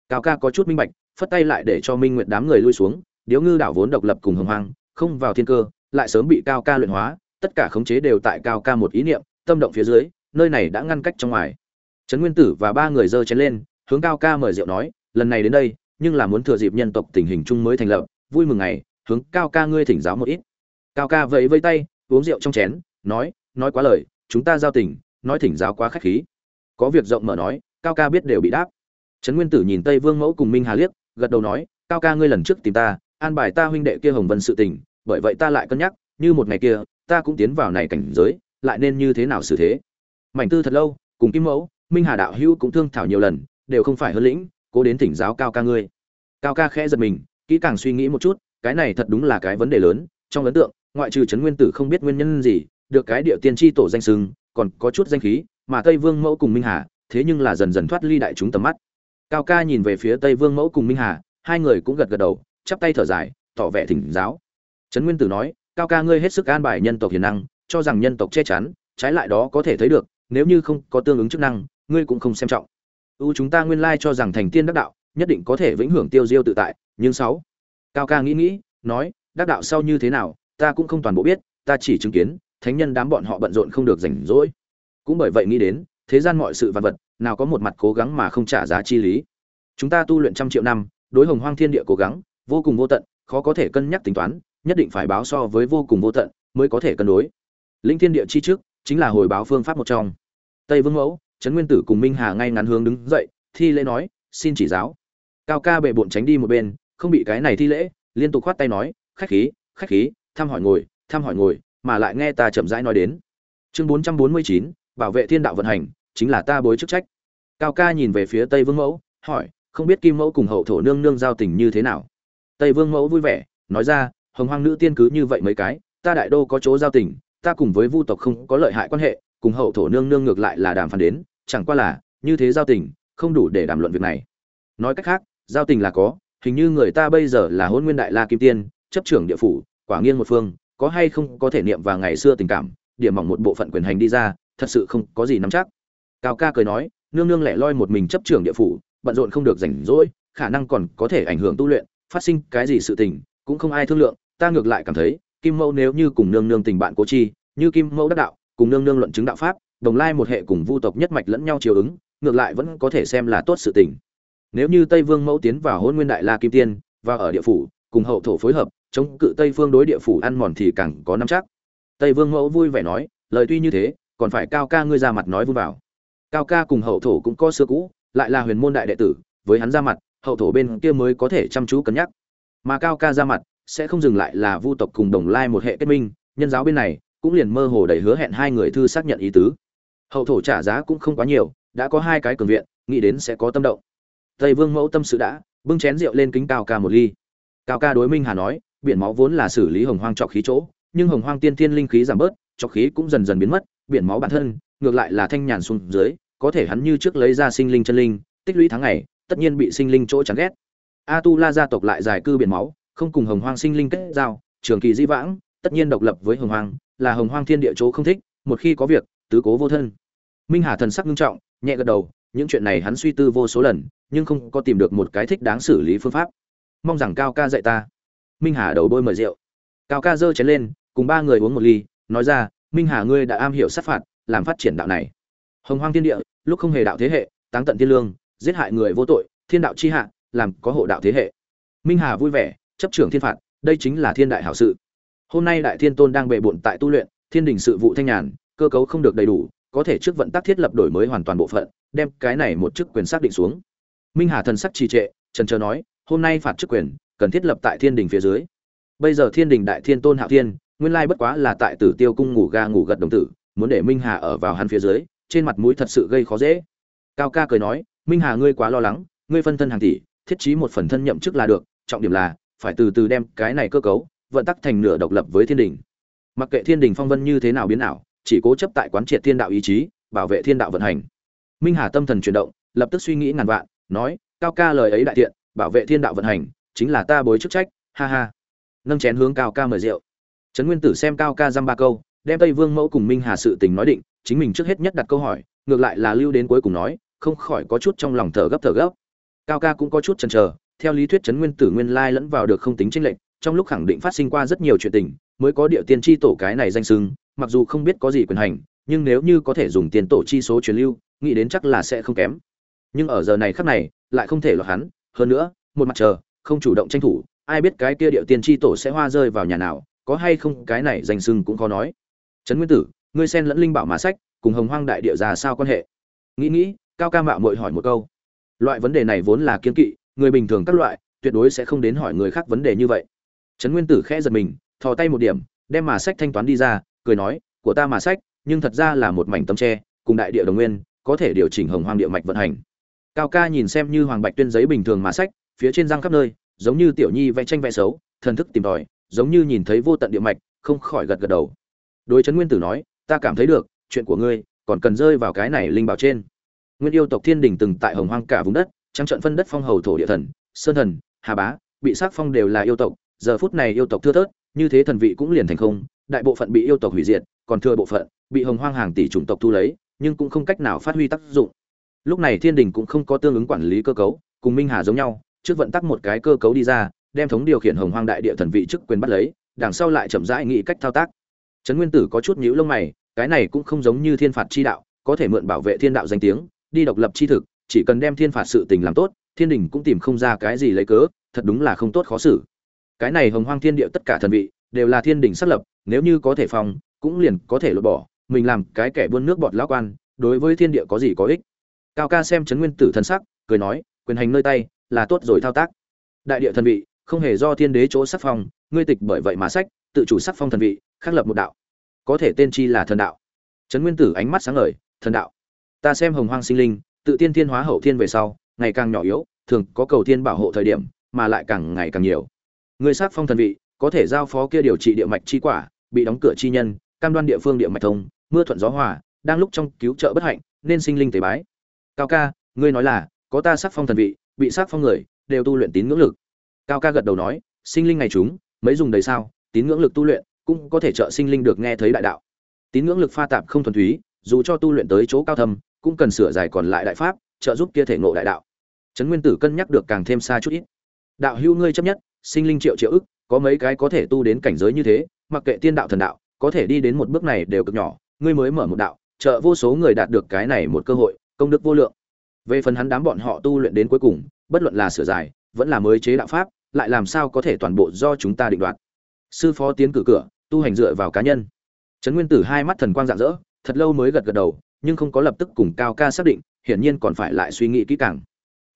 cao ca có chút minh bạch, phất tay lại để cho minh nguyệt đám người lui xuống, điếu ngư đảo vốn độc lập cùng hồng hoang, không vào thiên cơ, lại sớm bị cao ca luyện hóa, tất cả khống chế đều tại cao ca một ý niệm, tâm động phía dưới, nơi này đã ngăn cách trong ngoài. Trấn nguyên tử và ba người dơ chén lên, hướng cao ca mời rượu nói, lần này đến đây, nhưng là muốn thừa dịp nhân tộc tình hình chung mới thành lập, vui mừng ngày, hướng cao ca ngươi thỉnh giáo một ít. Cao ca vẫy vây tay, uống rượu trong chén, nói nói quá lời, chúng ta giao tình, nói thỉnh giáo quá khách khí. Có việc rộng mở nói, cao ca biết đều bị đáp trấn nguyên tử nhìn tây vương mẫu cùng minh hà liếc, gật đầu nói, cao ca ngươi lần trước tìm ta, an bài ta huynh đệ kia hồng vân sự tình, bởi vậy ta lại cân nhắc, như một ngày kia, ta cũng tiến vào này cảnh giới, lại nên như thế nào xử thế? Mảnh tư thật lâu, cùng kim mẫu, minh hà đạo hữu cũng thương thảo nhiều lần, đều không phải hơn lĩnh, cố đến thỉnh giáo cao ca ngươi. Cao ca khẽ giật mình, kỹ càng suy nghĩ một chút, cái này thật đúng là cái vấn đề lớn, trong ấn tượng, ngoại trừ trấn nguyên tử không biết nguyên nhân gì, được cái địa tiên tri tổ danh sưng, còn có chút danh khí, mà tây vương mẫu cùng minh hà, thế nhưng là dần dần thoát ly đại chúng tầm mắt cao ca nhìn về phía tây vương mẫu cùng minh hà, hai người cũng gật gật đầu, chắp tay thở dài, tỏ vẻ thỉnh giáo. Trấn nguyên tử nói, cao ca ngươi hết sức an bài nhân tộc hiền năng, cho rằng nhân tộc che chắn, trái lại đó có thể thấy được, nếu như không có tương ứng chức năng, ngươi cũng không xem trọng. U chúng ta nguyên lai cho rằng thành tiên đắc đạo, nhất định có thể vĩnh hưởng tiêu diêu tự tại, nhưng sáu. Cao ca nghĩ nghĩ, nói, đắc đạo sau như thế nào, ta cũng không toàn bộ biết, ta chỉ chứng kiến, thánh nhân đám bọn họ bận rộn không được rảnh rỗi. Cũng bởi vậy nghĩ đến, thế gian mọi sự vật vật nào có một mặt cố gắng mà không trả giá chi lý. Chúng ta tu luyện trăm triệu năm, đối hồng hoang thiên địa cố gắng, vô cùng vô tận, khó có thể cân nhắc tính toán, nhất định phải báo so với vô cùng vô tận mới có thể cân đối. Linh thiên địa chi trước, chính là hồi báo phương pháp một trong. Tây vương mẫu, trấn nguyên tử cùng minh hà ngay ngắn hướng đứng dậy, thi lễ nói, xin chỉ giáo. Cao ca bệ bộn tránh đi một bên, không bị cái này thi lễ, liên tục khoát tay nói, khách khí khách khí, thăm hỏi ngồi, thăm hỏi ngồi, mà lại nghe ta chậm rãi nói đến. Chương bốn trăm bốn mươi chín, bảo vệ thiên đạo vận hành chính là ta bối chức trách. Cao ca nhìn về phía tây vương mẫu, hỏi, không biết kim mẫu cùng hậu thổ nương nương giao tình như thế nào? Tây vương mẫu vui vẻ, nói ra, hồng hoang nữ tiên cứ như vậy mấy cái, ta đại đô có chỗ giao tình, ta cùng với vu tộc không có lợi hại quan hệ, cùng hậu thổ nương nương ngược lại là đàm phán đến, chẳng qua là, như thế giao tình, không đủ để đàm luận việc này. Nói cách khác, giao tình là có, hình như người ta bây giờ là hôn nguyên đại la kim tiên, chấp trưởng địa phủ, quả nghiêng một phương, có hay không có thể niệm vào ngày xưa tình cảm, điểm mỏng một bộ phận quyền hành đi ra, thật sự không có gì nắm chắc cao ca cười nói, nương nương lẻ loi một mình chấp trưởng địa phủ, bận rộn không được rảnh rỗi, khả năng còn có thể ảnh hưởng tu luyện, phát sinh cái gì sự tình, cũng không ai thương lượng, ta ngược lại cảm thấy, kim mẫu nếu như cùng nương nương tình bạn cố chi, như kim mẫu đắc đạo, cùng nương nương luận chứng đạo pháp, đồng lai một hệ cùng vu tộc nhất mạch lẫn nhau chiều ứng, ngược lại vẫn có thể xem là tốt sự tình. Nếu như tây vương mẫu tiến vào hôn nguyên đại la kim tiên, và ở địa phủ, cùng hậu thổ phối hợp, chống cự tây phương đối địa phủ ăn mòn thì càng có năm chắc. Tây vương mẫu vui vẻ nói, lời tuy như thế, còn phải cao ca ngươi ra mặt nói vui vào cao ca cùng hậu thổ cũng có xưa cũ, lại là huyền môn đại đệ tử, với hắn ra mặt, hậu thổ bên kia mới có thể chăm chú cân nhắc. Mà cao ca ra mặt, sẽ không dừng lại là vu tộc cùng đồng lai một hệ kết minh, nhân giáo bên này cũng liền mơ hồ đầy hứa hẹn hai người thư xác nhận ý tứ. Hậu thổ trả giá cũng không quá nhiều, đã có hai cái cường viện, nghĩ đến sẽ có tâm động. Tây vương mẫu tâm sự đã, bưng chén rượu lên kính cao ca một ly. Cao ca đối minh hà nói, biển máu vốn là xử lý hồng hoang trọc khí chỗ, nhưng hồng hoang tiên thiên linh khí giảm bớt trọc khí cũng dần dần biến mất, biển máu bản thân ngược lại là thanh nhàn xuống dưới, có thể hắn như trước lấy ra sinh linh chân linh, tích lũy tháng ngày, tất nhiên bị sinh linh chỗ chán ghét. A tu la gia tộc lại giải cư biển máu, không cùng hồng hoang sinh linh kết giao, trường kỳ di vãng, tất nhiên độc lập với hồng hoang, là hồng hoang thiên địa chỗ không thích, một khi có việc, tứ cố vô thân. Minh hà thần sắc nghiêm trọng, nhẹ gật đầu, những chuyện này hắn suy tư vô số lần, nhưng không có tìm được một cái thích đáng xử lý phương pháp. Mong rằng cao ca dạy ta. Minh hà đầu bôi mời rượu. Cao ca giơ chén lên, cùng ba người uống một ly, nói ra, minh hà ngươi đã am hiểu sát phạt làm phát triển đạo này. Hồng hoang thiên địa, lúc không hề đạo thế hệ, táng tận thiên lương, giết hại người vô tội, thiên đạo chi hạ, làm có hộ đạo thế hệ. Minh hà vui vẻ, chấp trưởng thiên phạt, đây chính là thiên đại hảo sự. Hôm nay đại thiên tôn đang bệ bộn tại tu luyện, thiên đình sự vụ thanh nhàn, cơ cấu không được đầy đủ, có thể trước vận tắc thiết lập đổi mới hoàn toàn bộ phận, đem cái này một chức quyền xác định xuống. Minh hà thần sắc trì trệ, trần trờ nói, hôm nay phạt chức quyền, cần thiết lập tại thiên đình phía dưới. Bây giờ thiên đình đại thiên tôn hạo thiên, nguyên lai bất quá là tại tử tiêu cung ngủ ga ngủ gật đồng tử muốn để minh hà ở vào hắn phía dưới, trên mặt mũi thật sự gây khó dễ. Cao ca cười nói, minh hà ngươi quá lo lắng, ngươi phân thân hàng tỷ, thiết trí một phần thân nhậm chức là được, trọng điểm là phải từ từ đem cái này cơ cấu, vận tắc thành nửa độc lập với thiên đình. Mặc kệ thiên đình phong vân như thế nào biến ảo, chỉ cố chấp tại quán triệt thiên đạo ý chí, bảo vệ thiên đạo vận hành. Minh hà tâm thần chuyển động, lập tức suy nghĩ ngàn vạn, nói, cao ca lời ấy đại thiện, bảo vệ thiên đạo vận hành, chính là ta bối chức trách, ha ha. Nâng chén hướng cao ca mời rượu. Trấn nguyên tử xem cao ca dăm ba câu đem tây vương mẫu cùng minh hà sự tình nói định, chính mình trước hết nhất đặt câu hỏi, ngược lại là lưu đến cuối cùng nói, không khỏi có chút trong lòng thở gấp thở gấp. Cao ca cũng có chút chần chờ, theo lý thuyết trấn nguyên tử nguyên lai lẫn vào được không tính tranh lệch, trong lúc khẳng định phát sinh qua rất nhiều chuyện tình, mới có địa tiên tri tổ cái này danh sưng mặc dù không biết có gì quyền hành, nhưng nếu như có thể dùng tiền tổ chi số truyền lưu, nghĩ đến chắc là sẽ không kém. Nhưng ở giờ này khắc này, lại không thể lọt hắn, hơn nữa, một mặt chờ không chủ động tranh thủ, ai biết cái kia địa tiên tri tổ sẽ hoa rơi vào nhà nào, có hay không cái này danh sưng cũng khó nói trấn nguyên tử, ngươi xen lẫn linh bảo mà sách, cùng hồng hoang đại địa già sao quan hệ? Nghĩ nghĩ, cao ca mạo mội hỏi một câu. Loại vấn đề này vốn là kiên kỵ, người bình thường các loại, tuyệt đối sẽ không đến hỏi người khác vấn đề như vậy. Trấn nguyên tử khẽ giật mình, thò tay một điểm, đem mà sách thanh toán đi ra, cười nói, của ta mà sách, nhưng thật ra là một mảnh tấm tre, cùng đại địa đồng nguyên, có thể điều chỉnh hồng hoang địa mạch vận hành. Cao ca nhìn xem như hoàng bạch tuyên giấy bình thường mà sách, phía trên răng khắp nơi, giống như tiểu nhi vẽ tranh vẽ xấu, thần thức tìm tòi, giống như nhìn thấy vô tận địa mạch, không khỏi gật gật đầu đối trấn nguyên tử nói, ta cảm thấy được, chuyện của ngươi còn cần rơi vào cái này linh bảo trên. Nguyên yêu tộc thiên đình từng tại hồng hoang cả vùng đất trang trận phân đất phong hầu thổ địa thần, sơn thần, hà bá, bị sát phong đều là yêu tộc. Giờ phút này yêu tộc thưa thớt, như thế thần vị cũng liền thành không, đại bộ phận bị yêu tộc hủy diệt, còn thừa bộ phận bị hồng hoang hàng tỷ chủng tộc thu lấy, nhưng cũng không cách nào phát huy tác dụng. Lúc này thiên đình cũng không có tương ứng quản lý cơ cấu, cùng minh hà giống nhau, trước vận tắc một cái cơ cấu đi ra, đem thống điều khiển hồng hoang đại địa thần vị chức quyền bắt lấy, đằng sau lại chậm rãi nghĩ cách thao tác trấn nguyên tử có chút nhíu lông mày, cái này cũng không giống như thiên phạt chi đạo, có thể mượn bảo vệ thiên đạo danh tiếng, đi độc lập chi thực, chỉ cần đem thiên phạt sự tình làm tốt, thiên đình cũng tìm không ra cái gì lấy cớ, thật đúng là không tốt khó xử. Cái này hồng hoang thiên địa tất cả thần vị, đều là thiên đình xác lập, nếu như có thể phòng, cũng liền có thể lột bỏ, mình làm cái kẻ buôn nước bọt lão quan, đối với thiên địa có gì có ích. Cao ca xem trấn nguyên tử thần sắc, cười nói, quyền hành nơi tay, là tốt rồi thao tác. Đại địa thần vị, không hề do thiên đế chỗ sắc phong, ngươi tịch bởi vậy mà sách, tự chủ sắc phong thần vị khắc lập một đạo. Có thể tên chi là thần đạo. Trấn nguyên tử ánh mắt sáng ngời, thần đạo. Ta xem hồng hoang sinh linh, tự tiên thiên hóa hậu thiên về sau, ngày càng nhỏ yếu, thường có cầu thiên bảo hộ thời điểm, mà lại càng ngày càng nhiều. Người sát phong thần vị, có thể giao phó kia điều trị địa mạch chi quả, bị đóng cửa chi nhân, cam đoan địa phương địa mạch thông, mưa thuận gió hòa, đang lúc trong cứu trợ bất hạnh, nên sinh linh tế bái. Cao ca, ngươi nói là, có ta sát phong thần vị, bị sát phong người, đều tu luyện tín ngưỡng lực. Cao ca gật đầu nói, sinh linh ngày chúng, mấy dùng đầy sao, tín ngưỡng lực tu luyện cũng có thể trợ sinh linh được nghe thấy đại đạo. Tín ngưỡng lực pha tạp không thuần túy, dù cho tu luyện tới chỗ cao thâm, cũng cần sửa giải còn lại đại pháp, trợ giúp kia thể ngộ đại đạo. Trấn nguyên tử cân nhắc được càng thêm xa chút ít. Đạo hữu ngươi chấp nhất, sinh linh triệu triệu ức, có mấy cái có thể tu đến cảnh giới như thế, mặc kệ tiên đạo thần đạo, có thể đi đến một bước này đều cực nhỏ, ngươi mới mở một đạo, trợ vô số người đạt được cái này một cơ hội, công đức vô lượng. Về phần hắn đám bọn họ tu luyện đến cuối cùng, bất luận là sửa dài vẫn là mới chế đạo pháp, lại làm sao có thể toàn bộ do chúng ta định đoạt? Sư phó tiến cử cửa tu hành dựa vào cá nhân. Trấn nguyên tử hai mắt thần quang rạng rỡ, thật lâu mới gật gật đầu, nhưng không có lập tức cùng cao ca xác định, hiển nhiên còn phải lại suy nghĩ kỹ càng.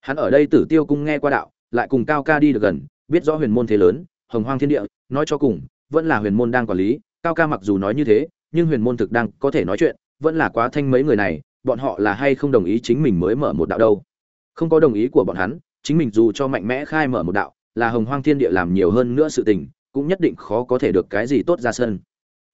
Hắn ở đây tử tiêu cung nghe qua đạo, lại cùng cao ca đi được gần, biết rõ huyền môn thế lớn, hồng hoang thiên địa, nói cho cùng, vẫn là huyền môn đang quản lý, cao ca mặc dù nói như thế, nhưng huyền môn thực đang có thể nói chuyện, vẫn là quá thanh mấy người này, bọn họ là hay không đồng ý chính mình mới mở một đạo đâu. Không có đồng ý của bọn hắn, chính mình dù cho mạnh mẽ khai mở một đạo, là hồng hoang thiên địa làm nhiều hơn nữa sự tình cũng nhất định khó có thể được cái gì tốt ra sân.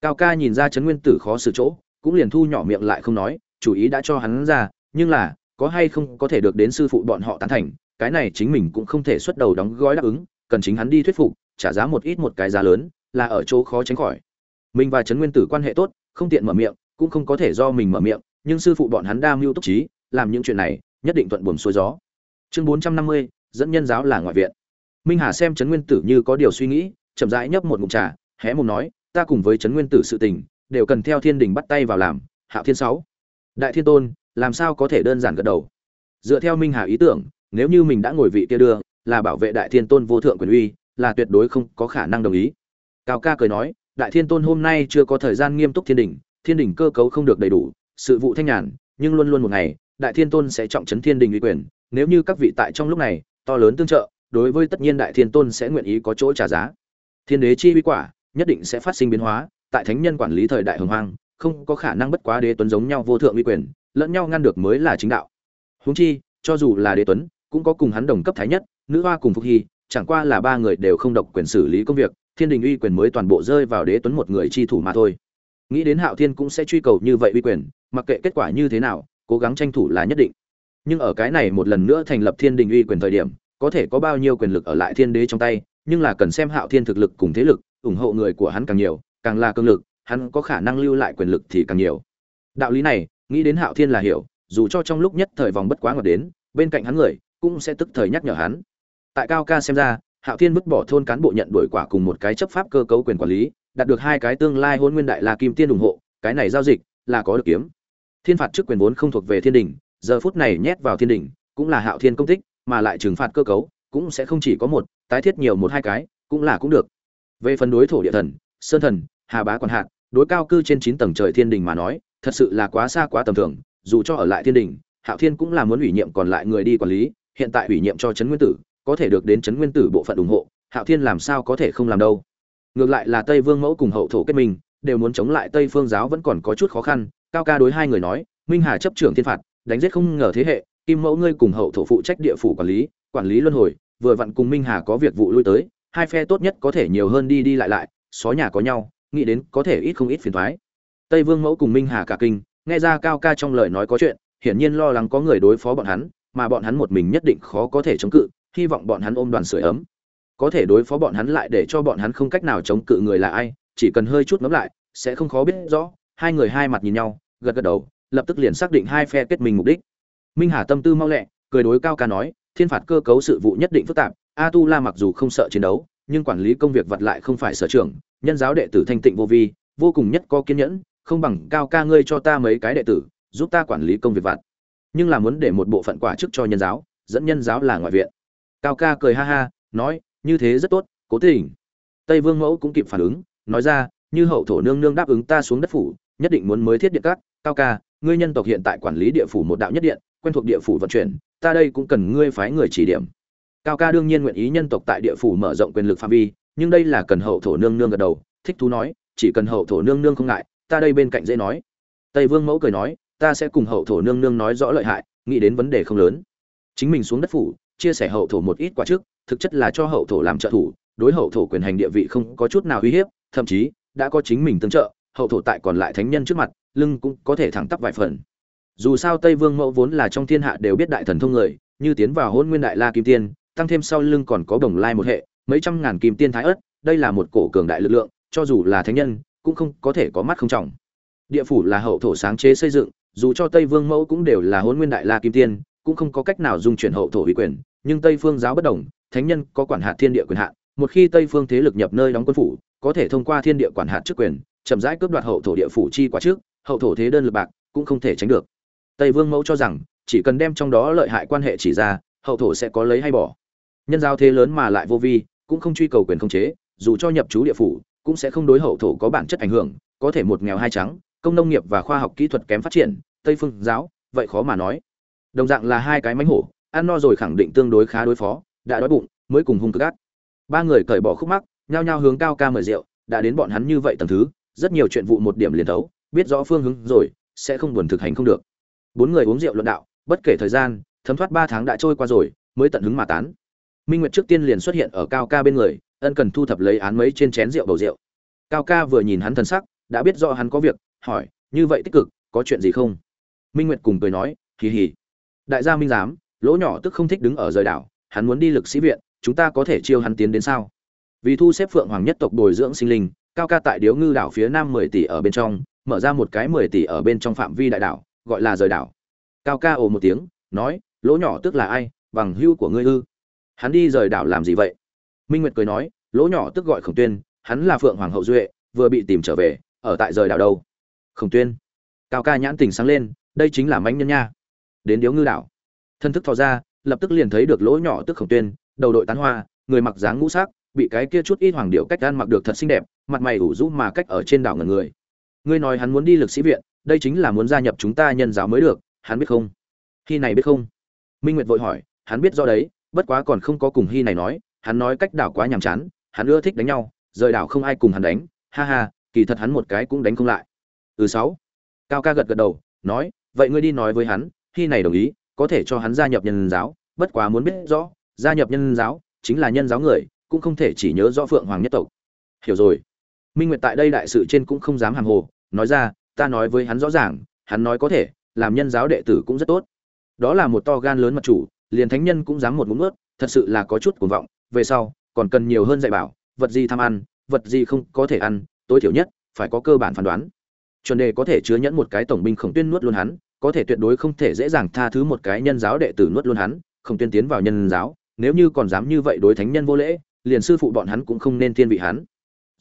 Cao ca nhìn ra trấn nguyên tử khó xử chỗ, cũng liền thu nhỏ miệng lại không nói, chủ ý đã cho hắn ra, nhưng là, có hay không có thể được đến sư phụ bọn họ tán thành, cái này chính mình cũng không thể xuất đầu đóng gói đáp ứng, cần chính hắn đi thuyết phục, trả giá một ít một cái giá lớn, là ở chỗ khó tránh khỏi. Mình và trấn nguyên tử quan hệ tốt, không tiện mở miệng, cũng không có thể do mình mở miệng, nhưng sư phụ bọn hắn đa mưu túc trí, làm những chuyện này, nhất định thuận buồm xuôi gió. Chương bốn trăm năm mươi, dẫn nhân giáo là ngoại viện. Minh hà xem trấn nguyên tử như có điều suy nghĩ chậm rãi nhấp một ngụm trà, hé mồm nói, ta cùng với trấn nguyên tử sự tình, đều cần theo thiên đình bắt tay vào làm, hạo thiên sáu. Đại thiên tôn, làm sao có thể đơn giản gật đầu? Dựa theo minh hà ý tưởng, nếu như mình đã ngồi vị kia đưa, là bảo vệ đại thiên tôn vô thượng quyền uy, là tuyệt đối không có khả năng đồng ý. Cao ca cười nói, đại thiên tôn hôm nay chưa có thời gian nghiêm túc thiên đình thiên đình cơ cấu không được đầy đủ, sự vụ thanh nhàn, nhưng luôn luôn một ngày, đại thiên tôn sẽ trọng trấn thiên đình uy quyền, nếu như các vị tại trong lúc này, to lớn tương trợ, đối với tất nhiên đại thiên tôn sẽ nguyện ý có chỗ trả giá thiên đế chi uy quả, nhất định sẽ phát sinh biến hóa, tại thánh nhân quản lý thời đại hồng hoang, không có khả năng bất quá đế tuấn giống nhau vô thượng uy quyền, lẫn nhau ngăn được mới là chính đạo. Huống chi, cho dù là đế tuấn, cũng có cùng hắn đồng cấp thái nhất, nữ hoa cùng phục hy, chẳng qua là ba người đều không độc quyền xử lý công việc, thiên đình uy quyền mới toàn bộ rơi vào đế tuấn một người chi thủ mà thôi. Nghĩ đến hạo thiên cũng sẽ truy cầu như vậy uy quyền, mặc kệ kết quả như thế nào, cố gắng tranh thủ là nhất định. Nhưng ở cái này một lần nữa thành lập thiên đình uy quyền thời điểm, có thể có bao nhiêu quyền lực ở lại thiên đế trong tay nhưng là cần xem hạo thiên thực lực cùng thế lực, ủng hộ người của hắn càng nhiều, càng là cương lực, hắn có khả năng lưu lại quyền lực thì càng nhiều. Đạo lý này, nghĩ đến hạo thiên là hiểu, dù cho trong lúc nhất thời vòng bất quá ngọt đến, bên cạnh hắn người cũng sẽ tức thời nhắc nhở hắn. Tại cao ca xem ra, hạo thiên vứt bỏ thôn cán bộ nhận đổi quả cùng một cái chấp pháp cơ cấu quyền quản lý, đạt được hai cái tương lai hôn nguyên đại la kim tiên ủng hộ, cái này giao dịch là có được kiếm. Thiên phạt chức quyền vốn không thuộc về thiên đình, giờ phút này nhét vào thiên đình cũng là hạo thiên công tích, mà lại trừng phạt cơ cấu cũng sẽ không chỉ có một tái thiết nhiều một hai cái, cũng là cũng được. Về phần đối thổ địa thần, sơn thần, hà bá còn hạt, đối cao cư trên chín tầng trời thiên đình mà nói, thật sự là quá xa quá tầm thường, dù cho ở lại thiên đình, hạo thiên cũng là muốn ủy nhiệm còn lại người đi quản lý, hiện tại ủy nhiệm cho trấn nguyên tử, có thể được đến trấn nguyên tử bộ phận ủng hộ, hạo thiên làm sao có thể không làm đâu. Ngược lại là tây vương mẫu cùng hậu thổ kết minh, đều muốn chống lại tây phương giáo vẫn còn có chút khó khăn, cao ca đối hai người nói, minh hà chấp trưởng thiên phạt, đánh giết không ngờ thế hệ, kim mẫu ngươi cùng hậu thổ phụ trách địa phủ quản lý quản lý luân hồi vừa vặn cùng minh hà có việc vụ lui tới, hai phe tốt nhất có thể nhiều hơn đi đi lại lại, xó nhà có nhau, nghĩ đến có thể ít không ít phiền toái. tây vương mẫu cùng minh hà cả kinh, nghe ra cao ca trong lời nói có chuyện, hiển nhiên lo lắng có người đối phó bọn hắn, mà bọn hắn một mình nhất định khó có thể chống cự, hy vọng bọn hắn ôm đoàn sưởi ấm. Có thể đối phó bọn hắn lại để cho bọn hắn không cách nào chống cự người là ai, chỉ cần hơi chút ngẫm lại, sẽ không khó biết rõ. Hai người hai mặt nhìn nhau, gật gật đầu, lập tức liền xác định hai phe kết mình mục đích. Minh hà tâm tư mau lẹ, cười đối cao ca nói thiên phạt cơ cấu sự vụ nhất định phức tạp a tu la mặc dù không sợ chiến đấu, nhưng quản lý công việc vật lại không phải sở trường, nhân giáo đệ tử thanh tịnh vô vi, vô cùng nhất có kiên nhẫn, không bằng cao ca ngươi cho ta mấy cái đệ tử, giúp ta quản lý công việc vặt. Nhưng là muốn để một bộ phận quả chức cho nhân giáo, dẫn nhân giáo là ngoại viện. Cao ca cười ha ha, nói, như thế rất tốt, cố tình. Tây vương mẫu cũng kịp phản ứng, nói ra, như hậu thổ nương nương đáp ứng ta xuống đất phủ, nhất định muốn mới thiết điện các. Cao ca, ngươi nhân tộc hiện tại quản lý địa phủ một đạo nhất điện, quen thuộc địa phủ vận chuyển ta đây cũng cần ngươi phái người chỉ điểm. Cao ca đương nhiên nguyện ý nhân tộc tại địa phủ mở rộng quyền lực phạm vi, nhưng đây là cần hậu thổ nương nương gật đầu, thích thú nói, chỉ cần hậu thổ nương nương không ngại, ta đây bên cạnh dễ nói. Tây vương mẫu cười nói, ta sẽ cùng hậu thổ nương nương nói rõ lợi hại, nghĩ đến vấn đề không lớn. Chính mình xuống đất phủ, chia sẻ hậu thổ một ít quả trước, thực chất là cho hậu thổ làm trợ thủ, đối hậu thổ quyền hành địa vị không có chút nào uy hiếp, thậm chí, đã có chính mình tương trợ, hậu thổ tại còn lại thánh nhân trước mặt, lưng cũng có thể thẳng tắp vài phần dù sao tây vương mẫu vốn là trong thiên hạ đều biết đại thần thông người, như tiến vào hôn nguyên đại la kim tiên, tăng thêm sau lưng còn có đồng lai một hệ, mấy trăm ngàn kim tiên thái ớt, đây là một cổ cường đại lực lượng, cho dù là thánh nhân, cũng không có thể có mắt không trọng. Địa phủ là hậu thổ sáng chế xây dựng, dù cho tây vương mẫu cũng đều là hôn nguyên đại la kim tiên, cũng không có cách nào dung chuyển hậu thổ uy quyền, nhưng tây phương giáo bất đồng, thánh nhân có quản hạt thiên địa quyền hạn, một khi tây phương thế lực nhập nơi đóng quân phủ, có thể thông qua thiên địa quản hạt chức quyền, chậm rãi cướp đoạt hậu thổ địa phủ chi quả trước, hậu thổ thế đơn lực bạc, cũng không thể tránh được tây vương mẫu cho rằng, chỉ cần đem trong đó lợi hại quan hệ chỉ ra, hậu thổ sẽ có lấy hay bỏ. Nhân giao thế lớn mà lại vô vi, cũng không truy cầu quyền không chế, dù cho nhập chú địa phủ, cũng sẽ không đối hậu thổ có bản chất ảnh hưởng, có thể một nghèo hai trắng, công nông nghiệp và khoa học kỹ thuật kém phát triển, tây phương giáo, vậy khó mà nói. Đồng dạng là hai cái mánh hổ, ăn no rồi khẳng định tương đối khá đối phó, đã đói bụng, mới cùng hung cực ác. Ba người cởi bỏ khúc mắc, nhao nhao hướng cao ca mời rượu, đã đến bọn hắn như vậy tầng thứ, rất nhiều chuyện vụ một điểm liền thấu, biết rõ phương hướng rồi, sẽ không buồn thực hành không được bốn người uống rượu luận đạo, bất kể thời gian, thấm thoát ba tháng đã trôi qua rồi, mới tận hứng mà tán. Minh nguyệt trước tiên liền xuất hiện ở cao ca bên người, ân cần thu thập lấy án mấy trên chén rượu bầu rượu. Cao ca vừa nhìn hắn thân sắc, đã biết rõ hắn có việc, hỏi, như vậy tích cực, có chuyện gì không? Minh nguyệt cùng cười nói, hì hì. Đại gia minh giám, lỗ nhỏ tức không thích đứng ở rời đảo, hắn muốn đi lực sĩ viện, chúng ta có thể chiêu hắn tiến đến sao? Vì thu xếp phượng hoàng nhất tộc bồi dưỡng sinh linh, cao ca tại điếu ngư đảo phía nam mười tỷ ở bên trong, mở ra một cái mười tỷ ở bên trong phạm vi đại đảo gọi là rời đảo. Cao ca ồ một tiếng, nói, lỗ nhỏ tức là ai? Bằng hưu của ngươi ư? Hắn đi rời đảo làm gì vậy? Minh nguyệt cười nói, lỗ nhỏ tức gọi khổng tuyên, hắn là phượng hoàng hậu duệ, vừa bị tìm trở về, ở tại rời đảo đâu? Khổng tuyên. Cao ca nhãn tình sáng lên, đây chính là manh nhân nha. Đến điếu ngư đảo. Thân thức thò ra, lập tức liền thấy được lỗ nhỏ tức khổng tuyên, đầu đội tán hoa, người mặc dáng ngũ sắc, bị cái kia chút ít hoàng điệu cách ăn mặc được thật xinh đẹp, mặt mày ủ rũ mà cách ở trên đảo ngần người ngươi nói hắn muốn đi lực sĩ viện, đây chính là muốn gia nhập chúng ta nhân giáo mới được, hắn biết không? Hy này biết không? Minh nguyệt vội hỏi, hắn biết do đấy, bất quá còn không có cùng hy này nói, hắn nói cách đảo quá nhàm chán, hắn ưa thích đánh nhau, rời đảo không ai cùng hắn đánh, ha ha, kỳ thật hắn một cái cũng đánh không lại. Ừ sáu. Cao ca gật gật đầu, nói, vậy ngươi đi nói với hắn hy này đồng ý, có thể cho hắn gia nhập nhân giáo, bất quá muốn biết rõ, gia nhập nhân giáo, chính là nhân giáo người, cũng không thể chỉ nhớ rõ phượng hoàng nhất tộc. Hiểu rồi minh nguyệt tại đây đại sự trên cũng không dám hàng hồ, nói ra, ta nói với hắn rõ ràng, hắn nói có thể, làm nhân giáo đệ tử cũng rất tốt. Đó là một to gan lớn mật chủ, liền thánh nhân cũng dám một ngụm ướt thật sự là có chút cuồng vọng, về sau, còn cần nhiều hơn dạy bảo, vật gì tham ăn, vật gì không có thể ăn, tối thiểu nhất, phải có cơ bản phán đoán. Chuẩn đề có thể chứa nhẫn một cái tổng binh khổng tuyên nuốt luôn hắn, có thể tuyệt đối không thể dễ dàng tha thứ một cái nhân giáo đệ tử nuốt luôn hắn, khổng tuyên tiến vào nhân giáo, nếu như còn dám như vậy đối thánh nhân vô lễ, liền sư phụ bọn hắn cũng không nên thiên vị hắn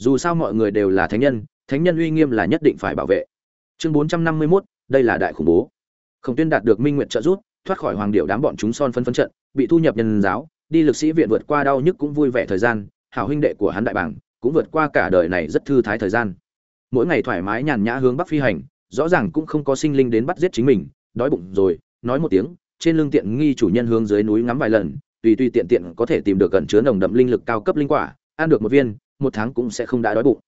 dù sao mọi người đều là thánh nhân thánh nhân uy nghiêm là nhất định phải bảo vệ. Chương bốn trăm năm mươi 451, đây là đại khủng bố. Khổng tuyên đạt được minh nguyện trợ giúp thoát khỏi hoàng điệu đám bọn chúng son phân phân trận bị thu nhập nhân giáo đi lực sĩ viện vượt qua đau nhức cũng vui vẻ thời gian hảo huynh đệ của hắn đại bảng cũng vượt qua cả đời này rất thư thái thời gian. Mỗi ngày thoải mái nhàn nhã hướng bắc phi hành rõ ràng cũng không có sinh linh đến bắt giết chính mình đói bụng rồi nói một tiếng trên lưng tiện nghi chủ nhân hướng dưới núi ngắm vài lần tùy tùy tiện tiện có thể tìm được gần chứa nồng đậm linh lực cao cấp linh quả ăn được một viên một tháng cũng sẽ không đã đói bụng.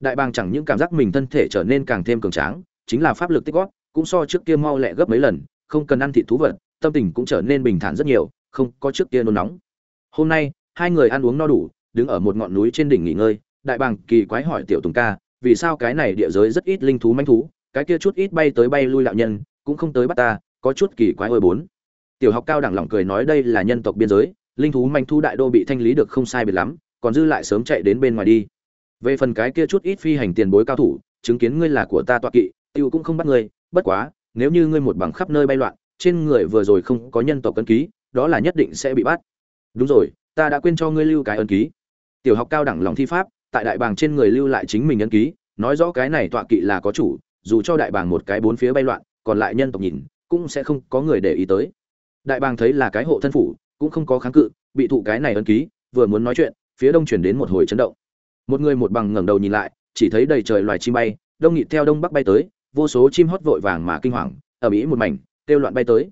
Đại bàng chẳng những cảm giác mình thân thể trở nên càng thêm cường tráng, chính là pháp lực tích góp, cũng so trước kia mau lẹ gấp mấy lần, không cần ăn thịt thú vật, tâm tình cũng trở nên bình thản rất nhiều, không có trước kia nôn nóng. Hôm nay, hai người ăn uống no đủ, đứng ở một ngọn núi trên đỉnh nghỉ ngơi, đại bàng kỳ quái hỏi tiểu tùng ca, vì sao cái này địa giới rất ít linh thú manh thú, cái kia chút ít bay tới bay lui lạo nhân, cũng không tới bắt ta, có chút kỳ quái ôi bốn. Tiểu học cao đẳng lỏng cười nói đây là nhân tộc biên giới, linh thú manh thú đại đô bị thanh lý được không sai biệt lắm còn dư lại sớm chạy đến bên ngoài đi. Về phần cái kia chút ít phi hành tiền bối cao thủ, chứng kiến ngươi là của ta tọa kỵ, tiêu cũng không bắt ngươi, bất quá, nếu như ngươi một bằng khắp nơi bay loạn, trên người vừa rồi không có nhân tộc ấn ký, đó là nhất định sẽ bị bắt. Đúng rồi, ta đã quên cho ngươi lưu cái ấn ký. Tiểu học cao đẳng lòng thi pháp, tại đại bàng trên người lưu lại chính mình ấn ký, nói rõ cái này tọa kỵ là có chủ, dù cho đại bàng một cái bốn phía bay loạn, còn lại nhân tộc nhìn, cũng sẽ không có người để ý tới. Đại bàng thấy là cái hộ thân phủ, cũng không có kháng cự, bị thụ cái này ấn ký, vừa muốn nói chuyện phía đông chuyển đến một hồi chấn động. Một người một bằng ngẩng đầu nhìn lại, chỉ thấy đầy trời loài chim bay, đông nghịt theo đông bắc bay tới, vô số chim hót vội vàng mà kinh hoàng ở mỹ một mảnh, kêu loạn bay tới.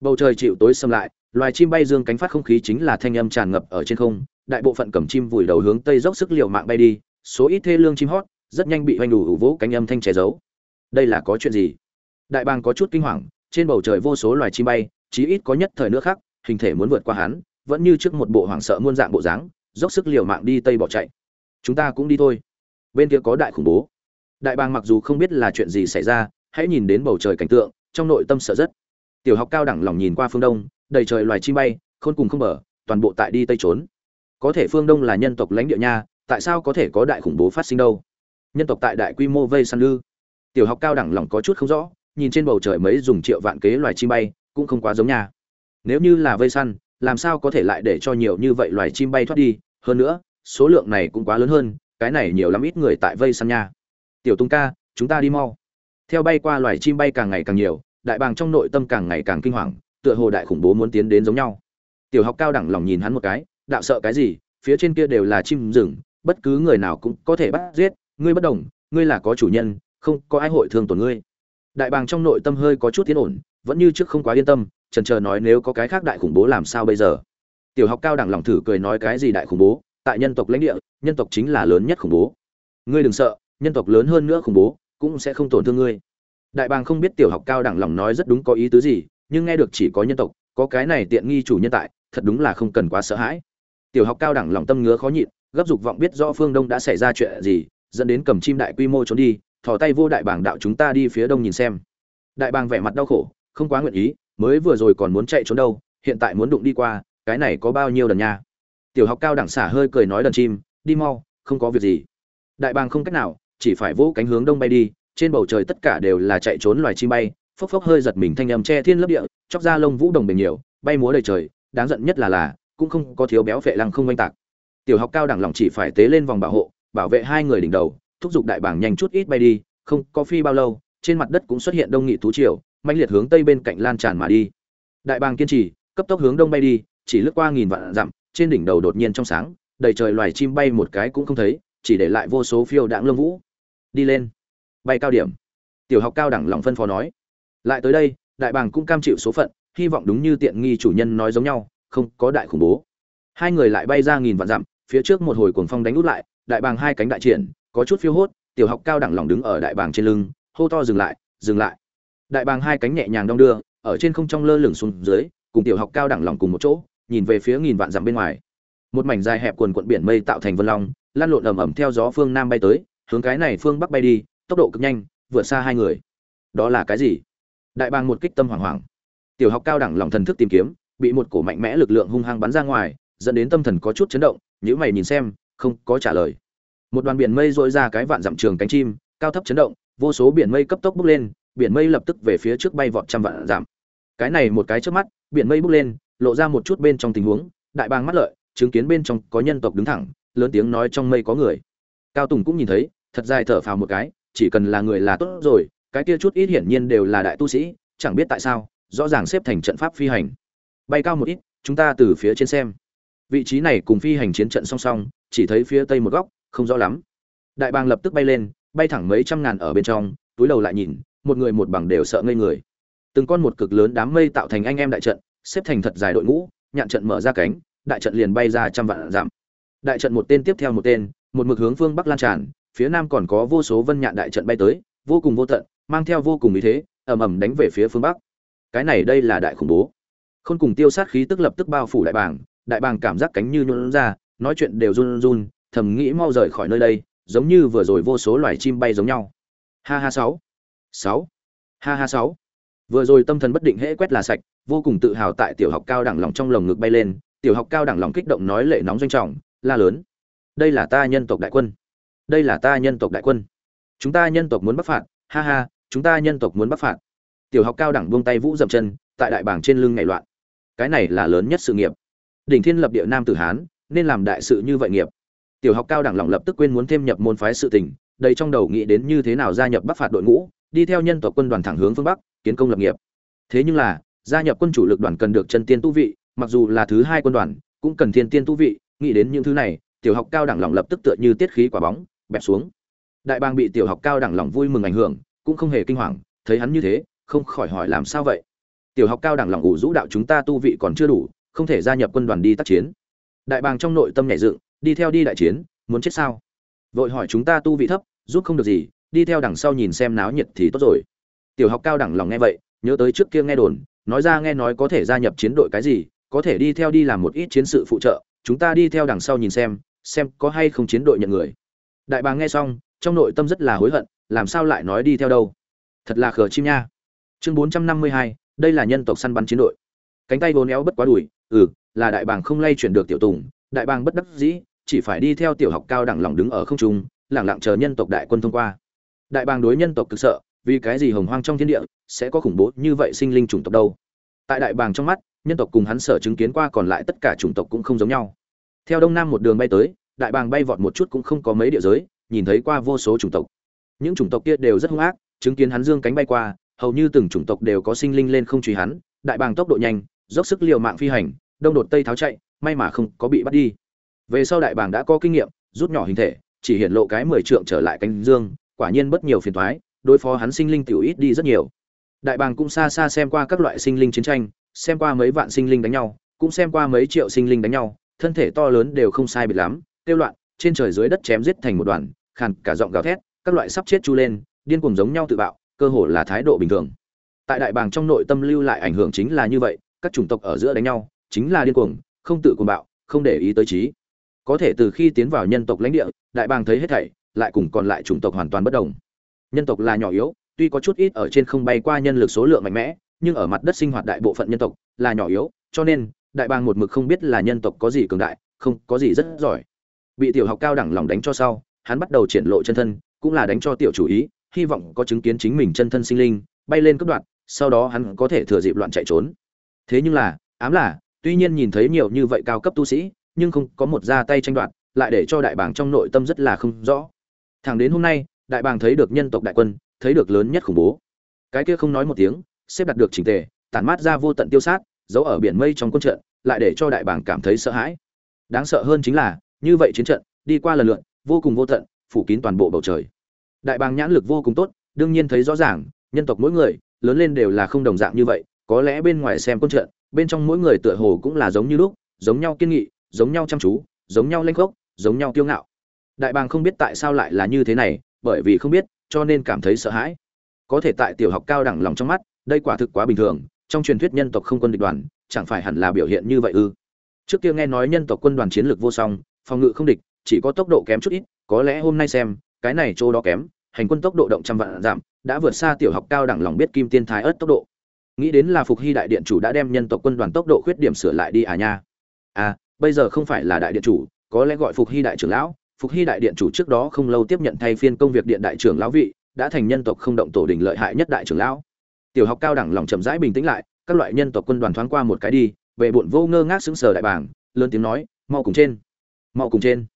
Bầu trời chịu tối xâm lại, loài chim bay dương cánh phát không khí chính là thanh âm tràn ngập ở trên không, đại bộ phận cầm chim vùi đầu hướng tây dốc sức liều mạng bay đi, số ít thê lương chim hót, rất nhanh bị hoành đủ vỗ cánh âm thanh che giấu. Đây là có chuyện gì? Đại bàng có chút kinh hoàng, trên bầu trời vô số loài chim bay, chí ít có nhất thời nữa khác, hình thể muốn vượt qua hắn, vẫn như trước một bộ hoảng sợ muôn dạng bộ dáng dốc sức liều mạng đi tây bỏ chạy. Chúng ta cũng đi thôi. Bên kia có đại khủng bố. Đại bàng mặc dù không biết là chuyện gì xảy ra, hãy nhìn đến bầu trời cảnh tượng, trong nội tâm sợ rất. Tiểu học cao đẳng lòng nhìn qua phương đông, đầy trời loài chim bay, khôn cùng không bờ, toàn bộ tại đi tây trốn. Có thể phương đông là nhân tộc lãnh địa nha, tại sao có thể có đại khủng bố phát sinh đâu? Nhân tộc tại đại quy mô vây săn lư. Tiểu học cao đẳng lòng có chút không rõ, nhìn trên bầu trời mấy dùng triệu vạn kế loài chim bay, cũng không quá giống nha. Nếu như là vây săn làm sao có thể lại để cho nhiều như vậy loài chim bay thoát đi? Hơn nữa, số lượng này cũng quá lớn hơn, cái này nhiều lắm ít người tại vây săn nha. Tiểu tung ca, chúng ta đi mau. Theo bay qua loài chim bay càng ngày càng nhiều, đại bàng trong nội tâm càng ngày càng kinh hoàng, tựa hồ đại khủng bố muốn tiến đến giống nhau. Tiểu học cao đẳng lòng nhìn hắn một cái, đạo sợ cái gì, phía trên kia đều là chim rừng, bất cứ người nào cũng có thể bắt giết, ngươi bất đồng, ngươi là có chủ nhân, không có ai hội thương tổn ngươi. Đại bàng trong nội tâm hơi có chút tiến ổn, vẫn như trước không quá yên tâm trần chờ nói nếu có cái khác đại khủng bố làm sao bây giờ? Tiểu học cao đẳng lòng thử cười nói cái gì đại khủng bố? Tại nhân tộc lãnh địa, nhân tộc chính là lớn nhất khủng bố. Ngươi đừng sợ, nhân tộc lớn hơn nữa khủng bố, cũng sẽ không tổn thương ngươi. Đại bàng không biết tiểu học cao đẳng lòng nói rất đúng có ý tứ gì, nhưng nghe được chỉ có nhân tộc, có cái này tiện nghi chủ nhân tại, thật đúng là không cần quá sợ hãi. Tiểu học cao đẳng lòng tâm ngứa khó nhịn, gấp dục vọng biết rõ phương đông đã xảy ra chuyện gì, dẫn đến cầm chim đại quy mô trốn đi, thò tay vô đại bàng đạo chúng ta đi phía đông nhìn xem. Đại bàng vẻ mặt đau khổ, không quá nguyện ý mới vừa rồi còn muốn chạy trốn đâu, hiện tại muốn đụng đi qua, cái này có bao nhiêu đần nha. Tiểu học cao đẳng xả hơi cười nói đần chim, đi mau, không có việc gì. Đại bàng không cách nào, chỉ phải vỗ cánh hướng đông bay đi, trên bầu trời tất cả đều là chạy trốn loài chim bay, phốc phốc hơi giật mình thanh âm che thiên lấp địa, chóc ra lông vũ đồng bền nhiều, bay múa đầy trời, đáng giận nhất là là, cũng không có thiếu béo vệ lăng không oanh tạc. Tiểu học cao đẳng lòng chỉ phải tế lên vòng bảo hộ, bảo vệ hai người đỉnh đầu, thúc giục đại bảng nhanh chút ít bay đi, không có phi bao lâu, trên mặt đất cũng xuất hiện đông nghị thú triều mạnh liệt hướng tây bên cạnh lan tràn mà đi. Đại bàng kiên trì, cấp tốc hướng đông bay đi, chỉ lướt qua nghìn vạn dặm, trên đỉnh đầu đột nhiên trong sáng, đầy trời loài chim bay một cái cũng không thấy, chỉ để lại vô số phiêu đãng lông vũ. Đi lên. Bay cao điểm. Tiểu học cao đẳng lòng phân phó nói. Lại tới đây, đại bàng cũng cam chịu số phận, hy vọng đúng như tiện nghi chủ nhân nói giống nhau, không có đại khủng bố. Hai người lại bay ra nghìn vạn dặm, phía trước một hồi cuồng phong đánh út lại, đại bàng hai cánh đại triển, có chút phiêu hốt, tiểu học cao đẳng lòng đứng ở đại bàng trên lưng, hô to dừng lại dừng lại đại bàng hai cánh nhẹ nhàng đong đưa, ở trên không trong lơ lửng xuống dưới, cùng tiểu học cao đẳng lòng cùng một chỗ, nhìn về phía nghìn vạn dặm bên ngoài. Một mảnh dài hẹp quần quận biển mây tạo thành vân long, lan lộn ầm ầm theo gió phương nam bay tới, hướng cái này phương bắc bay đi, tốc độ cực nhanh, vượt xa hai người. Đó là cái gì? Đại bàng một kích tâm hoảng hoảng. Tiểu học cao đẳng lòng thần thức tìm kiếm, bị một cổ mạnh mẽ lực lượng hung hăng bắn ra ngoài, dẫn đến tâm thần có chút chấn động nhữ mày nhìn xem, không có trả lời. Một đoàn biển mây dội ra cái vạn dặm trường cánh chim, cao thấp chấn động, vô số biển mây cấp tốc bốc lên biển mây lập tức về phía trước bay vọt trăm vạn giảm cái này một cái trước mắt, biển mây bốc lên, lộ ra một chút bên trong tình huống, đại bàng mắt lợi, chứng kiến bên trong có nhân tộc đứng thẳng, lớn tiếng nói trong mây có người. Cao tùng cũng nhìn thấy, thật dài thở phào một cái, chỉ cần là người là tốt rồi, cái kia chút ít hiển nhiên đều là đại tu sĩ, chẳng biết tại sao, rõ ràng xếp thành trận pháp phi hành. Bay cao một ít, chúng ta từ phía trên xem. Vị trí này cùng phi hành chiến trận song song, chỉ thấy phía tây một góc, không rõ lắm. Đại bàng lập tức bay lên, bay thẳng mấy trăm ngàn ở bên trong, túi đầu lại nhìn một người một bằng đều sợ ngây người. Từng con một cực lớn đám mây tạo thành anh em đại trận, xếp thành thật dài đội ngũ, nhạn trận mở ra cánh, đại trận liền bay ra trăm vạn giảm đại trận một tên tiếp theo một tên, một mực hướng phương bắc lan tràn, phía nam còn có vô số vân nhạn đại trận bay tới, vô cùng vô tận, mang theo vô cùng ý thế, ầm ầm đánh về phía phương bắc. Cái này đây là đại khủng bố. Khôn cùng tiêu sát khí tức lập tức bao phủ đại bàng đại bàng cảm giác cánh như nhún ra, nói chuyện đều run run, thầm nghĩ mau rời khỏi nơi đây, giống như vừa rồi vô số loài chim bay giống nhau. Ha ha sáu sáu. Ha ha, sáu. Vừa rồi tâm thần bất định hễ quét là sạch, vô cùng tự hào tại tiểu học cao đẳng lòng trong lồng ngực bay lên, tiểu học cao đẳng lòng kích động nói lệ nóng doanh trọng, la lớn. Đây là ta nhân tộc đại quân. Đây là ta nhân tộc đại quân. Chúng ta nhân tộc muốn bắc phạt, ha ha, chúng ta nhân tộc muốn bắc phạt. Tiểu học cao đẳng buông tay vũ dậm chân, tại đại bảng trên lưng nhảy loạn. Cái này là lớn nhất sự nghiệp. Đỉnh thiên lập địa nam tử hán, nên làm đại sự như vậy nghiệp. Tiểu học cao đẳng lòng lập tức quên muốn thêm nhập môn phái sự tình, đầy trong đầu nghĩ đến như thế nào gia nhập bắc phạt đội ngũ đi theo nhân tộc quân đoàn thẳng hướng phương bắc, kiến công lập nghiệp. Thế nhưng là, gia nhập quân chủ lực đoàn cần được chân tiên tu vị, mặc dù là thứ hai quân đoàn, cũng cần thiên tiên tu vị, nghĩ đến những thứ này, tiểu học cao đẳng lòng lập tức tựa như tiết khí quả bóng, bẹp xuống. Đại bang bị tiểu học cao đẳng lòng vui mừng ảnh hưởng, cũng không hề kinh hoàng, thấy hắn như thế, không khỏi hỏi làm sao vậy? Tiểu học cao đẳng lòng ủ rũ đạo chúng ta tu vị còn chưa đủ, không thể gia nhập quân đoàn đi tác chiến. Đại bàng trong nội tâm nhảy dựng, đi theo đi đại chiến, muốn chết sao? Vội hỏi chúng ta tu vị thấp, giúp không được gì đi theo đằng sau nhìn xem náo nhiệt thì tốt rồi. Tiểu học cao đẳng lòng nghe vậy, nhớ tới trước kia nghe đồn, nói ra nghe nói có thể gia nhập chiến đội cái gì, có thể đi theo đi làm một ít chiến sự phụ trợ, chúng ta đi theo đằng sau nhìn xem xem có hay không chiến đội nhận người. Đại bàng nghe xong, trong nội tâm rất là hối hận, làm sao lại nói đi theo đâu? Thật là khờ chim nha. Chương bốn trăm năm mươi hai, đây là nhân tộc săn bắn chiến đội. Cánh tay vốn éo bất quá đùi ừ là đại bàng không lay chuyển được tiểu tùng, đại bàng bất đắc dĩ, chỉ phải đi theo tiểu học cao đẳng lòng đứng ở không trung lẳng lặng chờ nhân tộc đại quân thông qua đại bàng đối nhân tộc cực sợ, vì cái gì hồng hoang trong thiên địa sẽ có khủng bố như vậy sinh linh chủng tộc đâu? Tại đại bàng trong mắt, nhân tộc cùng hắn sở chứng kiến qua còn lại tất cả chủng tộc cũng không giống nhau. Theo đông nam một đường bay tới, đại bàng bay vọt một chút cũng không có mấy địa giới, nhìn thấy qua vô số chủng tộc. Những chủng tộc kia đều rất hung ác, chứng kiến hắn dương cánh bay qua, hầu như từng chủng tộc đều có sinh linh lên không truy hắn, đại bàng tốc độ nhanh, dốc sức liều mạng phi hành, đông đột tây tháo chạy, may mà không có bị bắt đi. Về sau đại bàng đã có kinh nghiệm, rút nhỏ hình thể, chỉ hiện lộ cái mười trượng trở lại cánh dương quả nhiên bất nhiều phiền toái đối phó hắn sinh linh tiểu ít đi rất nhiều. Đại bàng cũng xa xa xem qua các loại sinh linh chiến tranh, xem qua mấy vạn sinh linh đánh nhau, cũng xem qua mấy triệu sinh linh đánh nhau, thân thể to lớn đều không sai biệt lắm, tiêu loạn, trên trời dưới đất chém giết thành một đoàn, khàn cả giọng gào thét, các loại sắp chết chu lên, điên cuồng giống nhau tự bạo, cơ hồ là thái độ bình thường. Tại đại bàng trong nội tâm lưu lại ảnh hưởng chính là như vậy, các chủng tộc ở giữa đánh nhau, chính là điên cuồng, không tự cuồng bạo, không để ý tới trí có thể từ khi tiến vào nhân tộc lãnh địa, đại bàng thấy hết thảy lại cùng còn lại chủng tộc hoàn toàn bất đồng. Nhân tộc là nhỏ yếu, tuy có chút ít ở trên không bay qua nhân lực số lượng mạnh mẽ, nhưng ở mặt đất sinh hoạt đại bộ phận nhân tộc là nhỏ yếu, cho nên, đại bàng một mực không biết là nhân tộc có gì cường đại, không, có gì rất giỏi. Bị tiểu học cao đẳng lòng đánh cho sau, hắn bắt đầu triển lộ chân thân, cũng là đánh cho tiểu chủ ý, hy vọng có chứng kiến chính mình chân thân sinh linh, bay lên cấp đoạn, sau đó hắn có thể thừa dịp loạn chạy trốn. Thế nhưng là, ám là, tuy nhiên nhìn thấy nhiều như vậy cao cấp tu sĩ, nhưng không có một ra tay tranh đoạt, lại để cho đại bàng trong nội tâm rất là không rõ thẳng đến hôm nay, đại bàng thấy được nhân tộc đại quân, thấy được lớn nhất khủng bố. Cái kia không nói một tiếng, xếp đặt được chỉnh tề, tản mát ra vô tận tiêu sát, giấu ở biển mây trong quân trận, lại để cho đại bàng cảm thấy sợ hãi. Đáng sợ hơn chính là, như vậy chiến trận, đi qua lần lượt, vô cùng vô tận, phủ kín toàn bộ bầu trời. Đại bàng nhãn lực vô cùng tốt, đương nhiên thấy rõ ràng, nhân tộc mỗi người, lớn lên đều là không đồng dạng như vậy, có lẽ bên ngoài xem quân trận, bên trong mỗi người tựa hồ cũng là giống như lúc, giống nhau kiên nghị, giống nhau chăm chú, giống nhau lanh khốc, giống nhau kiêu ngạo đại bàng không biết tại sao lại là như thế này, bởi vì không biết, cho nên cảm thấy sợ hãi. Có thể tại tiểu học cao đẳng lòng trong mắt, đây quả thực quá bình thường, trong truyền thuyết nhân tộc không quân địch đoàn, chẳng phải hẳn là biểu hiện như vậy ư? Trước kia nghe nói nhân tộc quân đoàn chiến lược vô song, phòng ngự không địch, chỉ có tốc độ kém chút ít, có lẽ hôm nay xem, cái này chỗ đó kém, hành quân tốc độ động trăm vạn giảm, đã vượt xa tiểu học cao đẳng lòng biết kim tiên thái ớt tốc độ. Nghĩ đến là phục hy đại điện chủ đã đem nhân tộc quân đoàn tốc độ khuyết điểm sửa lại đi à nha. À bây giờ không phải là đại điện chủ, có lẽ gọi phục hy đại trưởng lão phục hy đại điện chủ trước đó không lâu tiếp nhận thay phiên công việc điện đại trưởng lão vị, đã thành nhân tộc không động tổ đình lợi hại nhất đại trưởng lão. Tiểu học cao đẳng lòng chậm rãi bình tĩnh lại, các loại nhân tộc quân đoàn thoáng qua một cái đi, về bụn vô ngơ ngác sững sờ đại bảng, lớn tiếng nói, mau cùng trên, mau cùng trên.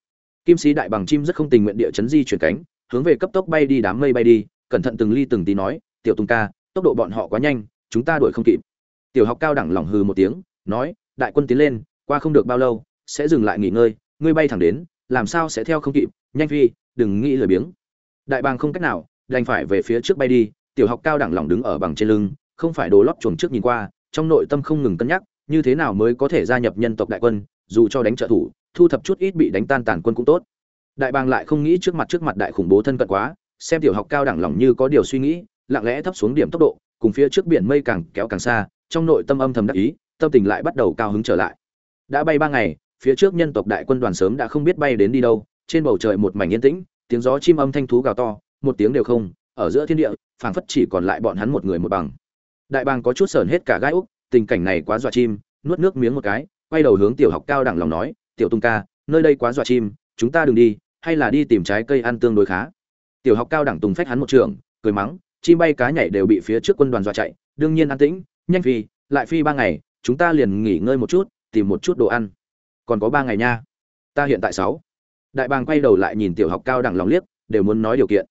Kim sĩ đại bằng chim rất không tình nguyện địa chấn di chuyển cánh, hướng về cấp tốc bay đi đám mây bay đi, cẩn thận từng ly từng tí nói, tiểu tùng ca, tốc độ bọn họ quá nhanh, chúng ta đuổi không kịp. Tiểu học cao đẳng lòng hừ một tiếng, nói, đại quân tiến lên, qua không được bao lâu, sẽ dừng lại nghỉ ngơi, ngươi bay thẳng đến làm sao sẽ theo không kịp, nhanh phi, đừng nghĩ lười biếng. Đại bàng không cách nào, đành phải về phía trước bay đi, tiểu học cao đẳng lòng đứng ở bằng trên lưng, không phải đồ lót chuồng trước nhìn qua, trong nội tâm không ngừng cân nhắc, như thế nào mới có thể gia nhập nhân tộc đại quân, dù cho đánh trợ thủ, thu thập chút ít bị đánh tan tàn quân cũng tốt. Đại bàng lại không nghĩ trước mặt trước mặt đại khủng bố thân cận quá, xem tiểu học cao đẳng lòng như có điều suy nghĩ, lặng lẽ thấp xuống điểm tốc độ, cùng phía trước biển mây càng kéo càng xa, trong nội tâm âm thầm đắc ý, tâm tình lại bắt đầu cao hứng trở lại. Đã bay ba ngày phía trước nhân tộc đại quân đoàn sớm đã không biết bay đến đi đâu, trên bầu trời một mảnh yên tĩnh, tiếng gió chim âm thanh thú gào to, một tiếng đều không, ở giữa thiên địa, phảng phất chỉ còn lại bọn hắn một người một bằng. Đại bàng có chút sờn hết cả gai úc, tình cảnh này quá dọa chim, nuốt nước miếng một cái, quay đầu hướng tiểu học cao đẳng lòng nói, tiểu tung ca, nơi đây quá dọa chim, chúng ta đừng đi, hay là đi tìm trái cây ăn tương đối khá. Tiểu học cao đẳng tùng phách hắn một trường, cười mắng, chim bay cá nhảy đều bị phía trước quân đoàn dọa chạy, đương nhiên an tĩnh, nhanh phi, lại phi ba ngày, chúng ta liền nghỉ ngơi một chút, tìm một chút đồ ăn còn có ba ngày nha. Ta hiện tại sáu. Đại bàng quay đầu lại nhìn tiểu học cao đẳng lòng liếc, đều muốn nói điều kiện.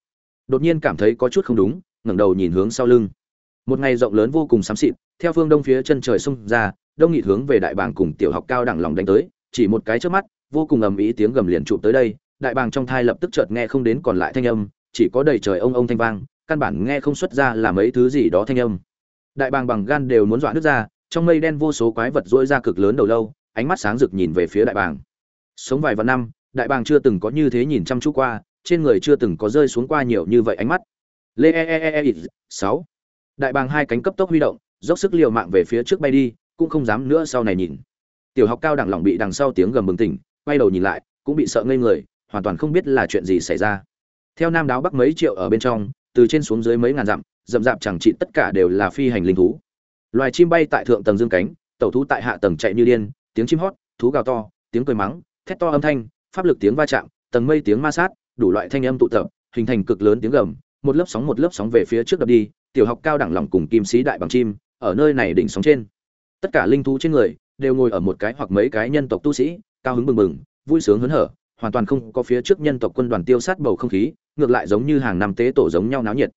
Đột nhiên cảm thấy có chút không đúng, ngẩng đầu nhìn hướng sau lưng. Một ngày rộng lớn vô cùng xám xịt, theo phương đông phía chân trời xông ra, đông nghị hướng về đại bàng cùng tiểu học cao đẳng lòng đánh tới, chỉ một cái trước mắt, vô cùng ầm ĩ tiếng gầm liền chụp tới đây, đại bàng trong thai lập tức chợt nghe không đến còn lại thanh âm, chỉ có đầy trời ông ông thanh vang, căn bản nghe không xuất ra là mấy thứ gì đó thanh âm. Đại bàng bằng gan đều muốn dọa nước ra, trong mây đen vô số quái vật dỗi ra cực lớn đầu lâu ánh mắt sáng rực nhìn về phía đại bàng. Sống vài vạn năm, đại bàng chưa từng có như thế nhìn chăm chú qua, trên người chưa từng có rơi xuống qua nhiều như vậy ánh mắt. Lê e e e e sáu. Đại bàng hai cánh cấp tốc huy động, dốc sức liều mạng về phía trước bay đi, cũng không dám nữa sau này nhìn. Tiểu học cao đẳng lỏng bị đằng sau tiếng gầm bừng tỉnh, quay đầu nhìn lại, cũng bị sợ ngây người, hoàn toàn không biết là chuyện gì xảy ra. Theo nam đáo bắc mấy triệu ở bên trong, từ trên xuống dưới mấy ngàn dặm, rậm rạp chẳng trị tất cả đều là phi hành linh thú. Loài chim bay tại thượng tầng dương cánh, tẩu thú tại hạ tầng chạy như điên tiếng chim hót, thú gào to, tiếng cười mắng, thét to âm thanh, pháp lực tiếng va chạm, tầng mây tiếng ma sát, đủ loại thanh âm tụ tập, hình thành cực lớn tiếng gầm, một lớp sóng một lớp sóng về phía trước đập đi, tiểu học cao đẳng lòng cùng kim sĩ đại bằng chim, ở nơi này đỉnh sóng trên. Tất cả linh thú trên người đều ngồi ở một cái hoặc mấy cái nhân tộc tu sĩ, cao hứng bừng bừng, vui sướng hớn hở, hoàn toàn không có phía trước nhân tộc quân đoàn tiêu sát bầu không khí, ngược lại giống như hàng năm tế tổ giống nhau náo nhiệt.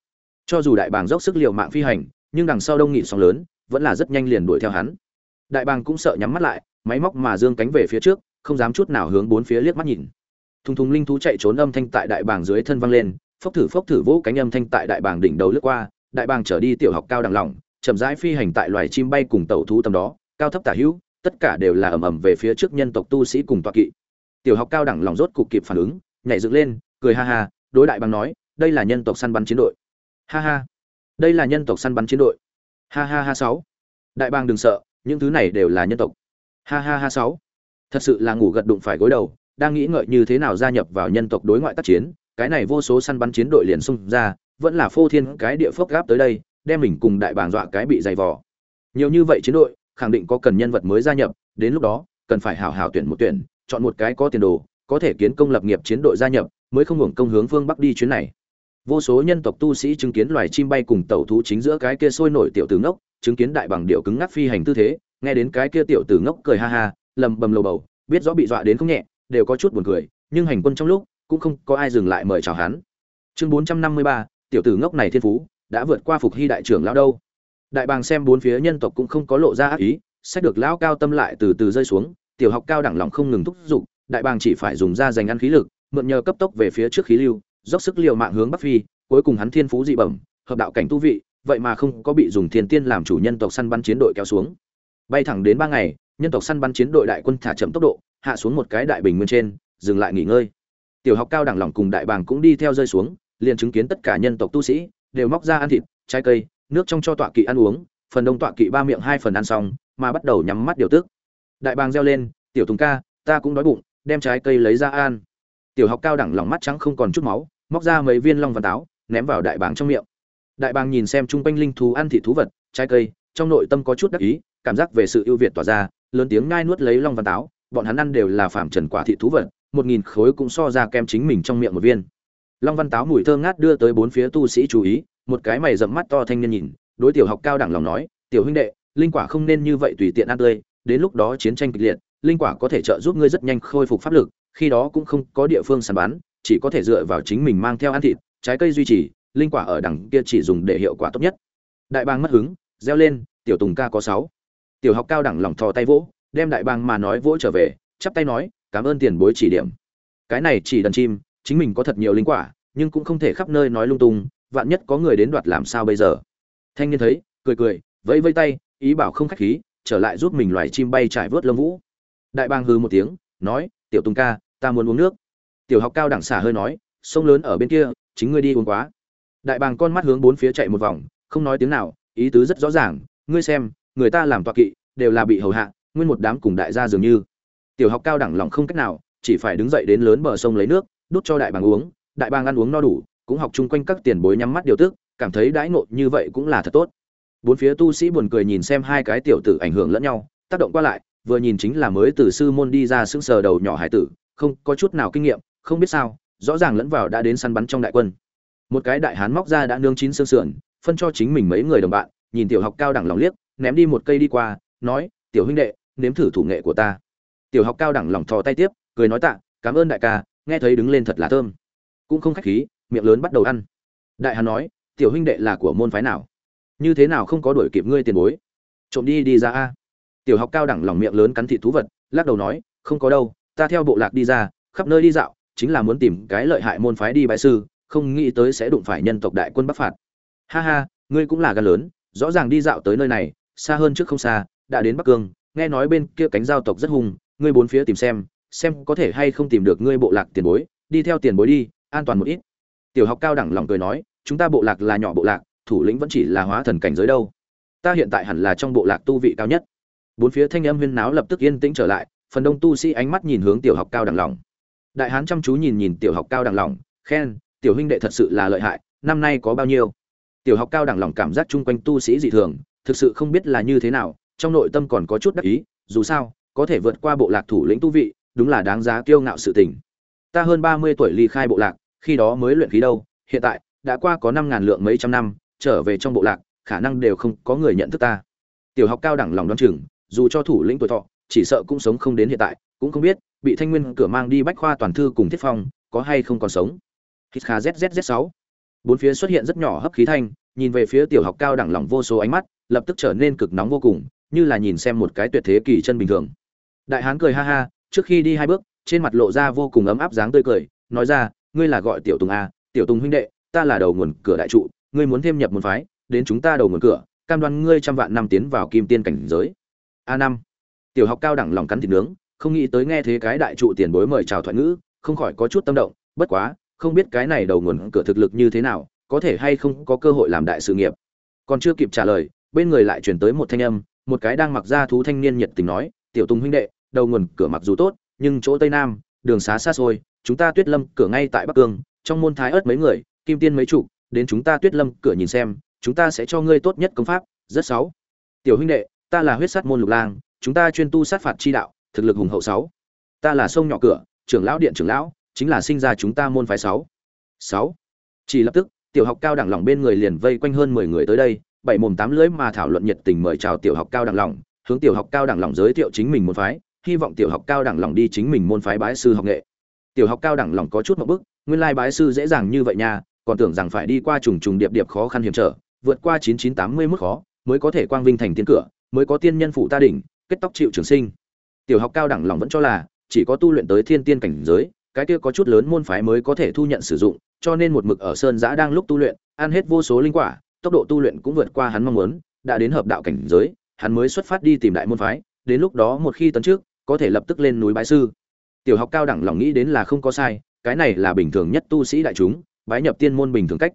Cho dù đại bàng dốc sức liều mạng phi hành, nhưng đằng sau đông nghị sóng lớn, vẫn là rất nhanh liền đuổi theo hắn. Đại bàng cũng sợ nhắm mắt lại máy móc mà dương cánh về phía trước, không dám chút nào hướng bốn phía liếc mắt nhìn. Thùng thùng linh thú chạy trốn âm thanh tại đại bàng dưới thân vang lên, phốc thử phốc thử vỗ cánh âm thanh tại đại bàng đỉnh đầu lướt qua, đại bàng trở đi tiểu học cao đẳng lỏng, chậm rãi phi hành tại loài chim bay cùng tàu thú tầm đó, cao thấp tả hữu, tất cả đều là ầm ầm về phía trước nhân tộc tu sĩ cùng tọa kỵ. Tiểu học cao đẳng lòng rốt cục kịp phản ứng, nhảy dựng lên, cười ha ha, đối đại bàng nói, đây là nhân tộc săn bắn chiến đội. Ha ha, đây là nhân tộc săn bắn chiến đội. Ha ha ha sáu. Đại bàng đừng sợ, những thứ này đều là nhân tộc ha ha ha sáu. Thật sự là ngủ gật đụng phải gối đầu, đang nghĩ ngợi như thế nào gia nhập vào nhân tộc đối ngoại tác chiến, cái này vô số săn bắn chiến đội liền xung ra, vẫn là phô thiên cái địa phước gáp tới đây, đem mình cùng đại bàng dọa cái bị dày vò. Nhiều như vậy chiến đội, khẳng định có cần nhân vật mới gia nhập, đến lúc đó, cần phải hào hào tuyển một tuyển, chọn một cái có tiền đồ, có thể kiến công lập nghiệp chiến đội gia nhập, mới không hưởng công hướng phương bắc đi chuyến này. Vô số nhân tộc tu sĩ chứng kiến loài chim bay cùng tàu thú chính giữa cái kia sôi nổi tiểu tướng ngốc, chứng kiến đại bằng điệu cứng ngắc phi hành tư thế nghe đến cái kia tiểu tử ngốc cười ha ha, lầm bầm lầu bầu, biết rõ bị dọa đến không nhẹ, đều có chút buồn cười, nhưng hành quân trong lúc, cũng không có ai dừng lại mời chào hắn. Chương bốn trăm năm mươi ba, tiểu tử ngốc này thiên phú, đã vượt qua phục hy đại trưởng lão đâu. Đại bàng xem bốn phía nhân tộc cũng không có lộ ra ác ý, sách được lão cao tâm lại từ từ rơi xuống, tiểu học cao đẳng lòng không ngừng thúc giục, đại bàng chỉ phải dùng ra dành ăn khí lực, mượn nhờ cấp tốc về phía trước khí lưu, dốc sức liều mạng hướng bắc phi, cuối cùng hắn thiên phú dị bẩm, hợp đạo cảnh tu vị, vậy mà không có bị dùng thiên tiên làm chủ nhân tộc săn bắn chiến đội kéo xuống bay thẳng đến ba ngày, nhân tộc săn bắn chiến đội đại quân thả chậm tốc độ, hạ xuống một cái đại bình nguyên trên, dừng lại nghỉ ngơi. Tiểu học cao đẳng lòng cùng đại bàng cũng đi theo rơi xuống, liền chứng kiến tất cả nhân tộc tu sĩ, đều móc ra ăn thịt, trái cây, nước trong cho tọa kỵ ăn uống, phần đông tọa kỵ ba miệng hai phần ăn xong, mà bắt đầu nhắm mắt điều tức. Đại bàng reo lên, tiểu tùng ca, ta cũng đói bụng, đem trái cây lấy ra ăn. Tiểu học cao đẳng lòng mắt trắng không còn chút máu, móc ra mấy viên long văn táo, ném vào đại bàng trong miệng. Đại bàng nhìn xem chung quanh linh thú ăn thịt thú vật, trái cây, trong nội tâm có chút đắc ý cảm giác về sự ưu việt tỏa ra, lớn tiếng ngai nuốt lấy long văn táo, bọn hắn ăn đều là phạm trần quả thị thú vật, một nghìn khối cũng so ra kem chính mình trong miệng một viên. Long văn táo mùi thơm ngát đưa tới bốn phía tu sĩ chú ý, một cái mày rậm mắt to thanh niên nhìn, đối tiểu học cao đẳng lòng nói, tiểu huynh đệ, linh quả không nên như vậy tùy tiện ăn tươi, đến lúc đó chiến tranh kịch liệt, linh quả có thể trợ giúp ngươi rất nhanh khôi phục pháp lực, khi đó cũng không có địa phương săn bán chỉ có thể dựa vào chính mình mang theo ăn thịt, trái cây duy trì, linh quả ở đằng kia chỉ dùng để hiệu quả tốt nhất. Đại bang mất hứng, reo lên, tiểu tùng ca có sáu tiểu học cao đẳng lòng thò tay vỗ, đem đại bang mà nói vỗ trở về, chắp tay nói, cảm ơn tiền bối chỉ điểm. Cái này chỉ đần chim, chính mình có thật nhiều linh quả, nhưng cũng không thể khắp nơi nói lung tung, vạn nhất có người đến đoạt làm sao bây giờ? Thanh niên thấy, cười cười, vẫy vẫy tay, ý bảo không khách khí, trở lại giúp mình loài chim bay trải vớt lông vũ. Đại bang hư một tiếng, nói, tiểu tùng ca, ta muốn uống nước. Tiểu học cao đẳng xả hơi nói, sông lớn ở bên kia, chính ngươi đi uống quá. Đại bàng con mắt hướng bốn phía chạy một vòng, không nói tiếng nào, ý tứ rất rõ ràng, ngươi xem người ta làm tọa kỵ, đều là bị hầu hạ, nguyên một đám cùng đại gia dường như. Tiểu học cao đẳng lòng không cách nào, chỉ phải đứng dậy đến lớn bờ sông lấy nước, đút cho đại bàng uống, đại bàng ăn uống no đủ, cũng học chung quanh các tiền bối nhắm mắt điều tức, cảm thấy đãi ngộ như vậy cũng là thật tốt. Bốn phía tu sĩ buồn cười nhìn xem hai cái tiểu tử ảnh hưởng lẫn nhau, tác động qua lại, vừa nhìn chính là mới từ sư môn đi ra sững sờ đầu nhỏ hải tử, không có chút nào kinh nghiệm, không biết sao, rõ ràng lẫn vào đã đến săn bắn trong đại quân. Một cái đại hán móc ra đã nương chín xương sườn, phân cho chính mình mấy người đồng bạn, nhìn tiểu học cao đẳng lòng liếc ném đi một cây đi qua, nói, tiểu huynh đệ, nếm thử thủ nghệ của ta. Tiểu học cao đẳng lòng thò tay tiếp, cười nói tạ, cảm ơn đại ca, nghe thấy đứng lên thật là thơm. Cũng không khách khí, miệng lớn bắt đầu ăn. Đại hán nói, tiểu huynh đệ là của môn phái nào? Như thế nào không có đuổi kịp ngươi tiền bối? Trộm đi đi ra a. Tiểu học cao đẳng lòng miệng lớn cắn thịt thú vật, lắc đầu nói, không có đâu, ta theo bộ lạc đi ra, khắp nơi đi dạo, chính là muốn tìm cái lợi hại môn phái đi bãi sư, không nghĩ tới sẽ đụng phải nhân tộc đại quân bắc phạt. Ha ha, ngươi cũng là gan lớn, rõ ràng đi dạo tới nơi này xa hơn trước không xa, đã đến bắc cương, nghe nói bên kia cánh giao tộc rất hung ngươi bốn phía tìm xem xem có thể hay không tìm được ngươi bộ lạc tiền bối, đi theo tiền bối đi, an toàn một ít. Tiểu học cao đẳng lòng cười nói, chúng ta bộ lạc là nhỏ bộ lạc, thủ lĩnh vẫn chỉ là hóa thần cảnh giới đâu. Ta hiện tại hẳn là trong bộ lạc tu vị cao nhất. Bốn phía thanh âm huyên náo lập tức yên tĩnh trở lại, phần đông tu sĩ ánh mắt nhìn hướng tiểu học cao đẳng lòng đại hán chăm chú nhìn nhìn tiểu học cao đẳng lòng khen, tiểu huynh đệ thật sự là lợi hại, năm nay có bao nhiêu? Tiểu học cao đẳng lòng cảm giác chung quanh tu sĩ dị thường thực sự không biết là như thế nào, trong nội tâm còn có chút đắc ý, dù sao, có thể vượt qua bộ lạc thủ lĩnh tu vị, đúng là đáng giá kiêu ngạo sự tình. Ta hơn ba mươi tuổi ly khai bộ lạc, khi đó mới luyện khí đâu, hiện tại, đã qua có năm ngàn lượng mấy trăm năm, trở về trong bộ lạc, khả năng đều không có người nhận thức ta. Tiểu học cao đẳng lòng đoán chừng, dù cho thủ lĩnh tuổi thọ, chỉ sợ cũng sống không đến hiện tại, cũng không biết, bị thanh nguyên cửa mang đi bách khoa toàn thư cùng thiết phong, có hay không còn sống. Hít kha zzz sáu. Bốn phía xuất hiện rất nhỏ hấp khí thanh, nhìn về phía tiểu học cao đẳng lòng vô số ánh mắt lập tức trở nên cực nóng vô cùng, như là nhìn xem một cái tuyệt thế kỳ chân bình thường. Đại hán cười ha ha, trước khi đi hai bước, trên mặt lộ ra vô cùng ấm áp dáng tươi cười, nói ra, ngươi là gọi tiểu tùng a tiểu tùng huynh đệ, ta là đầu nguồn cửa đại trụ, ngươi muốn thêm nhập môn phái, đến chúng ta đầu nguồn cửa, cam đoan ngươi trăm vạn năm tiến vào kim tiên cảnh giới. A năm. Tiểu học cao đẳng lòng cắn thịt nướng, không nghĩ tới nghe thế cái đại trụ tiền bối mời chào thoại ngữ, không khỏi có chút tâm động, bất quá, không biết cái này đầu nguồn cửa thực lực như thế nào, có thể hay không có cơ hội làm đại sự nghiệp. Còn chưa kịp trả lời bên người lại chuyển tới một thanh âm, một cái đang mặc ra thú thanh niên nhiệt tình nói, tiểu tùng huynh đệ, đầu nguồn cửa mặc dù tốt, nhưng chỗ tây nam, đường xá xa xôi, chúng ta tuyết lâm cửa ngay tại bắc cương, trong môn thái ớt mấy người, kim tiên mấy chủ, đến chúng ta tuyết lâm cửa nhìn xem, chúng ta sẽ cho ngươi tốt nhất công pháp, rất sáu. Tiểu huynh đệ, ta là huyết sát môn lục lang, chúng ta chuyên tu sát phạt chi đạo, thực lực hùng hậu sáu. Ta là sông nhỏ cửa, trưởng lão điện trưởng lão, chính là sinh ra chúng ta môn phái sáu. Sáu. Chỉ lập tức, tiểu học cao đẳng lòng bên người liền vây quanh hơn mười người tới đây bảy mồm tám lưỡi mà thảo luận nhiệt tình mời chào tiểu học cao đẳng lòng, hướng tiểu học cao đẳng lòng giới thiệu chính mình môn phái, hy vọng tiểu học cao đẳng lòng đi chính mình môn phái bái sư học nghệ. Tiểu học cao đẳng lòng có chút ngượng bức, nguyên lai bái sư dễ dàng như vậy nha, còn tưởng rằng phải đi qua trùng trùng điệp điệp khó khăn hiểm trở, vượt qua chín chín tám mươi mức khó, mới có thể quang vinh thành tiên cửa, mới có tiên nhân phụ ta đỉnh, kết tóc chịu trường sinh. Tiểu học cao đẳng lòng vẫn cho là, chỉ có tu luyện tới thiên tiên cảnh giới, cái kia có chút lớn môn phái mới có thể thu nhận sử dụng, cho nên một mực ở sơn giã đang lúc tu luyện, ăn hết vô số linh quả tốc độ tu luyện cũng vượt qua hắn mong muốn, đã đến hợp đạo cảnh giới, hắn mới xuất phát đi tìm đại môn phái, đến lúc đó một khi tấn trước, có thể lập tức lên núi bái sư. Tiểu học cao đẳng lòng nghĩ đến là không có sai, cái này là bình thường nhất tu sĩ đại chúng, bái nhập tiên môn bình thường cách.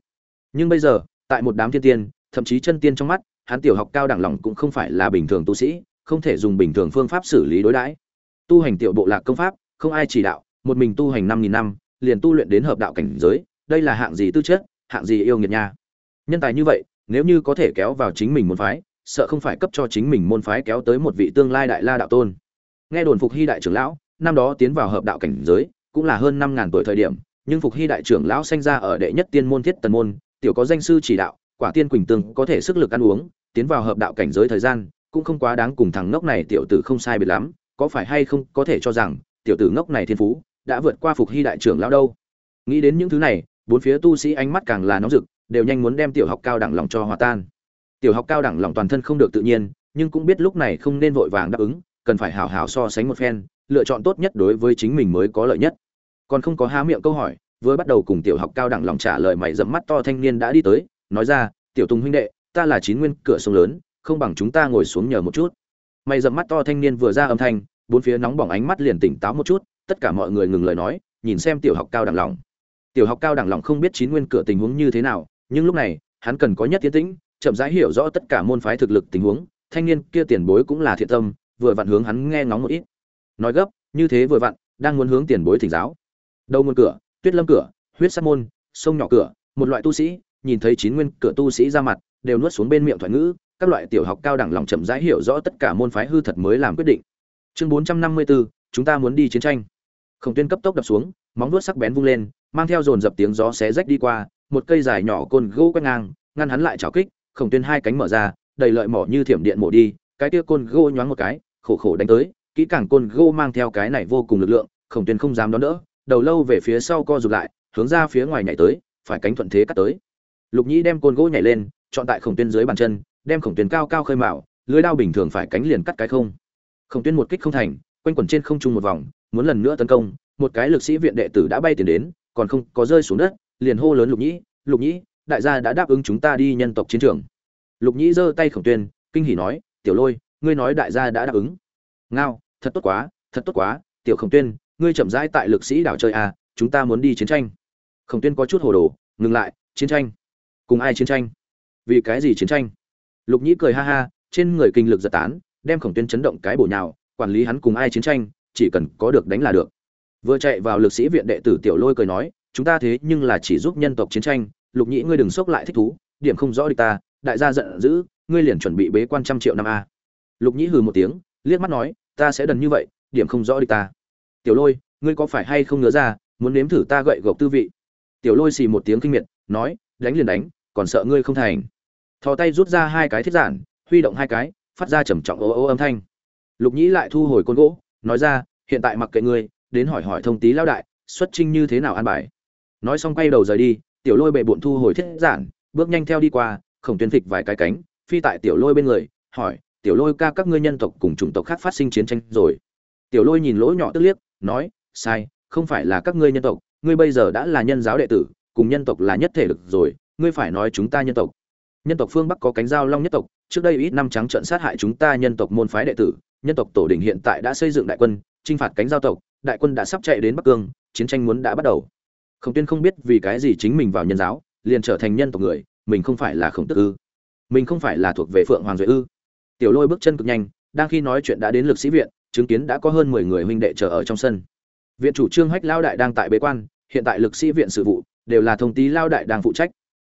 Nhưng bây giờ, tại một đám thiên tiên, thậm chí chân tiên trong mắt, hắn tiểu học cao đẳng lòng cũng không phải là bình thường tu sĩ, không thể dùng bình thường phương pháp xử lý đối đãi. Tu hành tiểu bộ lạc công pháp, không ai chỉ đạo, một mình tu hành năm nghìn năm, liền tu luyện đến hợp đạo cảnh giới, đây là hạng gì tư chất, hạng gì yêu nghiệt nha nhân tài như vậy, nếu như có thể kéo vào chính mình môn phái, sợ không phải cấp cho chính mình môn phái kéo tới một vị tương lai đại la đạo tôn. Nghe đồn phục hy đại trưởng lão, năm đó tiến vào hợp đạo cảnh giới, cũng là hơn năm ngàn tuổi thời điểm, nhưng phục hy đại trưởng lão sinh ra ở đệ nhất tiên môn thiết tần môn, tiểu có danh sư chỉ đạo, quả tiên quỳnh tương có thể sức lực ăn uống, tiến vào hợp đạo cảnh giới thời gian, cũng không quá đáng cùng thằng ngốc này tiểu tử không sai biệt lắm, có phải hay không có thể cho rằng, tiểu tử ngốc này thiên phú, đã vượt qua phục hy đại trưởng lão đâu. Nghĩ đến những thứ này, bốn phía tu sĩ ánh mắt càng là nóng rực đều nhanh muốn đem tiểu học cao đẳng lòng cho hòa tan. Tiểu học cao đẳng lòng toàn thân không được tự nhiên, nhưng cũng biết lúc này không nên vội vàng đáp ứng, cần phải hảo hảo so sánh một phen, lựa chọn tốt nhất đối với chính mình mới có lợi nhất. Còn không có há miệng câu hỏi, vừa bắt đầu cùng tiểu học cao đẳng lòng trả lời mày dẫm mắt to thanh niên đã đi tới, nói ra, tiểu tùng huynh đệ, ta là chín nguyên cửa sông lớn, không bằng chúng ta ngồi xuống nhờ một chút. Mày dẫm mắt to thanh niên vừa ra âm thanh, bốn phía nóng bỏng ánh mắt liền tỉnh táo một chút, tất cả mọi người ngừng lời nói, nhìn xem tiểu học cao đẳng lòng. Tiểu học cao đẳng lòng không biết chín nguyên cửa tình huống như thế nào nhưng lúc này, hắn cần có nhất tiến tĩnh, chậm rãi hiểu rõ tất cả môn phái thực lực tình huống, thanh niên kia tiền bối cũng là thiện tâm, vừa vặn hướng hắn nghe ngóng một ít. Nói gấp, như thế vừa vặn, đang muốn hướng tiền bối thỉnh giáo. Đầu môn cửa, tuyết lâm cửa, huyết sát môn, sông nhỏ cửa, một loại tu sĩ, nhìn thấy chín nguyên cửa tu sĩ ra mặt, đều nuốt xuống bên miệng thoại ngữ, các loại tiểu học cao đẳng lòng chậm rãi hiểu rõ tất cả môn phái hư thật mới làm quyết định. Chương bốn trăm năm mươi bốn chúng ta muốn đi chiến tranh. Khổng tuyên cấp tốc đập xuống, móng vuốt sắc bén vung lên, mang theo dồn dập tiếng gió xé rách đi qua một cây dài nhỏ côn gỗ quét ngang, ngăn hắn lại chảo kích, khổng tuyên hai cánh mở ra, đầy lợi mỏ như thiểm điện mổ đi, cái kia côn gỗ nhoáng một cái, khổ khổ đánh tới, kỹ càng côn gỗ mang theo cái này vô cùng lực lượng, khổng tuyên không dám đón đỡ, đầu lâu về phía sau co rụt lại, hướng ra phía ngoài nhảy tới, phải cánh thuận thế cắt tới. Lục nhĩ đem côn gỗ nhảy lên, chọn tại khổng tuyên dưới bàn chân, đem khổng tuyên cao cao khơi mạo lưới đao bình thường phải cánh liền cắt cái không. Khổng tuyên một kích không thành, quanh quẩn trên không trung một vòng, muốn lần nữa tấn công, một cái lực sĩ viện đệ tử đã bay tiền đến, còn không có rơi xuống đất liền hô lớn lục nhĩ lục nhĩ, đại gia đã đáp ứng chúng ta đi nhân tộc chiến trường. Lục nhĩ giơ tay khổng tuyên, kinh hỉ nói, tiểu lôi, ngươi nói đại gia đã đáp ứng. Ngao, thật tốt quá, thật tốt quá, tiểu khổng tuyên, ngươi chậm rãi tại lực sĩ đảo chơi à chúng ta muốn đi chiến tranh. Khổng tuyên có chút hồ đồ, ngừng lại, chiến tranh. Cùng ai chiến tranh? Vì cái gì chiến tranh? Lục nhĩ cười ha ha, trên người kinh lực giật tán, đem khổng tuyên chấn động cái bổ nhào, quản lý hắn cùng ai chiến tranh, chỉ cần có được đánh là được. Vừa chạy vào lực sĩ viện đệ tử tiểu lôi cười nói chúng ta thế nhưng là chỉ giúp nhân tộc chiến tranh, lục nhĩ ngươi đừng sốc lại thích thú, điểm không rõ địch ta, đại gia giận dữ, ngươi liền chuẩn bị bế quan trăm triệu năm a. Lục nhĩ hừ một tiếng, liếc mắt nói, ta sẽ đần như vậy, điểm không rõ địch ta. Tiểu lôi, ngươi có phải hay không ngớ ra, muốn nếm thử ta gậy gộc tư vị? Tiểu lôi xì một tiếng kinh miệt, nói, đánh liền đánh, còn sợ ngươi không thành. Thò tay rút ra hai cái thiết giản, huy động hai cái, phát ra trầm trọng ô ô âm thanh. Lục nhĩ lại thu hồi côn gỗ, nói ra, hiện tại mặc kệ ngươi, đến hỏi hỏi thông tý lão đại, xuất trinh như thế nào an bài nói xong quay đầu rời đi, tiểu lôi bệ bụn thu hồi thiết giản, bước nhanh theo đi qua, khổng tuyên phịch vài cái cánh, phi tại tiểu lôi bên người, hỏi, tiểu lôi ca, các ngươi nhân tộc cùng chủng tộc khác phát sinh chiến tranh rồi? Tiểu lôi nhìn lỗ nhỏ tức liếc, nói, sai, không phải là các ngươi nhân tộc, ngươi bây giờ đã là nhân giáo đệ tử, cùng nhân tộc là nhất thể lực rồi, ngươi phải nói chúng ta nhân tộc. Nhân tộc phương bắc có cánh giao long nhất tộc, trước đây ít năm trắng trận sát hại chúng ta nhân tộc môn phái đệ tử, nhân tộc tổ đình hiện tại đã xây dựng đại quân, chinh phạt cánh giao tộc, đại quân đã sắp chạy đến bắc cương, chiến tranh muốn đã bắt đầu khổng tuyên không biết vì cái gì chính mình vào nhân giáo, liền trở thành nhân tộc người, mình không phải là khổng tức ư. Mình không phải là thuộc về phượng hoàng duệ ư. Tiểu lôi bước chân cực nhanh, đang khi nói chuyện đã đến lực sĩ viện, chứng kiến đã có hơn mười người huynh đệ chờ ở trong sân. Viện chủ trương hách lao đại đang tại bế quan, hiện tại lực sĩ viện sự vụ, đều là thông tý lao đại đang phụ trách.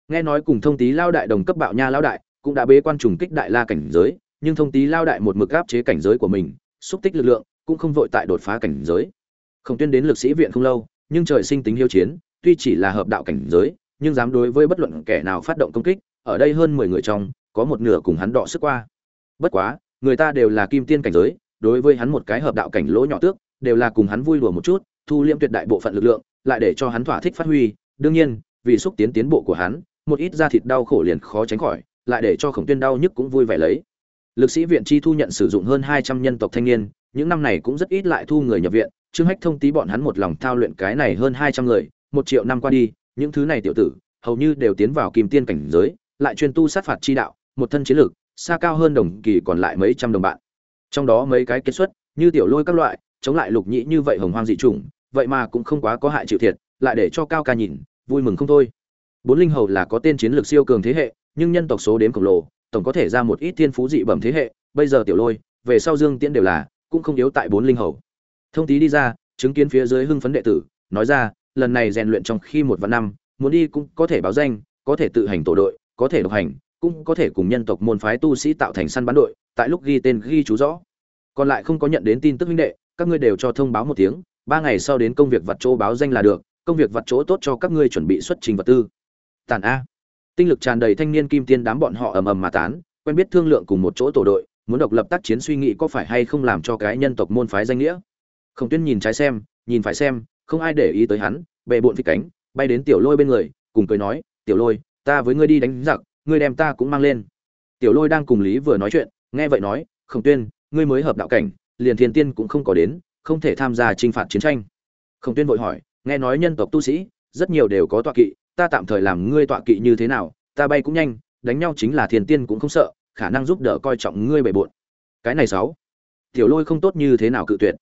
Nghe nói cùng thông tý lao đại đồng cấp bạo nha lao đại, cũng đã bế quan trùng kích đại la cảnh giới, nhưng thông tý lao đại một mực áp chế cảnh giới của mình, xúc tích lực lượng, cũng không vội tại đột phá cảnh giới. Không tuyên đến lực sĩ viện không lâu nhưng trời sinh tính hiếu chiến, tuy chỉ là hợp đạo cảnh giới, nhưng dám đối với bất luận kẻ nào phát động công kích, ở đây hơn mười người trong, có một nửa cùng hắn đọ sức qua. Bất quá, người ta đều là kim tiên cảnh giới, đối với hắn một cái hợp đạo cảnh lỗ nhỏ tước, đều là cùng hắn vui đùa một chút, thu liễm tuyệt đại bộ phận lực lượng, lại để cho hắn thỏa thích phát huy. Đương nhiên, vì xúc tiến tiến bộ của hắn, một ít da thịt đau khổ liền khó tránh khỏi, lại để cho khổng tuyên đau nhức cũng vui vẻ lấy. Lực sĩ viện chi thu nhận sử dụng hơn hai trăm nhân tộc thanh niên, những năm này cũng rất ít lại thu người nhập viện trương hách thông tí bọn hắn một lòng thao luyện cái này hơn hai trăm người, một triệu năm qua đi, những thứ này tiểu tử, hầu như đều tiến vào kim tiên cảnh giới, lại chuyên tu sát phạt chi đạo, một thân chiến lược xa cao hơn đồng kỳ còn lại mấy trăm đồng bạn. Trong đó mấy cái kết xuất, như tiểu lôi các loại, chống lại lục nhĩ như vậy hồng hoang dị chủng, vậy mà cũng không quá có hại chịu thiệt, lại để cho cao ca nhìn, vui mừng không thôi. Bốn linh hầu là có tên chiến lược siêu cường thế hệ, nhưng nhân tộc số đếm khổng lồ, tổng có thể ra một ít thiên phú dị bẩm thế hệ, bây giờ tiểu lôi, về sau dương tiễn đều là, cũng không yếu tại bốn linh hầu thông tý đi ra, chứng kiến phía dưới hưng phấn đệ tử, nói ra, lần này rèn luyện trong khi một vạn năm, muốn đi cũng có thể báo danh, có thể tự hành tổ đội, có thể độc hành, cũng có thể cùng nhân tộc môn phái tu sĩ tạo thành săn bắn đội, tại lúc ghi tên ghi chú rõ. Còn lại không có nhận đến tin tức huynh đệ, các ngươi đều cho thông báo một tiếng, ba ngày sau đến công việc vặt chỗ báo danh là được, công việc vặt chỗ tốt cho các ngươi chuẩn bị xuất trình vật tư. Tàn a. Tinh lực tràn đầy thanh niên kim tiên đám bọn họ ầm ầm mà tán, quen biết thương lượng cùng một chỗ tổ đội, muốn độc lập tác chiến suy nghĩ có phải hay không làm cho cái nhân tộc môn phái danh nghĩa không tuyên nhìn trái xem, nhìn phải xem, không ai để ý tới hắn, bệ bộn phi cánh, bay đến tiểu lôi bên người, cùng cười nói, tiểu lôi, ta với ngươi đi đánh giặc, ngươi đem ta cũng mang lên. Tiểu lôi đang cùng lý vừa nói chuyện, nghe vậy nói, khổng tuyên, ngươi mới hợp đạo cảnh, liền thiên tiên cũng không có đến, không thể tham gia chinh phạt chiến tranh. Khổng tuyên vội hỏi, nghe nói nhân tộc tu sĩ, rất nhiều đều có tọa kỵ, ta tạm thời làm ngươi tọa kỵ như thế nào, ta bay cũng nhanh, đánh nhau chính là thiên tiên cũng không sợ, khả năng giúp đỡ coi trọng ngươi bề bộn. Cái này sáu. Tiểu lôi không tốt như thế nào cự tuyệt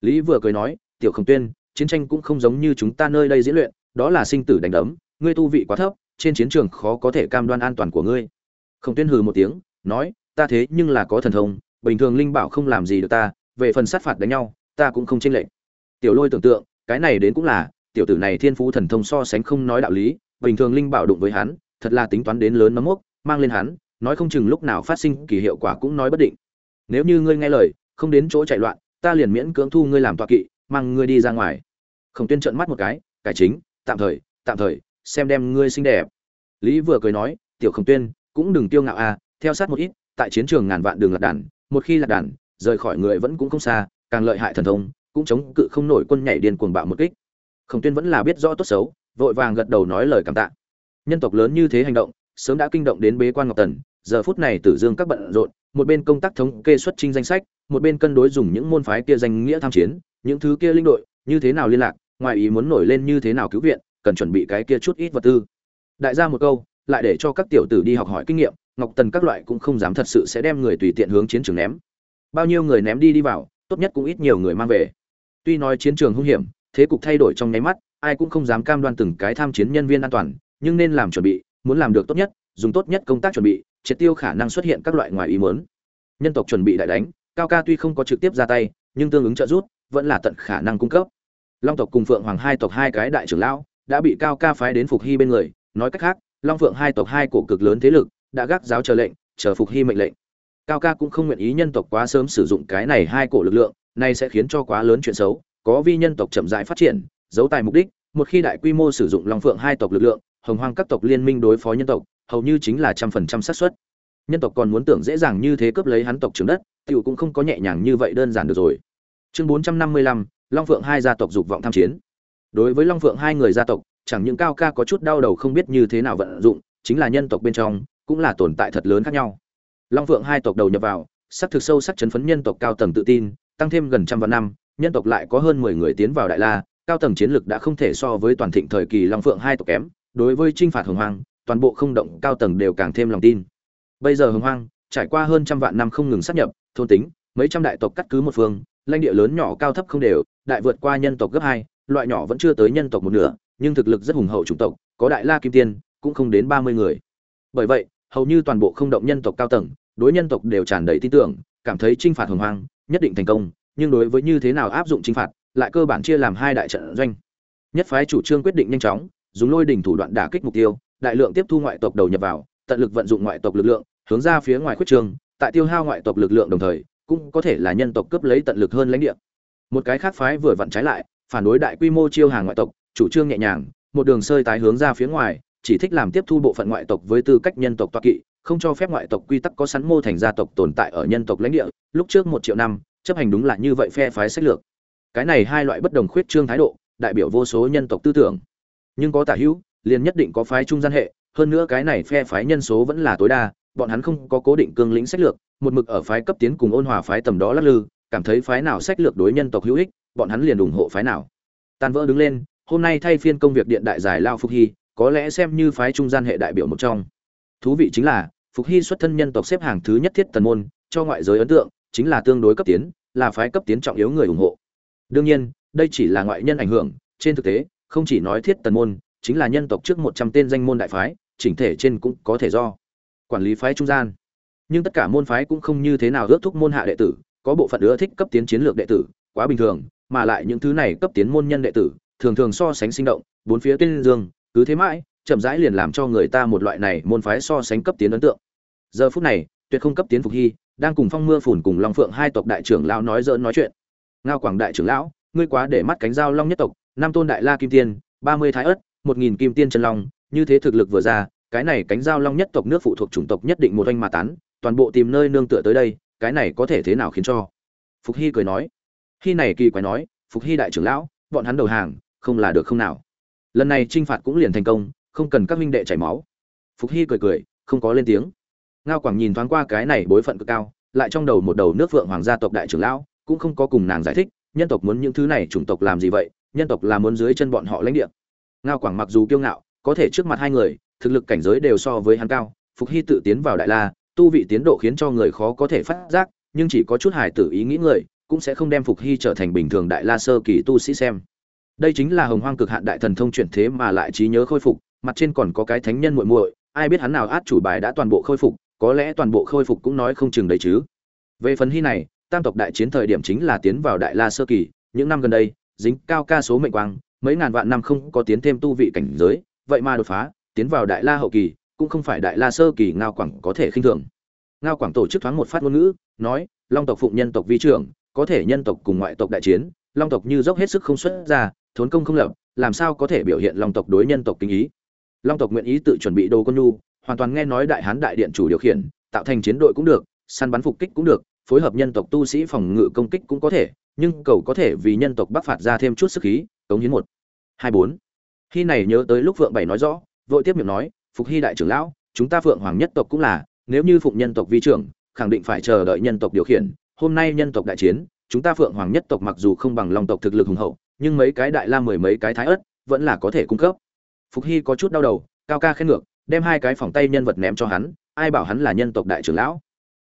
lý vừa cười nói, tiểu khổng tuyên, chiến tranh cũng không giống như chúng ta nơi đây diễn luyện, đó là sinh tử đánh đấm, ngươi tu vị quá thấp, trên chiến trường khó có thể cam đoan an toàn của ngươi. Khổng tuyên hừ một tiếng, nói, ta thế nhưng là có thần thông, bình thường linh bảo không làm gì được ta, về phần sát phạt đánh nhau, ta cũng không chênh lệch. Tiểu lôi tưởng tượng, cái này đến cũng là, tiểu tử này thiên phú thần thông so sánh không nói đạo lý, bình thường linh bảo đụng với hắn, thật là tính toán đến lớn nấm mốc, mang lên hắn, nói không chừng lúc nào phát sinh kỳ hiệu quả cũng nói bất định. Nếu như ngươi nghe lời, không đến chỗ chạy loạn ta liền miễn cưỡng thu ngươi làm tọa kỵ, mang ngươi đi ra ngoài. Khổng tuyên trợn mắt một cái, cải chính, tạm thời tạm thời, xem đem ngươi xinh đẹp. Lý vừa cười nói, tiểu khổng tuyên, cũng đừng tiêu ngạo a theo sát một ít, tại chiến trường ngàn vạn đường lạc đàn, một khi lạc đàn, rời khỏi người vẫn cũng không xa, càng lợi hại thần thông, cũng chống cự không nổi quân nhảy điên cuồng bạo một kích. Khổng tuyên vẫn là biết rõ tốt xấu, vội vàng gật đầu nói lời cảm tạ. Nhân tộc lớn như thế hành động, sớm đã kinh động đến bế quan ngọc tần giờ phút này tử dương các bận rộn, một bên công tác thống kê xuất trinh danh sách, một bên cân đối dùng những môn phái kia danh nghĩa tham chiến, những thứ kia linh đội, như thế nào liên lạc, ngoài ý muốn nổi lên như thế nào cứu viện, cần chuẩn bị cái kia chút ít vật tư. Đại gia một câu, lại để cho các tiểu tử đi học hỏi kinh nghiệm, ngọc tần các loại cũng không dám thật sự sẽ đem người tùy tiện hướng chiến trường ném. Bao nhiêu người ném đi đi vào, tốt nhất cũng ít nhiều người mang về. Tuy nói chiến trường hung hiểm, thế cục thay đổi trong nháy mắt, ai cũng không dám cam đoan từng cái tham chiến nhân viên an toàn, nhưng nên làm chuẩn bị, muốn làm được tốt nhất, dùng tốt nhất công tác chuẩn bị triệt tiêu khả năng xuất hiện các loại ngoài ý muốn. Nhân tộc chuẩn bị đại đánh, cao ca tuy không có trực tiếp ra tay, nhưng tương ứng trợ giúp, vẫn là tận khả năng cung cấp. Long tộc cùng phượng hoàng hai tộc hai cái đại trưởng lão đã bị cao ca phái đến phục hy bên người. Nói cách khác, long phượng hai tộc hai cổ cực lớn thế lực đã gác giáo chờ lệnh, chờ phục hy mệnh lệnh. Cao ca cũng không nguyện ý nhân tộc quá sớm sử dụng cái này hai cổ lực lượng này sẽ khiến cho quá lớn chuyện xấu, có vi nhân tộc chậm rãi phát triển, giấu tài mục đích, một khi đại quy mô sử dụng long phượng hai tộc lực lượng, hồng hoang các tộc liên minh đối phó nhân tộc hầu như chính là trăm phần trăm xác suất. Nhân tộc còn muốn tưởng dễ dàng như thế cướp lấy hắn tộc trưởng đất, tiểu cũng không có nhẹ nhàng như vậy đơn giản được rồi. Chương bốn trăm năm mươi lăm, long phượng hai gia tộc dục vọng tham chiến. Đối với long phượng hai người gia tộc, chẳng những cao ca có chút đau đầu không biết như thế nào vận dụng, chính là nhân tộc bên trong, cũng là tồn tại thật lớn khác nhau. Long phượng hai tộc đầu nhập vào sắc thực sâu sắc chấn phấn nhân tộc cao tầng tự tin, tăng thêm gần trăm vạn năm, nhân tộc lại có hơn mười người tiến vào đại la, cao tầng chiến lực đã không thể so với toàn thịnh thời kỳ long phượng hai tộc kém, đối với chinh phạt hồng hoang toàn bộ không động cao tầng đều càng thêm lòng tin. Bây giờ hồng hoang, trải qua hơn trăm vạn năm không ngừng sát nhập, thôn tính, mấy trăm đại tộc cắt cứ một phương, lãnh địa lớn nhỏ cao thấp không đều, đại vượt qua nhân tộc gấp hai, loại nhỏ vẫn chưa tới nhân tộc một nửa, nhưng thực lực rất hùng hậu chủng tộc, có đại la kim tiên, cũng không đến ba mươi người. Bởi vậy, hầu như toàn bộ không động nhân tộc cao tầng, đối nhân tộc đều tràn đầy tin tưởng, cảm thấy trinh phạt hồng hoang, nhất định thành công, nhưng đối với như thế nào áp dụng trinh phạt, lại cơ bản chia làm hai đại trận doanh. Nhất phái chủ trương quyết định nhanh chóng, dùng lôi đỉnh thủ đoạn đả kích mục tiêu đại lượng tiếp thu ngoại tộc đầu nhập vào, tận lực vận dụng ngoại tộc lực lượng, hướng ra phía ngoài khuyết trường, tại tiêu hao ngoại tộc lực lượng đồng thời, cũng có thể là nhân tộc cướp lấy tận lực hơn lãnh địa. Một cái khác phái vừa vặn trái lại, phản đối đại quy mô chiêu hàng ngoại tộc, chủ trương nhẹ nhàng, một đường sơi tái hướng ra phía ngoài, chỉ thích làm tiếp thu bộ phận ngoại tộc với tư cách nhân tộc toa kỵ, không cho phép ngoại tộc quy tắc có sẵn mô thành gia tộc tồn tại ở nhân tộc lãnh địa, lúc trước một triệu năm, chấp hành đúng là như vậy phe phái sách lược. Cái này hai loại bất đồng khuyết trương thái độ, đại biểu vô số nhân tộc tư tưởng. Nhưng có tả hữu liền nhất định có phái trung gian hệ, hơn nữa cái này phe phái nhân số vẫn là tối đa, bọn hắn không có cố định cương lĩnh sách lược, một mực ở phái cấp tiến cùng ôn hòa phái tầm đó lắc lư, cảm thấy phái nào sách lược đối nhân tộc hữu ích, bọn hắn liền ủng hộ phái nào. Tan vỡ đứng lên, hôm nay thay phiên công việc điện đại giải lao phục hy, có lẽ xem như phái trung gian hệ đại biểu một trong. Thú vị chính là, phục hy xuất thân nhân tộc xếp hàng thứ nhất thiết tần môn, cho ngoại giới ấn tượng, chính là tương đối cấp tiến, là phái cấp tiến trọng yếu người ủng hộ. Đương nhiên, đây chỉ là ngoại nhân ảnh hưởng, trên thực tế, không chỉ nói thiết tần môn chính là nhân tộc trước một trăm tên danh môn đại phái, chỉnh thể trên cũng có thể do quản lý phái trung gian. Nhưng tất cả môn phái cũng không như thế nào ước thúc môn hạ đệ tử, có bộ phận ưa thích cấp tiến chiến lược đệ tử, quá bình thường, mà lại những thứ này cấp tiến môn nhân đệ tử, thường thường so sánh sinh động, bốn phía tuyên dương, cứ thế mãi, chậm rãi liền làm cho người ta một loại này môn phái so sánh cấp tiến ấn tượng. Giờ phút này, tuyệt không cấp tiến phục hy, đang cùng phong mưa phùn cùng long phượng hai tộc đại trưởng lão nói giỡn nói chuyện. Ngao quảng đại trưởng lão, ngươi quá để mắt cánh dao long nhất tộc năm tôn đại la kim tiên, ba mươi thái ất một nghìn kim tiên chân long, như thế thực lực vừa ra, cái này cánh giao long nhất tộc nước phụ thuộc chủng tộc nhất định một oanh mà tán, toàn bộ tìm nơi nương tựa tới đây, cái này có thể thế nào khiến cho? Phục hy cười nói. Hy này kỳ quái nói, phục hy đại trưởng lão, bọn hắn đầu hàng, không là được không nào? Lần này t r i n h phạt cũng liền thành công, không cần các minh đệ chảy máu. Phục hy cười cười, không có lên tiếng. Ngao quảng nhìn thoáng qua cái này bối phận cực cao, lại trong đầu một đầu nước vượng hoàng gia tộc đại trưởng lão, cũng không có cùng nàng giải thích, nhân tộc muốn những thứ này chủng tộc làm gì vậy, nhân tộc là muốn dưới chân bọn họ lãnh địa ngao quảng mặc dù kiêu ngạo, có thể trước mặt hai người, thực lực cảnh giới đều so với hắn cao, phục hy tự tiến vào đại la, tu vị tiến độ khiến cho người khó có thể phát giác, nhưng chỉ có chút hài tử ý nghĩ người, cũng sẽ không đem phục hy trở thành bình thường đại la sơ kỳ tu sĩ xem. Đây chính là hồng hoang cực hạn đại thần thông chuyển thế mà lại trí nhớ khôi phục, mặt trên còn có cái thánh nhân muội muội, ai biết hắn nào át chủ bài đã toàn bộ khôi phục, có lẽ toàn bộ khôi phục cũng nói không chừng đấy chứ. Về phần hy này, tam tộc đại chiến thời điểm chính là tiến vào đại la sơ kỳ, những năm gần đây, dính cao ca số mệnh quang mấy ngàn vạn năm không có tiến thêm tu vị cảnh giới, vậy mà đột phá, tiến vào đại la hậu kỳ, cũng không phải đại la sơ kỳ ngao quảng có thể khinh thường. Ngao quảng tổ chức thoáng một phát ngôn ngữ, nói, long tộc phụng nhân tộc vi trưởng, có thể nhân tộc cùng ngoại tộc đại chiến, long tộc như dốc hết sức không xuất ra, thốn công không lập, làm sao có thể biểu hiện long tộc đối nhân tộc kính ý? Long tộc nguyện ý tự chuẩn bị đồ quân nhu, hoàn toàn nghe nói đại hán đại điện chủ điều khiển, tạo thành chiến đội cũng được, săn bắn phục kích cũng được, phối hợp nhân tộc tu sĩ phòng ngự công kích cũng có thể, nhưng cầu có thể vì nhân tộc bắc phạt ra thêm chút sức khí cống hiến một, hai bốn. Khi này nhớ tới lúc phượng bảy nói rõ, vội tiếp miệng nói, phục hy đại trưởng lão, chúng ta phượng hoàng nhất tộc cũng là, nếu như phụng nhân tộc vi trưởng, khẳng định phải chờ đợi nhân tộc điều khiển. Hôm nay nhân tộc đại chiến, chúng ta phượng hoàng nhất tộc mặc dù không bằng long tộc thực lực hùng hậu, nhưng mấy cái đại la mười mấy cái thái ớt, vẫn là có thể cung cấp. Phục hy có chút đau đầu, cao ca khen ngược, đem hai cái phòng tay nhân vật ném cho hắn, ai bảo hắn là nhân tộc đại trưởng lão.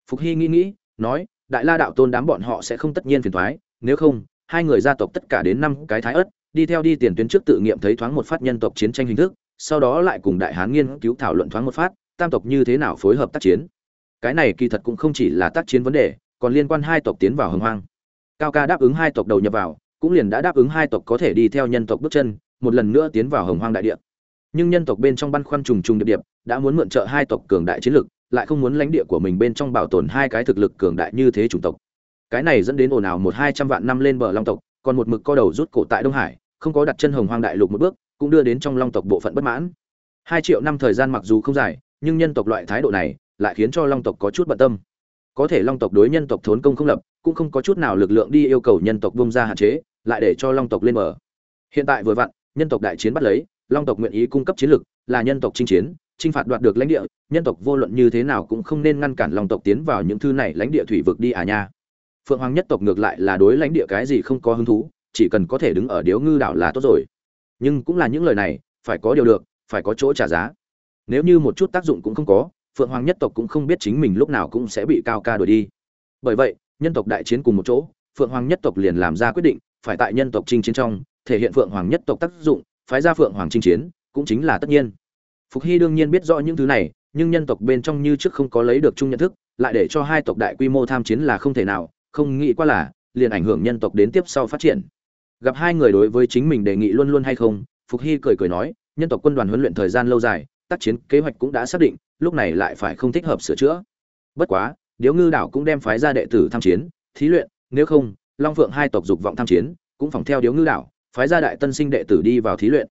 Phục hy nghĩ nghĩ, nói, đại la đạo tôn đám bọn họ sẽ không tất nhiên phiền thoái, nếu không, hai người gia tộc tất cả đến năm cái thái ớt đi theo đi tiền tuyến trước tự nghiệm thấy thoáng một phát nhân tộc chiến tranh hình thức, sau đó lại cùng đại hán nghiên cứu thảo luận thoáng một phát, tam tộc như thế nào phối hợp tác chiến. Cái này kỳ thật cũng không chỉ là tác chiến vấn đề, còn liên quan hai tộc tiến vào hưng hoang. Cao ca đáp ứng hai tộc đầu nhập vào, cũng liền đã đáp ứng hai tộc có thể đi theo nhân tộc bước chân, một lần nữa tiến vào hồng hoang đại địa. Nhưng nhân tộc bên trong băn khoăn trùng trùng điệp điệp đã muốn mượn trợ hai tộc cường đại chiến lực, lại không muốn lãnh địa của mình bên trong bảo tồn hai cái thực lực cường đại như thế chủng tộc. Cái này dẫn đến ồn ào một hai trăm vạn năm lên bờ long tộc, còn một mực co đầu rút cổ tại đông hải không có đặt chân hồng hoang đại lục một bước, cũng đưa đến trong long tộc bộ phận bất mãn. Hai triệu năm thời gian mặc dù không dài, nhưng nhân tộc loại thái độ này lại khiến cho long tộc có chút bận tâm. Có thể long tộc đối nhân tộc thốn công không lập, cũng không có chút nào lực lượng đi yêu cầu nhân tộc bông ra hạn chế, lại để cho long tộc lên mở hiện tại vừa vặn, nhân tộc đại chiến bắt lấy, long tộc nguyện ý cung cấp chiến lực, là nhân tộc chinh chiến, chinh phạt đoạt được lãnh địa, nhân tộc vô luận như thế nào cũng không nên ngăn cản long tộc tiến vào những thứ này lãnh địa thủy vực đi à nha. Phượng hoàng nhất tộc ngược lại là đối lãnh địa cái gì không có hứng thú chỉ cần có thể đứng ở điếu ngư đảo là tốt rồi. Nhưng cũng là những lời này, phải có điều được, phải có chỗ trả giá. Nếu như một chút tác dụng cũng không có, phượng hoàng nhất tộc cũng không biết chính mình lúc nào cũng sẽ bị cao ca đuổi đi. Bởi vậy, nhân tộc đại chiến cùng một chỗ, phượng hoàng nhất tộc liền làm ra quyết định, phải tại nhân tộc chinh chiến trong, thể hiện phượng hoàng nhất tộc tác dụng, phái ra phượng hoàng chinh chiến, cũng chính là tất nhiên. Phục hy đương nhiên biết rõ những thứ này, nhưng nhân tộc bên trong như trước không có lấy được chung nhận thức, lại để cho hai tộc đại quy mô tham chiến là không thể nào, không nghĩ qua là, liền ảnh hưởng nhân tộc đến tiếp sau phát triển gặp hai người đối với chính mình đề nghị luôn luôn hay không, phục hy cười cười nói, nhân tộc quân đoàn huấn luyện thời gian lâu dài, tác chiến kế hoạch cũng đã xác định, lúc này lại phải không thích hợp sửa chữa. Bất quá, điếu ngư đảo cũng đem phái ra đệ tử tham chiến, thí luyện, nếu không, long phượng hai tộc dục vọng tham chiến, cũng phòng theo điếu ngư đảo, phái ra đại tân sinh đệ tử đi vào thí luyện.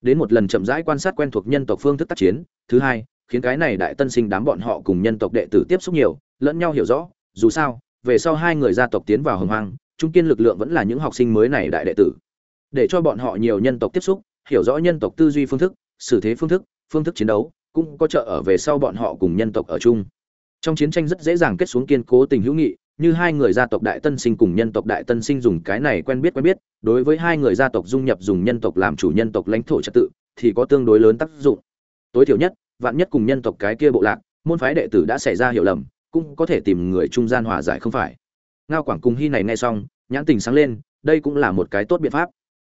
Đến một lần chậm rãi quan sát quen thuộc nhân tộc phương thức tác chiến, thứ hai, khiến cái này đại tân sinh đám bọn họ cùng nhân tộc đệ tử tiếp xúc nhiều, lẫn nhau hiểu rõ, dù sao, về sau hai người gia tộc tiến vào hồng hoang trung kiên lực lượng vẫn là những học sinh mới này đại đệ tử. Để cho bọn họ nhiều nhân tộc tiếp xúc, hiểu rõ nhân tộc tư duy phương thức, xử thế phương thức phương thức chiến đấu, cũng có trợ ở về sau bọn họ cùng nhân tộc ở chung. Trong chiến tranh rất dễ dàng kết xuống kiên cố tình hữu nghị, như hai người gia tộc đại tân sinh cùng nhân tộc đại tân sinh dùng cái này quen biết quen biết, đối với hai người gia tộc dung nhập dùng nhân tộc làm chủ nhân tộc lãnh thổ trật tự, thì có tương đối lớn tác dụng. Tối thiểu nhất, vạn nhất cùng nhân tộc cái kia bộ lạc, môn phái đệ tử đã xảy ra hiểu lầm, cũng có thể tìm người trung gian hòa giải không phải. Ngao quảng cùng hy này nghe xong nhãn tình sáng lên, đây cũng là một cái tốt biện pháp.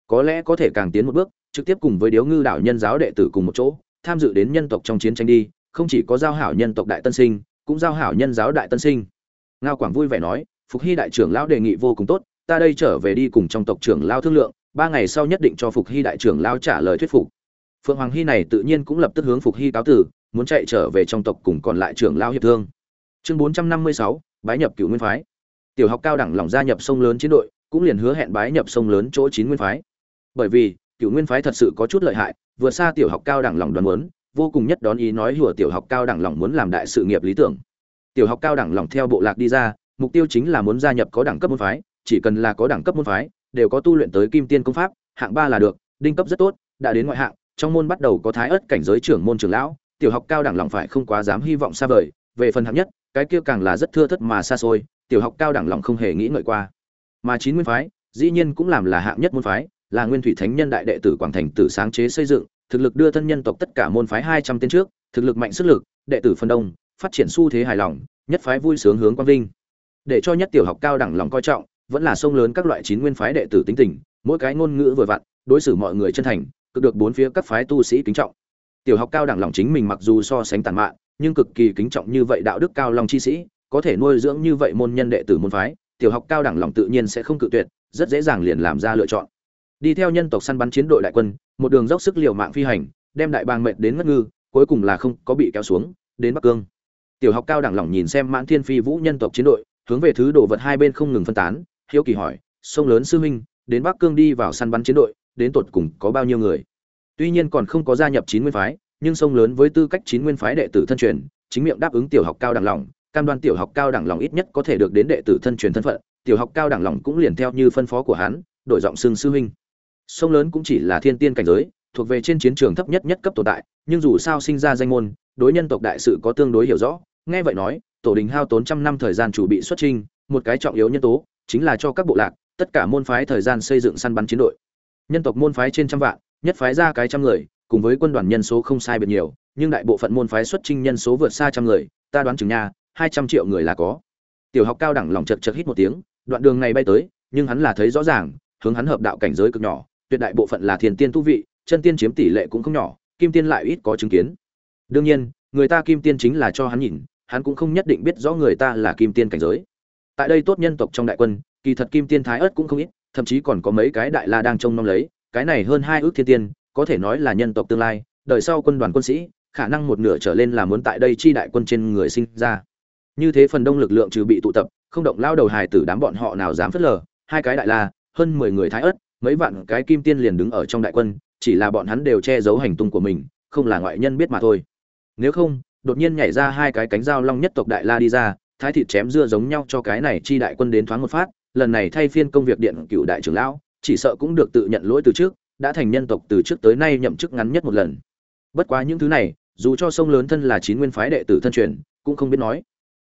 Có lẽ có thể càng tiến một bước, trực tiếp cùng với điếu ngư đạo nhân giáo đệ tử cùng một chỗ, tham dự đến nhân tộc trong chiến tranh đi, không chỉ có giao hảo nhân tộc đại tân sinh, cũng giao hảo nhân giáo đại tân sinh. Ngao quảng vui vẻ nói, phục hy đại trưởng lão đề nghị vô cùng tốt, ta đây trở về đi cùng trong tộc trưởng lao thương lượng, ba ngày sau nhất định cho phục hy đại trưởng lao trả lời thuyết phục. Phượng hoàng hy này tự nhiên cũng lập tức hướng phục hy cáo tử muốn chạy trở về trong tộc cùng còn lại trưởng lao hiệp thương. Chương bốn trăm năm mươi sáu, bái nhập cựu nguyên phái tiểu học cao đẳng lòng gia nhập sông lớn chiến đội, cũng liền hứa hẹn bái nhập sông lớn chỗ chín nguyên phái. Bởi vì, cựu nguyên phái thật sự có chút lợi hại, vượt xa tiểu học cao đẳng lòng đoàn muốn, vô cùng nhất đón ý nói hùa tiểu học cao đẳng lòng muốn làm đại sự nghiệp lý tưởng. Tiểu học cao đẳng lòng theo bộ lạc đi ra, mục tiêu chính là muốn gia nhập có đẳng cấp môn phái, chỉ cần là có đẳng cấp môn phái, đều có tu luyện tới kim tiên công pháp, hạng ba là được, đinh cấp rất tốt, đã đến ngoại hạng, trong môn bắt đầu có thái ớt cảnh giới trưởng môn trưởng lão, tiểu học cao đẳng lòng phải không quá dám hy vọng xa vời, về phần hạng nhất, cái kia càng là rất thưa thất mà xa xôi tiểu học cao đẳng lòng không hề nghĩ ngợi qua. Mà chín nguyên phái, dĩ nhiên cũng làm là hạng nhất môn phái, là nguyên thủy thánh nhân đại đệ tử quảng thành tử sáng chế xây dựng, thực lực đưa thân nhân tộc tất cả môn phái hai trăm tên trước, thực lực mạnh sức lực, đệ tử phân đông, phát triển xu thế hài lòng, nhất phái vui sướng hướng quang vinh. Để cho nhất tiểu học cao đẳng lòng coi trọng, vẫn là sông lớn các loại chín nguyên phái đệ tử tính tình, mỗi cái ngôn ngữ vừa vặn, đối xử mọi người chân thành, cực được bốn phía các phái tu sĩ kính trọng. Tiểu học cao đẳng lòng chính mình mặc dù so sánh tàn mạn, nhưng cực kỳ kính trọng như vậy đạo đức cao lòng chi sĩ có thể nuôi dưỡng như vậy môn nhân đệ tử môn phái, tiểu học cao đẳng lòng tự nhiên sẽ không cự tuyệt, rất dễ dàng liền làm ra lựa chọn. Đi theo nhân tộc săn bắn chiến đội đại quân, một đường dốc sức liều mạng phi hành, đem đại bang mệt đến ngất ngư, cuối cùng là không có bị kéo xuống, đến bắc cương. Tiểu học cao đẳng lòng nhìn xem mãn thiên phi vũ nhân tộc chiến đội, hướng về thứ đồ vật hai bên không ngừng phân tán, hiếu kỳ hỏi, sông lớn sư huynh, đến bắc cương đi vào săn bắn chiến đội, đến tột cùng có bao nhiêu người? Tuy nhiên còn không có gia nhập chín nguyên phái, nhưng sông lớn với tư cách chín nguyên phái đệ tử thân truyền, chính miệng đáp ứng tiểu học cao đẳng lòng cam đoan tiểu học cao đẳng lòng ít nhất có thể được đến đệ tử thân truyền thân phận, tiểu học cao đẳng lòng cũng liền theo như phân phó của hắn, đổi giọng xưng sư huynh. Sông lớn cũng chỉ là thiên tiên cảnh giới, thuộc về trên chiến trường thấp nhất nhất cấp tồn tại, nhưng dù sao sinh ra danh môn, đối nhân tộc đại sự có tương đối hiểu rõ, nghe vậy nói, tổ đình hao tốn trăm năm thời gian chuẩn bị xuất trình một cái trọng yếu nhân tố, chính là cho các bộ lạc, tất cả môn phái thời gian xây dựng săn bắn chiến đội. Nhân tộc môn phái trên trăm vạn, nhất phái ra cái trăm người, cùng với quân đoàn nhân số không sai biệt nhiều, nhưng đại bộ phận môn phái xuất trình nhân số vượt xa trăm người, ta đoán chừng nha hai trăm triệu người là có. Tiểu học cao đẳng lòng chật chật hít một tiếng, đoạn đường này bay tới, nhưng hắn là thấy rõ ràng, hướng hắn hợp đạo cảnh giới cực nhỏ, tuyệt đại bộ phận là thiền tiên tu vị, chân tiên chiếm tỷ lệ cũng không nhỏ, kim tiên lại ít có chứng kiến. Đương nhiên, người ta kim tiên chính là cho hắn nhìn, hắn cũng không nhất định biết rõ người ta là kim tiên cảnh giới. Tại đây tốt nhân tộc trong đại quân, kỳ thật kim tiên thái ớt cũng không ít, thậm chí còn có mấy cái đại la đang trông nom lấy, cái này hơn hai ước thiên tiên, có thể nói là nhân tộc tương lai, đời sau quân đoàn quân sĩ, khả năng một nửa trở lên là muốn tại đây chi đại quân trên người sinh ra như thế phần đông lực lượng trừ bị tụ tập, không động lao đầu hài tử đám bọn họ nào dám phớt lờ. Hai cái đại la, hơn mười người thái ớt, mấy vạn cái kim tiên liền đứng ở trong đại quân, chỉ là bọn hắn đều che giấu hành tung của mình, không là ngoại nhân biết mà thôi. Nếu không, đột nhiên nhảy ra hai cái cánh dao long nhất tộc đại la đi ra, thái thịt chém dưa giống nhau cho cái này chi đại quân đến thoáng một phát, lần này thay phiên công việc điện cựu đại trưởng lão, chỉ sợ cũng được tự nhận lỗi từ trước, đã thành nhân tộc từ trước tới nay nhậm chức ngắn nhất một lần. Bất quá những thứ này, dù cho sông lớn thân là chín nguyên phái đệ tử thân truyền, cũng không biết nói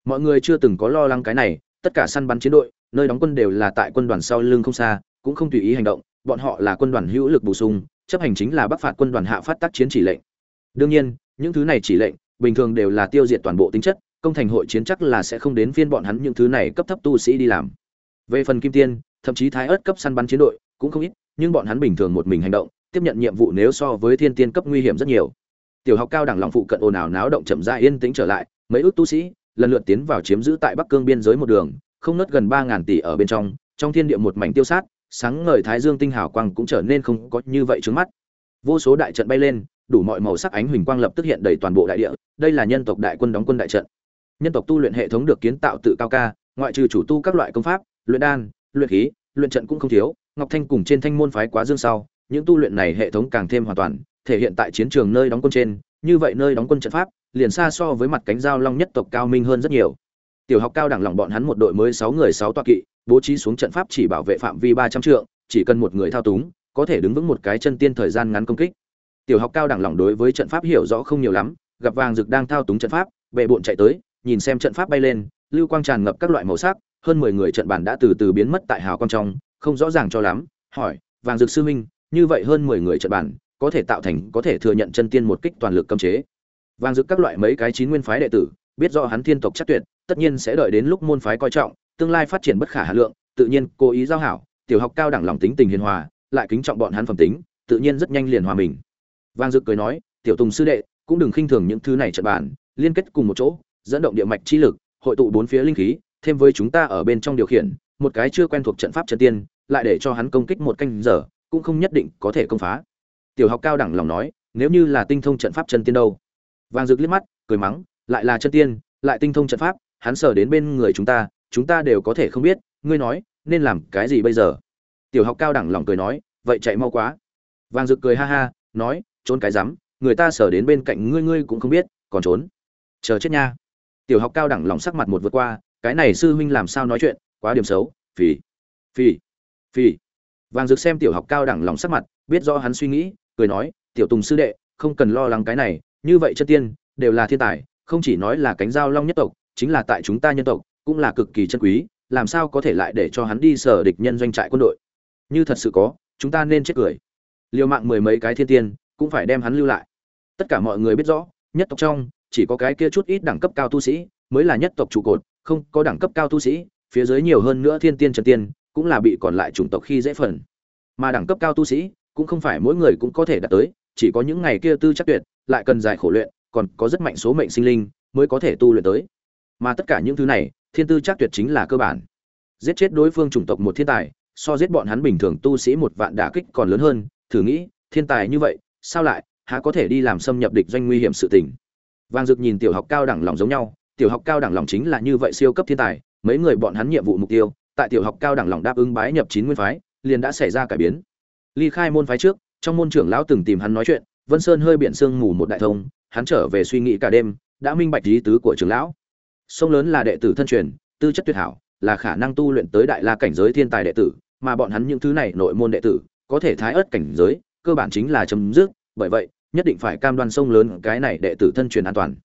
mọi người chưa từng có lo lắng cái này, tất cả săn bắn chiến đội, nơi đóng quân đều là tại quân đoàn sau lưng không xa, cũng không tùy ý hành động, bọn họ là quân đoàn hữu lực bổ sung, chấp hành chính là bắc phạt quân đoàn hạ phát tác chiến chỉ lệnh. Đương nhiên, những thứ này chỉ lệnh, bình thường đều là tiêu diệt toàn bộ tính chất, công thành hội chiến chắc là sẽ không đến phiên bọn hắn những thứ này cấp thấp tu sĩ đi làm. Về phần kim tiên, thậm chí thái ớt cấp săn bắn chiến đội, cũng không ít, nhưng bọn hắn bình thường một mình hành động, tiếp nhận nhiệm vụ nếu so với thiên tiên cấp nguy hiểm rất nhiều. Tiểu học cao đẳng lòng phụ cận ồn ào náo động chậm rãi yên tĩnh trở lại, mấy ước tu sĩ lần lượt tiến vào chiếm giữ tại bắc cương biên giới một đường, không nớt gần ba ngàn tỷ ở bên trong trong thiên địa một mảnh tiêu sát, sáng ngời thái dương tinh hào quang cũng trở nên không có như vậy trước mắt. Vô số đại trận bay lên, đủ mọi màu sắc ánh huỳnh quang lập tức hiện đầy toàn bộ đại địa, đây là nhân tộc đại quân đóng quân đại trận. Nhân tộc tu luyện hệ thống được kiến tạo tự cao ca, ngoại trừ chủ tu các loại công pháp, luyện đan, luyện khí, luyện trận cũng không thiếu, ngọc thanh cùng trên thanh môn phái quá dương sau, những tu luyện này hệ thống càng thêm hoàn toàn, thể hiện tại chiến trường nơi đóng quân trên, như vậy nơi đóng quân trận pháp liền xa so với mặt cánh giao long nhất tộc cao minh hơn rất nhiều. Tiểu học cao đẳng lòng bọn hắn một đội mới sáu người sáu toa kỵ, bố trí xuống trận pháp chỉ bảo vệ phạm vi ba trăm trượng, chỉ cần một người thao túng, có thể đứng vững một cái chân tiên thời gian ngắn công kích. Tiểu học cao đẳng lòng đối với trận pháp hiểu rõ không nhiều lắm, gặp vàng rực đang thao túng trận pháp vệ bộn chạy tới, nhìn xem trận pháp bay lên, lưu quang tràn ngập các loại màu sắc, hơn mười người trận bản đã từ từ biến mất tại hào quang trong, không rõ ràng cho lắm, hỏi, vàng rực sư minh, như vậy hơn mười người trận bản có thể tạo thành, có thể thừa nhận chân tiên một kích toàn lực cấm chế? Vàng rực các loại mấy cái chín nguyên phái đệ tử biết do hắn thiên tộc chắc tuyệt tất nhiên sẽ đợi đến lúc môn phái coi trọng tương lai phát triển bất khả hà lượng tự nhiên cố ý giao hảo tiểu học cao đẳng lòng tính tình hiền hòa lại kính trọng bọn hắn phẩm tính tự nhiên rất nhanh liền hòa mình. Vang dực cười nói tiểu tùng sư đệ cũng đừng khinh thường những thứ này trận bản, liên kết cùng một chỗ dẫn động địa mạch chi lực hội tụ bốn phía linh khí thêm với chúng ta ở bên trong điều khiển một cái chưa quen thuộc trận pháp trận tiên lại để cho hắn công kích một canh giờ cũng không nhất định có thể công phá. Tiểu học cao đẳng lòng nói nếu như là tinh thông trận pháp chân tiên đâu? Vang rực liếc mắt, cười mắng, lại là chân tiên, lại tinh thông trận pháp, hắn sở đến bên người chúng ta chúng ta đều có thể không biết, ngươi nói, nên làm cái gì bây giờ? Tiểu học cao đẳng lòng cười nói, vậy chạy mau quá. Vàng rực cười ha ha, nói, trốn cái rắm, người ta sở đến bên cạnh ngươi ngươi cũng không biết, còn trốn. Chờ chết nha. Tiểu học cao đẳng lòng sắc mặt một vượt qua, cái này sư huynh làm sao nói chuyện, quá điểm xấu, phì phì phì. Vàng rực xem tiểu học cao đẳng lòng sắc mặt, biết do hắn suy nghĩ, cười nói, tiểu tùng sư đệ, không cần lo lắng cái này như vậy chân tiên, đều là thiên tài, không chỉ nói là cánh giao long nhất tộc, chính là tại chúng ta nhân tộc, cũng là cực kỳ chân quý, làm sao có thể lại để cho hắn đi sở địch nhân doanh trại quân đội? Như thật sự có, chúng ta nên chết cười. Liều mạng mười mấy cái thiên tiên, cũng phải đem hắn lưu lại. Tất cả mọi người biết rõ, nhất tộc trong, chỉ có cái kia chút ít đẳng cấp cao tu sĩ, mới là nhất tộc trụ cột, không có đẳng cấp cao tu sĩ, phía dưới nhiều hơn nữa thiên tiên trần tiên, cũng là bị còn lại chủng tộc khi dễ phần. Mà đẳng cấp cao tu sĩ, cũng không phải mỗi người cũng có thể đạt tới, chỉ có những ngày kia tư chắc tuyệt lại cần dài khổ luyện, còn có rất mạnh số mệnh sinh linh mới có thể tu luyện tới. Mà tất cả những thứ này, thiên tư chắc tuyệt chính là cơ bản. Giết chết đối phương chủng tộc một thiên tài, so giết bọn hắn bình thường tu sĩ một vạn đả kích còn lớn hơn, thử nghĩ, thiên tài như vậy, sao lại, há có thể đi làm xâm nhập địch doanh nguy hiểm sự tình? Vàng dực nhìn tiểu học cao đẳng lòng giống nhau, tiểu học cao đẳng lòng chính là như vậy siêu cấp thiên tài, mấy người bọn hắn nhiệm vụ mục tiêu, tại tiểu học cao đẳng lòng đáp ứng bái nhập chín nguyên phái, liền đã xảy ra cải biến. Ly khai môn phái trước, trong môn trưởng lão từng tìm hắn nói chuyện vân sơn hơi biển sương ngủ một đại thông, hắn trở về suy nghĩ cả đêm, đã minh bạch lý tứ của trưởng lão. Sông lớn là đệ tử thân truyền, tư chất tuyệt hảo, là khả năng tu luyện tới đại la cảnh giới thiên tài đệ tử, mà bọn hắn những thứ này nội môn đệ tử, có thể thái ớt cảnh giới, cơ bản chính là chấm dứt, bởi vậy, nhất định phải cam đoan sông lớn cái này đệ tử thân truyền an toàn.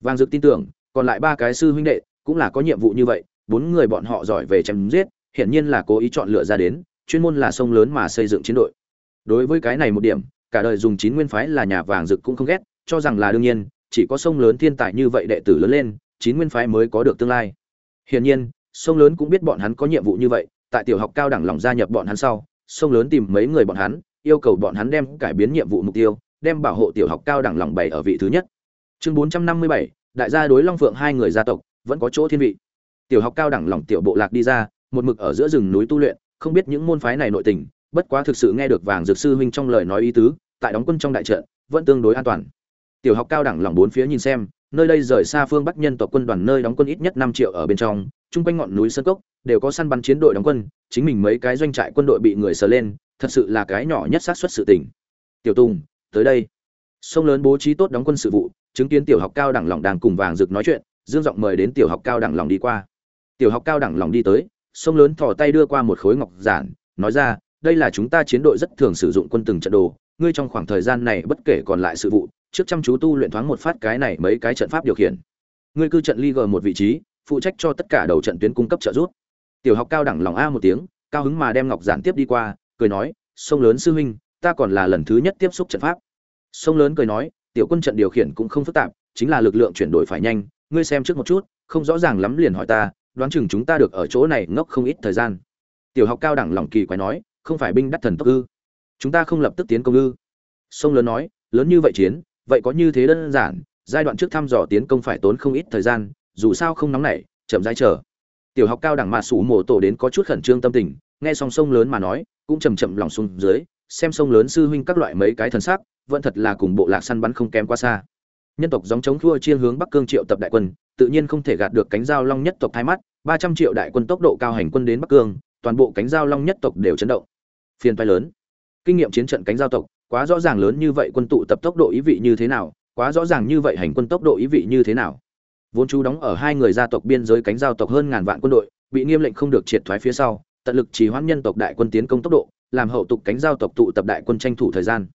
Vang dực tin tưởng, còn lại ba cái sư huynh đệ cũng là có nhiệm vụ như vậy, bốn người bọn họ giỏi về chém giết, hiển nhiên là cố ý chọn lựa ra đến, chuyên môn là sông lớn mà xây dựng chiến đội. Đối với cái này một điểm cả đời dùng chín nguyên phái là nhà vàng rực cũng không ghét, cho rằng là đương nhiên, chỉ có sông lớn thiên tài như vậy đệ tử lớn lên, chín nguyên phái mới có được tương lai. Hiển nhiên, sông lớn cũng biết bọn hắn có nhiệm vụ như vậy, tại tiểu học cao đẳng lòng gia nhập bọn hắn sau, sông lớn tìm mấy người bọn hắn, yêu cầu bọn hắn đem cải biến nhiệm vụ mục tiêu, đem bảo hộ tiểu học cao đẳng lòng bày ở vị thứ nhất. Chương bốn trăm năm mươi bảy, đại gia đối long phượng hai người gia tộc, vẫn có chỗ thiên vị. Tiểu học cao đẳng lòng tiểu bộ lạc đi ra, một mực ở giữa rừng núi tu luyện, không biết những môn phái này nội tình bất quá thực sự nghe được vàng dược sư huynh trong lời nói ý tứ, tại đóng quân trong đại trận, vẫn tương đối an toàn. Tiểu học cao đẳng lòng bốn phía nhìn xem, nơi đây rời xa phương bắc nhân tộc quân đoàn nơi đóng quân ít nhất năm triệu ở bên trong, chung quanh ngọn núi sơn cốc, đều có săn bắn chiến đội đóng quân, chính mình mấy cái doanh trại quân đội bị người sờ lên, thật sự là cái nhỏ nhất xác suất sự tình. Tiểu tùng, tới đây. Sông lớn bố trí tốt đóng quân sự vụ, chứng kiến tiểu học cao đẳng lòng đang cùng vàng rực nói chuyện, dương giọng mời đến tiểu học cao đẳng lòng đi qua. Tiểu học cao đẳng lòng đi tới, sông lớn thò tay đưa qua một khối ngọc giản, nói ra đây là chúng ta chiến đội rất thường sử dụng quân từng trận đồ, ngươi trong khoảng thời gian này bất kể còn lại sự vụ, trước chăm chú tu luyện thoáng một phát cái này mấy cái trận pháp điều khiển. Ngươi cư trận ly g một vị trí, phụ trách cho tất cả đầu trận tuyến cung cấp trợ giúp. Tiểu học cao đẳng lòng a một tiếng, cao hứng mà đem ngọc giản tiếp đi qua, cười nói, sông lớn sư huynh, ta còn là lần thứ nhất tiếp xúc trận pháp. Sông lớn cười nói, tiểu quân trận điều khiển cũng không phức tạp, chính là lực lượng chuyển đổi phải nhanh, ngươi xem trước một chút, không rõ ràng lắm liền hỏi ta, đoán chừng chúng ta được ở chỗ này ngốc không ít thời gian. Tiểu học cao đẳng lòng kỳ quái nói không phải binh đắc thần tốc ư? Chúng ta không lập tức tiến công ư? Sông lớn nói, lớn như vậy chiến, vậy có như thế đơn giản, giai đoạn trước thăm dò tiến công phải tốn không ít thời gian, dù sao không nóng nảy, chậm rãi chờ. Tiểu học cao đẳng mà sủ mổ tổ đến có chút khẩn trương tâm tình, nghe song sông lớn mà nói, cũng chầm chậm lòng xuống dưới, xem sông lớn sư huynh các loại mấy cái thần sắc, vẫn thật là cùng bộ lạc săn bắn không kém quá xa. Nhân tộc giống chống thua chiên hướng bắc cương triệu tập đại quân, tự nhiên không thể gạt được cánh giao long nhất tộc hai mắt, ba trăm triệu đại quân tốc độ cao hành quân đến bắc cương, toàn bộ cánh giao long nhất tộc đều chấn động phiền toái lớn. Kinh nghiệm chiến trận cánh giao tộc, quá rõ ràng lớn như vậy quân tụ tập tốc độ ý vị như thế nào, quá rõ ràng như vậy hành quân tốc độ ý vị như thế nào. Vốn chú đóng ở hai người gia tộc biên giới cánh giao tộc hơn ngàn vạn quân đội, bị nghiêm lệnh không được triệt thoái phía sau, tận lực trì hoãn nhân tộc đại quân tiến công tốc độ, làm hậu tục cánh giao tộc tụ tập đại quân tranh thủ thời gian.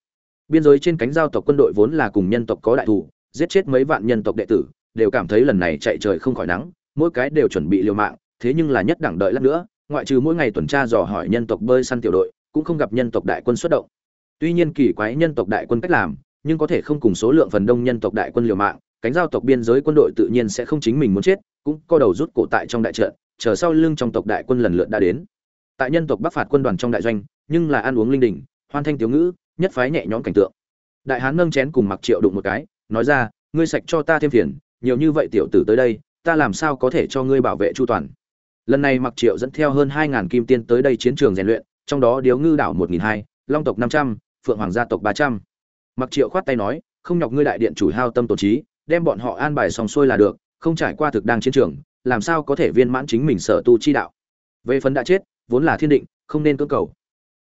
Biên giới trên cánh giao tộc quân đội vốn là cùng nhân tộc có đại thủ giết chết mấy vạn nhân tộc đệ tử, đều cảm thấy lần này chạy trời không khỏi nắng, mỗi cái đều chuẩn bị liều mạng, thế nhưng là nhất đẳng đợi lát nữa, ngoại trừ mỗi ngày tuần tra dò hỏi nhân tộc bơi săn tiểu đội cũng không gặp nhân tộc đại quân xuất động. Tuy nhiên kỳ quái nhân tộc đại quân cách làm, nhưng có thể không cùng số lượng phần đông nhân tộc đại quân liều mạng, cánh giao tộc biên giới quân đội tự nhiên sẽ không chính mình muốn chết, cũng co đầu rút cổ tại trong đại trận, chờ sau lưng trong tộc đại quân lần lượt đã đến. Tại nhân tộc bắc phạt quân đoàn trong đại doanh, nhưng là ăn uống linh đình, hoan thanh thiếu ngữ, nhất phái nhẹ nhõm cảnh tượng. Đại hán nâng chén cùng mặc triệu đụng một cái, nói ra, ngươi sạch cho ta thêm phiền, nhiều như vậy tiểu tử tới đây, ta làm sao có thể cho ngươi bảo vệ chu toàn? Lần này mặc triệu dẫn theo hơn hai ngàn kim tiên tới đây chiến trường rèn luyện trong đó điếu ngư đảo một nghìn hai, long tộc năm trăm, phượng hoàng gia tộc ba trăm. Mặc triệu khoát tay nói, không nhọc ngươi đại điện chủ hao tâm tổ trí, đem bọn họ an bài xong xuôi là được, không trải qua thực đang chiến trường, làm sao có thể viên mãn chính mình sở tu chi đạo? Về phần đã chết, vốn là thiên định, không nên cưỡng cầu.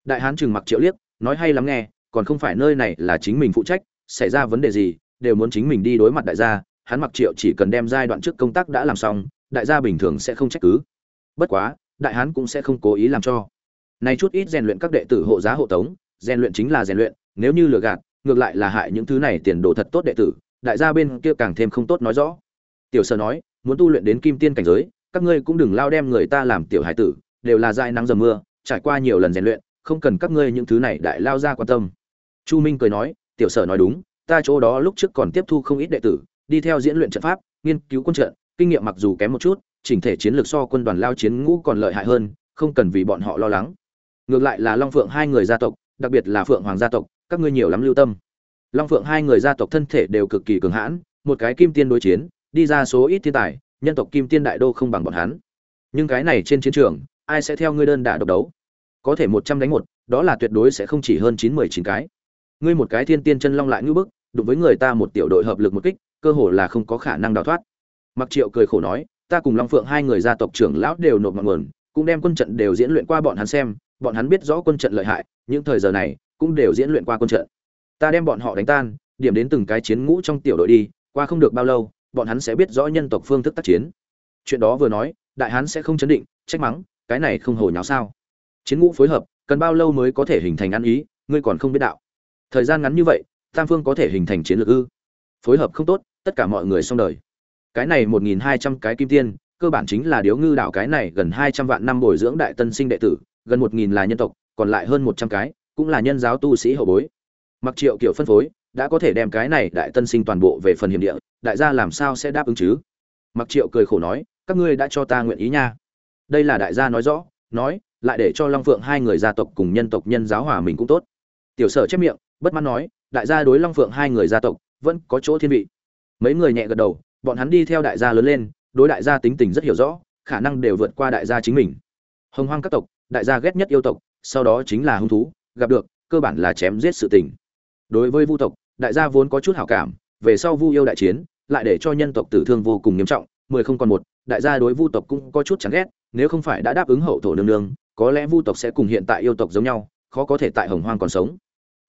Đại hán trừng mặc triệu liếc, nói, hay lắm nghe, còn không phải nơi này là chính mình phụ trách, xảy ra vấn đề gì, đều muốn chính mình đi đối mặt đại gia. Hắn mặc triệu chỉ cần đem giai đoạn trước công tác đã làm xong, đại gia bình thường sẽ không trách cứ. Bất quá, đại hán cũng sẽ không cố ý làm cho này chút ít rèn luyện các đệ tử hộ giá hộ tống, rèn luyện chính là rèn luyện, nếu như lừa gạt, ngược lại là hại những thứ này tiền đồ thật tốt đệ tử, đại gia bên kia càng thêm không tốt nói rõ. Tiểu sở nói, muốn tu luyện đến kim tiên cảnh giới, các ngươi cũng đừng lao đem người ta làm tiểu hải tử, đều là dai nắng dầm mưa, trải qua nhiều lần rèn luyện, không cần các ngươi những thứ này đại lao ra quan tâm. Chu minh cười nói, tiểu sở nói đúng, ta chỗ đó lúc trước còn tiếp thu không ít đệ tử, đi theo diễn luyện trận pháp, nghiên cứu quân trận, kinh nghiệm mặc dù kém một chút, chỉnh thể chiến lược so quân đoàn lao chiến ngũ còn lợi hại hơn, không cần vì bọn họ lo lắng ngược lại là long phượng hai người gia tộc, đặc biệt là phượng hoàng gia tộc, các ngươi nhiều lắm lưu tâm. Long phượng hai người gia tộc thân thể đều cực kỳ cường hãn, một cái kim tiên đối chiến, đi ra số ít thiên tài, nhân tộc kim tiên đại đô không bằng bọn hắn. Nhưng cái này trên chiến trường, ai sẽ theo ngươi đơn đả độc đấu? Có thể một trăm đánh một, đó là tuyệt đối sẽ không chỉ hơn chín mười chín cái. Ngươi một cái thiên tiên chân long lại ngưỡng bức, đụng với người ta một tiểu đội hợp lực một kích, cơ hồ là không có khả năng đào thoát. Mặc triệu cười khổ nói, ta cùng long phượng hai người gia tộc trưởng lão đều nộp ngọn nguồn, cũng đem quân trận đều diễn luyện qua bọn hắn xem bọn hắn biết rõ quân trận lợi hại, những thời giờ này cũng đều diễn luyện qua quân trận. Ta đem bọn họ đánh tan, điểm đến từng cái chiến ngũ trong tiểu đội đi, qua không được bao lâu, bọn hắn sẽ biết rõ nhân tộc phương thức tác chiến. Chuyện đó vừa nói, đại hán sẽ không chấn định, trách mắng, cái này không hồi nháo sao? Chiến ngũ phối hợp, cần bao lâu mới có thể hình thành ăn ý, ngươi còn không biết đạo. Thời gian ngắn như vậy, tam phương có thể hình thành chiến lược ư? Phối hợp không tốt, tất cả mọi người xong đời. Cái này một nghìn hai trăm cái kim tiên, cơ bản chính là điếu ngư đảo cái này gần hai trăm vạn năm bồi dưỡng đại tân sinh đệ tử gần một nghìn là nhân tộc, còn lại hơn một trăm cái cũng là nhân giáo tu sĩ hậu bối. Mặc triệu kiểu phân phối, đã có thể đem cái này đại tân sinh toàn bộ về phần hiểm địa, đại gia làm sao sẽ đáp ứng chứ? Mặc triệu cười khổ nói, các ngươi đã cho ta nguyện ý nha. Đây là đại gia nói rõ, nói, lại để cho long phượng hai người gia tộc cùng nhân tộc nhân giáo hòa mình cũng tốt. Tiểu sở chép miệng, bất mãn nói, đại gia đối long phượng hai người gia tộc vẫn có chỗ thiên vị. Mấy người nhẹ gật đầu, bọn hắn đi theo đại gia lớn lên, đối đại gia tính tình rất hiểu rõ, khả năng đều vượt qua đại gia chính mình. Hồng hoang các tộc đại gia ghét nhất yêu tộc, sau đó chính là hung thú, gặp được, cơ bản là chém giết sự tình. Đối với vu tộc, đại gia vốn có chút hảo cảm, về sau vu yêu đại chiến, lại để cho nhân tộc tử thương vô cùng nghiêm trọng, mười không còn một, đại gia đối vu tộc cũng có chút chán ghét, nếu không phải đã đáp ứng hậu thổ nương nương, có lẽ vu tộc sẽ cùng hiện tại yêu tộc giống nhau, khó có thể tại hồng hoang còn sống.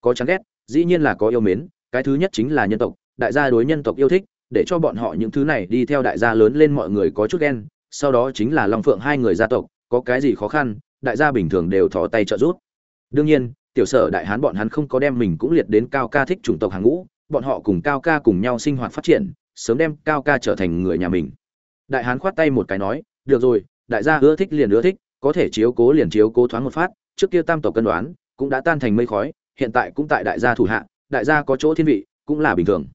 Có chán ghét, dĩ nhiên là có yêu mến, cái thứ nhất chính là nhân tộc, đại gia đối nhân tộc yêu thích, để cho bọn họ những thứ này đi theo đại gia lớn lên mọi người có chút ghen, sau đó chính là long phượng hai người gia tộc, có cái gì khó khăn đại gia bình thường đều thò tay trợ giúp. Đương nhiên, tiểu sở đại hán bọn hắn không có đem mình cũng liệt đến cao ca thích chủng tộc hàng ngũ, bọn họ cùng cao ca cùng nhau sinh hoạt phát triển, sớm đem cao ca trở thành người nhà mình. Đại hán khoát tay một cái nói, được rồi, đại gia ưa thích liền ưa thích, có thể chiếu cố liền chiếu cố thoáng một phát, trước kia tam tộc cân đoán, cũng đã tan thành mây khói, hiện tại cũng tại đại gia thủ hạ, đại gia có chỗ thiên vị, cũng là bình thường.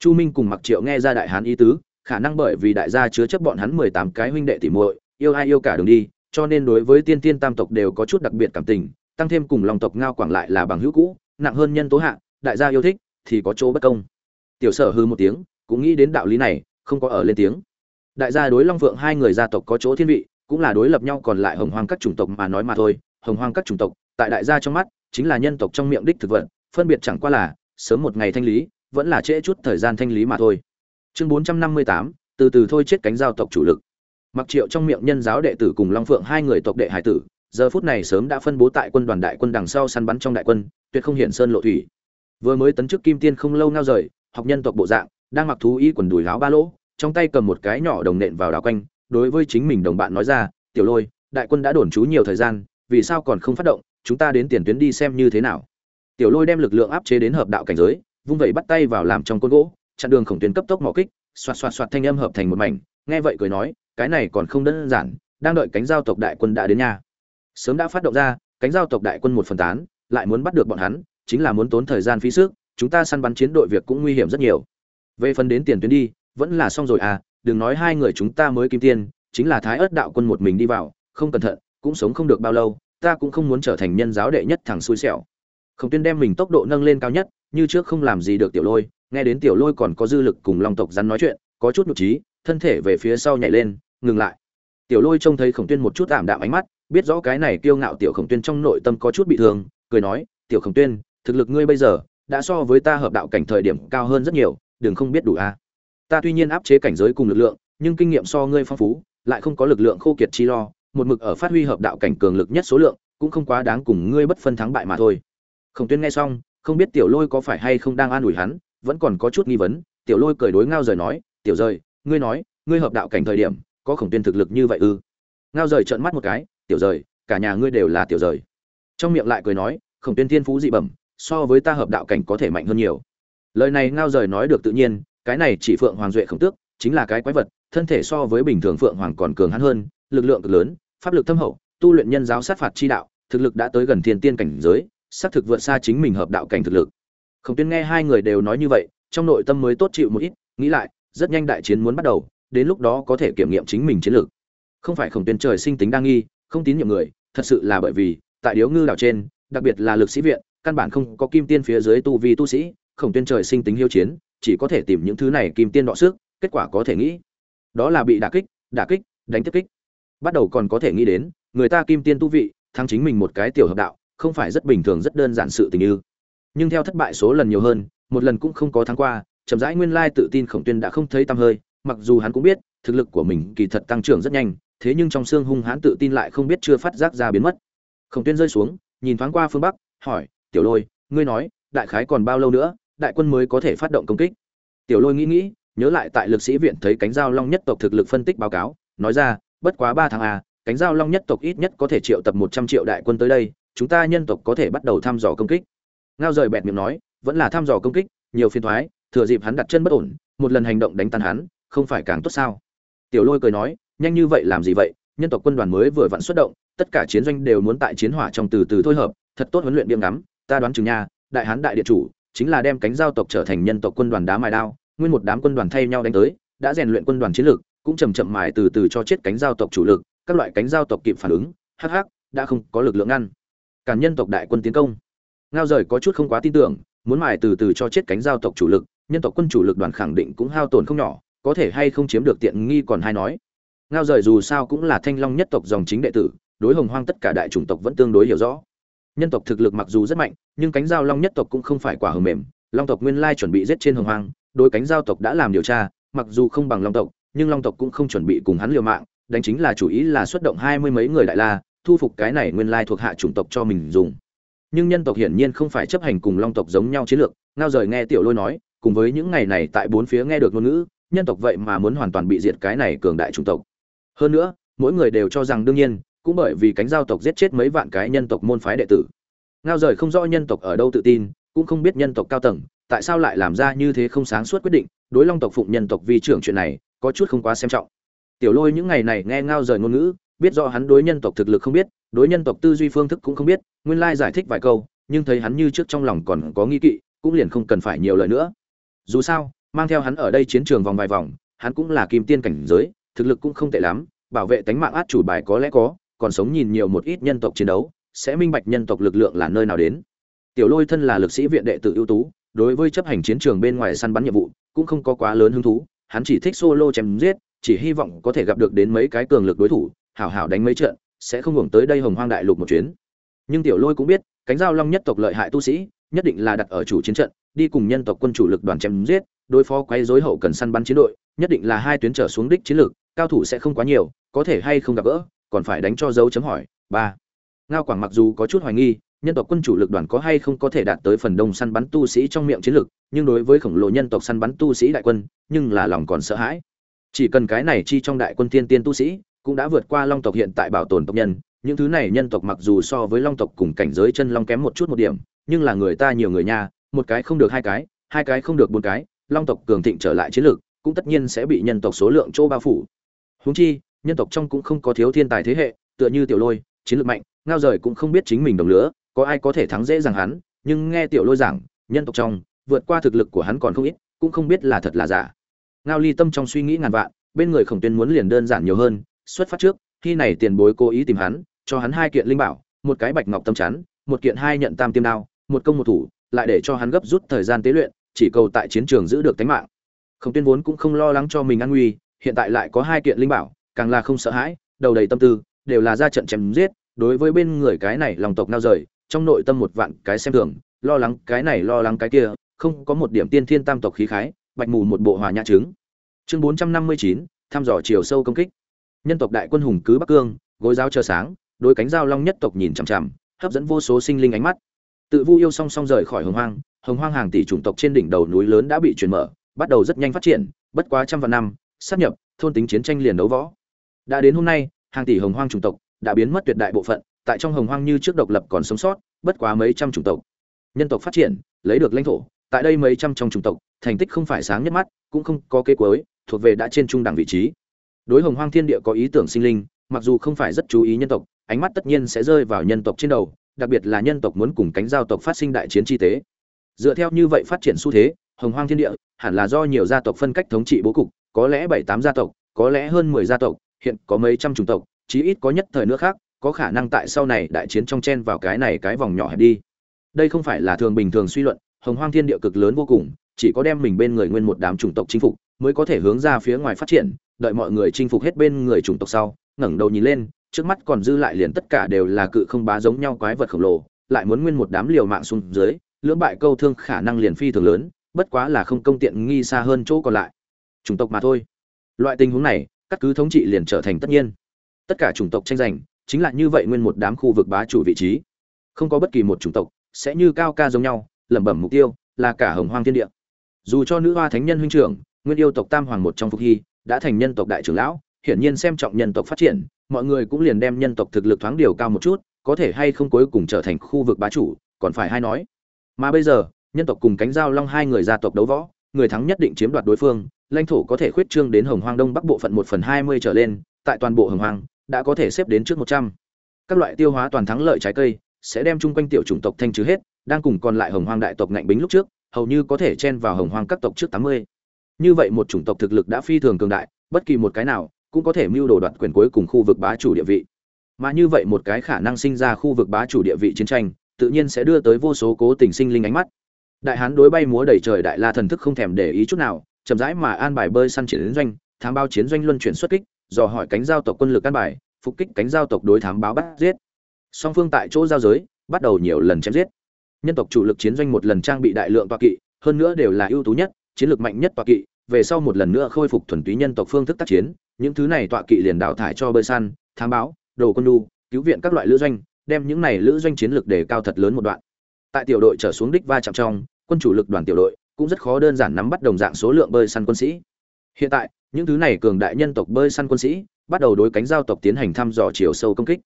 Chu minh cùng mặc triệu nghe ra đại hán ý tứ, khả năng bởi vì đại gia chứa chấp bọn hắn mười tám cái huynh đệ tỉ muội, yêu ai yêu cả đường đi cho nên đối với tiên tiên tam tộc đều có chút đặc biệt cảm tình, tăng thêm cùng lòng tộc ngao quảng lại là bằng hữu cũ, nặng hơn nhân tố hạ, đại gia yêu thích, thì có chỗ bất công. Tiểu sở hư một tiếng, cũng nghĩ đến đạo lý này, không có ở lên tiếng. Đại gia đối long phượng hai người gia tộc có chỗ thiên vị, cũng là đối lập nhau còn lại hồng hoang các chủng tộc mà nói mà thôi. Hồng hoang các chủng tộc, tại đại gia trong mắt, chính là nhân tộc trong miệng đích thực vật, phân biệt chẳng qua là, sớm một ngày thanh lý, vẫn là trễ chút thời gian thanh lý mà thôi. Chương bốn trăm năm mươi tám, từ từ thôi chết cánh giao tộc chủ lực mặc triệu trong miệng nhân giáo đệ tử cùng long phượng hai người tộc đệ hải tử, giờ phút này sớm đã phân bố tại quân đoàn đại quân đằng sau săn bắn trong đại quân, tuyệt không hiển sơn lộ thủy. Vừa mới tấn chức kim tiên không lâu ngao rời, học nhân tộc bộ dạng, đang mặc thú y quần đùi áo ba lỗ, trong tay cầm một cái nhỏ đồng nện vào đảo quanh, đối với chính mình đồng bạn nói ra, tiểu lôi, đại quân đã đồn trú nhiều thời gian, vì sao còn không phát động, chúng ta đến tiền tuyến đi xem như thế nào? Tiểu lôi đem lực lượng áp chế đến hợp đạo cảnh giới, vung vẩy bắt tay vào làm trong côn gỗ, chặn đường khổng tuyến cấp tốc mỏ kích, xoạt xoạt xoạt thanh âm hợp thành một mảnh, nghe vậy cười nói cái này còn không đơn giản, đang đợi cánh giao tộc đại quân đã đến nhà sớm đã phát động ra, cánh giao tộc đại quân một phần tán, lại muốn bắt được bọn hắn, chính là muốn tốn thời gian phí sức, chúng ta săn bắn chiến đội việc cũng nguy hiểm rất nhiều. Về phần đến tiền tuyến đi, vẫn là xong rồi à đừng nói hai người chúng ta mới kim tiên, chính là thái ớt đạo quân một mình đi vào, không cẩn thận, cũng sống không được bao lâu, ta cũng không muốn trở thành nhân giáo đệ nhất thằng xui xẻo. Khổng tuyên đem mình tốc độ nâng lên cao nhất, như trước không làm gì được tiểu lôi, nghe đến tiểu lôi còn có dư lực cùng long tộc rắn nói chuyện, có chút nhục trí thân thể về phía sau nhảy lên ngừng lại tiểu lôi trông thấy khổng tuyên một chút ảm đạm ánh mắt, biết rõ cái này kiêu ngạo tiểu khổng tuyên trong nội tâm có chút bị thương, cười nói, tiểu khổng tuyên, thực lực ngươi bây giờ đã so với ta hợp đạo cảnh thời điểm cao hơn rất nhiều, đừng không biết đủ a à. ta tuy nhiên áp chế cảnh giới cùng lực lượng, nhưng kinh nghiệm so ngươi phong phú, lại không có lực lượng khô kiệt chi lo, một mực ở phát huy hợp đạo cảnh cường lực nhất số lượng, cũng không quá đáng cùng ngươi bất phân thắng bại mà thôi khổng tuyên nghe xong, không biết tiểu lôi có phải hay không đang an ủi hắn, vẫn còn có chút nghi vấn, tiểu lôi cười đối ngao rời nói, tiểu rời, ngươi nói, ngươi hợp đạo cảnh thời điểm có khổng tuyên thực lực như vậy ư? Ngao rời trợn mắt một cái, tiểu rời, cả nhà ngươi đều là tiểu rời. Trong miệng lại cười nói, khổng tuyên thiên phú dị bẩm, so với ta hợp đạo cảnh có thể mạnh hơn nhiều. Lời này ngao rời nói được tự nhiên, cái này chỉ phượng hoàng duệ khổng tước, chính là cái quái vật, thân thể so với bình thường phượng hoàng còn cường hắn hơn, lực lượng cực lớn, pháp lực thâm hậu, tu luyện nhân giáo sát phạt chi đạo, thực lực đã tới gần thiên tiên cảnh giới, xác thực vượt xa chính mình hợp đạo cảnh thực lực. Khổng tuyên nghe hai người đều nói như vậy, trong nội tâm mới tốt chịu một ít, nghĩ lại, rất nhanh đại chiến muốn bắt đầu đến lúc đó có thể kiểm nghiệm chính mình chiến lược. Không phải khổng tuyên trời sinh tính đa nghi, không tín nhiệm người, thật sự là bởi vì, tại điếu ngư đảo trên, đặc biệt là lực sĩ viện, căn bản không có kim tiên phía dưới tu vi tu sĩ, khổng tuyên trời sinh tính hiếu chiến, chỉ có thể tìm những thứ này kim tiên đọ sức, kết quả có thể nghĩ. Đó là bị đả kích đả kích, đánh tiếp kích. Bắt đầu còn có thể nghĩ đến, người ta kim tiên tu vị, thắng chính mình một cái tiểu hợp đạo, không phải rất bình thường, rất đơn giản sự tình như nhưng theo thất bại số lần nhiều hơn, một lần cũng không có thắng qua, chậm rãi nguyên lai tự tin khổng tuyên đã không thấy tăm hơi mặc dù hắn cũng biết thực lực của mình kỳ thật tăng trưởng rất nhanh thế nhưng trong xương hung hãn tự tin lại không biết chưa phát giác ra biến mất. Khổng tuyên rơi xuống nhìn thoáng qua phương bắc hỏi tiểu lôi ngươi nói đại khái còn bao lâu nữa đại quân mới có thể phát động công kích? Tiểu lôi nghĩ nghĩ nhớ lại tại lực sĩ viện thấy cánh giao long nhất tộc thực lực phân tích báo cáo nói ra bất quá ba tháng à, cánh giao long nhất tộc ít nhất có thể triệu tập một trăm triệu đại quân tới đây chúng ta nhân tộc có thể bắt đầu thăm dò công kích. Ngao rời bẹt miệng nói vẫn là thăm dò công kích nhiều phiên thoái thừa dịp hắn đặt chân bất ổn một lần hành động đánh tan hắn không phải càng tốt sao? Tiểu lôi cười nói, nhanh như vậy làm gì vậy? Nhân tộc quân đoàn mới vừa vặn xuất động, tất cả chiến doanh đều muốn tại chiến hỏa trong từ từ thôi hợp, thật tốt huấn luyện biêm ngắm, ta đoán chừng nha, đại hán đại địa chủ, chính là đem cánh giao tộc trở thành nhân tộc quân đoàn đá mài đao, nguyên một đám quân đoàn thay nhau đánh tới, đã rèn luyện quân đoàn chiến lược cũng chầm chậm mài từ từ cho chết cánh giao tộc chủ lực, các loại cánh giao tộc kịp phản ứng, hắc hắc, đã không có lực lượng ngăn. Cản nhân tộc đại quân tiến công. Ngao rời có chút không quá tin tưởng, muốn mài từ từ cho chết cánh giao tộc chủ lực, nhân tộc quân chủ lực đoàn khẳng định cũng hao tổn không nhỏ có thể hay không chiếm được tiện nghi còn hay nói. Ngao rời dù sao cũng là thanh long nhất tộc dòng chính đệ tử, đối hồng hoang tất cả đại chủng tộc vẫn tương đối hiểu rõ. Nhân tộc thực lực mặc dù rất mạnh, nhưng cánh giao long nhất tộc cũng không phải quả hờ mềm. Long tộc nguyên lai chuẩn bị giết trên hồng hoang, đối cánh giao tộc đã làm điều tra, mặc dù không bằng long tộc, nhưng long tộc cũng không chuẩn bị cùng hắn liều mạng, đánh chính là chủ ý là xuất động hai mươi mấy người đại la, thu phục cái này nguyên lai thuộc hạ chủng tộc cho mình dùng. Nhưng nhân tộc hiển nhiên không phải chấp hành cùng long tộc giống nhau chiến lược, ngao rời nghe tiểu lôi nói, cùng với những ngày này tại bốn phía nghe được ngôn ngữ nhân tộc vậy mà muốn hoàn toàn bị diệt cái này cường đại chủng tộc. Hơn nữa, mỗi người đều cho rằng đương nhiên, cũng bởi vì cánh giao tộc giết chết mấy vạn cái nhân tộc môn phái đệ tử. Ngao rời không rõ nhân tộc ở đâu tự tin, cũng không biết nhân tộc cao tầng, tại sao lại làm ra như thế không sáng suốt quyết định, đối long tộc phụng nhân tộc vi trưởng chuyện này, có chút không quá xem trọng. Tiểu lôi những ngày này nghe ngao rời ngôn ngữ, biết rõ hắn đối nhân tộc thực lực không biết, đối nhân tộc tư duy phương thức cũng không biết, nguyên lai giải thích vài câu, nhưng thấy hắn như trước trong lòng còn có nghi kỵ, cũng liền không cần phải nhiều lời nữa. Dù sao mang theo hắn ở đây chiến trường vòng vài vòng, hắn cũng là kim tiên cảnh giới, thực lực cũng không tệ lắm, bảo vệ tánh mạng át chủ bài có lẽ có, còn sống nhìn nhiều một ít nhân tộc chiến đấu, sẽ minh bạch nhân tộc lực lượng là nơi nào đến. Tiểu lôi thân là lực sĩ viện đệ tử ưu tú, đối với chấp hành chiến trường bên ngoài săn bắn nhiệm vụ, cũng không có quá lớn hứng thú, hắn chỉ thích solo chém giết, chỉ hy vọng có thể gặp được đến mấy cái cường lực đối thủ, hảo hảo đánh mấy trận, sẽ không hưởng tới đây hồng hoang đại lục một chuyến. Nhưng tiểu lôi cũng biết, cánh giao long nhất tộc lợi hại tu sĩ, nhất định là đặt ở chủ chiến trận đi cùng nhân tộc quân chủ lực đoàn chém giết, đối phó quấy rối hậu cần săn bắn chiến đội, nhất định là hai tuyến trở xuống đích chiến lược, cao thủ sẽ không quá nhiều, có thể hay không gặp gỡ, còn phải đánh cho dấu chấm hỏi. Ba. Ngao quảng mặc dù có chút hoài nghi, nhân tộc quân chủ lực đoàn có hay không có thể đạt tới phần đông săn bắn tu sĩ trong miệng chiến lược, nhưng đối với khổng lồ nhân tộc săn bắn tu sĩ đại quân, nhưng là lòng còn sợ hãi. Chỉ cần cái này chi trong đại quân tiên tiên tu sĩ, cũng đã vượt qua long tộc hiện tại bảo tồn tộc nhân, những thứ này nhân tộc mặc dù so với long tộc cùng cảnh giới chân long kém một chút một điểm, nhưng là người ta nhiều người nha một cái không được hai cái hai cái không được bốn cái, long tộc cường thịnh trở lại chiến lược, cũng tất nhiên sẽ bị nhân tộc số lượng chỗ bao phủ. Húng chi, nhân tộc trong cũng không có thiếu thiên tài thế hệ, tựa như tiểu lôi, chiến lược mạnh, ngao rời cũng không biết chính mình đồng lứa có ai có thể thắng dễ dàng hắn, nhưng nghe tiểu lôi giảng, nhân tộc trong, vượt qua thực lực của hắn còn không ít, cũng không biết là thật là giả. Ngao ly tâm trong suy nghĩ ngàn vạn, bên người khổng tuyên muốn liền đơn giản nhiều hơn, xuất phát trước, khi này tiền bối cố ý tìm hắn, cho hắn hai kiện linh bảo, một cái bạch ngọc tâm chắn, một kiện hai nhận tam tiêm đao, một công một thủ lại để cho hắn gấp rút thời gian tế luyện, chỉ cầu tại chiến trường giữ được tính mạng. Không tuyên vốn cũng không lo lắng cho mình an nguy, hiện tại lại có hai kiện linh bảo, càng là không sợ hãi, đầu đầy tâm tư, đều là ra trận chém giết, đối với bên người cái này lòng tộc nao rời, trong nội tâm một vạn cái xem thường, lo lắng cái này lo lắng cái kia, không có một điểm tiên thiên tam tộc khí khái, bạch mù một bộ hòa nhã trứng. Chương bốn trăm năm mươi chín, thăm dò chiều sâu công kích. Nhân tộc đại quân hùng cứ bắc cương, gối giáo chờ sáng đôi cánh giao long nhất tộc nhìn chằm chằm, hấp dẫn vô số sinh linh ánh mắt tự vu yêu song song rời khỏi hồng hoang hồng hoang hàng tỷ chủng tộc trên đỉnh đầu núi lớn đã bị chuyển mở, bắt đầu rất nhanh phát triển, bất quá trăm vạn năm sát nhập, thôn tính chiến tranh liền đấu võ. Đã đến hôm nay, hàng tỷ hồng hoang chủng tộc đã biến mất tuyệt đại bộ phận, tại trong hồng hoang như trước độc lập còn sống sót, bất quá mấy trăm chủng tộc. Nhân tộc phát triển, lấy được lãnh thổ, tại đây mấy trăm trong chủng tộc, thành tích không phải sáng nhất mắt, cũng không có kế cuối, thuộc về đã trên trung đẳng vị trí. Đối hồng hoang thiên địa có ý tưởng sinh linh, mặc dù không phải rất chú ý nhân tộc, ánh mắt tất nhiên sẽ rơi vào nhân tộc trên đầu đặc biệt là nhân tộc muốn cùng cánh giao tộc phát sinh đại chiến chi tế. Dựa theo như vậy phát triển xu thế, hồng hoang thiên địa, hẳn là do nhiều gia tộc phân cách thống trị bố cục, có lẽ bảy tám gia tộc, có lẽ hơn mười gia tộc, hiện có mấy trăm chủng tộc, chí ít có nhất thời nữa khác, có khả năng tại sau này đại chiến trong chen vào cái này cái vòng nhỏ hẹp đi. Đây không phải là thường bình thường suy luận, hồng hoang thiên địa cực lớn vô cùng, chỉ có đem mình bên người nguyên một đám chủng tộc chinh phục, mới có thể hướng ra phía ngoài phát triển, đợi mọi người chinh phục hết bên người chủng tộc sau, ngẩng đầu nhìn lên trước mắt còn dư lại liền tất cả đều là cự không bá giống nhau quái vật khổng lồ, lại muốn nguyên một đám liều mạng xuống dưới, lưỡng bại câu thương khả năng liền phi thường lớn, bất quá là không công tiện nghi xa hơn chỗ còn lại. Chủng tộc mà thôi. Loại tình huống này các cứ thống trị liền trở thành tất nhiên. Tất cả chủng tộc tranh giành, chính là như vậy nguyên một đám khu vực bá chủ vị trí. Không có bất kỳ một chủng tộc sẽ như cao ca giống nhau, lẩm bẩm mục tiêu là cả hồng hoang thiên địa. Dù cho nữ hoa thánh nhân huynh trưởng, nguyên yêu tộc tam hoàng một trong phục hy, đã thành nhân tộc đại trưởng lão, hiển nhiên xem trọng nhân tộc phát triển mọi người cũng liền đem nhân tộc thực lực thoáng điều cao một chút, có thể hay không cuối cùng trở thành khu vực bá chủ, còn phải hay nói. Mà bây giờ, nhân tộc cùng cánh giao long hai người gia tộc đấu võ, người thắng nhất định chiếm đoạt đối phương, lãnh thổ có thể khuyết trương đến hồng hoang đông bắc bộ phận một phần hai mươi trở lên, tại toàn bộ hồng hoang, đã có thể xếp đến trước một trăm. Các loại tiêu hóa toàn thắng lợi trái cây, sẽ đem chung quanh tiểu chủng tộc thanh trừ hết, đang cùng còn lại hồng hoang đại tộc ngạnh bính lúc trước, hầu như có thể chen vào hồng hoang các tộc trước tám mươi. Như vậy một chủng tộc thực lực đã phi thường cường đại, bất kỳ một cái nào cũng có thể mưu đồ đoạt quyền cuối cùng khu vực bá chủ địa vị. Mà như vậy một cái khả năng sinh ra khu vực bá chủ địa vị chiến tranh, tự nhiên sẽ đưa tới vô số cố tình sinh linh ánh mắt. Đại hán đối bay múa đầy trời đại la thần thức không thèm để ý chút nào, chậm rãi mà an bài bơi săn chiến doanh, thám báo chiến doanh luân chuyển xuất kích, dò hỏi cánh giao tộc quân lực an bài, phục kích cánh giao tộc đối thám báo bắt giết. Song phương tại chỗ giao giới, bắt đầu nhiều lần chém giết. Nhân tộc chủ lực chiến doanh một lần trang bị đại lượng toa kỵ, hơn nữa đều là ưu tú nhất, chiến lược mạnh nhất toa kỵ, về sau một lần nữa khôi phục thuần túy nhân tộc phương thức tác chiến những thứ này tọa kỵ liền đào thải cho bơi săn, thám báo, đồ quân đu cứu viện các loại lữ doanh, đem những này lữ doanh chiến lược đề cao thật lớn một đoạn. Tại tiểu đội trở xuống đích va chạm trong, quân chủ lực đoàn tiểu đội cũng rất khó đơn giản nắm bắt đồng dạng số lượng bơi săn quân sĩ. Hiện tại, những thứ này cường đại nhân tộc bơi săn quân sĩ bắt đầu đối cánh giao tộc tiến hành thăm dò chiều sâu công kích.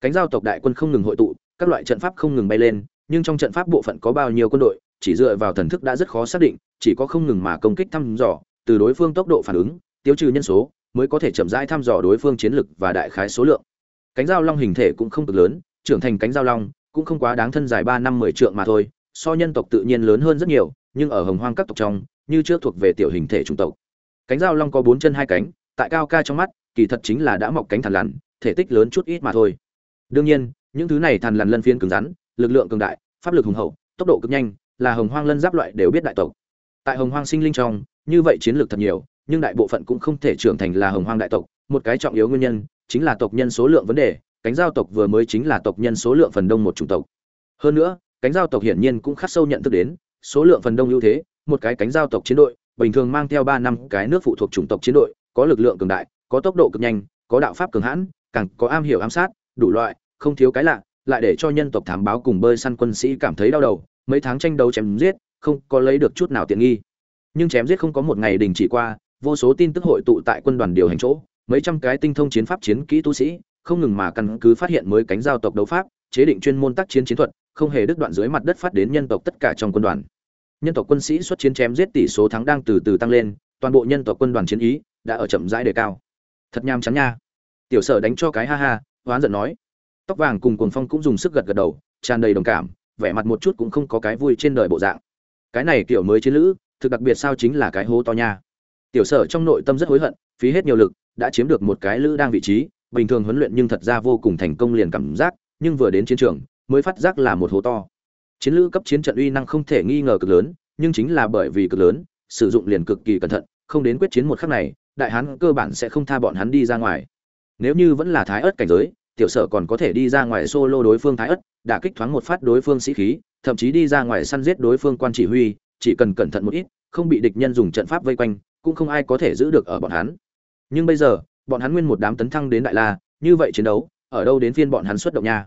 Cánh giao tộc đại quân không ngừng hội tụ, các loại trận pháp không ngừng bay lên, nhưng trong trận pháp bộ phận có bao nhiêu quân đội, chỉ dựa vào thần thức đã rất khó xác định, chỉ có không ngừng mà công kích thăm dò, từ đối phương tốc độ phản ứng, tiêu trừ nhân số mới có thể chậm rãi thăm dò đối phương chiến lực và đại khái số lượng. Cánh giao long hình thể cũng không cực lớn, trưởng thành cánh giao long cũng không quá đáng thân dài ba năm mười trượng mà thôi, so nhân tộc tự nhiên lớn hơn rất nhiều, nhưng ở hồng hoang các tộc trong, như trước thuộc về tiểu hình thể chủng tộc. Cánh giao long có bốn chân hai cánh, tại cao ca trong mắt, kỳ thật chính là đã mọc cánh thằn lằn, thể tích lớn chút ít mà thôi. Đương nhiên, những thứ này thằn lằn lân phiên cứng rắn, lực lượng cường đại, pháp lực hùng hậu, tốc độ cực nhanh, là hồng hoang lân giáp loại đều biết đại tộc. Tại hồng hoang sinh linh trong, như vậy chiến lược thật nhiều nhưng đại bộ phận cũng không thể trưởng thành là hồng hoang đại tộc. Một cái trọng yếu nguyên nhân chính là tộc nhân số lượng vấn đề, cánh giao tộc vừa mới chính là tộc nhân số lượng phần đông một chủng tộc. Hơn nữa, cánh giao tộc hiển nhiên cũng khắc sâu nhận thức đến, số lượng phần đông ưu thế, một cái cánh giao tộc chiến đội, bình thường mang theo ba năm cái nước phụ thuộc chủng tộc chiến đội, có lực lượng cường đại, có tốc độ cực nhanh, có đạo pháp cường hãn, càng có am hiểu ám sát, đủ loại, không thiếu cái lạ, lại để cho nhân tộc thám báo cùng bơi săn quân sĩ cảm thấy đau đầu, mấy tháng tranh đấu chém giết, không có lấy được chút nào tiện nghi. Nhưng chém giết không có một ngày đình chỉ qua vô số tin tức hội tụ tại quân đoàn điều hành chỗ, mấy trăm cái tinh thông chiến pháp chiến kỹ tu sĩ, không ngừng mà căn cứ phát hiện mới cánh giao tộc đấu pháp, chế định chuyên môn tác chiến chiến thuật, không hề đứt đoạn dưới mặt đất phát đến nhân tộc tất cả trong quân đoàn. Nhân tộc quân sĩ xuất chiến chém giết tỷ số thắng đang từ từ tăng lên, toàn bộ nhân tộc quân đoàn chiến ý đã ở chậm rãi đề cao. Thật nham chán nha. Tiểu sở đánh cho cái ha ha, hoán giận nói. Tóc vàng cùng cuồng phong cũng dùng sức gật gật đầu, tràn đầy đồng cảm, vẻ mặt một chút cũng không có cái vui trên đời bộ dạng. Cái này kiểu mới chiến lữ, thực đặc biệt sao chính là cái hố to nha tiểu sở trong nội tâm rất hối hận, phí hết nhiều lực, đã chiếm được một cái lữ đang vị trí, bình thường huấn luyện nhưng thật ra vô cùng thành công liền cảm giác, nhưng vừa đến chiến trường, mới phát giác là một hố to. Chiến lữ cấp chiến trận uy năng không thể nghi ngờ cực lớn, nhưng chính là bởi vì cực lớn, sử dụng liền cực kỳ cẩn thận, không đến quyết chiến một khắc này, đại hán cơ bản sẽ không tha bọn hắn đi ra ngoài. Nếu như vẫn là thái ớt cảnh giới, tiểu sở còn có thể đi ra ngoài solo đối phương thái ớt, đả kích thoáng một phát đối phương sĩ khí, thậm chí đi ra ngoài săn giết đối phương quan chỉ huy, chỉ cần cẩn thận một ít, không bị địch nhân dùng trận pháp vây quanh cũng không ai có thể giữ được ở bọn hắn. Nhưng bây giờ, bọn hắn nguyên một đám tấn thăng đến đại la, như vậy chiến đấu, ở đâu đến phiên bọn hắn xuất động nha?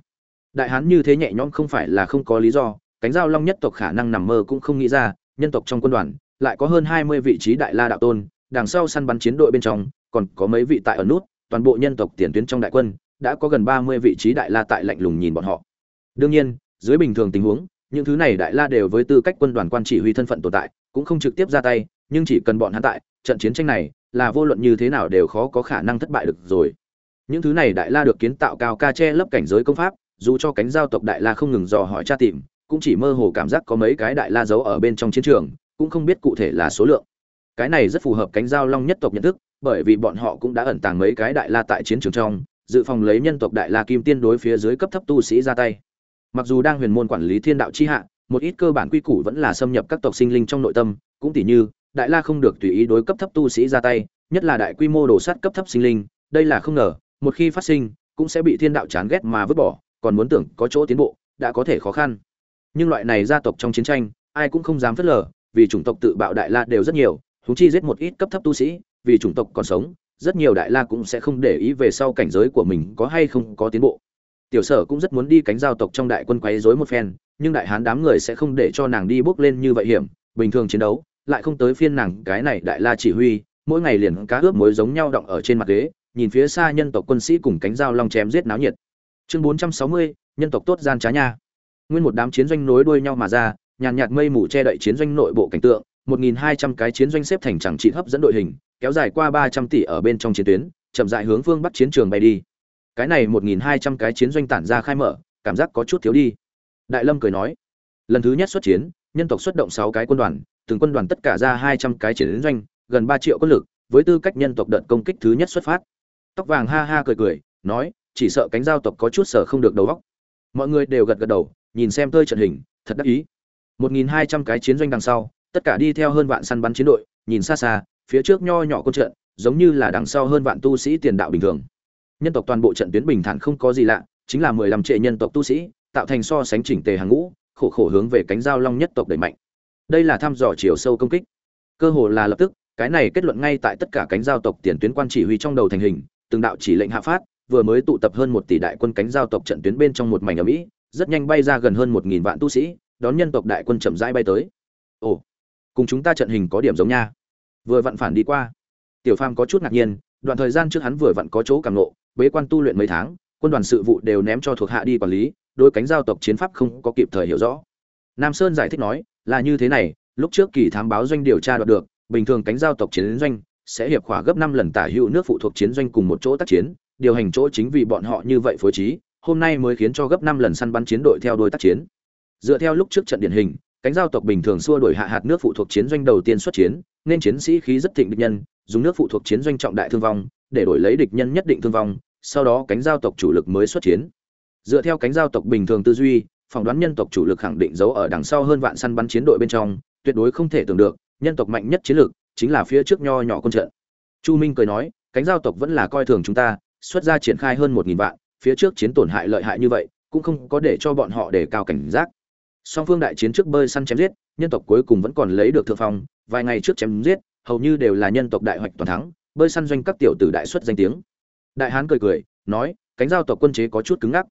Đại hán như thế nhẹ nhõm không phải là không có lý do, cánh giao long nhất tộc khả năng nằm mơ cũng không nghĩ ra, nhân tộc trong quân đoàn, lại có hơn hai mươi vị trí đại la đạo tôn, đằng sau săn bắn chiến đội bên trong, còn có mấy vị tại ở nút, toàn bộ nhân tộc tiền tuyến trong đại quân, đã có gần ba mươi vị trí đại la tại lạnh lùng nhìn bọn họ. Đương nhiên, dưới bình thường tình huống, những thứ này đại la đều với tư cách quân đoàn quan chỉ huy thân phận tồn tại, cũng không trực tiếp ra tay nhưng chỉ cần bọn hắn tại, trận chiến tranh này, là vô luận như thế nào đều khó có khả năng thất bại được rồi. Những thứ này đại la được kiến tạo cao ca che lấp cảnh giới công pháp, dù cho cánh giao tộc đại la không ngừng dò hỏi tra tìm, cũng chỉ mơ hồ cảm giác có mấy cái đại la giấu ở bên trong chiến trường, cũng không biết cụ thể là số lượng. Cái này rất phù hợp cánh giao long nhất tộc nhận thức, bởi vì bọn họ cũng đã ẩn tàng mấy cái đại la tại chiến trường trong, dự phòng lấy nhân tộc đại la kim tiên đối phía dưới cấp thấp tu sĩ ra tay. Mặc dù đang huyền môn quản lý thiên đạo chi hạ, một ít cơ bản quy củ vẫn là xâm nhập các tộc sinh linh trong nội tâm, cũng tỉ như đại la không được tùy ý đối cấp thấp tu sĩ ra tay, nhất là đại quy mô đổ sát cấp thấp sinh linh, đây là không ngờ, một khi phát sinh, cũng sẽ bị thiên đạo chán ghét mà vứt bỏ, còn muốn tưởng có chỗ tiến bộ, đã có thể khó khăn. Nhưng loại này gia tộc trong chiến tranh, ai cũng không dám phớt lờ, vì chủng tộc tự bạo đại la đều rất nhiều húng chi giết một ít cấp thấp tu sĩ, vì chủng tộc còn sống, rất nhiều đại la cũng sẽ không để ý về sau cảnh giới của mình có hay không có tiến bộ. Tiểu sở cũng rất muốn đi cánh giao tộc trong đại quân quấy rối một phen, nhưng đại hán đám người sẽ không để cho nàng đi bước lên như vậy hiểm, bình thường chiến đấu lại không tới phiên nàng cái này đại la chỉ huy mỗi ngày liền cá ướp muối giống nhau động ở trên mặt ghế nhìn phía xa nhân tộc quân sĩ cùng cánh dao long chém giết náo nhiệt. Chương 460, nhân tộc tốt gian trá nha. Nguyên một đám chiến doanh nối đuôi nhau mà ra nhàn nhạt mây mù che đậy chiến doanh nội bộ cảnh tượng 1.200 cái chiến doanh xếp thành chẳng trị hấp dẫn đội hình kéo dài qua 300 tỷ ở bên trong chiến tuyến chậm rãi hướng phương bắc chiến trường bay đi. Cái này 1.200 cái chiến doanh tản ra khai mở cảm giác có chút thiếu đi. Đại lâm cười nói lần thứ nhất xuất chiến nhân tộc xuất động 6 cái quân đoàn từng quân đoàn tất cả ra 200 cái chiến doanh, gần 3 triệu quân lực, với tư cách nhân tộc đợt công kích thứ nhất xuất phát. Tóc vàng ha ha cười cười, nói, chỉ sợ cánh giao tộc có chút sở không được đầu óc. Mọi người đều gật gật đầu, nhìn xem tơi trận hình, thật đắc ý. 1.200 cái chiến doanh đằng sau, tất cả đi theo hơn vạn săn bắn chiến đội, nhìn xa xa, phía trước nho nhỏ quân trận, giống như là đằng sau hơn vạn tu sĩ tiền đạo bình thường. Nhân tộc toàn bộ trận tuyến bình thản không có gì lạ, chính là mười lăm trệ nhân tộc tu sĩ, tạo thành so sánh chỉnh tề hàng ngũ, khổ khổ hướng về cánh giao long nhất tộc đẩy mạnh đây là thăm dò chiều sâu công kích. Cơ hồ là lập tức, cái này kết luận ngay tại tất cả cánh giao tộc tiền tuyến quan chỉ huy trong đầu thành hình, từng đạo chỉ lệnh hạ phát, vừa mới tụ tập hơn một tỷ đại quân cánh giao tộc trận tuyến bên trong một mảnh ở mỹ rất nhanh bay ra gần hơn một nghìn vạn tu sĩ, đón nhân tộc đại quân chậm rãi bay tới. Ồ, cùng chúng ta trận hình có điểm giống nha. Vừa vặn phản đi qua. Tiểu phàm có chút ngạc nhiên, đoạn thời gian trước hắn vừa vặn có chỗ cảm nộ bế quan tu luyện mấy tháng, quân đoàn sự vụ đều ném cho thuộc hạ đi quản lý đôi cánh giao tộc chiến pháp không có kịp thời hiểu rõ. Nam sơn giải thích nói là như thế này, lúc trước kỳ thám báo doanh điều tra đoạt được, bình thường cánh giao tộc chiến doanh sẽ hiệp khỏa gấp năm lần tả hữu nước phụ thuộc chiến doanh cùng một chỗ tác chiến, điều hành chỗ chính vì bọn họ như vậy phối trí, hôm nay mới khiến cho gấp năm lần săn bắn chiến đội theo đôi tác chiến. Dựa theo lúc trước trận điển hình, cánh giao tộc bình thường xua đổi hạ hạt nước phụ thuộc chiến doanh đầu tiên xuất chiến, nên chiến sĩ khí rất thịnh địch nhân, dùng nước phụ thuộc chiến doanh trọng đại thương vong, để đổi lấy địch nhân nhất định thương vong, sau đó cánh giao tộc chủ lực mới xuất chiến. Dựa theo cánh giao tộc bình thường tư duy phỏng đoán nhân tộc chủ lực khẳng định giấu ở đằng sau hơn vạn săn bắn chiến đội bên trong, tuyệt đối không thể tưởng được, nhân tộc mạnh nhất chiến lược chính là phía trước nho nhỏ quân trận. Chu minh cười nói, cánh giao tộc vẫn là coi thường chúng ta, xuất ra triển khai hơn một nghìn vạn, phía trước chiến tổn hại lợi hại như vậy, cũng không có để cho bọn họ đề cao cảnh giác. Song phương đại chiến trước bơi săn chém giết, nhân tộc cuối cùng vẫn còn lấy được thượng phong, vài ngày trước chém giết, hầu như đều là nhân tộc đại hoạch toàn thắng, bơi săn doanh các tiểu tử đại xuất danh tiếng. Đại hán cười cười, nói, cánh giao tộc quân chế có chút cứng ngắc.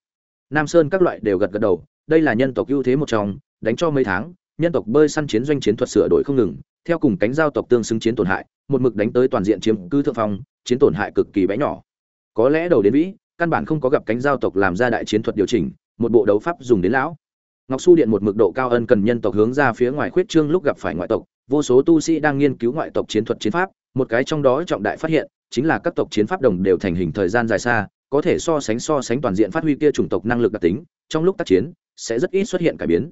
Nam sơn các loại đều gật gật đầu đây là nhân tộc ưu thế một trong, đánh cho mấy tháng, nhân tộc bơi săn chiến doanh chiến thuật sửa đổi không ngừng, theo cùng cánh giao tộc tương xứng chiến tổn hại, một mực đánh tới toàn diện chiếm cứ thượng phong, chiến tổn hại cực kỳ bé nhỏ. Có lẽ đầu đến vĩ, căn bản không có gặp cánh giao tộc làm ra đại chiến thuật điều chỉnh, một bộ đấu pháp dùng đến lão. Ngọc su điện một mực độ cao ân cần nhân tộc hướng ra phía ngoài khuyết trương lúc gặp phải ngoại tộc, vô số tu sĩ đang nghiên cứu ngoại tộc chiến thuật chiến pháp, một cái trong đó trọng đại phát hiện, chính là các tộc chiến pháp đồng đều thành hình thời gian dài xa có thể so sánh so sánh toàn diện phát huy kia chủng tộc năng lực đặc tính, trong lúc tác chiến, sẽ rất ít xuất hiện cải biến.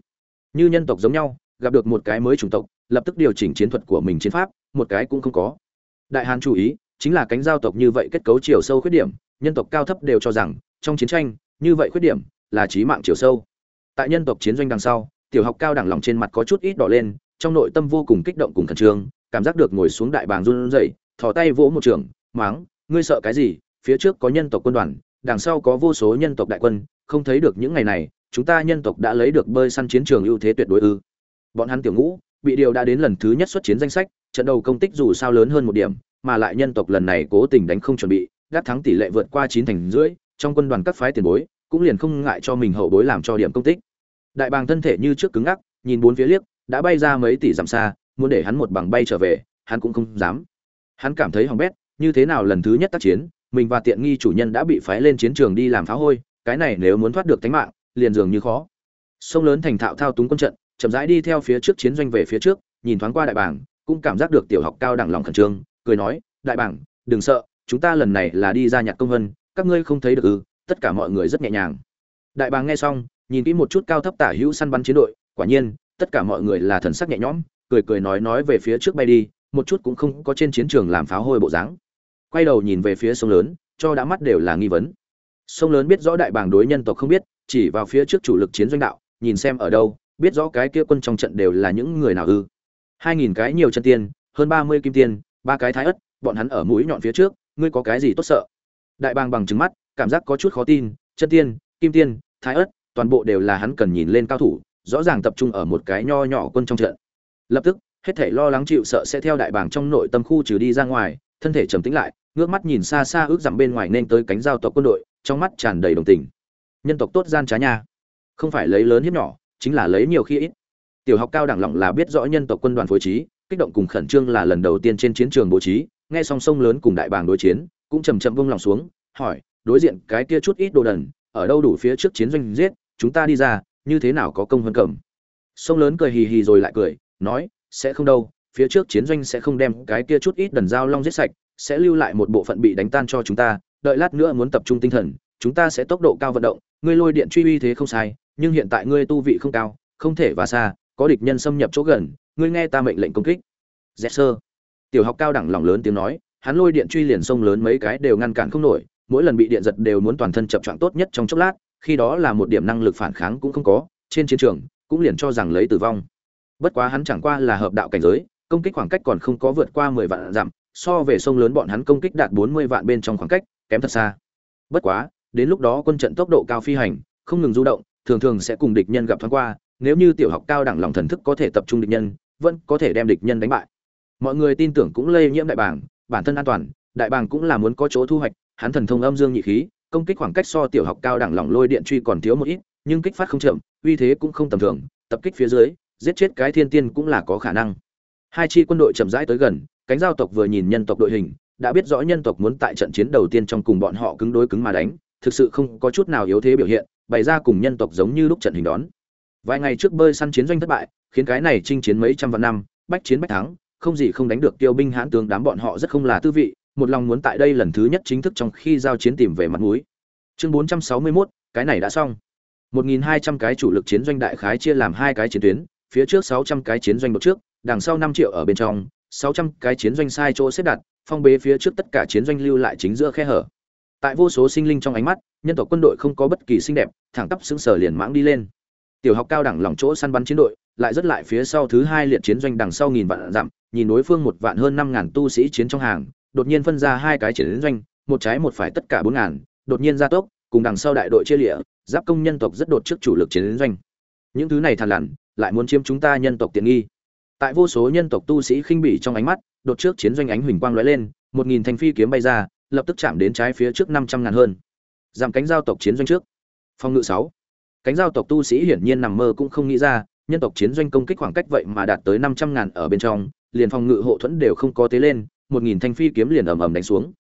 Như nhân tộc giống nhau, gặp được một cái mới chủng tộc, lập tức điều chỉnh chiến thuật của mình chiến pháp, một cái cũng không có. Đại hàn chú ý, chính là cánh giao tộc như vậy kết cấu chiều sâu khuyết điểm, nhân tộc cao thấp đều cho rằng, trong chiến tranh, như vậy khuyết điểm, là trí mạng chiều sâu. Tại nhân tộc chiến doanh đằng sau, tiểu học cao đẳng lòng trên mặt có chút ít đỏ lên, trong nội tâm vô cùng kích động cùng khẩn trương, cảm giác được ngồi xuống đại bàng run rẩy, thò tay vỗ một trường, máng, ngươi sợ cái gì? Phía trước có nhân tộc quân đoàn, đằng sau có vô số nhân tộc đại quân, không thấy được những ngày này, chúng ta nhân tộc đã lấy được bơi săn chiến trường ưu thế tuyệt đối ư. Bọn hắn tiểu ngũ, bị điều đã đến lần thứ nhất xuất chiến danh sách, trận đầu công tích dù sao lớn hơn một điểm, mà lại nhân tộc lần này cố tình đánh không chuẩn bị, gác thắng tỷ lệ vượt qua chín thành rưỡi, trong quân đoàn các phái tiền bối, cũng liền không ngại cho mình hậu bối làm cho điểm công tích. Đại bàng thân thể như trước cứng ngắc, nhìn bốn phía liếc, đã bay ra mấy tỷ dặm xa, muốn để hắn một bằng bay trở về, hắn cũng không dám. Hắn cảm thấy hỏng bét, như thế nào lần thứ nhất tác chiến mình và tiện nghi chủ nhân đã bị phái lên chiến trường đi làm phá hôi, cái này nếu muốn thoát được tính mạng, liền dường như khó. Sông lớn thành thạo thao túng quân trận, chậm rãi đi theo phía trước chiến doanh về phía trước, nhìn thoáng qua đại bảng, cũng cảm giác được tiểu học cao đẳng lòng khẩn trương, cười nói, đại bảng, đừng sợ, chúng ta lần này là đi ra nhặt công vân, các ngươi không thấy được ư, tất cả mọi người rất nhẹ nhàng. Đại bàng nghe xong, nhìn kỹ một chút cao thấp tả hữu săn bắn chiến đội, quả nhiên, tất cả mọi người là thần sắc nhẹ nhõm, cười cười nói nói về phía trước bay đi, một chút cũng không có trên chiến trường làm pháo hôi bộ dáng quay đầu nhìn về phía sông lớn, cho đã mắt đều là nghi vấn. Sông lớn biết rõ đại bàng đối nhân tộc không biết, chỉ vào phía trước chủ lực chiến doanh đạo, nhìn xem ở đâu, biết rõ cái kia quân trong trận đều là những người nào ư. Hai nghìn cái nhiều chân tiên, hơn ba mươi kim tiên, ba cái thái ất, bọn hắn ở mũi nhọn phía trước, ngươi có cái gì tốt sợ? Đại bàng bằng trứng mắt, cảm giác có chút khó tin, chân tiên, kim tiên, thái ất, toàn bộ đều là hắn cần nhìn lên cao thủ, rõ ràng tập trung ở một cái nho nhỏ quân trong trận. Lập tức, hết thảy lo lắng chịu sợ sẽ theo đại bàng trong nội tâm khu trừ đi ra ngoài, thân thể trầm tĩnh lại ngước mắt nhìn xa xa ước dặm bên ngoài nên tới cánh giao tộc quân đội, trong mắt tràn đầy đồng tình. Nhân tộc tốt gian trá nha. Không phải lấy lớn hiếp nhỏ, chính là lấy nhiều khi ít. Tiểu học cao đẳng lỏng là biết rõ nhân tộc quân đoàn phối trí, kích động cùng khẩn trương là lần đầu tiên trên chiến trường bố trí, nghe song sông lớn cùng đại bàng đối chiến, cũng chầm chậm vung lòng xuống, hỏi, đối diện cái kia chút ít đồ đần, ở đâu đủ phía trước chiến doanh giết, chúng ta đi ra, như thế nào có công hơn cầm. Sông lớn cười hì hì rồi lại cười, nói, sẽ không đâu, phía trước chiến doanh sẽ không đem cái kia chút ít đần dao long giết sạch sẽ lưu lại một bộ phận bị đánh tan cho chúng ta, đợi lát nữa muốn tập trung tinh thần, chúng ta sẽ tốc độ cao vận động. Ngươi lôi điện truy uy thế không sai, nhưng hiện tại ngươi tu vị không cao, không thể và xa, có địch nhân xâm nhập chỗ gần, ngươi nghe ta mệnh lệnh công kích. Dễ sơ. Tiểu học cao đẳng lòng lớn tiếng nói, hắn lôi điện truy liền sông lớn mấy cái đều ngăn cản không nổi, mỗi lần bị điện giật đều muốn toàn thân chập choạng tốt nhất trong chốc lát, khi đó là một điểm năng lực phản kháng cũng không có, trên chiến trường cũng liền cho rằng lấy tử vong. Bất quá hắn chẳng qua là hợp đạo cảnh giới, công kích khoảng cách còn không có vượt qua mười vạn dặm so về sông lớn bọn hắn công kích đạt bốn mươi vạn bên trong khoảng cách, kém thật xa. Bất quá, đến lúc đó quân trận tốc độ cao phi hành, không ngừng du động, thường thường sẽ cùng địch nhân gặp thoáng qua, nếu như tiểu học cao đẳng lòng thần thức có thể tập trung địch nhân, vẫn có thể đem địch nhân đánh bại. Mọi người tin tưởng cũng lây nhiễm đại bàng, bản thân an toàn, đại bàng cũng là muốn có chỗ thu hoạch, hắn thần thông âm dương nhị khí, công kích khoảng cách so tiểu học cao đẳng lỏng lôi điện truy còn thiếu một ít, nhưng kích phát không chậm, uy thế cũng không tầm thường, tập kích phía dưới, giết chết cái thiên tiên cũng là có khả năng. Hai chi quân đội chậm rãi tới gần cánh giao tộc vừa nhìn nhân tộc đội hình đã biết rõ nhân tộc muốn tại trận chiến đầu tiên trong cùng bọn họ cứng đối cứng mà đánh thực sự không có chút nào yếu thế biểu hiện bày ra cùng nhân tộc giống như lúc trận hình đón. Vài ngày trước bơi săn chiến doanh thất bại khiến cái này chinh chiến mấy trăm vạn năm bách chiến bách thắng không gì không đánh được tiêu binh hãn tướng đám bọn họ rất không là tư vị một lòng muốn tại đây lần thứ nhất chính thức trong khi giao chiến tìm về mặt mũi. Chương 461, cái này đã xong. 1.200 cái chủ lực chiến doanh đại khái chia làm hai cái chiến tuyến phía trước 600 cái chiến doanh một trước đằng sau 5 triệu ở bên trong 600 cái chiến doanh sai chỗ xếp đặt phong bế phía trước tất cả chiến doanh lưu lại chính giữa khe hở. Tại vô số sinh linh trong ánh mắt nhân tộc quân đội không có bất kỳ xinh đẹp thẳng tắp sững sờ liền mãng đi lên. Tiểu học cao đẳng lòng chỗ săn bắn chiến đội lại rất lại phía sau thứ hai liệt chiến doanh đằng sau nghìn vạn dặm nhìn đối phương một vạn hơn năm ngàn tu sĩ chiến trong hàng đột nhiên phân ra hai cái chiến doanh một trái một phải tất cả bốn ngàn đột nhiên gia tốc cùng đằng sau đại đội chia lìa, giáp công nhân tộc rất đột trước chủ lực chiến doanh. Những thứ này thàn lằn lại muốn chiếm chúng ta nhân tộc tiện nghi tại vô số nhân tộc tu sĩ khinh bỉ trong ánh mắt, đột trước chiến doanh ánh huỳnh quang lóe lên, một nghìn thanh phi kiếm bay ra, lập tức chạm đến trái phía trước năm trăm ngàn hơn. Giảm cánh giao tộc chiến doanh trước. Phòng ngự sáu. Cánh giao tộc tu sĩ hiển nhiên nằm mơ cũng không nghĩ ra, nhân tộc chiến doanh công kích khoảng cách vậy mà đạt tới năm trăm ngàn ở bên trong, liền phòng ngự hộ thuẫn đều không có tế lên, một nghìn thanh phi kiếm liền ầm ầm đánh xuống.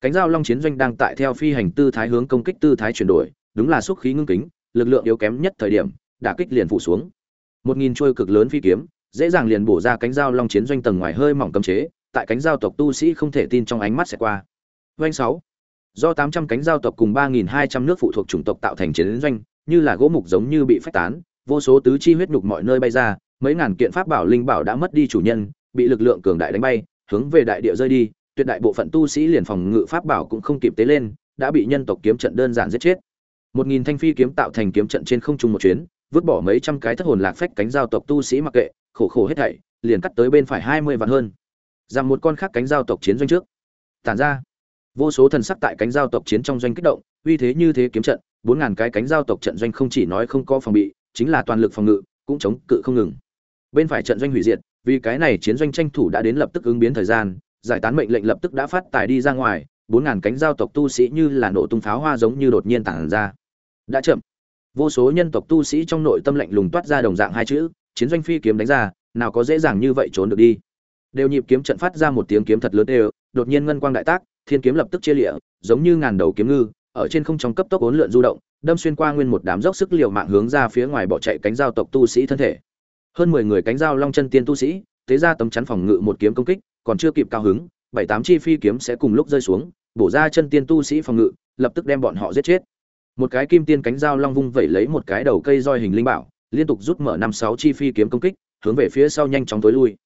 Cánh giao long chiến doanh đang tại theo phi hành tư thái hướng công kích tư thái chuyển đổi, đúng là xúc khí ngưng kính, lực lượng yếu kém nhất thời điểm, đả kích liền phủ xuống. Một nghìn trôi cực lớn phi kiếm dễ dàng liền bổ ra cánh dao long chiến doanh tầng ngoài hơi mỏng cấm chế, tại cánh dao tộc tu sĩ không thể tin trong ánh mắt sẽ qua. Doanh sáu. Do tám trăm cánh dao tộc cùng ba nghìn hai trăm nước phụ thuộc chủng tộc tạo thành chiến doanh, như là gỗ mục giống như bị phách tán, vô số tứ chi huyết nhục mọi nơi bay ra, mấy ngàn kiện pháp bảo linh bảo đã mất đi chủ nhân, bị lực lượng cường đại đánh bay, hướng về đại địa rơi đi, tuyệt đại bộ phận tu sĩ liền phòng ngự pháp bảo cũng không kịp tế lên, đã bị nhân tộc kiếm trận đơn giản giết chết. Một nghìn thanh phi kiếm tạo thành kiếm trận trên không trung một chuyến, vứt bỏ mấy trăm cái thất hồn lạc phách cánh giao tộc tu sĩ mặc kệ khổ khổ hết thảy, liền cắt tới bên phải hai mươi vạn hơn. Rằng một con khác cánh giao tộc chiến doanh trước. Tản ra. Vô số thần sắc tại cánh giao tộc chiến trong doanh kích động, uy thế như thế kiếm trận, bốn ngàn cái cánh giao tộc trận doanh không chỉ nói không có phòng bị, chính là toàn lực phòng ngự, cũng chống cự không ngừng. Bên phải trận doanh hủy diệt, vì cái này chiến doanh tranh thủ đã đến lập tức ứng biến thời gian, giải tán mệnh lệnh lập tức đã phát tài đi ra ngoài, bốn ngàn cánh giao tộc tu sĩ như là nổ tung pháo hoa giống như đột nhiên tản ra. Đã chậm. Vô số nhân tộc tu sĩ trong nội tâm lệnh lùng toát ra đồng dạng hai chữ chiến doanh phi kiếm đánh ra nào có dễ dàng như vậy trốn được đi. Đều nhịp kiếm trận phát ra một tiếng kiếm thật lớn đều đột nhiên ngân quang đại tác thiên kiếm lập tức chia liễu, giống như ngàn đầu kiếm ngư ở trên không trong cấp tốc ốn lượn du động đâm xuyên qua nguyên một đám dốc sức liều mạng hướng ra phía ngoài bỏ chạy cánh giao tộc tu sĩ thân thể. Hơn mười người cánh giao long chân tiên tu sĩ thế ra tấm chắn phòng ngự một kiếm công kích còn chưa kịp cao hứng bảy tám chi phi kiếm sẽ cùng lúc rơi xuống bổ ra chân tiên tu sĩ phòng ngự lập tức đem bọn họ giết chết. Một cái kim tiên cánh dao long vung vẩy lấy một cái đầu cây roi hình linh bảo liên tục rút mở năm sáu chi phi kiếm công kích, hướng về phía sau nhanh chóng tối lui.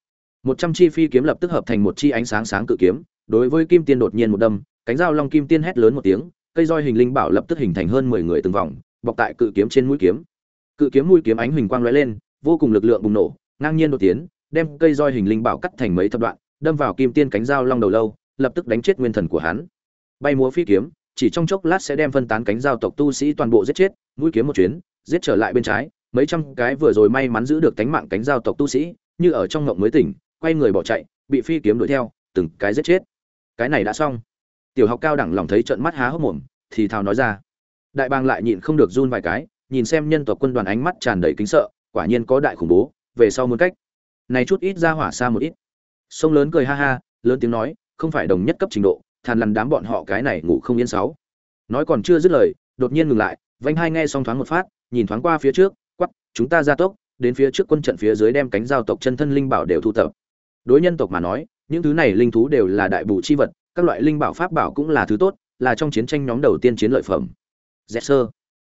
Một trăm chi phi kiếm lập tức hợp thành một chi ánh sáng sáng cự kiếm, đối với kim tiên đột nhiên một đâm, cánh dao long kim tiên hét lớn một tiếng, cây roi hình linh bảo lập tức hình thành hơn mười người từng vòng, bọc tại cự kiếm trên mũi kiếm. Cự kiếm mũi kiếm ánh huỳnh quang lóe lên, vô cùng lực lượng bùng nổ, ngang nhiên đột tiến, đem cây roi hình linh bảo cắt thành mấy thập đoạn, đâm vào kim tiên cánh dao long đầu lâu, lập tức đánh chết nguyên thần của hắn. Bay múa phi kiếm, chỉ trong chốc lát sẽ đem phân tán cánh dao tộc tu sĩ toàn bộ giết chết, mũi kiếm một chuyến, giết trở lại bên trái mấy trăm cái vừa rồi may mắn giữ được tánh mạng cánh giao tộc tu sĩ, như ở trong ngộng mới tỉnh, quay người bỏ chạy, bị phi kiếm đuổi theo, từng cái giết chết. Cái này đã xong. Tiểu học cao đẳng lòng thấy trận mắt há hốc mồm, thì thào nói ra. Đại bàng lại nhịn không được run vài cái, nhìn xem nhân tộc quân đoàn ánh mắt tràn đầy kính sợ, quả nhiên có đại khủng bố, về sau muốn cách. Này chút ít ra hỏa xa một ít. Sông lớn cười ha ha, lớn tiếng nói, không phải đồng nhất cấp trình độ, thàn lằn đám bọn họ cái này ngủ không yên sáu. Nói còn chưa dứt lời, đột nhiên ngừng lại vanh hai nghe xong thoáng một phát, nhìn thoáng qua phía trước chúng ta ra tốc, đến phía trước quân trận phía dưới đem cánh giao tộc chân thân linh bảo đều thu tập. Đối nhân tộc mà nói, những thứ này linh thú đều là đại bù chi vật, các loại linh bảo pháp bảo cũng là thứ tốt, là trong chiến tranh nhóm đầu tiên chiến lợi phẩm. Dẹp sơ.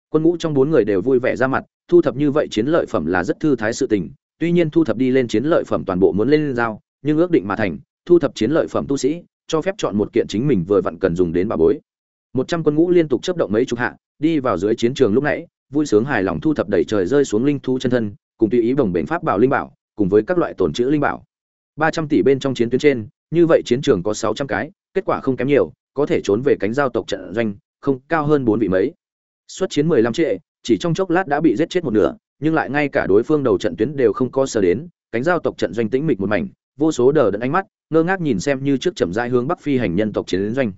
Quân ngũ trong bốn người đều vui vẻ ra mặt, thu thập như vậy chiến lợi phẩm là rất thư thái sự tình, tuy nhiên thu thập đi lên chiến lợi phẩm toàn bộ muốn lên giao, nhưng ước định mà thành, thu thập chiến lợi phẩm tu sĩ, cho phép chọn một kiện chính mình vừa vặn cần dùng đến bà bối. Một trăm quân ngũ liên tục chấp động mấy chục hạ, đi vào dưới chiến trường lúc nãy vui sướng hài lòng thu thập đẩy trời rơi xuống linh thú chân thân, cùng tùy ý bổng bềnh pháp bảo linh bảo, cùng với các loại tổn chữ linh bảo. Ba trăm tỷ bên trong chiến tuyến trên, như vậy chiến trường có sáu trăm cái, kết quả không kém nhiều, có thể trốn về cánh giao tộc trận doanh, không cao hơn bốn vị mấy. Xuất chiến mười lăm trệ, chỉ trong chốc lát đã bị giết chết một nửa, nhưng lại ngay cả đối phương đầu trận tuyến đều không có sở đến, cánh giao tộc trận doanh tĩnh mịch một mảnh, vô số đờ đẫn ánh mắt, ngơ ngác nhìn xem như trước chậm rãi hướng bắc phi hành nhân tộc chiến doanh.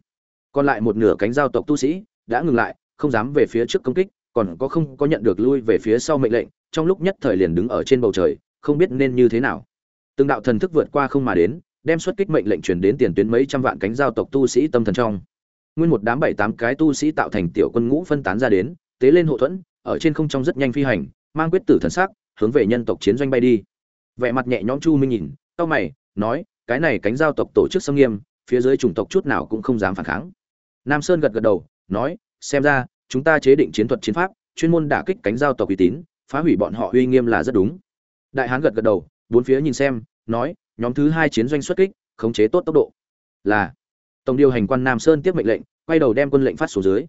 Còn lại một nửa cánh giao tộc tu sĩ, đã ngừng lại, không dám về phía trước công kích còn có không có nhận được lui về phía sau mệnh lệnh, trong lúc nhất thời liền đứng ở trên bầu trời, không biết nên như thế nào. Từng đạo thần thức vượt qua không mà đến, đem xuất kích mệnh lệnh truyền đến tiền tuyến mấy trăm vạn cánh giao tộc tu sĩ tâm thần trong. Nguyên một đám bảy tám cái tu sĩ tạo thành tiểu quân ngũ phân tán ra đến, tế lên hộ thuẫn, ở trên không trong rất nhanh phi hành, mang quyết tử thần sắc, hướng về nhân tộc chiến doanh bay đi. Vẻ mặt nhẹ nhõm chu minh nhìn tao mày, nói, cái này cánh giao tộc tổ chức xâm nghiêm, phía dưới chủng tộc chút nào cũng không dám phản kháng. Nam sơn gật gật đầu, nói, xem ra chúng ta chế định chiến thuật chiến pháp, chuyên môn đả kích cánh giao tộc uy tín, phá hủy bọn họ uy nghiêm là rất đúng. Đại hán gật gật đầu, bốn phía nhìn xem, nói, nhóm thứ hai chiến doanh xuất kích, khống chế tốt tốc độ. Là, tổng điều hành quan nam sơn tiếp mệnh lệnh, quay đầu đem quân lệnh phát xuống dưới.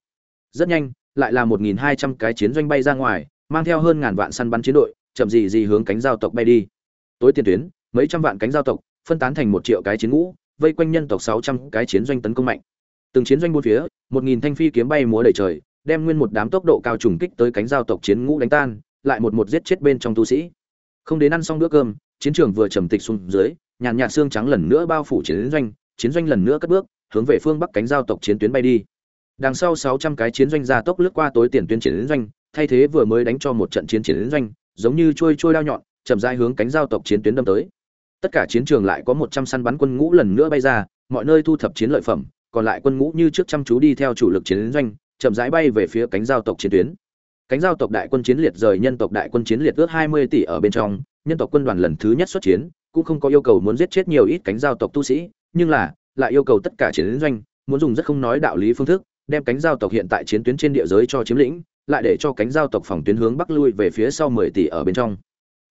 Rất nhanh, lại là một nghìn hai trăm cái chiến doanh bay ra ngoài, mang theo hơn ngàn vạn săn bắn chiến đội, chậm gì gì hướng cánh giao tộc bay đi. Tối tiền tuyến, mấy trăm vạn cánh giao tộc, phân tán thành một triệu cái chiến ngũ, vây quanh nhân tộc sáu trăm cái chiến doanh tấn công mạnh. Từng chiến doanh bốn phía, một nghìn thanh phi kiếm bay múa đầy trời đem nguyên một đám tốc độ cao trùng kích tới cánh giao tộc chiến ngũ đánh tan, lại một một giết chết bên trong tu sĩ. Không đến ăn xong bữa cơm, chiến trường vừa trầm tịch xuống dưới, nhàn nhạt xương trắng lần nữa bao phủ chiến doanh chiến doanh lần nữa cất bước, hướng về phương bắc cánh giao tộc chiến tuyến bay đi. Đằng sau sáu trăm cái chiến doanh gia tốc lướt qua tối tiền tuyến chiến doanh, thay thế vừa mới đánh cho một trận chiến chiến doanh, giống như trôi trôi đao nhọn, chậm rãi hướng cánh giao tộc chiến tuyến đâm tới. Tất cả chiến trường lại có một trăm săn bắn quân ngũ lần nữa bay ra, mọi nơi thu thập chiến lợi phẩm, còn lại quân ngũ như trước chăm chú đi theo chủ lực chiến doanh chậm rãi bay về phía cánh giao tộc chiến tuyến. Cánh giao tộc đại quân chiến liệt rời nhân tộc đại quân chiến liệt ước hai mươi tỷ ở bên trong, nhân tộc quân đoàn lần thứ nhất xuất chiến, cũng không có yêu cầu muốn giết chết nhiều ít cánh giao tộc tu sĩ, nhưng là, lại yêu cầu tất cả chiến doanh, muốn dùng rất không nói đạo lý phương thức, đem cánh giao tộc hiện tại chiến tuyến trên địa giới cho chiếm lĩnh, lại để cho cánh giao tộc phòng tuyến hướng bắc lui về phía sau mười tỷ ở bên trong.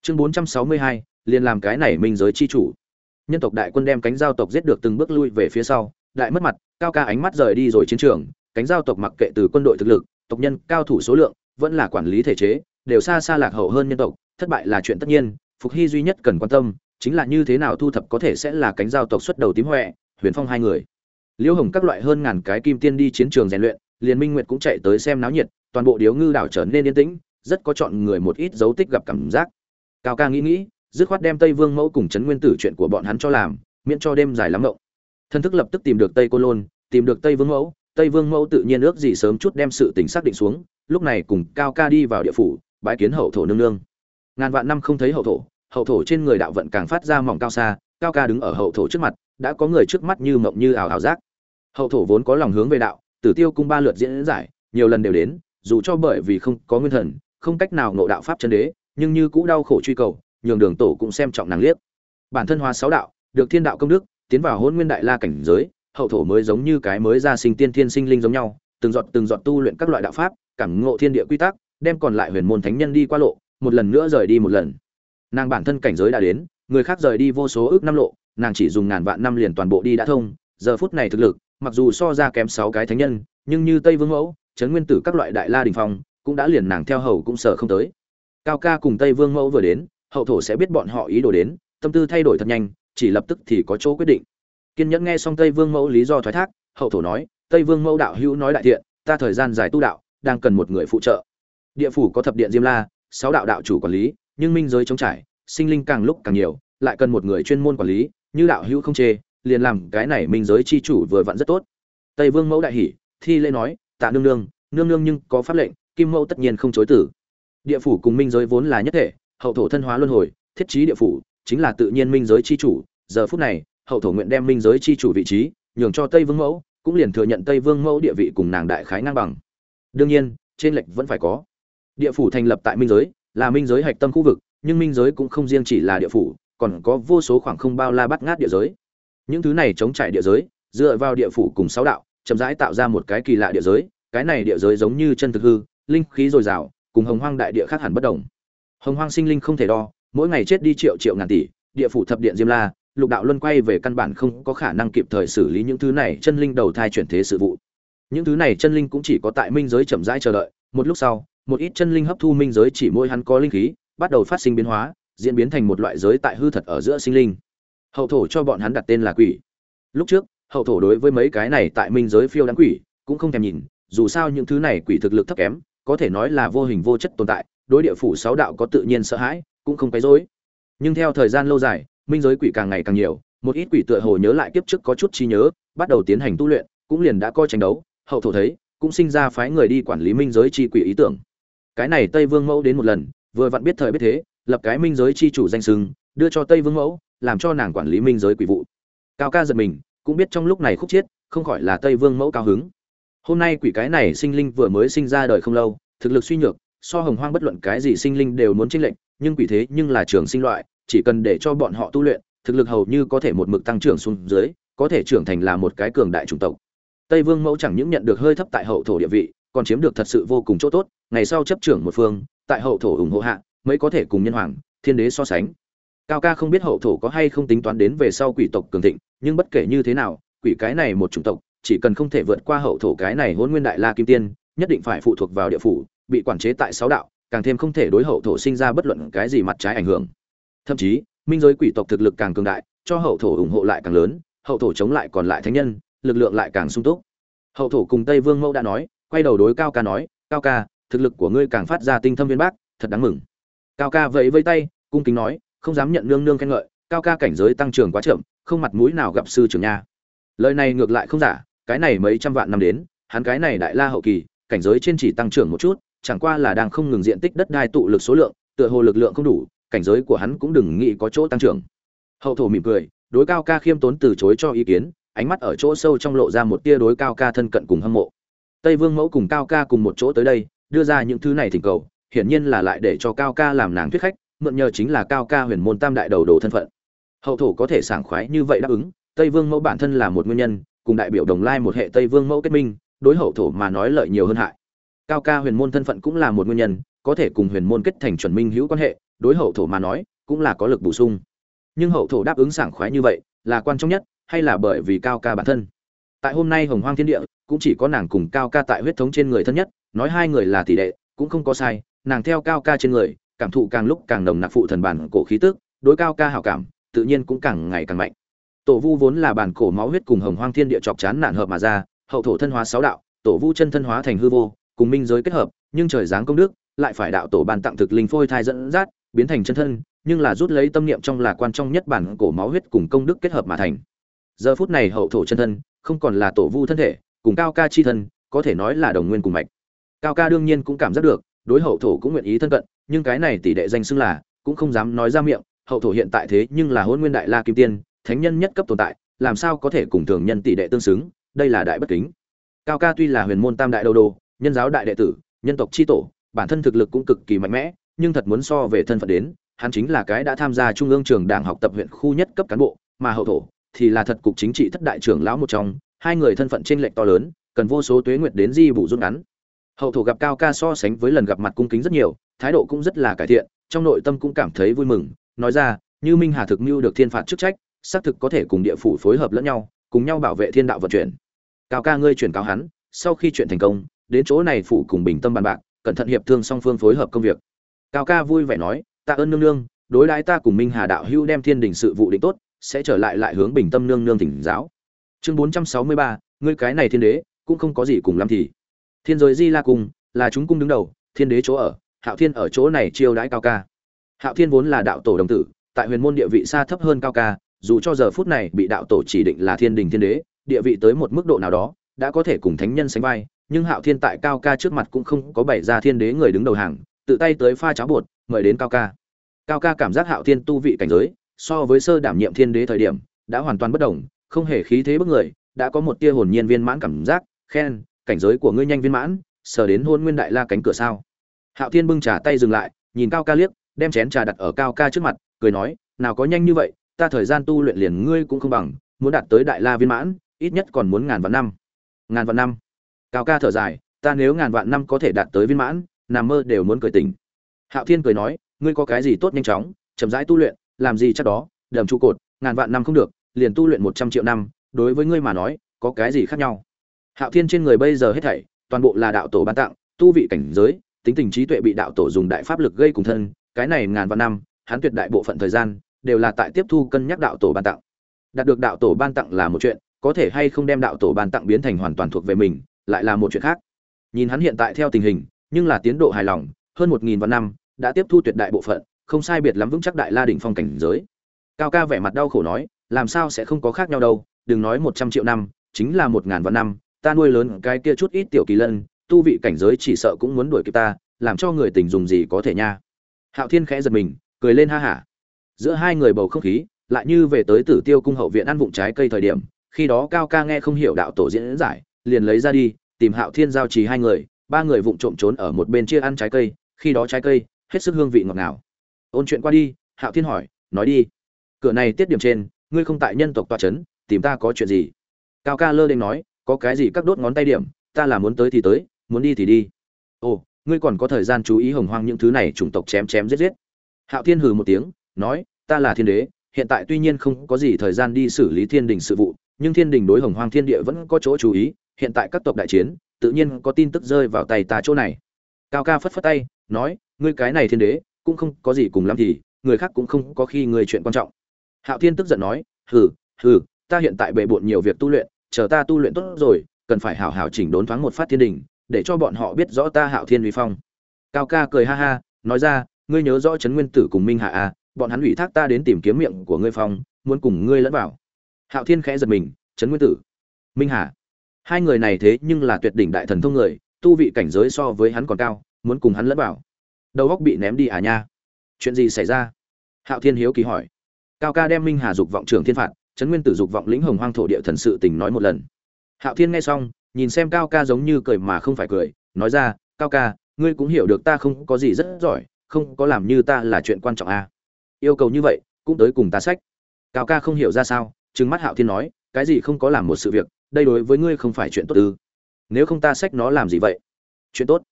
Chương bốn trăm sáu mươi hai, liền làm cái này minh giới chi chủ. Nhân tộc đại quân đem cánh giao tộc giết được từng bước lui về phía sau, đại mất mặt, cao ca ánh mắt rời đi rồi chiến trường cánh giao tộc mặc kệ từ quân đội thực lực, tộc nhân cao thủ số lượng vẫn là quản lý thể chế, đều xa xa lạc hậu hơn nhân tộc, thất bại là chuyện tất nhiên, phục hy duy nhất cần quan tâm chính là như thế nào thu thập có thể sẽ là cánh giao tộc xuất đầu tím huệ huyền phong hai người. Liễu hồng các loại hơn ngàn cái kim tiên đi chiến trường rèn luyện, liền minh nguyệt cũng chạy tới xem náo nhiệt, toàn bộ điếu ngư đảo trở nên yên tĩnh, rất có chọn người một ít dấu tích gặp cảm giác. Cao ca nghĩ nghĩ, dứt khoát đem tây vương mẫu cùng trấn nguyên tử chuyện của bọn hắn cho làm, miễn cho đêm dài lắm ngộng thân thức lập tức tìm được tây Côn lôn, tìm được tây vương mẫu tây vương mẫu tự nhiên ước gì sớm chút đem sự tình xác định xuống, lúc này cùng cao ca đi vào địa phủ, bái kiến hậu thổ nương nương. Ngàn vạn năm không thấy hậu thổ hậu thổ trên người đạo vận càng phát ra mỏng cao xa, cao ca đứng ở hậu thổ trước mặt, đã có người trước mắt như mộng như ảo ảo giác. Hậu thổ vốn có lòng hướng về đạo, tử tiêu cung ba lượt diễn giải, nhiều lần đều đến, dù cho bởi vì không có nguyên thần, không cách nào ngộ đạo pháp chân đế, nhưng như cũ đau khổ truy cầu, nhường đường tổ cũng xem trọng nàng liếc. Bản thân hóa sáu đạo, được thiên đạo công đức, tiến vào hôn nguyên đại la cảnh giới hậu thổ mới giống như cái mới ra sinh tiên thiên sinh linh giống nhau, từng giọt từng giọt tu luyện các loại đạo pháp, cảm ngộ thiên địa quy tắc, đem còn lại huyền môn thánh nhân đi qua lộ, một lần nữa rời đi một lần. Nàng bản thân cảnh giới đã đến, người khác rời đi vô số ước năm lộ, nàng chỉ dùng ngàn vạn năm liền toàn bộ đi đã thông, giờ phút này thực lực, mặc dù so ra kém sáu cái thánh nhân, nhưng như tây vương mẫu, trấn nguyên tử các loại đại la đỉnh phong, cũng đã liền nàng theo hầu cũng sợ không tới. Cao ca cùng tây vương mẫu vừa đến, hậu thổ sẽ biết bọn họ ý đồ đến, tâm tư thay đổi thật nhanh, chỉ lập tức thì có chỗ quyết định kiên nhẫn nghe xong tây vương mẫu lý do thoái thác, hậu thổ nói, tây vương mẫu đạo hữu nói đại thiện, ta thời gian dài tu đạo, đang cần một người phụ trợ. Địa phủ có thập điện diêm la, sáu đạo đạo chủ quản lý, nhưng minh giới chống trải, sinh linh càng lúc càng nhiều, lại cần một người chuyên môn quản lý, như đạo hữu không chê, liền làm cái này minh giới chi chủ vừa vặn rất tốt. Tây vương mẫu đại hỉ, thi lễ nói, tạ nương nương nương nương nhưng có pháp lệnh, kim mẫu tất nhiên không chối tử. Địa phủ cùng minh giới vốn là nhất thể, hậu thổ thân hóa luân hồi, thiết trí địa phủ, chính là tự nhiên minh giới chi chủ, giờ phút này hậu thổ nguyện đem minh giới chi chủ vị trí nhường cho tây vương mẫu, cũng liền thừa nhận tây vương mẫu địa vị cùng nàng đại khái ngang bằng. Đương nhiên, trên lệch vẫn phải có. Địa phủ thành lập tại minh giới, là minh giới hạch tâm khu vực, nhưng minh giới cũng không riêng chỉ là địa phủ, còn có vô số khoảng không bao la bắt ngát địa giới. Những thứ này chống trải địa giới, dựa vào địa phủ cùng sáu đạo, chậm rãi tạo ra một cái kỳ lạ địa giới, cái này địa giới giống như chân thực hư, linh khí dồi dào, cùng hồng hoang đại địa khác hẳn bất đồng. Hồng hoang sinh linh không thể đo, mỗi ngày chết đi triệu triệu ngàn tỷ, địa phủ thập điện diêm la lục đạo luân quay về căn bản không có khả năng kịp thời xử lý những thứ này, chân linh đầu thai chuyển thế sự vụ. Những thứ này chân linh cũng chỉ có tại minh giới chậm rãi chờ đợi. Một lúc sau, một ít chân linh hấp thu minh giới chỉ mỗi hắn có linh khí, bắt đầu phát sinh biến hóa, diễn biến thành một loại giới tại hư thật ở giữa sinh linh. Hậu thổ cho bọn hắn đặt tên là quỷ. Lúc trước, hậu thổ đối với mấy cái này tại minh giới phiêu đáng quỷ, cũng không thèm nhìn, dù sao những thứ này quỷ thực lực thấp kém, có thể nói là vô hình vô chất tồn tại, đối địa phủ sáu đạo có tự nhiên sợ hãi, cũng không cái dối nhưng theo thời gian lâu dài minh giới quỷ càng ngày càng nhiều, một ít quỷ tựa hồ nhớ lại kiếp trước có chút trí nhớ, bắt đầu tiến hành tu luyện, cũng liền đã coi tranh đấu, hậu thổ thấy, cũng sinh ra phái người đi quản lý minh giới chi quỷ ý tưởng. Cái này tây vương mẫu đến một lần, vừa vặn biết thời biết thế, lập cái minh giới chi chủ danh sưng đưa cho tây vương mẫu, làm cho nàng quản lý minh giới quỷ vụ. Cao ca giật mình, cũng biết trong lúc này khúc chiết, không khỏi là tây vương mẫu cao hứng. Hôm nay quỷ cái này sinh linh vừa mới sinh ra đời không lâu, thực lực suy nhược, so hồng hoang bất luận cái gì sinh linh đều muốn tranh lệnh nhưng quỷ thế nhưng là trường sinh loại chỉ cần để cho bọn họ tu luyện, thực lực hầu như có thể một mực tăng trưởng xuống dưới, có thể trưởng thành là một cái cường đại chủng tộc. Tây vương mẫu chẳng những nhận được hơi thấp tại hậu thổ địa vị, còn chiếm được thật sự vô cùng chỗ tốt, ngày sau chấp trưởng một phương, tại hậu thổ ủng hộ hạ, mới có thể cùng nhân hoàng, thiên đế so sánh. Cao ca không biết hậu thổ có hay không tính toán đến về sau quỷ tộc cường thịnh, nhưng bất kể như thế nào, quỷ cái này một chủng tộc, chỉ cần không thể vượt qua hậu thổ cái này hôn nguyên đại la kim tiên, nhất định phải phụ thuộc vào địa phủ, bị quản chế tại sáu đạo, càng thêm không thể đối hậu thổ sinh ra bất luận cái gì mặt trái ảnh hưởng thậm chí, minh giới quỷ tộc thực lực càng cường đại, cho hậu thổ ủng hộ lại càng lớn, hậu thổ chống lại còn lại thánh nhân, lực lượng lại càng sung túc. Hậu thổ cùng tây vương mẫu đã nói, quay đầu đối cao ca nói, cao ca, thực lực của ngươi càng phát ra tinh thâm viên bác thật đáng mừng. Cao ca vẫy vây tay, cung kính nói, không dám nhận nương nương khen ngợi, cao ca cảnh giới tăng trưởng quá chậm, không mặt mũi nào gặp sư trưởng nha. Lời này ngược lại không giả, cái này mấy trăm vạn năm đến, hắn cái này đại la hậu kỳ, cảnh giới trên chỉ tăng trưởng một chút, chẳng qua là đang không ngừng diện tích đất đai tụ lực số lượng, tựa hồ lực lượng không đủ cảnh giới của hắn cũng đừng nghĩ có chỗ tăng trưởng. Hậu thổ mỉm cười, đối cao ca khiêm tốn từ chối cho ý kiến, ánh mắt ở chỗ sâu trong lộ ra một tia đối cao ca thân cận cùng hâm mộ. Tây vương mẫu cùng cao ca cùng một chỗ tới đây, đưa ra những thứ này thỉnh cầu, hiển nhiên là lại để cho cao ca làm nàng thuyết khách, mượn nhờ chính là cao ca huyền môn tam đại đầu đồ thân phận. Hậu thổ có thể sảng khoái như vậy đáp ứng, tây vương mẫu bản thân là một nguyên nhân, cùng đại biểu đồng lai một hệ tây vương mẫu kết minh, đối hậu thổ mà nói lợi nhiều hơn hại. Cao ca huyền môn thân phận cũng là một nguyên nhân, có thể cùng huyền môn kết thành chuẩn minh hữu quan hệ đối hậu thổ mà nói, cũng là có lực bổ sung. Nhưng hậu thổ đáp ứng sảng khoái như vậy, là quan trọng nhất, hay là bởi vì cao ca bản thân? Tại hôm nay hồng hoang thiên địa, cũng chỉ có nàng cùng cao ca tại huyết thống trên người thân nhất, nói hai người là tỷ đệ, cũng không có sai, nàng theo cao ca trên người, cảm thụ càng lúc càng nồng nặc phụ thần bản cổ khí tức, đối cao ca hảo cảm, tự nhiên cũng càng ngày càng mạnh. Tổ vu vốn là bản cổ máu huyết cùng hồng hoang thiên địa chọc chán nạn hợp mà ra, hậu thổ thân hóa sáu đạo, tổ vu chân thân hóa thành hư vô, cùng minh giới kết hợp, nhưng trời giáng công đức, lại phải đạo tổ bàn tặng thực linh phôi thai dẫn dắt biến thành chân thân, nhưng là rút lấy tâm niệm trong là quan trọng nhất bản cổ máu huyết cùng công đức kết hợp mà thành. Giờ phút này hậu thổ chân thân, không còn là tổ vu thân thể, cùng cao ca chi thân, có thể nói là đồng nguyên cùng mạch. Cao ca đương nhiên cũng cảm giác được, đối hậu thổ cũng nguyện ý thân cận, nhưng cái này tỷ đệ danh xưng là, cũng không dám nói ra miệng, hậu thổ hiện tại thế nhưng là hôn nguyên đại la kim tiên, thánh nhân nhất cấp tồn tại, làm sao có thể cùng thường nhân tỷ đệ tương xứng, đây là đại bất kính. Cao ca tuy là huyền môn tam đại đầu đồ, nhân giáo đại đệ tử, nhân tộc chi tổ, bản thân thực lực cũng cực kỳ mạnh mẽ nhưng thật muốn so về thân phận đến, hắn chính là cái đã tham gia trung ương trường đảng học tập huyện khu nhất cấp cán bộ, mà hậu thổ thì là thật cục chính trị thất đại trưởng lão một trong, hai người thân phận trên lệnh to lớn, cần vô số tuế nguyệt đến di bù rút ngắn. Hậu thổ gặp cao ca so sánh với lần gặp mặt cung kính rất nhiều, thái độ cũng rất là cải thiện, trong nội tâm cũng cảm thấy vui mừng, nói ra, như minh hà thực mưu được thiên phạt chức trách, xác thực có thể cùng địa phủ phối hợp lẫn nhau, cùng nhau bảo vệ thiên đạo vận chuyển. Cao ca ngươi chuyển cáo hắn, sau khi chuyện thành công, đến chỗ này phủ cùng bình tâm bàn bạc, cẩn thận hiệp thương song phương phối hợp công việc cao ca vui vẻ nói, tạ ơn nương nương, đối đãi ta cùng minh hà đạo hưu đem thiên đình sự vụ định tốt, sẽ trở lại lại hướng bình tâm nương nương thỉnh giáo. Chương bốn trăm sáu mươi ba, ngươi cái này thiên đế, cũng không có gì cùng làm thì. Thiên giới di la cung là chúng cung đứng đầu, thiên đế chỗ ở, hạo thiên ở chỗ này chiêu đãi cao ca. Hạo thiên vốn là đạo tổ đồng tử, tại huyền môn địa vị xa thấp hơn cao ca, dù cho giờ phút này bị đạo tổ chỉ định là thiên đình thiên đế, địa vị tới một mức độ nào đó, đã có thể cùng thánh nhân sánh vai, nhưng hạo thiên tại cao ca trước mặt cũng không có bày ra thiên đế người đứng đầu hàng tự tay tới pha cháo bột, mời đến cao ca. Cao ca cảm giác hạo thiên tu vị cảnh giới, so với sơ đảm nhiệm thiên đế thời điểm, đã hoàn toàn bất đồng, không hề khí thế bức người, đã có một tia hồn nhiên viên mãn cảm giác. Khen, cảnh giới của ngươi nhanh viên mãn, sờ đến hôn nguyên đại la cánh cửa sao? Hạo thiên bưng trà tay dừng lại, nhìn cao ca liếc, đem chén trà đặt ở cao ca trước mặt, cười nói, nào có nhanh như vậy, ta thời gian tu luyện liền ngươi cũng không bằng, muốn đạt tới đại la viên mãn, ít nhất còn muốn ngàn vạn năm. Ngàn vạn năm? Cao ca thở dài, ta nếu ngàn vạn năm có thể đạt tới viên mãn nằm mơ đều muốn cười tỉnh. Hạo thiên cười nói, ngươi có cái gì tốt nhanh chóng, chậm rãi tu luyện, làm gì chắc đó, đầm trụ cột, ngàn vạn năm không được, liền tu luyện một trăm triệu năm, đối với ngươi mà nói, có cái gì khác nhau? Hạo thiên trên người bây giờ hết thảy, toàn bộ là đạo tổ ban tặng, tu vị cảnh giới, tính tình trí tuệ bị đạo tổ dùng đại pháp lực gây cùng thân, cái này ngàn vạn năm, hắn tuyệt đại bộ phận thời gian, đều là tại tiếp thu cân nhắc đạo tổ ban tặng. Đạt được đạo tổ ban tặng là một chuyện, có thể hay không đem đạo tổ ban tặng biến thành hoàn toàn thuộc về mình, lại là một chuyện khác. Nhìn hắn hiện tại theo tình hình nhưng là tiến độ hài lòng, hơn một nghìn vạn năm đã tiếp thu tuyệt đại bộ phận, không sai biệt lắm vững chắc đại la đỉnh phong cảnh giới. Cao ca vẻ mặt đau khổ nói, làm sao sẽ không có khác nhau đâu, đừng nói một trăm triệu năm, chính là một ngàn vạn năm, ta nuôi lớn cái kia chút ít tiểu kỳ lân, tu vị cảnh giới chỉ sợ cũng muốn đuổi kịp ta, làm cho người tình dùng gì có thể nha. Hạo thiên khẽ giật mình, cười lên ha hả. Giữa hai người bầu không khí, lại như về tới tử tiêu cung hậu viện ăn vụng trái cây thời điểm, khi đó cao ca nghe không hiểu đạo tổ diễn giải, liền lấy ra đi, tìm hạo thiên giao trì hai người ba người vụng trộm trốn ở một bên chia ăn trái cây, khi đó trái cây, hết sức hương vị ngọt ngào. Ôn chuyện qua đi, hạo thiên hỏi, nói đi, cửa này tiết điểm trên, ngươi không tại nhân tộc toa c h ấ n tìm ta có chuyện gì? Cao ca lơ đình nói, có cái gì các đốt ngón tay điểm, ta là muốn tới thì tới, muốn đi thì đi. Ồ, ngươi còn có thời gian chú ý hồng hoang những thứ này chủng tộc chém chém giết giết. Hạo thiên hừ một tiếng, nói, ta là thiên đế, hiện tại tuy nhiên không có gì thời gian đi xử lý thiên đình sự vụ, nhưng thiên đình đối hồng hoang thiên địa vẫn có chỗ chú ý, hiện tại các tộc đại chiến tự nhiên có tin tức rơi vào tay ta chỗ này. Cao ca phất phất tay, nói, ngươi cái này thiên đế, cũng không có gì cùng lắm thì, người khác cũng không có khi người chuyện quan trọng. Hạo thiên tức giận nói, hừ hừ, ta hiện tại bề bộn nhiều việc tu luyện, chờ ta tu luyện tốt rồi, cần phải hảo hảo chỉnh đốn thoáng một phát thiên đình, để cho bọn họ biết rõ ta hạo thiên uy phong. Cao ca cười ha ha, nói ra, ngươi nhớ rõ trấn nguyên tử cùng minh hạ à bọn hắn ủy thác ta đến tìm kiếm miệng của ngươi phong, muốn cùng ngươi lẫn vào. Hạo thiên khẽ giật mình, trấn nguyên tử, minh hạ hai người này thế nhưng là tuyệt đỉnh đại thần thông người, tu vị cảnh giới so với hắn còn cao, muốn cùng hắn lẫn vào. Đầu góc bị ném đi à nha. Chuyện gì xảy ra? Hạo thiên hiếu kỳ hỏi. Cao ca đem minh hà dục vọng trưởng thiên phạt, trấn nguyên tử dục vọng lĩnh hồng hoang thổ địa thần sự tình nói một lần. Hạo thiên nghe xong, nhìn xem cao ca giống như cười mà không phải cười, nói ra, cao ca, ngươi cũng hiểu được ta không có gì rất giỏi, không có làm như ta là chuyện quan trọng à. yêu cầu như vậy, cũng tới cùng ta sách. Cao ca không hiểu ra sao, trừng mắt hạo thiên nói, cái gì không có làm một sự việc đây đối với ngươi không phải chuyện tốt ư? Nếu không ta sách nó làm gì vậy? Chuyện tốt.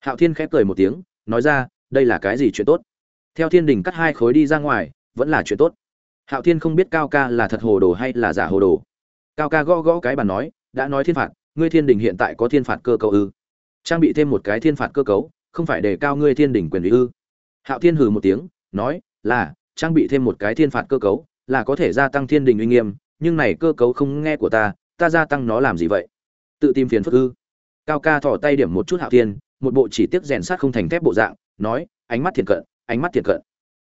Hạo thiên khép cười một tiếng, nói ra, đây là cái gì chuyện tốt? Theo thiên đình cắt hai khối đi ra ngoài, vẫn là chuyện tốt. Hạo thiên không biết cao ca là thật hồ đồ hay là giả hồ đồ. Cao ca gõ gõ cái bàn nói, đã nói thiên phạt, ngươi thiên đình hiện tại có thiên phạt cơ cấu ư? Trang bị thêm một cái thiên phạt cơ cấu, không phải để cao ngươi thiên đình quyền lý ư? Hạo thiên hừ một tiếng, nói, là, trang bị thêm một cái thiên phạt cơ cấu, là có thể gia tăng thiên đình uy nghiêm, nhưng này cơ cấu không nghe của ta ta gia tăng nó làm gì vậy? Tự tìm phiền phức ư? Cao ca thỏ tay điểm một chút hạo thiên, một bộ chỉ tiếc rèn sát không thành thép bộ dạng, nói, ánh mắt thiện cận, ánh mắt thiện cận.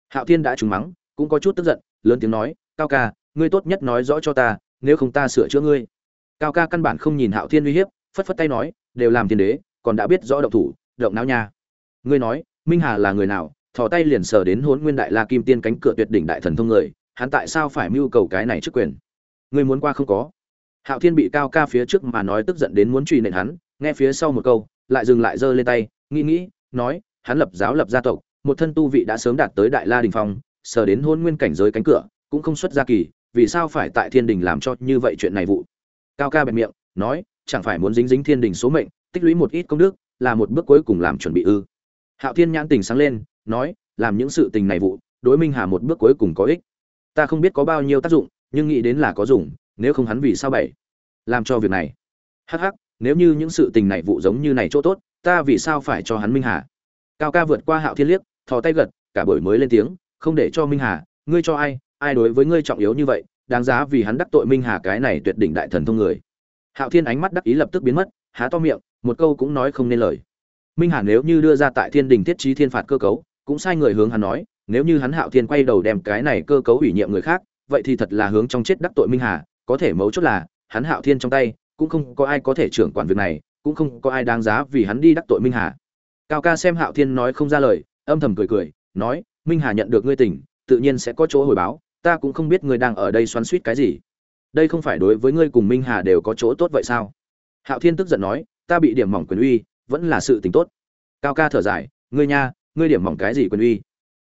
Hạo thiên đã trúng mắng, cũng có chút tức giận, lớn tiếng nói, cao ca, ngươi tốt nhất nói rõ cho ta, nếu không ta sửa chữa ngươi. Cao ca căn bản không nhìn hạo thiên uy hiếp, phất phất tay nói, đều làm thiên đế, còn đã biết rõ động thủ, động não nha. Ngươi nói, minh hà là người nào? Thò tay liền sờ đến hốn nguyên đại la kim tiên cánh cửa tuyệt đỉnh đại thần thông người, hắn tại sao phải mưu cầu cái này trước quyền? Ngươi muốn qua không có hạo thiên bị cao ca phía trước mà nói tức giận đến muốn truy nện hắn, nghe phía sau một câu, lại dừng lại giơ lên tay, nghĩ nghĩ, nói, hắn lập giáo lập gia tộc, một thân tu vị đã sớm đạt tới đại la đình phong, sờ đến hôn nguyên cảnh giới cánh cửa, cũng không xuất ra kỳ, vì sao phải tại thiên đình làm cho như vậy chuyện này vụ? Cao ca bẹp miệng, nói, chẳng phải muốn dính dính thiên đình số mệnh, tích lũy một ít công đức, là một bước cuối cùng làm chuẩn bị ư? Hạo thiên nhãn tình sáng lên, nói, làm những sự tình này vụ, đối minh hà một bước cuối cùng có ích. Ta không biết có bao nhiêu tác dụng, nhưng nghĩ đến là có dùng nếu không hắn vì sao bảy làm cho việc này. Hắc hắc, nếu như những sự tình này vụ giống như này chỗ tốt, ta vì sao phải cho hắn minh hà? Cao ca vượt qua hạo thiên liếc, thò tay gật, cả buổi mới lên tiếng, không để cho minh hà, ngươi cho ai ai đối với ngươi trọng yếu như vậy, đáng giá vì hắn đắc tội minh hà cái này tuyệt đỉnh đại thần thông người. Hạo thiên ánh mắt đắc ý lập tức biến mất, há to miệng, một câu cũng nói không nên lời. Minh hà nếu như đưa ra tại thiên đình thiết trí thiên phạt cơ cấu, cũng sai người hướng hắn nói, nếu như hắn hạo thiên quay đầu đem cái này cơ cấu ủy nhiệm người khác, vậy thì thật là hướng trong chết đắc tội minh hà có thể mấu chốt là, hắn hạo thiên trong tay, cũng không có ai có thể trưởng quản việc này, cũng không có ai đáng giá vì hắn đi đắc tội minh hà. Cao ca xem hạo thiên nói không ra lời, âm thầm cười cười, nói, minh hà nhận được ngươi tỉnh tự nhiên sẽ có chỗ hồi báo, ta cũng không biết ngươi đang ở đây xoắn suýt cái gì. Đây không phải đối với ngươi cùng minh hà đều có chỗ tốt vậy sao? Hạo thiên tức giận nói, ta bị điểm mỏng quyền uy, vẫn là sự tình tốt. Cao ca thở dài, ngươi nha, ngươi điểm mỏng cái gì quyền uy?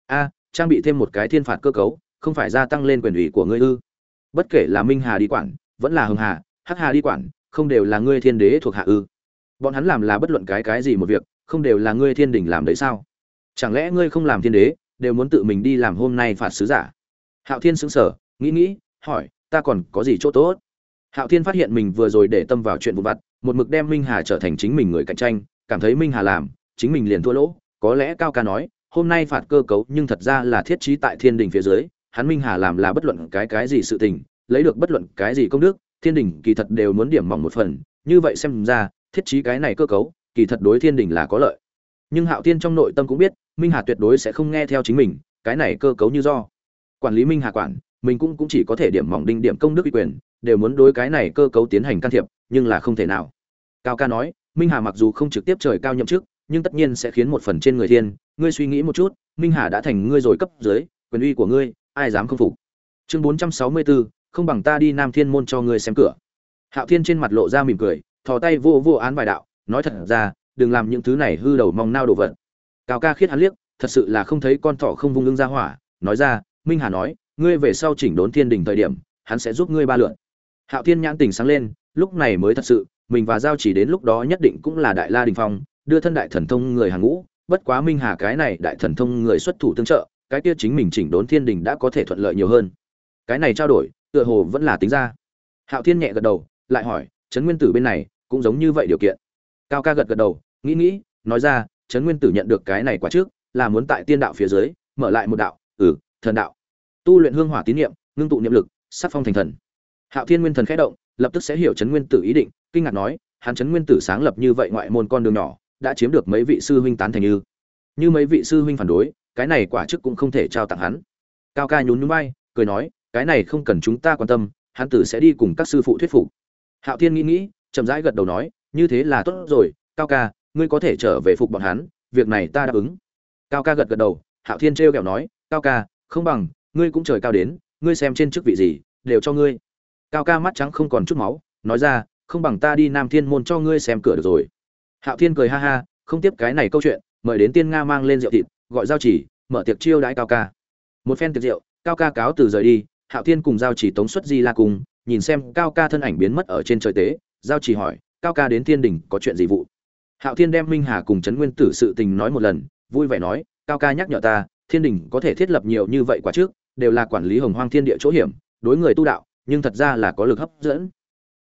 A, trang bị thêm một cái thiên phạt cơ cấu, không phải gia tăng lên quyền ủy của ngươi ư? Bất kể là minh hà đi quản, vẫn là hưng hà, hắc hà đi quản, không đều là ngươi thiên đế thuộc hạ ư. Bọn hắn làm là bất luận cái cái gì một việc, không đều là ngươi thiên đình làm đấy sao? Chẳng lẽ ngươi không làm thiên đế, đều muốn tự mình đi làm hôm nay phạt sứ giả? Hạo thiên sững sờ, nghĩ nghĩ, hỏi, ta còn có gì chỗ tốt? Hạo thiên phát hiện mình vừa rồi để tâm vào chuyện vụ vặt, một mực đem minh hà trở thành chính mình người cạnh tranh, cảm thấy minh hà làm, chính mình liền thua lỗ. Có lẽ cao ca nói, hôm nay phạt cơ cấu nhưng thật ra là thiết trí tại thiên đình phía dưới hắn minh hà làm là bất luận cái cái gì sự tình, lấy được bất luận cái gì công đức, thiên đình kỳ thật đều muốn điểm mỏng một phần. Như vậy xem ra, thiết trí cái này cơ cấu, kỳ thật đối thiên đình là có lợi. Nhưng hạo tiên trong nội tâm cũng biết, minh hà tuyệt đối sẽ không nghe theo chính mình, cái này cơ cấu như do. Quản lý minh hà quản, mình cũng cũng chỉ có thể điểm mỏng đinh điểm công đức uy quyền, đều muốn đối cái này cơ cấu tiến hành can thiệp, nhưng là không thể nào. Cao ca nói, minh hà mặc dù không trực tiếp trời cao nhậm chức, nhưng tất nhiên sẽ khiến một phần trên người thiên. Ngươi suy nghĩ một chút, minh hà đã thành ngươi rồi cấp dưới, quyền uy của ngươi ai dám không phục? Chương bốn trăm sáu mươi bốn không bằng ta đi nam thiên môn cho ngươi xem cửa. Hạo thiên trên mặt lộ ra mỉm cười, thò tay vô vô án bài đạo, nói thật ra, đừng làm những thứ này hư đầu mong nao đồ vật. Cao ca khiết hắn liếc, thật sự là không thấy con thỏ không vung lưng ra hỏa, nói ra, minh hà nói, ngươi về sau chỉnh đốn thiên đình thời điểm, hắn sẽ giúp ngươi ba lượn. Hạo thiên nhãn tình sáng lên, lúc này mới thật sự, mình và giao chỉ đến lúc đó nhất định cũng là đại la đình phong, đưa thân đại thần thông người hàng ngũ, bất quá minh hà cái này đại thần thông người xuất thủ tương trợ cái kia chính mình chỉnh đốn thiên đình đã có thể thuận lợi nhiều hơn. Cái này trao đổi, tựa hồ vẫn là tính ra. Hạo thiên nhẹ gật đầu, lại hỏi, trấn nguyên tử bên này cũng giống như vậy điều kiện? Cao ca gật gật đầu, nghĩ nghĩ, nói ra, trấn nguyên tử nhận được cái này quả trước, là muốn tại tiên đạo phía dưới, mở lại một đạo ừ thần đạo. Tu luyện hương hỏa tín niệm, ngưng tụ niệm lực, sắc phong thành thần. Hạo thiên nguyên thần khẽ động, lập tức sẽ hiểu trấn nguyên tử ý định, kinh ngạc nói, hắn trấn nguyên tử sáng lập như vậy ngoại môn con đường nhỏ, đã chiếm được mấy vị sư huynh tán thành như như mấy vị sư huynh phản đối cái này quả chức cũng không thể trao tặng hắn. Cao ca nhún nhún vai, cười nói, cái này không cần chúng ta quan tâm, hắn tử sẽ đi cùng các sư phụ thuyết phục. Hạo thiên nghĩ nghĩ, chậm rãi gật đầu nói, như thế là tốt rồi, cao ca, ngươi có thể trở về phục bọn hắn, việc này ta đáp ứng. Cao ca gật gật đầu, hạo thiên trêu kẹo nói, cao ca, không bằng, ngươi cũng trời cao đến, ngươi xem trên chức vị gì, đều cho ngươi. Cao ca mắt trắng không còn chút máu, nói ra, không bằng ta đi nam thiên môn cho ngươi xem cửa được rồi. Hạo thiên cười ha ha, không tiếp cái này câu chuyện, mời đến tiên nga mang lên rượu thịt gọi giao chỉ, mở tiệc chiêu đãi cao ca. Một phen tiệc rượu, cao ca cáo từ rời đi, hạo thiên cùng giao chỉ tống xuất di la cùng, nhìn xem cao ca thân ảnh biến mất ở trên trời tế, giao chỉ hỏi, cao ca đến thiên đình có chuyện gì vụ? Hạo thiên đem minh hà cùng trấn nguyên tử sự tình nói một lần, vui vẻ nói, cao ca nhắc nhở ta, thiên đình có thể thiết lập nhiều như vậy quả trước, đều là quản lý hồng hoang thiên địa chỗ hiểm, đối người tu đạo, nhưng thật ra là có lực hấp dẫn.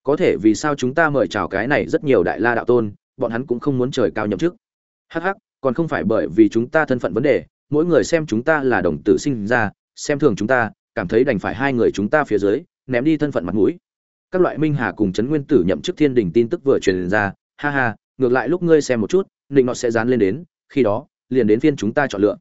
Có thể vì sao chúng ta mời chào cái này rất nhiều đại la đạo tôn, bọn hắn cũng không muốn trời cao nhậm chức. Hh còn không phải bởi vì chúng ta thân phận vấn đề, mỗi người xem chúng ta là đồng tử sinh ra, xem thường chúng ta, cảm thấy đành phải hai người chúng ta phía dưới, ném đi thân phận mặt mũi. Các loại minh hà cùng trấn nguyên tử nhậm chức thiên đình tin tức vừa truyền ra, ha ha, ngược lại lúc ngươi xem một chút định nó sẽ dán lên đến, khi đó, liền đến phiên chúng ta chọn lựa.